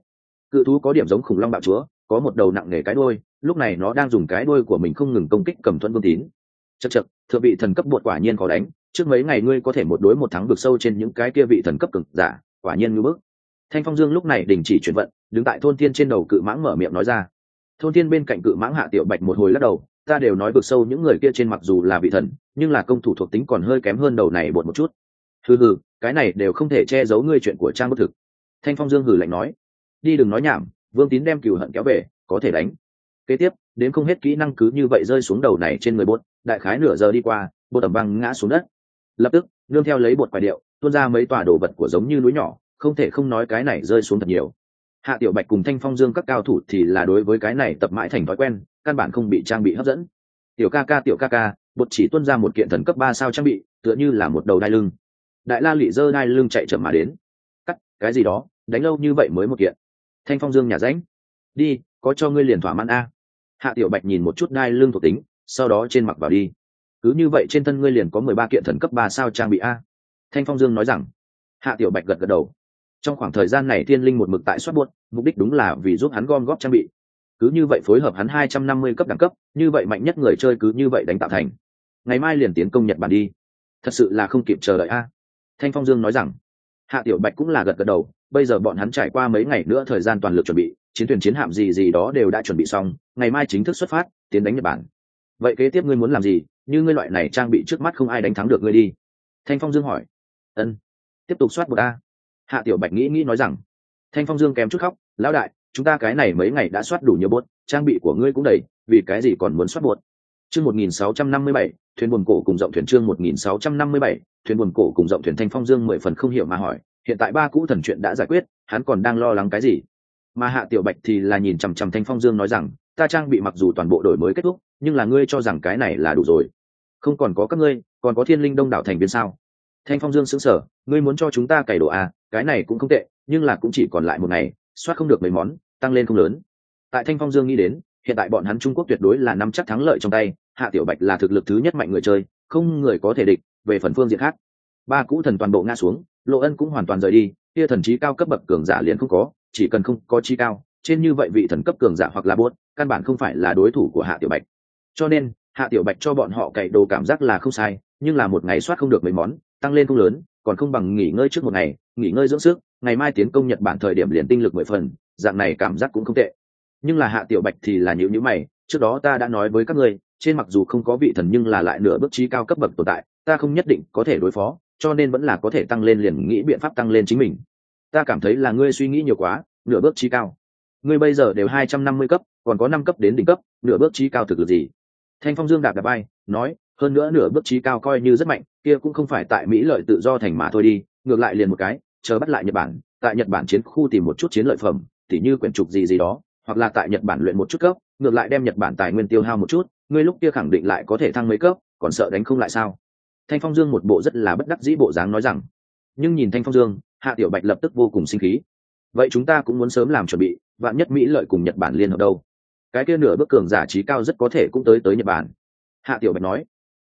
Cự thú có điểm giống khủng long bạo chúa có một đầu nặng nề cái đuôi, lúc này nó đang dùng cái đuôi của mình không ngừng công kích cầm thuẫn vương tín. Chật chật thượng vị thần cấp bột quả nhiên có đánh trước mấy ngày ngươi có thể một đối một thắng vực sâu trên những cái kia vị thần cấp cực giả quả nhiên ngưỡng bức. Thanh phong dương lúc này đình chỉ chuyển vận đứng tại thôn thiên trên đầu cự mãng mở miệng nói ra. Thôn thiên bên cạnh cự mãng hạ tiểu bạch một hồi lắc đầu ta đều nói vực sâu những người kia trên mặc dù là vị thần nhưng là công thủ thuộc tính còn hơi kém hơn đầu này bột một chút. Hừ hừ cái này đều không thể che giấu ngươi chuyện của trang bất thực. Thanh phong dương hừ lạnh nói. Đi đừng nói nhảm vương tín đem cừu hận kéo về, có thể đánh. Kế tiếp, đến không hết kỹ năng cứ như vậy rơi xuống đầu này trên người bột, đại khái nửa giờ đi qua, bột tầm băng ngã xuống đất. Lập tức, nương theo lấy bột quả điệu, tuôn ra mấy tòa đồ vật của giống như núi nhỏ, không thể không nói cái này rơi xuống thật nhiều. Hạ tiểu bạch cùng thanh phong dương các cao thủ thì là đối với cái này tập mãi thành thói quen, căn bản không bị trang bị hấp dẫn. Tiểu ca ca, tiểu ca ca, bột chỉ tuân ra một kiện thần cấp ba sao trang bị, tựa như là một đầu đai lưng. Đại la lị dơ đai lưng chạy chậm mà đến. Cắt, cái gì đó, đánh lâu như vậy mới một kiện thanh phong dương nhà ránh đi, có cho ngươi liền thỏa mãn a. Hạ tiểu bạch nhìn một chút đai lưng thuộc tính, sau đó trên mặc vào đi. Cứ như vậy trên thân ngươi liền có mười ba kiện thần cấp ba sao trang bị a. Thanh phong dương nói rằng. Hạ tiểu bạch gật gật đầu. Trong khoảng thời gian này thiên linh một mực tại soát buốt, mục đích đúng là vì giúp hắn gom góp trang bị. Cứ như vậy phối hợp hắn hai trăm năm mươi cấp đẳng cấp, như vậy mạnh nhất người chơi cứ như vậy đánh tạo thành. Ngày mai liền tiến công nhật bản đi. Thật sự là không kịp chờ đợi a. Thanh phong dương nói rằng hạ tiểu bạch cũng là gật gật đầu, bây giờ bọn hắn trải qua mấy ngày nữa thời gian toàn lực chuẩn bị, chiến thuyền chiến hạm gì gì đó đều đã chuẩn bị xong, ngày mai chính thức xuất phát, tiến đánh nhật bản. Vậy kế tiếp ngươi muốn làm gì? Như ngươi loại này trang bị trước mắt không ai đánh thắng được ngươi đi. Thanh phong dương hỏi. Ân, tiếp tục soát một a. Hạ tiểu bạch nghĩ nghĩ nói rằng, thanh phong dương kém chút khóc, lão đại, chúng ta cái này mấy ngày đã soát đủ nhiều bốt trang bị của ngươi cũng đầy, vì cái gì còn muốn soát bột? Chương một nghìn sáu trăm năm mươi bảy thuyền buồn cổ cùng rộng thuyền chương một nghìn sáu trăm năm mươi bảy thuyền buồn cổ cùng rộng thuyền thanh phong dương mười phần không hiểu mà hỏi hiện tại ba cũ thần chuyện đã giải quyết hắn còn đang lo lắng cái gì? Mà hạ tiểu bạch thì là nhìn chằm chằm thanh phong dương nói rằng ta trang bị mặc dù toàn bộ đổi mới kết thúc nhưng là ngươi cho rằng cái này là đủ rồi. Không còn có các ngươi còn có thiên linh đông đảo thành viên sao? Thanh phong dương sững sờ, ngươi muốn cho chúng ta cày đồ à cái này cũng không tệ nhưng là cũng chỉ còn lại một ngày soát không được mấy món tăng lên không lớn. Tại thanh phong dương nghĩ đến hiện tại bọn hắn trung quốc tuyệt đối là nắm chắc thắng lợi trong tay, hạ tiểu bạch là thực lực thứ nhất mạnh người chơi, không người có thể địch, về phần phương diện khác. Ba cũ thần toàn bộ ngã xuống, lộ ân cũng hoàn toàn rời đi, kia thần trí cao cấp bậc cường giả liền không có, chỉ cần không có chi cao, trên như vậy vị thần cấp cường giả hoặc là buốt, căn bản không phải là đối thủ của hạ tiểu bạch. Cho nên, hạ tiểu bạch cho bọn họ cày đồ cảm giác là không sai, nhưng là một ngày soát không được mấy món, tăng lên không lớn, còn không bằng nghỉ ngơi trước một ngày, nghỉ ngơi dưỡng sức, ngày mai tiến công nhật bản thời điểm liền tinh lực mười phần, dạng này cảm giác cũng không tệ nhưng là hạ tiểu bạch thì là nhữ nhữ mày, trước đó ta đã nói với các ngươi, trên mặc dù không có vị thần nhưng là lại nửa bước trí cao cấp bậc tồn tại, ta không nhất định có thể đối phó, cho nên vẫn là có thể tăng lên liền nghĩ biện pháp tăng lên chính mình. Ta cảm thấy là ngươi suy nghĩ nhiều quá, nửa bước trí cao. Ngươi bây giờ đều hai trăm năm mươi cấp, còn có năm cấp đến đỉnh cấp, nửa bước trí cao thực lực gì? Thanh phong dương đạp đạp bay, nói, hơn nữa nửa bước trí cao coi như rất mạnh, kia cũng không phải tại mỹ lợi tự do thành mà thôi đi, ngược lại liền một cái, chờ bắt lại nhật bản, tại nhật bản chiến khu tìm một chút chiến lợi phẩm, tỉ như quyển trục gì gì đó hoặc là tại nhật bản luyện một chút cấp, ngược lại đem nhật bản tài nguyên tiêu hao một chút, ngươi lúc kia khẳng định lại có thể thăng mấy cấp, còn sợ đánh không lại sao? Thanh phong dương một bộ rất là bất đắc dĩ bộ dáng nói rằng. Nhưng nhìn thanh phong dương, hạ tiểu bạch lập tức vô cùng sinh khí. Vậy chúng ta cũng muốn sớm làm chuẩn bị, vạn nhất mỹ lợi cùng nhật bản liên hợp đâu? Cái kia nửa bước cường giả trí cao rất có thể cũng tới tới nhật bản. Hạ tiểu bạch nói.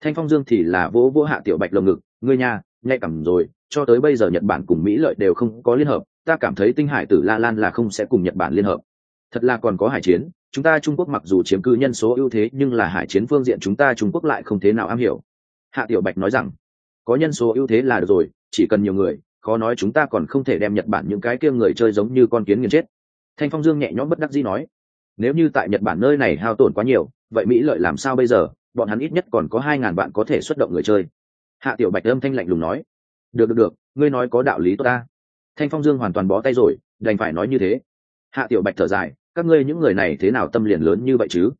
Thanh phong dương thì là vỗ vỗ hạ tiểu bạch lồng ngực, ngươi nha, nhạy cảm rồi, cho tới bây giờ nhật bản cùng mỹ lợi đều không có liên hợp, ta cảm thấy tinh hải tử la lan là không sẽ cùng nhật bản liên hợp thật là còn có hải chiến, chúng ta trung quốc mặc dù chiếm cư nhân số ưu thế, nhưng là hải chiến phương diện chúng ta trung quốc lại không thế nào am hiểu. Hạ tiểu bạch nói rằng, có nhân số ưu thế là được rồi, chỉ cần nhiều người, khó nói chúng ta còn không thể đem nhật bản những cái kia người chơi giống như con kiến nghiền chết. Thanh phong dương nhẹ nhõm bất đắc dĩ nói, nếu như tại nhật bản nơi này hao tổn quá nhiều, vậy mỹ lợi làm sao bây giờ? Bọn hắn ít nhất còn có hai ngàn bạn có thể xuất động người chơi. Hạ tiểu bạch âm thanh lạnh lùng nói, được được được, ngươi nói có đạo lý tốt ta. Thanh phong dương hoàn toàn bó tay rồi, đành phải nói như thế. Hạ tiểu bạch thở dài các ngươi những người này thế nào tâm liền lớn như vậy chứ?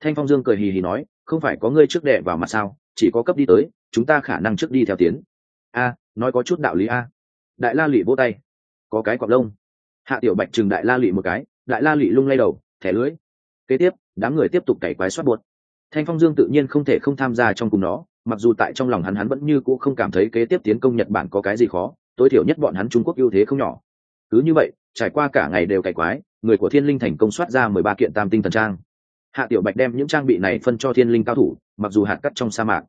Thanh phong dương cười hì hì nói, không phải có ngươi trước đệ vào mặt sao, chỉ có cấp đi tới, chúng ta khả năng trước đi theo tiến. A, nói có chút đạo lý a. Đại la lụy vô tay. Có cái quạt lông. Hạ tiểu bạch chừng đại la lụy một cái, đại la lụy lung lay đầu, thẻ lưới kế tiếp, đám người tiếp tục cày quái soát buột thanh phong dương tự nhiên không thể không tham gia trong cùng nó, mặc dù tại trong lòng hắn hắn vẫn như cũ không cảm thấy kế tiếp tiến công nhật bản có cái gì khó, tối thiểu nhất bọn hắn trung quốc ưu thế không nhỏ. Cứ như vậy, trải qua cả ngày đều cày quái người của thiên linh thành công soát ra mười ba kiện tam tinh thần trang. Hạ tiểu bạch đem những trang bị này phân cho thiên linh cao thủ, mặc dù hạt cắt trong sa mạc.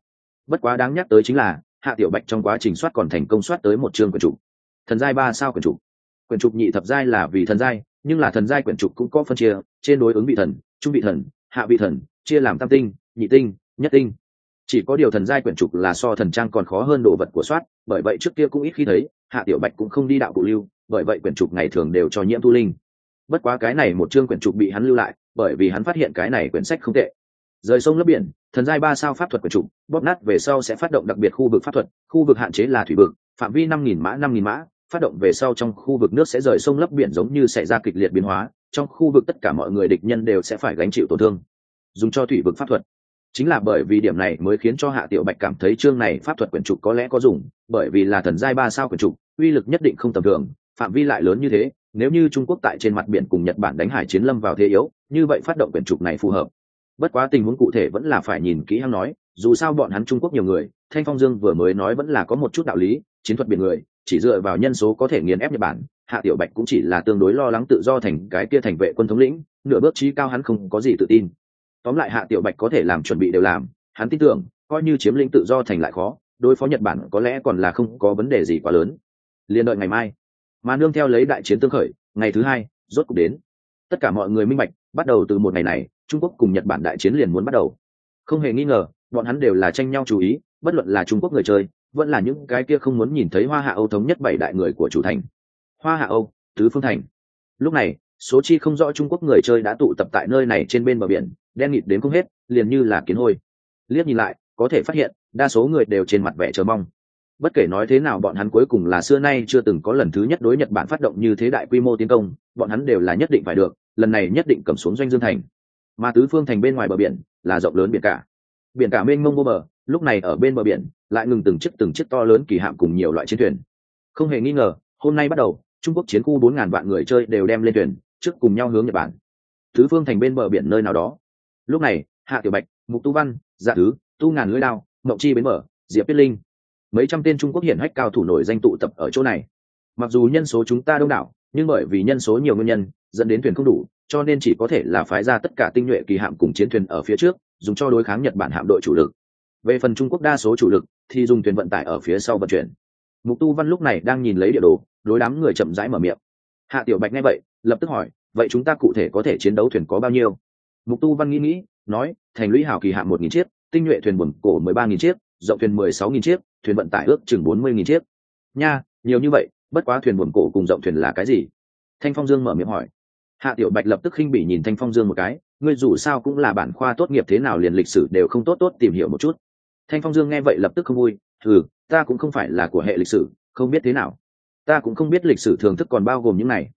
Bất quá đáng nhắc tới chính là, hạ tiểu bạch trong quá trình soát còn thành công soát tới một chương quyển trục. Thần giai ba sao quyển trục. Quyển trục nhị thập giai là vì thần giai, nhưng là thần giai quyển trục cũng có phân chia, trên đối ứng vị thần, trung vị thần, hạ vị thần, chia làm tam tinh, nhị tinh, nhất tinh. Chỉ có điều thần giai quyển trục là so thần trang còn khó hơn đồ vật của soát, bởi vậy trước kia cũng ít khi thấy, hạ tiểu bạch cũng không đi đạo cụ lưu, bởi vậy quyển trục ngày thường đều cho nhiễm thu linh bất quá cái này một chương quyển trục bị hắn lưu lại, bởi vì hắn phát hiện cái này quyển sách không tệ. Rời sông lấp biển, thần giai ba sao pháp thuật quyển trục, bóp nát về sau sẽ phát động đặc biệt khu vực pháp thuật, khu vực hạn chế là thủy vực, phạm vi năm nghìn mã, năm nghìn mã, phát động về sau trong khu vực nước sẽ rời sông lấp biển giống như xảy ra kịch liệt biến hóa, trong khu vực tất cả mọi người địch nhân đều sẽ phải gánh chịu tổn thương. Dùng cho thủy vực pháp thuật. Chính là bởi vì điểm này mới khiến cho hạ tiểu bạch cảm thấy chương này pháp thuật quyển trục có lẽ có dùng, bởi vì là thần giai ba sao quyển trục, uy lực nhất định không tầm thường, phạm vi lại lớn như thế nếu như trung quốc tại trên mặt biển cùng nhật bản đánh hải chiến lâm vào thế yếu, như vậy phát động quyển trục này phù hợp. Bất quá tình huống cụ thể vẫn là phải nhìn kỹ hắn nói, dù sao bọn hắn trung quốc nhiều người, thanh phong dương vừa mới nói vẫn là có một chút đạo lý, chiến thuật biển người, chỉ dựa vào nhân số có thể nghiền ép nhật bản, hạ tiểu bạch cũng chỉ là tương đối lo lắng tự do thành cái kia thành vệ quân thống lĩnh, nửa bước trí cao hắn không có gì tự tin. Tóm lại hạ tiểu bạch có thể làm chuẩn bị đều làm, hắn tin tưởng, coi như chiếm lĩnh tự do thành lại khó, đối phó nhật bản có lẽ còn là không có vấn đề gì quá lớn. Liên đợi ngày mai mà nương theo lấy đại chiến tương khởi, ngày thứ hai, rốt cục đến. Tất cả mọi người minh bạch, bắt đầu từ một ngày này, trung quốc cùng nhật bản đại chiến liền muốn bắt đầu. Không hề nghi ngờ, bọn hắn đều là tranh nhau chú ý, bất luận là trung quốc người chơi, vẫn là những cái kia không muốn nhìn thấy hoa hạ âu thống nhất bảy đại người của chủ thành. Hoa hạ âu, tứ phương thành. Lúc này, số chi không rõ trung quốc người chơi đã tụ tập tại nơi này trên bên bờ biển, đen nghịt đến không hết, liền như là kiến hôi. Liếc nhìn lại, có thể phát hiện, đa số người đều trên mặt vẻ chờ mong bất kể nói thế nào, bọn hắn cuối cùng là xưa nay chưa từng có lần thứ nhất đối nhật bản phát động như thế đại quy mô tiến công, bọn hắn đều là nhất định phải được, lần này nhất định cầm xuống doanh dương thành. Mà tứ phương thành bên ngoài bờ biển là rộng lớn biển cả. Biển cả mênh mông vô bờ, lúc này ở bên bờ biển, lại ngừng từng chiếc từng chiếc to lớn kỳ hạm cùng nhiều loại chiến thuyền. Không hề nghi ngờ, hôm nay bắt đầu, trung quốc chiến khu bốn ngàn vạn người chơi đều đem lên thuyền, trước cùng nhau hướng nhật bản. Tứ phương thành bên bờ biển nơi nào đó. Lúc này, hạ tiểu bạch, mục tu văn dạ thứ, tu ngàn lưỡi lao mậu chi bến mở diệp biết linh mấy trăm tên trung quốc hiển hách cao thủ nổi danh tụ tập ở chỗ này. Mặc dù nhân số chúng ta đông đảo, nhưng bởi vì nhân số nhiều nguyên nhân, dẫn đến thuyền không đủ, cho nên chỉ có thể là phái ra tất cả tinh nhuệ kỳ hạm cùng chiến thuyền ở phía trước, dùng cho đối kháng nhật bản hạm đội chủ lực. Về phần trung quốc đa số chủ lực, thì dùng thuyền vận tải ở phía sau vận chuyển. Mục tu văn lúc này đang nhìn lấy địa đồ, đối đám người chậm rãi mở miệng. Hạ tiểu bạch nghe vậy, lập tức hỏi, vậy chúng ta cụ thể có thể chiến đấu thuyền có bao nhiêu? Mục tu văn nghĩ nghĩ, nói, thành lũy hào kỳ hạm một nghìn chiếc, tinh nhuệ thuyền buồn cổ mười ba nghìn chiếc rộng thuyền mười sáu nghìn chiếc, thuyền vận tải ước chừng bốn mươi nghìn chiếc. Nha, nhiều như vậy, bất quá thuyền buồm cổ cùng rộng thuyền là cái gì? Thanh phong dương mở miệng hỏi. Hạ tiểu bạch lập tức khinh bỉ nhìn thanh phong dương một cái, ngươi dù sao cũng là bản khoa tốt nghiệp thế nào liền lịch sử đều không tốt tốt tìm hiểu một chút. Thanh phong dương nghe vậy lập tức không vui ừ ta cũng không phải là của hệ lịch sử, không biết thế nào. Ta cũng không biết lịch sử thường thức còn bao gồm những này.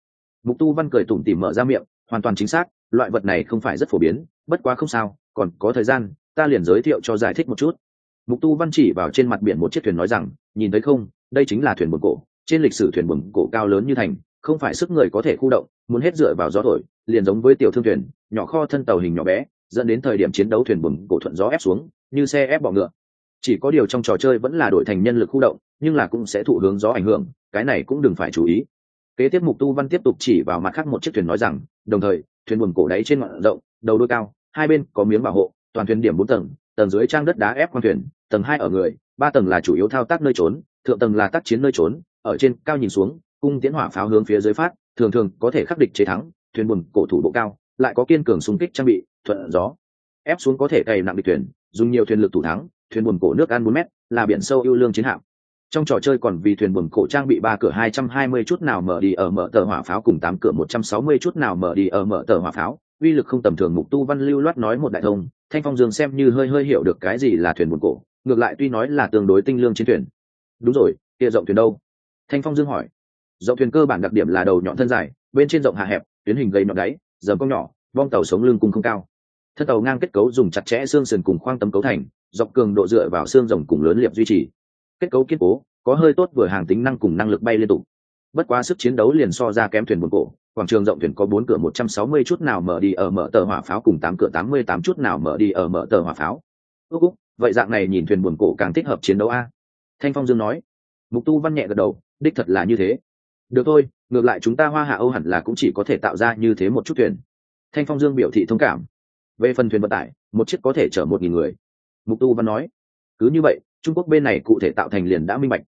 Mục tu văn cười tủm tỉm mở ra miệng, hoàn toàn chính xác, loại vật này không phải rất phổ biến, bất quá không sao, còn có thời gian, ta liền giới thiệu cho giải thích một chút mục tu văn chỉ vào trên mặt biển một chiếc thuyền nói rằng, nhìn thấy không, đây chính là thuyền buồn cổ. Trên lịch sử thuyền buồn cổ cao lớn như thành, không phải sức người có thể khu động, muốn hết dựa vào gió thổi, liền giống với tiểu thương thuyền, nhỏ kho thân tàu hình nhỏ bé, dẫn đến thời điểm chiến đấu thuyền buồn cổ thuận gió ép xuống, như xe ép bọ ngựa. Chỉ có điều trong trò chơi vẫn là đổi thành nhân lực khu động, nhưng là cũng sẽ thụ hướng gió ảnh hưởng, cái này cũng đừng phải chú ý. Kế tiếp mục tu văn tiếp tục chỉ vào mặt khác một chiếc thuyền nói rằng, đồng thời, thuyền buồn cổ đáy trên ngọn rộng, đầu đôi cao, hai bên có miếng bảo hộ, toàn thuyền điểm bốn tầng tầng dưới trang đất đá ép khoang thuyền, tầng hai ở người, ba tầng là chủ yếu thao tác nơi trốn, thượng tầng là tác chiến nơi trốn, ở trên cao nhìn xuống, cung tiến hỏa pháo hướng phía dưới phát, thường thường có thể khắc địch chế thắng, thuyền buồn cổ thủ độ cao, lại có kiên cường xung kích trang bị, thuận gió. Ép xuống có thể cày nặng địch thuyền, dùng nhiều thuyền lực thủ thắng, thuyền buồn cổ nước ăn bốn mét, là biển sâu ưu lương chiến hạm. Trong trò chơi còn vì thuyền buồm cổ trang bị ba cửa hai trăm hai mươi chút nào mở đi ở mở tờ hỏa pháo cùng tám cửa một trăm sáu mươi chút nào mở đi ở mở tờ hỏa pháo uy lực không tầm thường mục tu văn lưu loát nói một đại thông, thanh phong dương xem như hơi hơi hiểu được cái gì là thuyền buồn cổ, ngược lại tuy nói là tương đối tinh lương chiến thuyền. Đúng rồi, kia rộng thuyền đâu? Thanh phong dương hỏi. Rộng thuyền cơ bản đặc điểm là đầu nhọn thân dài, bên trên rộng hạ hẹp, tuyến hình gây nhọn đáy, dầm cong nhỏ, vong tàu sống lưng cung không cao. Thân tàu ngang kết cấu dùng chặt chẽ xương sườn cùng khoang tấm cấu thành, dọc cường độ dựa vào xương rồng cùng lớn liệp duy trì. Kết cấu kiên cố, có hơi tốt vừa hàng tính năng cùng năng lực bay liên tục. Bất quá sức chiến đấu liền so ra kém thuyền buồn cổ quảng trường rộng thuyền có bốn cửa, một trăm sáu mươi chút nào mở đi ở mở tờ hỏa pháo cùng tám cửa, tám mươi tám chút nào mở đi ở mở tờ hỏa pháo. Úc úc vậy dạng này nhìn thuyền buồn cổ càng thích hợp chiến đấu a. Thanh phong dương nói. Mục tu văn nhẹ gật đầu, đích thật là như thế. Được thôi, ngược lại chúng ta hoa hạ âu hẳn là cũng chỉ có thể tạo ra như thế một chút thuyền. Thanh phong dương biểu thị thông cảm. Về phần thuyền vận tải, một chiếc có thể chở một nghìn người. Mục tu văn nói. Cứ như vậy, trung quốc bên này cụ thể tạo thành liền đã minh bạch.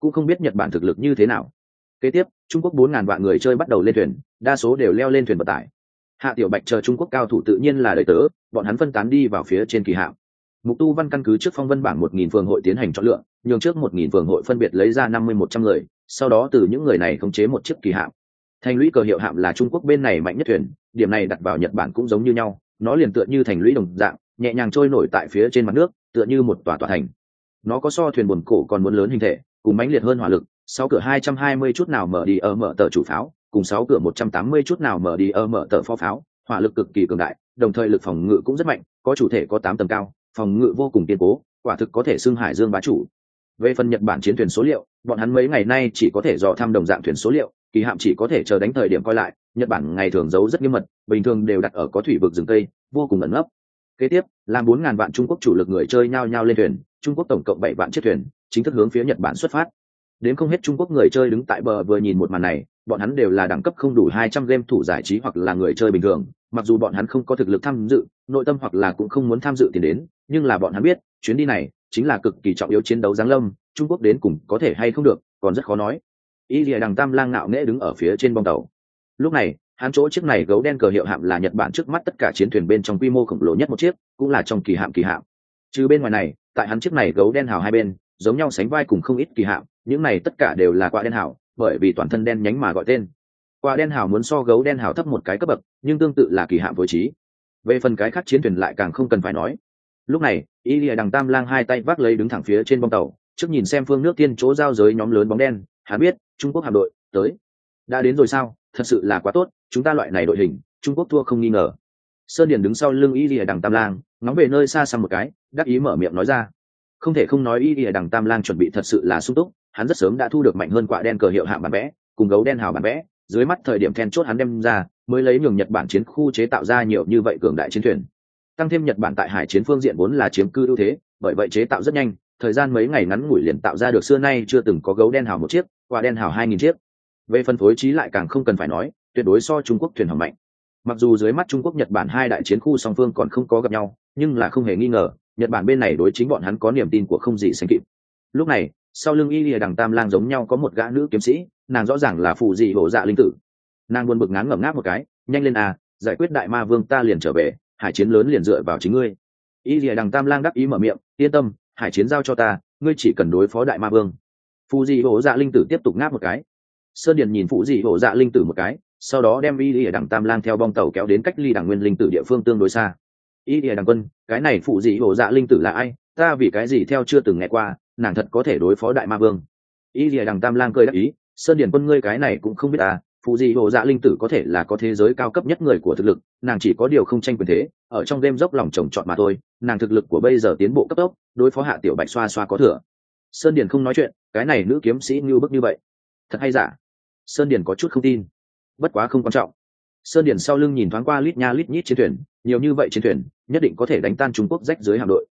Cũng không biết nhật bản thực lực như thế nào. Kế tiếp trung quốc bốn ngàn vạn người chơi bắt đầu lên thuyền, đa số đều leo lên thuyền vận tải. Hạ tiểu bạch chờ trung quốc cao thủ tự nhiên là đời tớ, bọn hắn phân tán đi vào phía trên kỳ hạm. Mục tu văn căn cứ trước phong vân bảng một nghìn phường hội tiến hành chọn lựa, nhường trước một nghìn phường hội phân biệt lấy ra năm mươi một trăm người, sau đó từ những người này khống chế một chiếc kỳ hạm. Thành lũy cờ hiệu hạm là trung quốc bên này mạnh nhất thuyền, điểm này đặt vào nhật bản cũng giống như nhau, nó liền tựa như thành lũy đồng dạng, nhẹ nhàng trôi nổi tại phía trên mặt nước, tựa như một tòa tòa thành. Nó có so thuyền buồn cổ còn muốn lớn hình thể, cùng mãnh liệt hơn hỏa lực sáu cửa hai trăm hai mươi chút nào mở đi ở mở tờ chủ pháo, cùng sáu cửa một trăm tám mươi chút nào mở đi ở mở tờ phó pháo. Hỏa lực cực kỳ cường đại, đồng thời lực phòng ngự cũng rất mạnh, có chủ thể có tám tầng cao, phòng ngự vô cùng kiên cố, quả thực có thể xưng hải dương bá chủ. Về phần nhật bản chiến thuyền số liệu, bọn hắn mấy ngày nay chỉ có thể dò thăm đồng dạng thuyền số liệu, kỳ hạm chỉ có thể chờ đánh thời điểm coi lại, nhật bản ngày thường giấu rất nghiêm mật, bình thường đều đặt ở có thủy vực rừng tây vô cùng ẩn nấp. Kế tiếp, làm bốn ngàn vạn trung quốc chủ lực người chơi nhao nhao lên thuyền, trung quốc tổng cộng bảy vạn chiếc thuyền, chính thức hướng phía nhật bản xuất phát đến không hết trung quốc người chơi đứng tại bờ vừa nhìn một màn này, bọn hắn đều là đẳng cấp không đủ hai trăm game thủ giải trí hoặc là người chơi bình thường, mặc dù bọn hắn không có thực lực tham dự, nội tâm hoặc là cũng không muốn tham dự tiền đến, nhưng là bọn hắn biết, chuyến đi này chính là cực kỳ trọng yếu chiến đấu giáng lâm, trung quốc đến cùng có thể hay không được, còn rất khó nói. Y lìa đằng tam lang ngạo nghễ đứng ở phía trên bong tàu. Lúc này, hắn chỗ chiếc này gấu đen cờ hiệu hạm là nhật bản trước mắt tất cả chiến thuyền bên trong quy mô khổng lồ nhất một chiếc, cũng là trong kỳ hạm kỳ hạm. Trừ bên ngoài này, tại hắn chiếc này gấu đen hào hai bên, giống nhau sánh vai cùng không ít kỳ hạm những này tất cả đều là quả đen hào, bởi vì toàn thân đen nhánh mà gọi tên. Quả đen hào muốn so gấu đen hào thấp một cái cấp bậc, nhưng tương tự là kỳ hạm với trí. Về phần cái khác chiến thuyền lại càng không cần phải nói. Lúc này, y lìa đằng tam lang hai tay vác lấy đứng thẳng phía trên bông tàu, trước nhìn xem phương nước tiên chỗ giao giới nhóm lớn bóng đen hắn biết, trung quốc hạm đội, tới. Đã đến rồi sao? Thật sự là quá tốt, chúng ta loại này đội hình, trung quốc thua không nghi ngờ. Sơn điền đứng sau lưng y lìa đằng tam lang, ngóng về nơi xa xăm một cái, đắc ý mở miệng nói ra. Không thể không nói y lìa đằng tam lang chuẩn bị thật sự là sung túc hắn rất sớm đã thu được mạnh hơn quả đen cờ hiệu hạng bản vẽ, cùng gấu đen hào bản vẽ, dưới mắt thời điểm then chốt hắn đem ra, mới lấy nhường nhật bản chiến khu chế tạo ra nhiều như vậy cường đại chiến thuyền. Tăng thêm nhật bản tại hải chiến phương diện vốn là chiếm cư ưu thế, bởi vậy chế tạo rất nhanh, thời gian mấy ngày ngắn ngủi liền tạo ra được xưa nay chưa từng có gấu đen hào một chiếc, quả đen hào hai nghìn chiếc. Về phân phối trí lại càng không cần phải nói, tuyệt đối so trung quốc thuyền hỏng mạnh. Mặc dù dưới mắt trung quốc, nhật bản hai đại chiến khu song phương còn không có gặp nhau, nhưng là không hề nghi ngờ, nhật bản bên này đối chính bọn hắn có niềm tin của không gì sánh kịp. Lúc này sau lưng y lìa đằng tam lang giống nhau có một gã nữ kiếm sĩ, nàng rõ ràng là phụ dị hổ dạ linh tử. Nàng buồn bực ngán ngẩm ngáp một cái, nhanh lên à giải quyết đại ma vương ta liền trở về, hải chiến lớn liền dựa vào chính ngươi. Y lìa đằng tam lang đắc ý mở miệng, yên tâm, hải chiến giao cho ta, ngươi chỉ cần đối phó đại ma vương. Phụ dị hổ dạ linh tử tiếp tục ngáp một cái. Sơn điền nhìn phụ dị hổ dạ linh tử một cái, sau đó đem y lìa đằng tam lang theo bong tàu kéo đến cách ly đằng nguyên linh tử địa phương tương đối xa. Y lìa đằng quân, cái này phụ dị hổ dạ linh tử là ai? Ta vì cái gì theo chưa từng nghe qua nàng thật có thể đối phó đại ma vương. Y lìa đằng tam lang cười đắc ý, sơn điền quân ngươi cái này cũng không biết à phụ dị hồ dạ linh tử có thể là có thế giới cao cấp nhất người của thực lực, nàng chỉ có điều không tranh quyền thế, ở trong đêm dốc lòng trồng trọt mà thôi, nàng thực lực của bây giờ tiến bộ cấp tốc, đối phó hạ tiểu bạch xoa xoa có thừa. Sơn điền không nói chuyện, cái này nữ kiếm sĩ như bức như vậy. Thật hay giả? Sơn điền có chút không tin. Bất quá không quan trọng. Sơn điền sau lưng nhìn thoáng qua lít nha lít nhít chiến thuyền, nhiều như vậy chiến thuyền, nhất định có thể đánh tan trung quốc rách dưới hạm đội.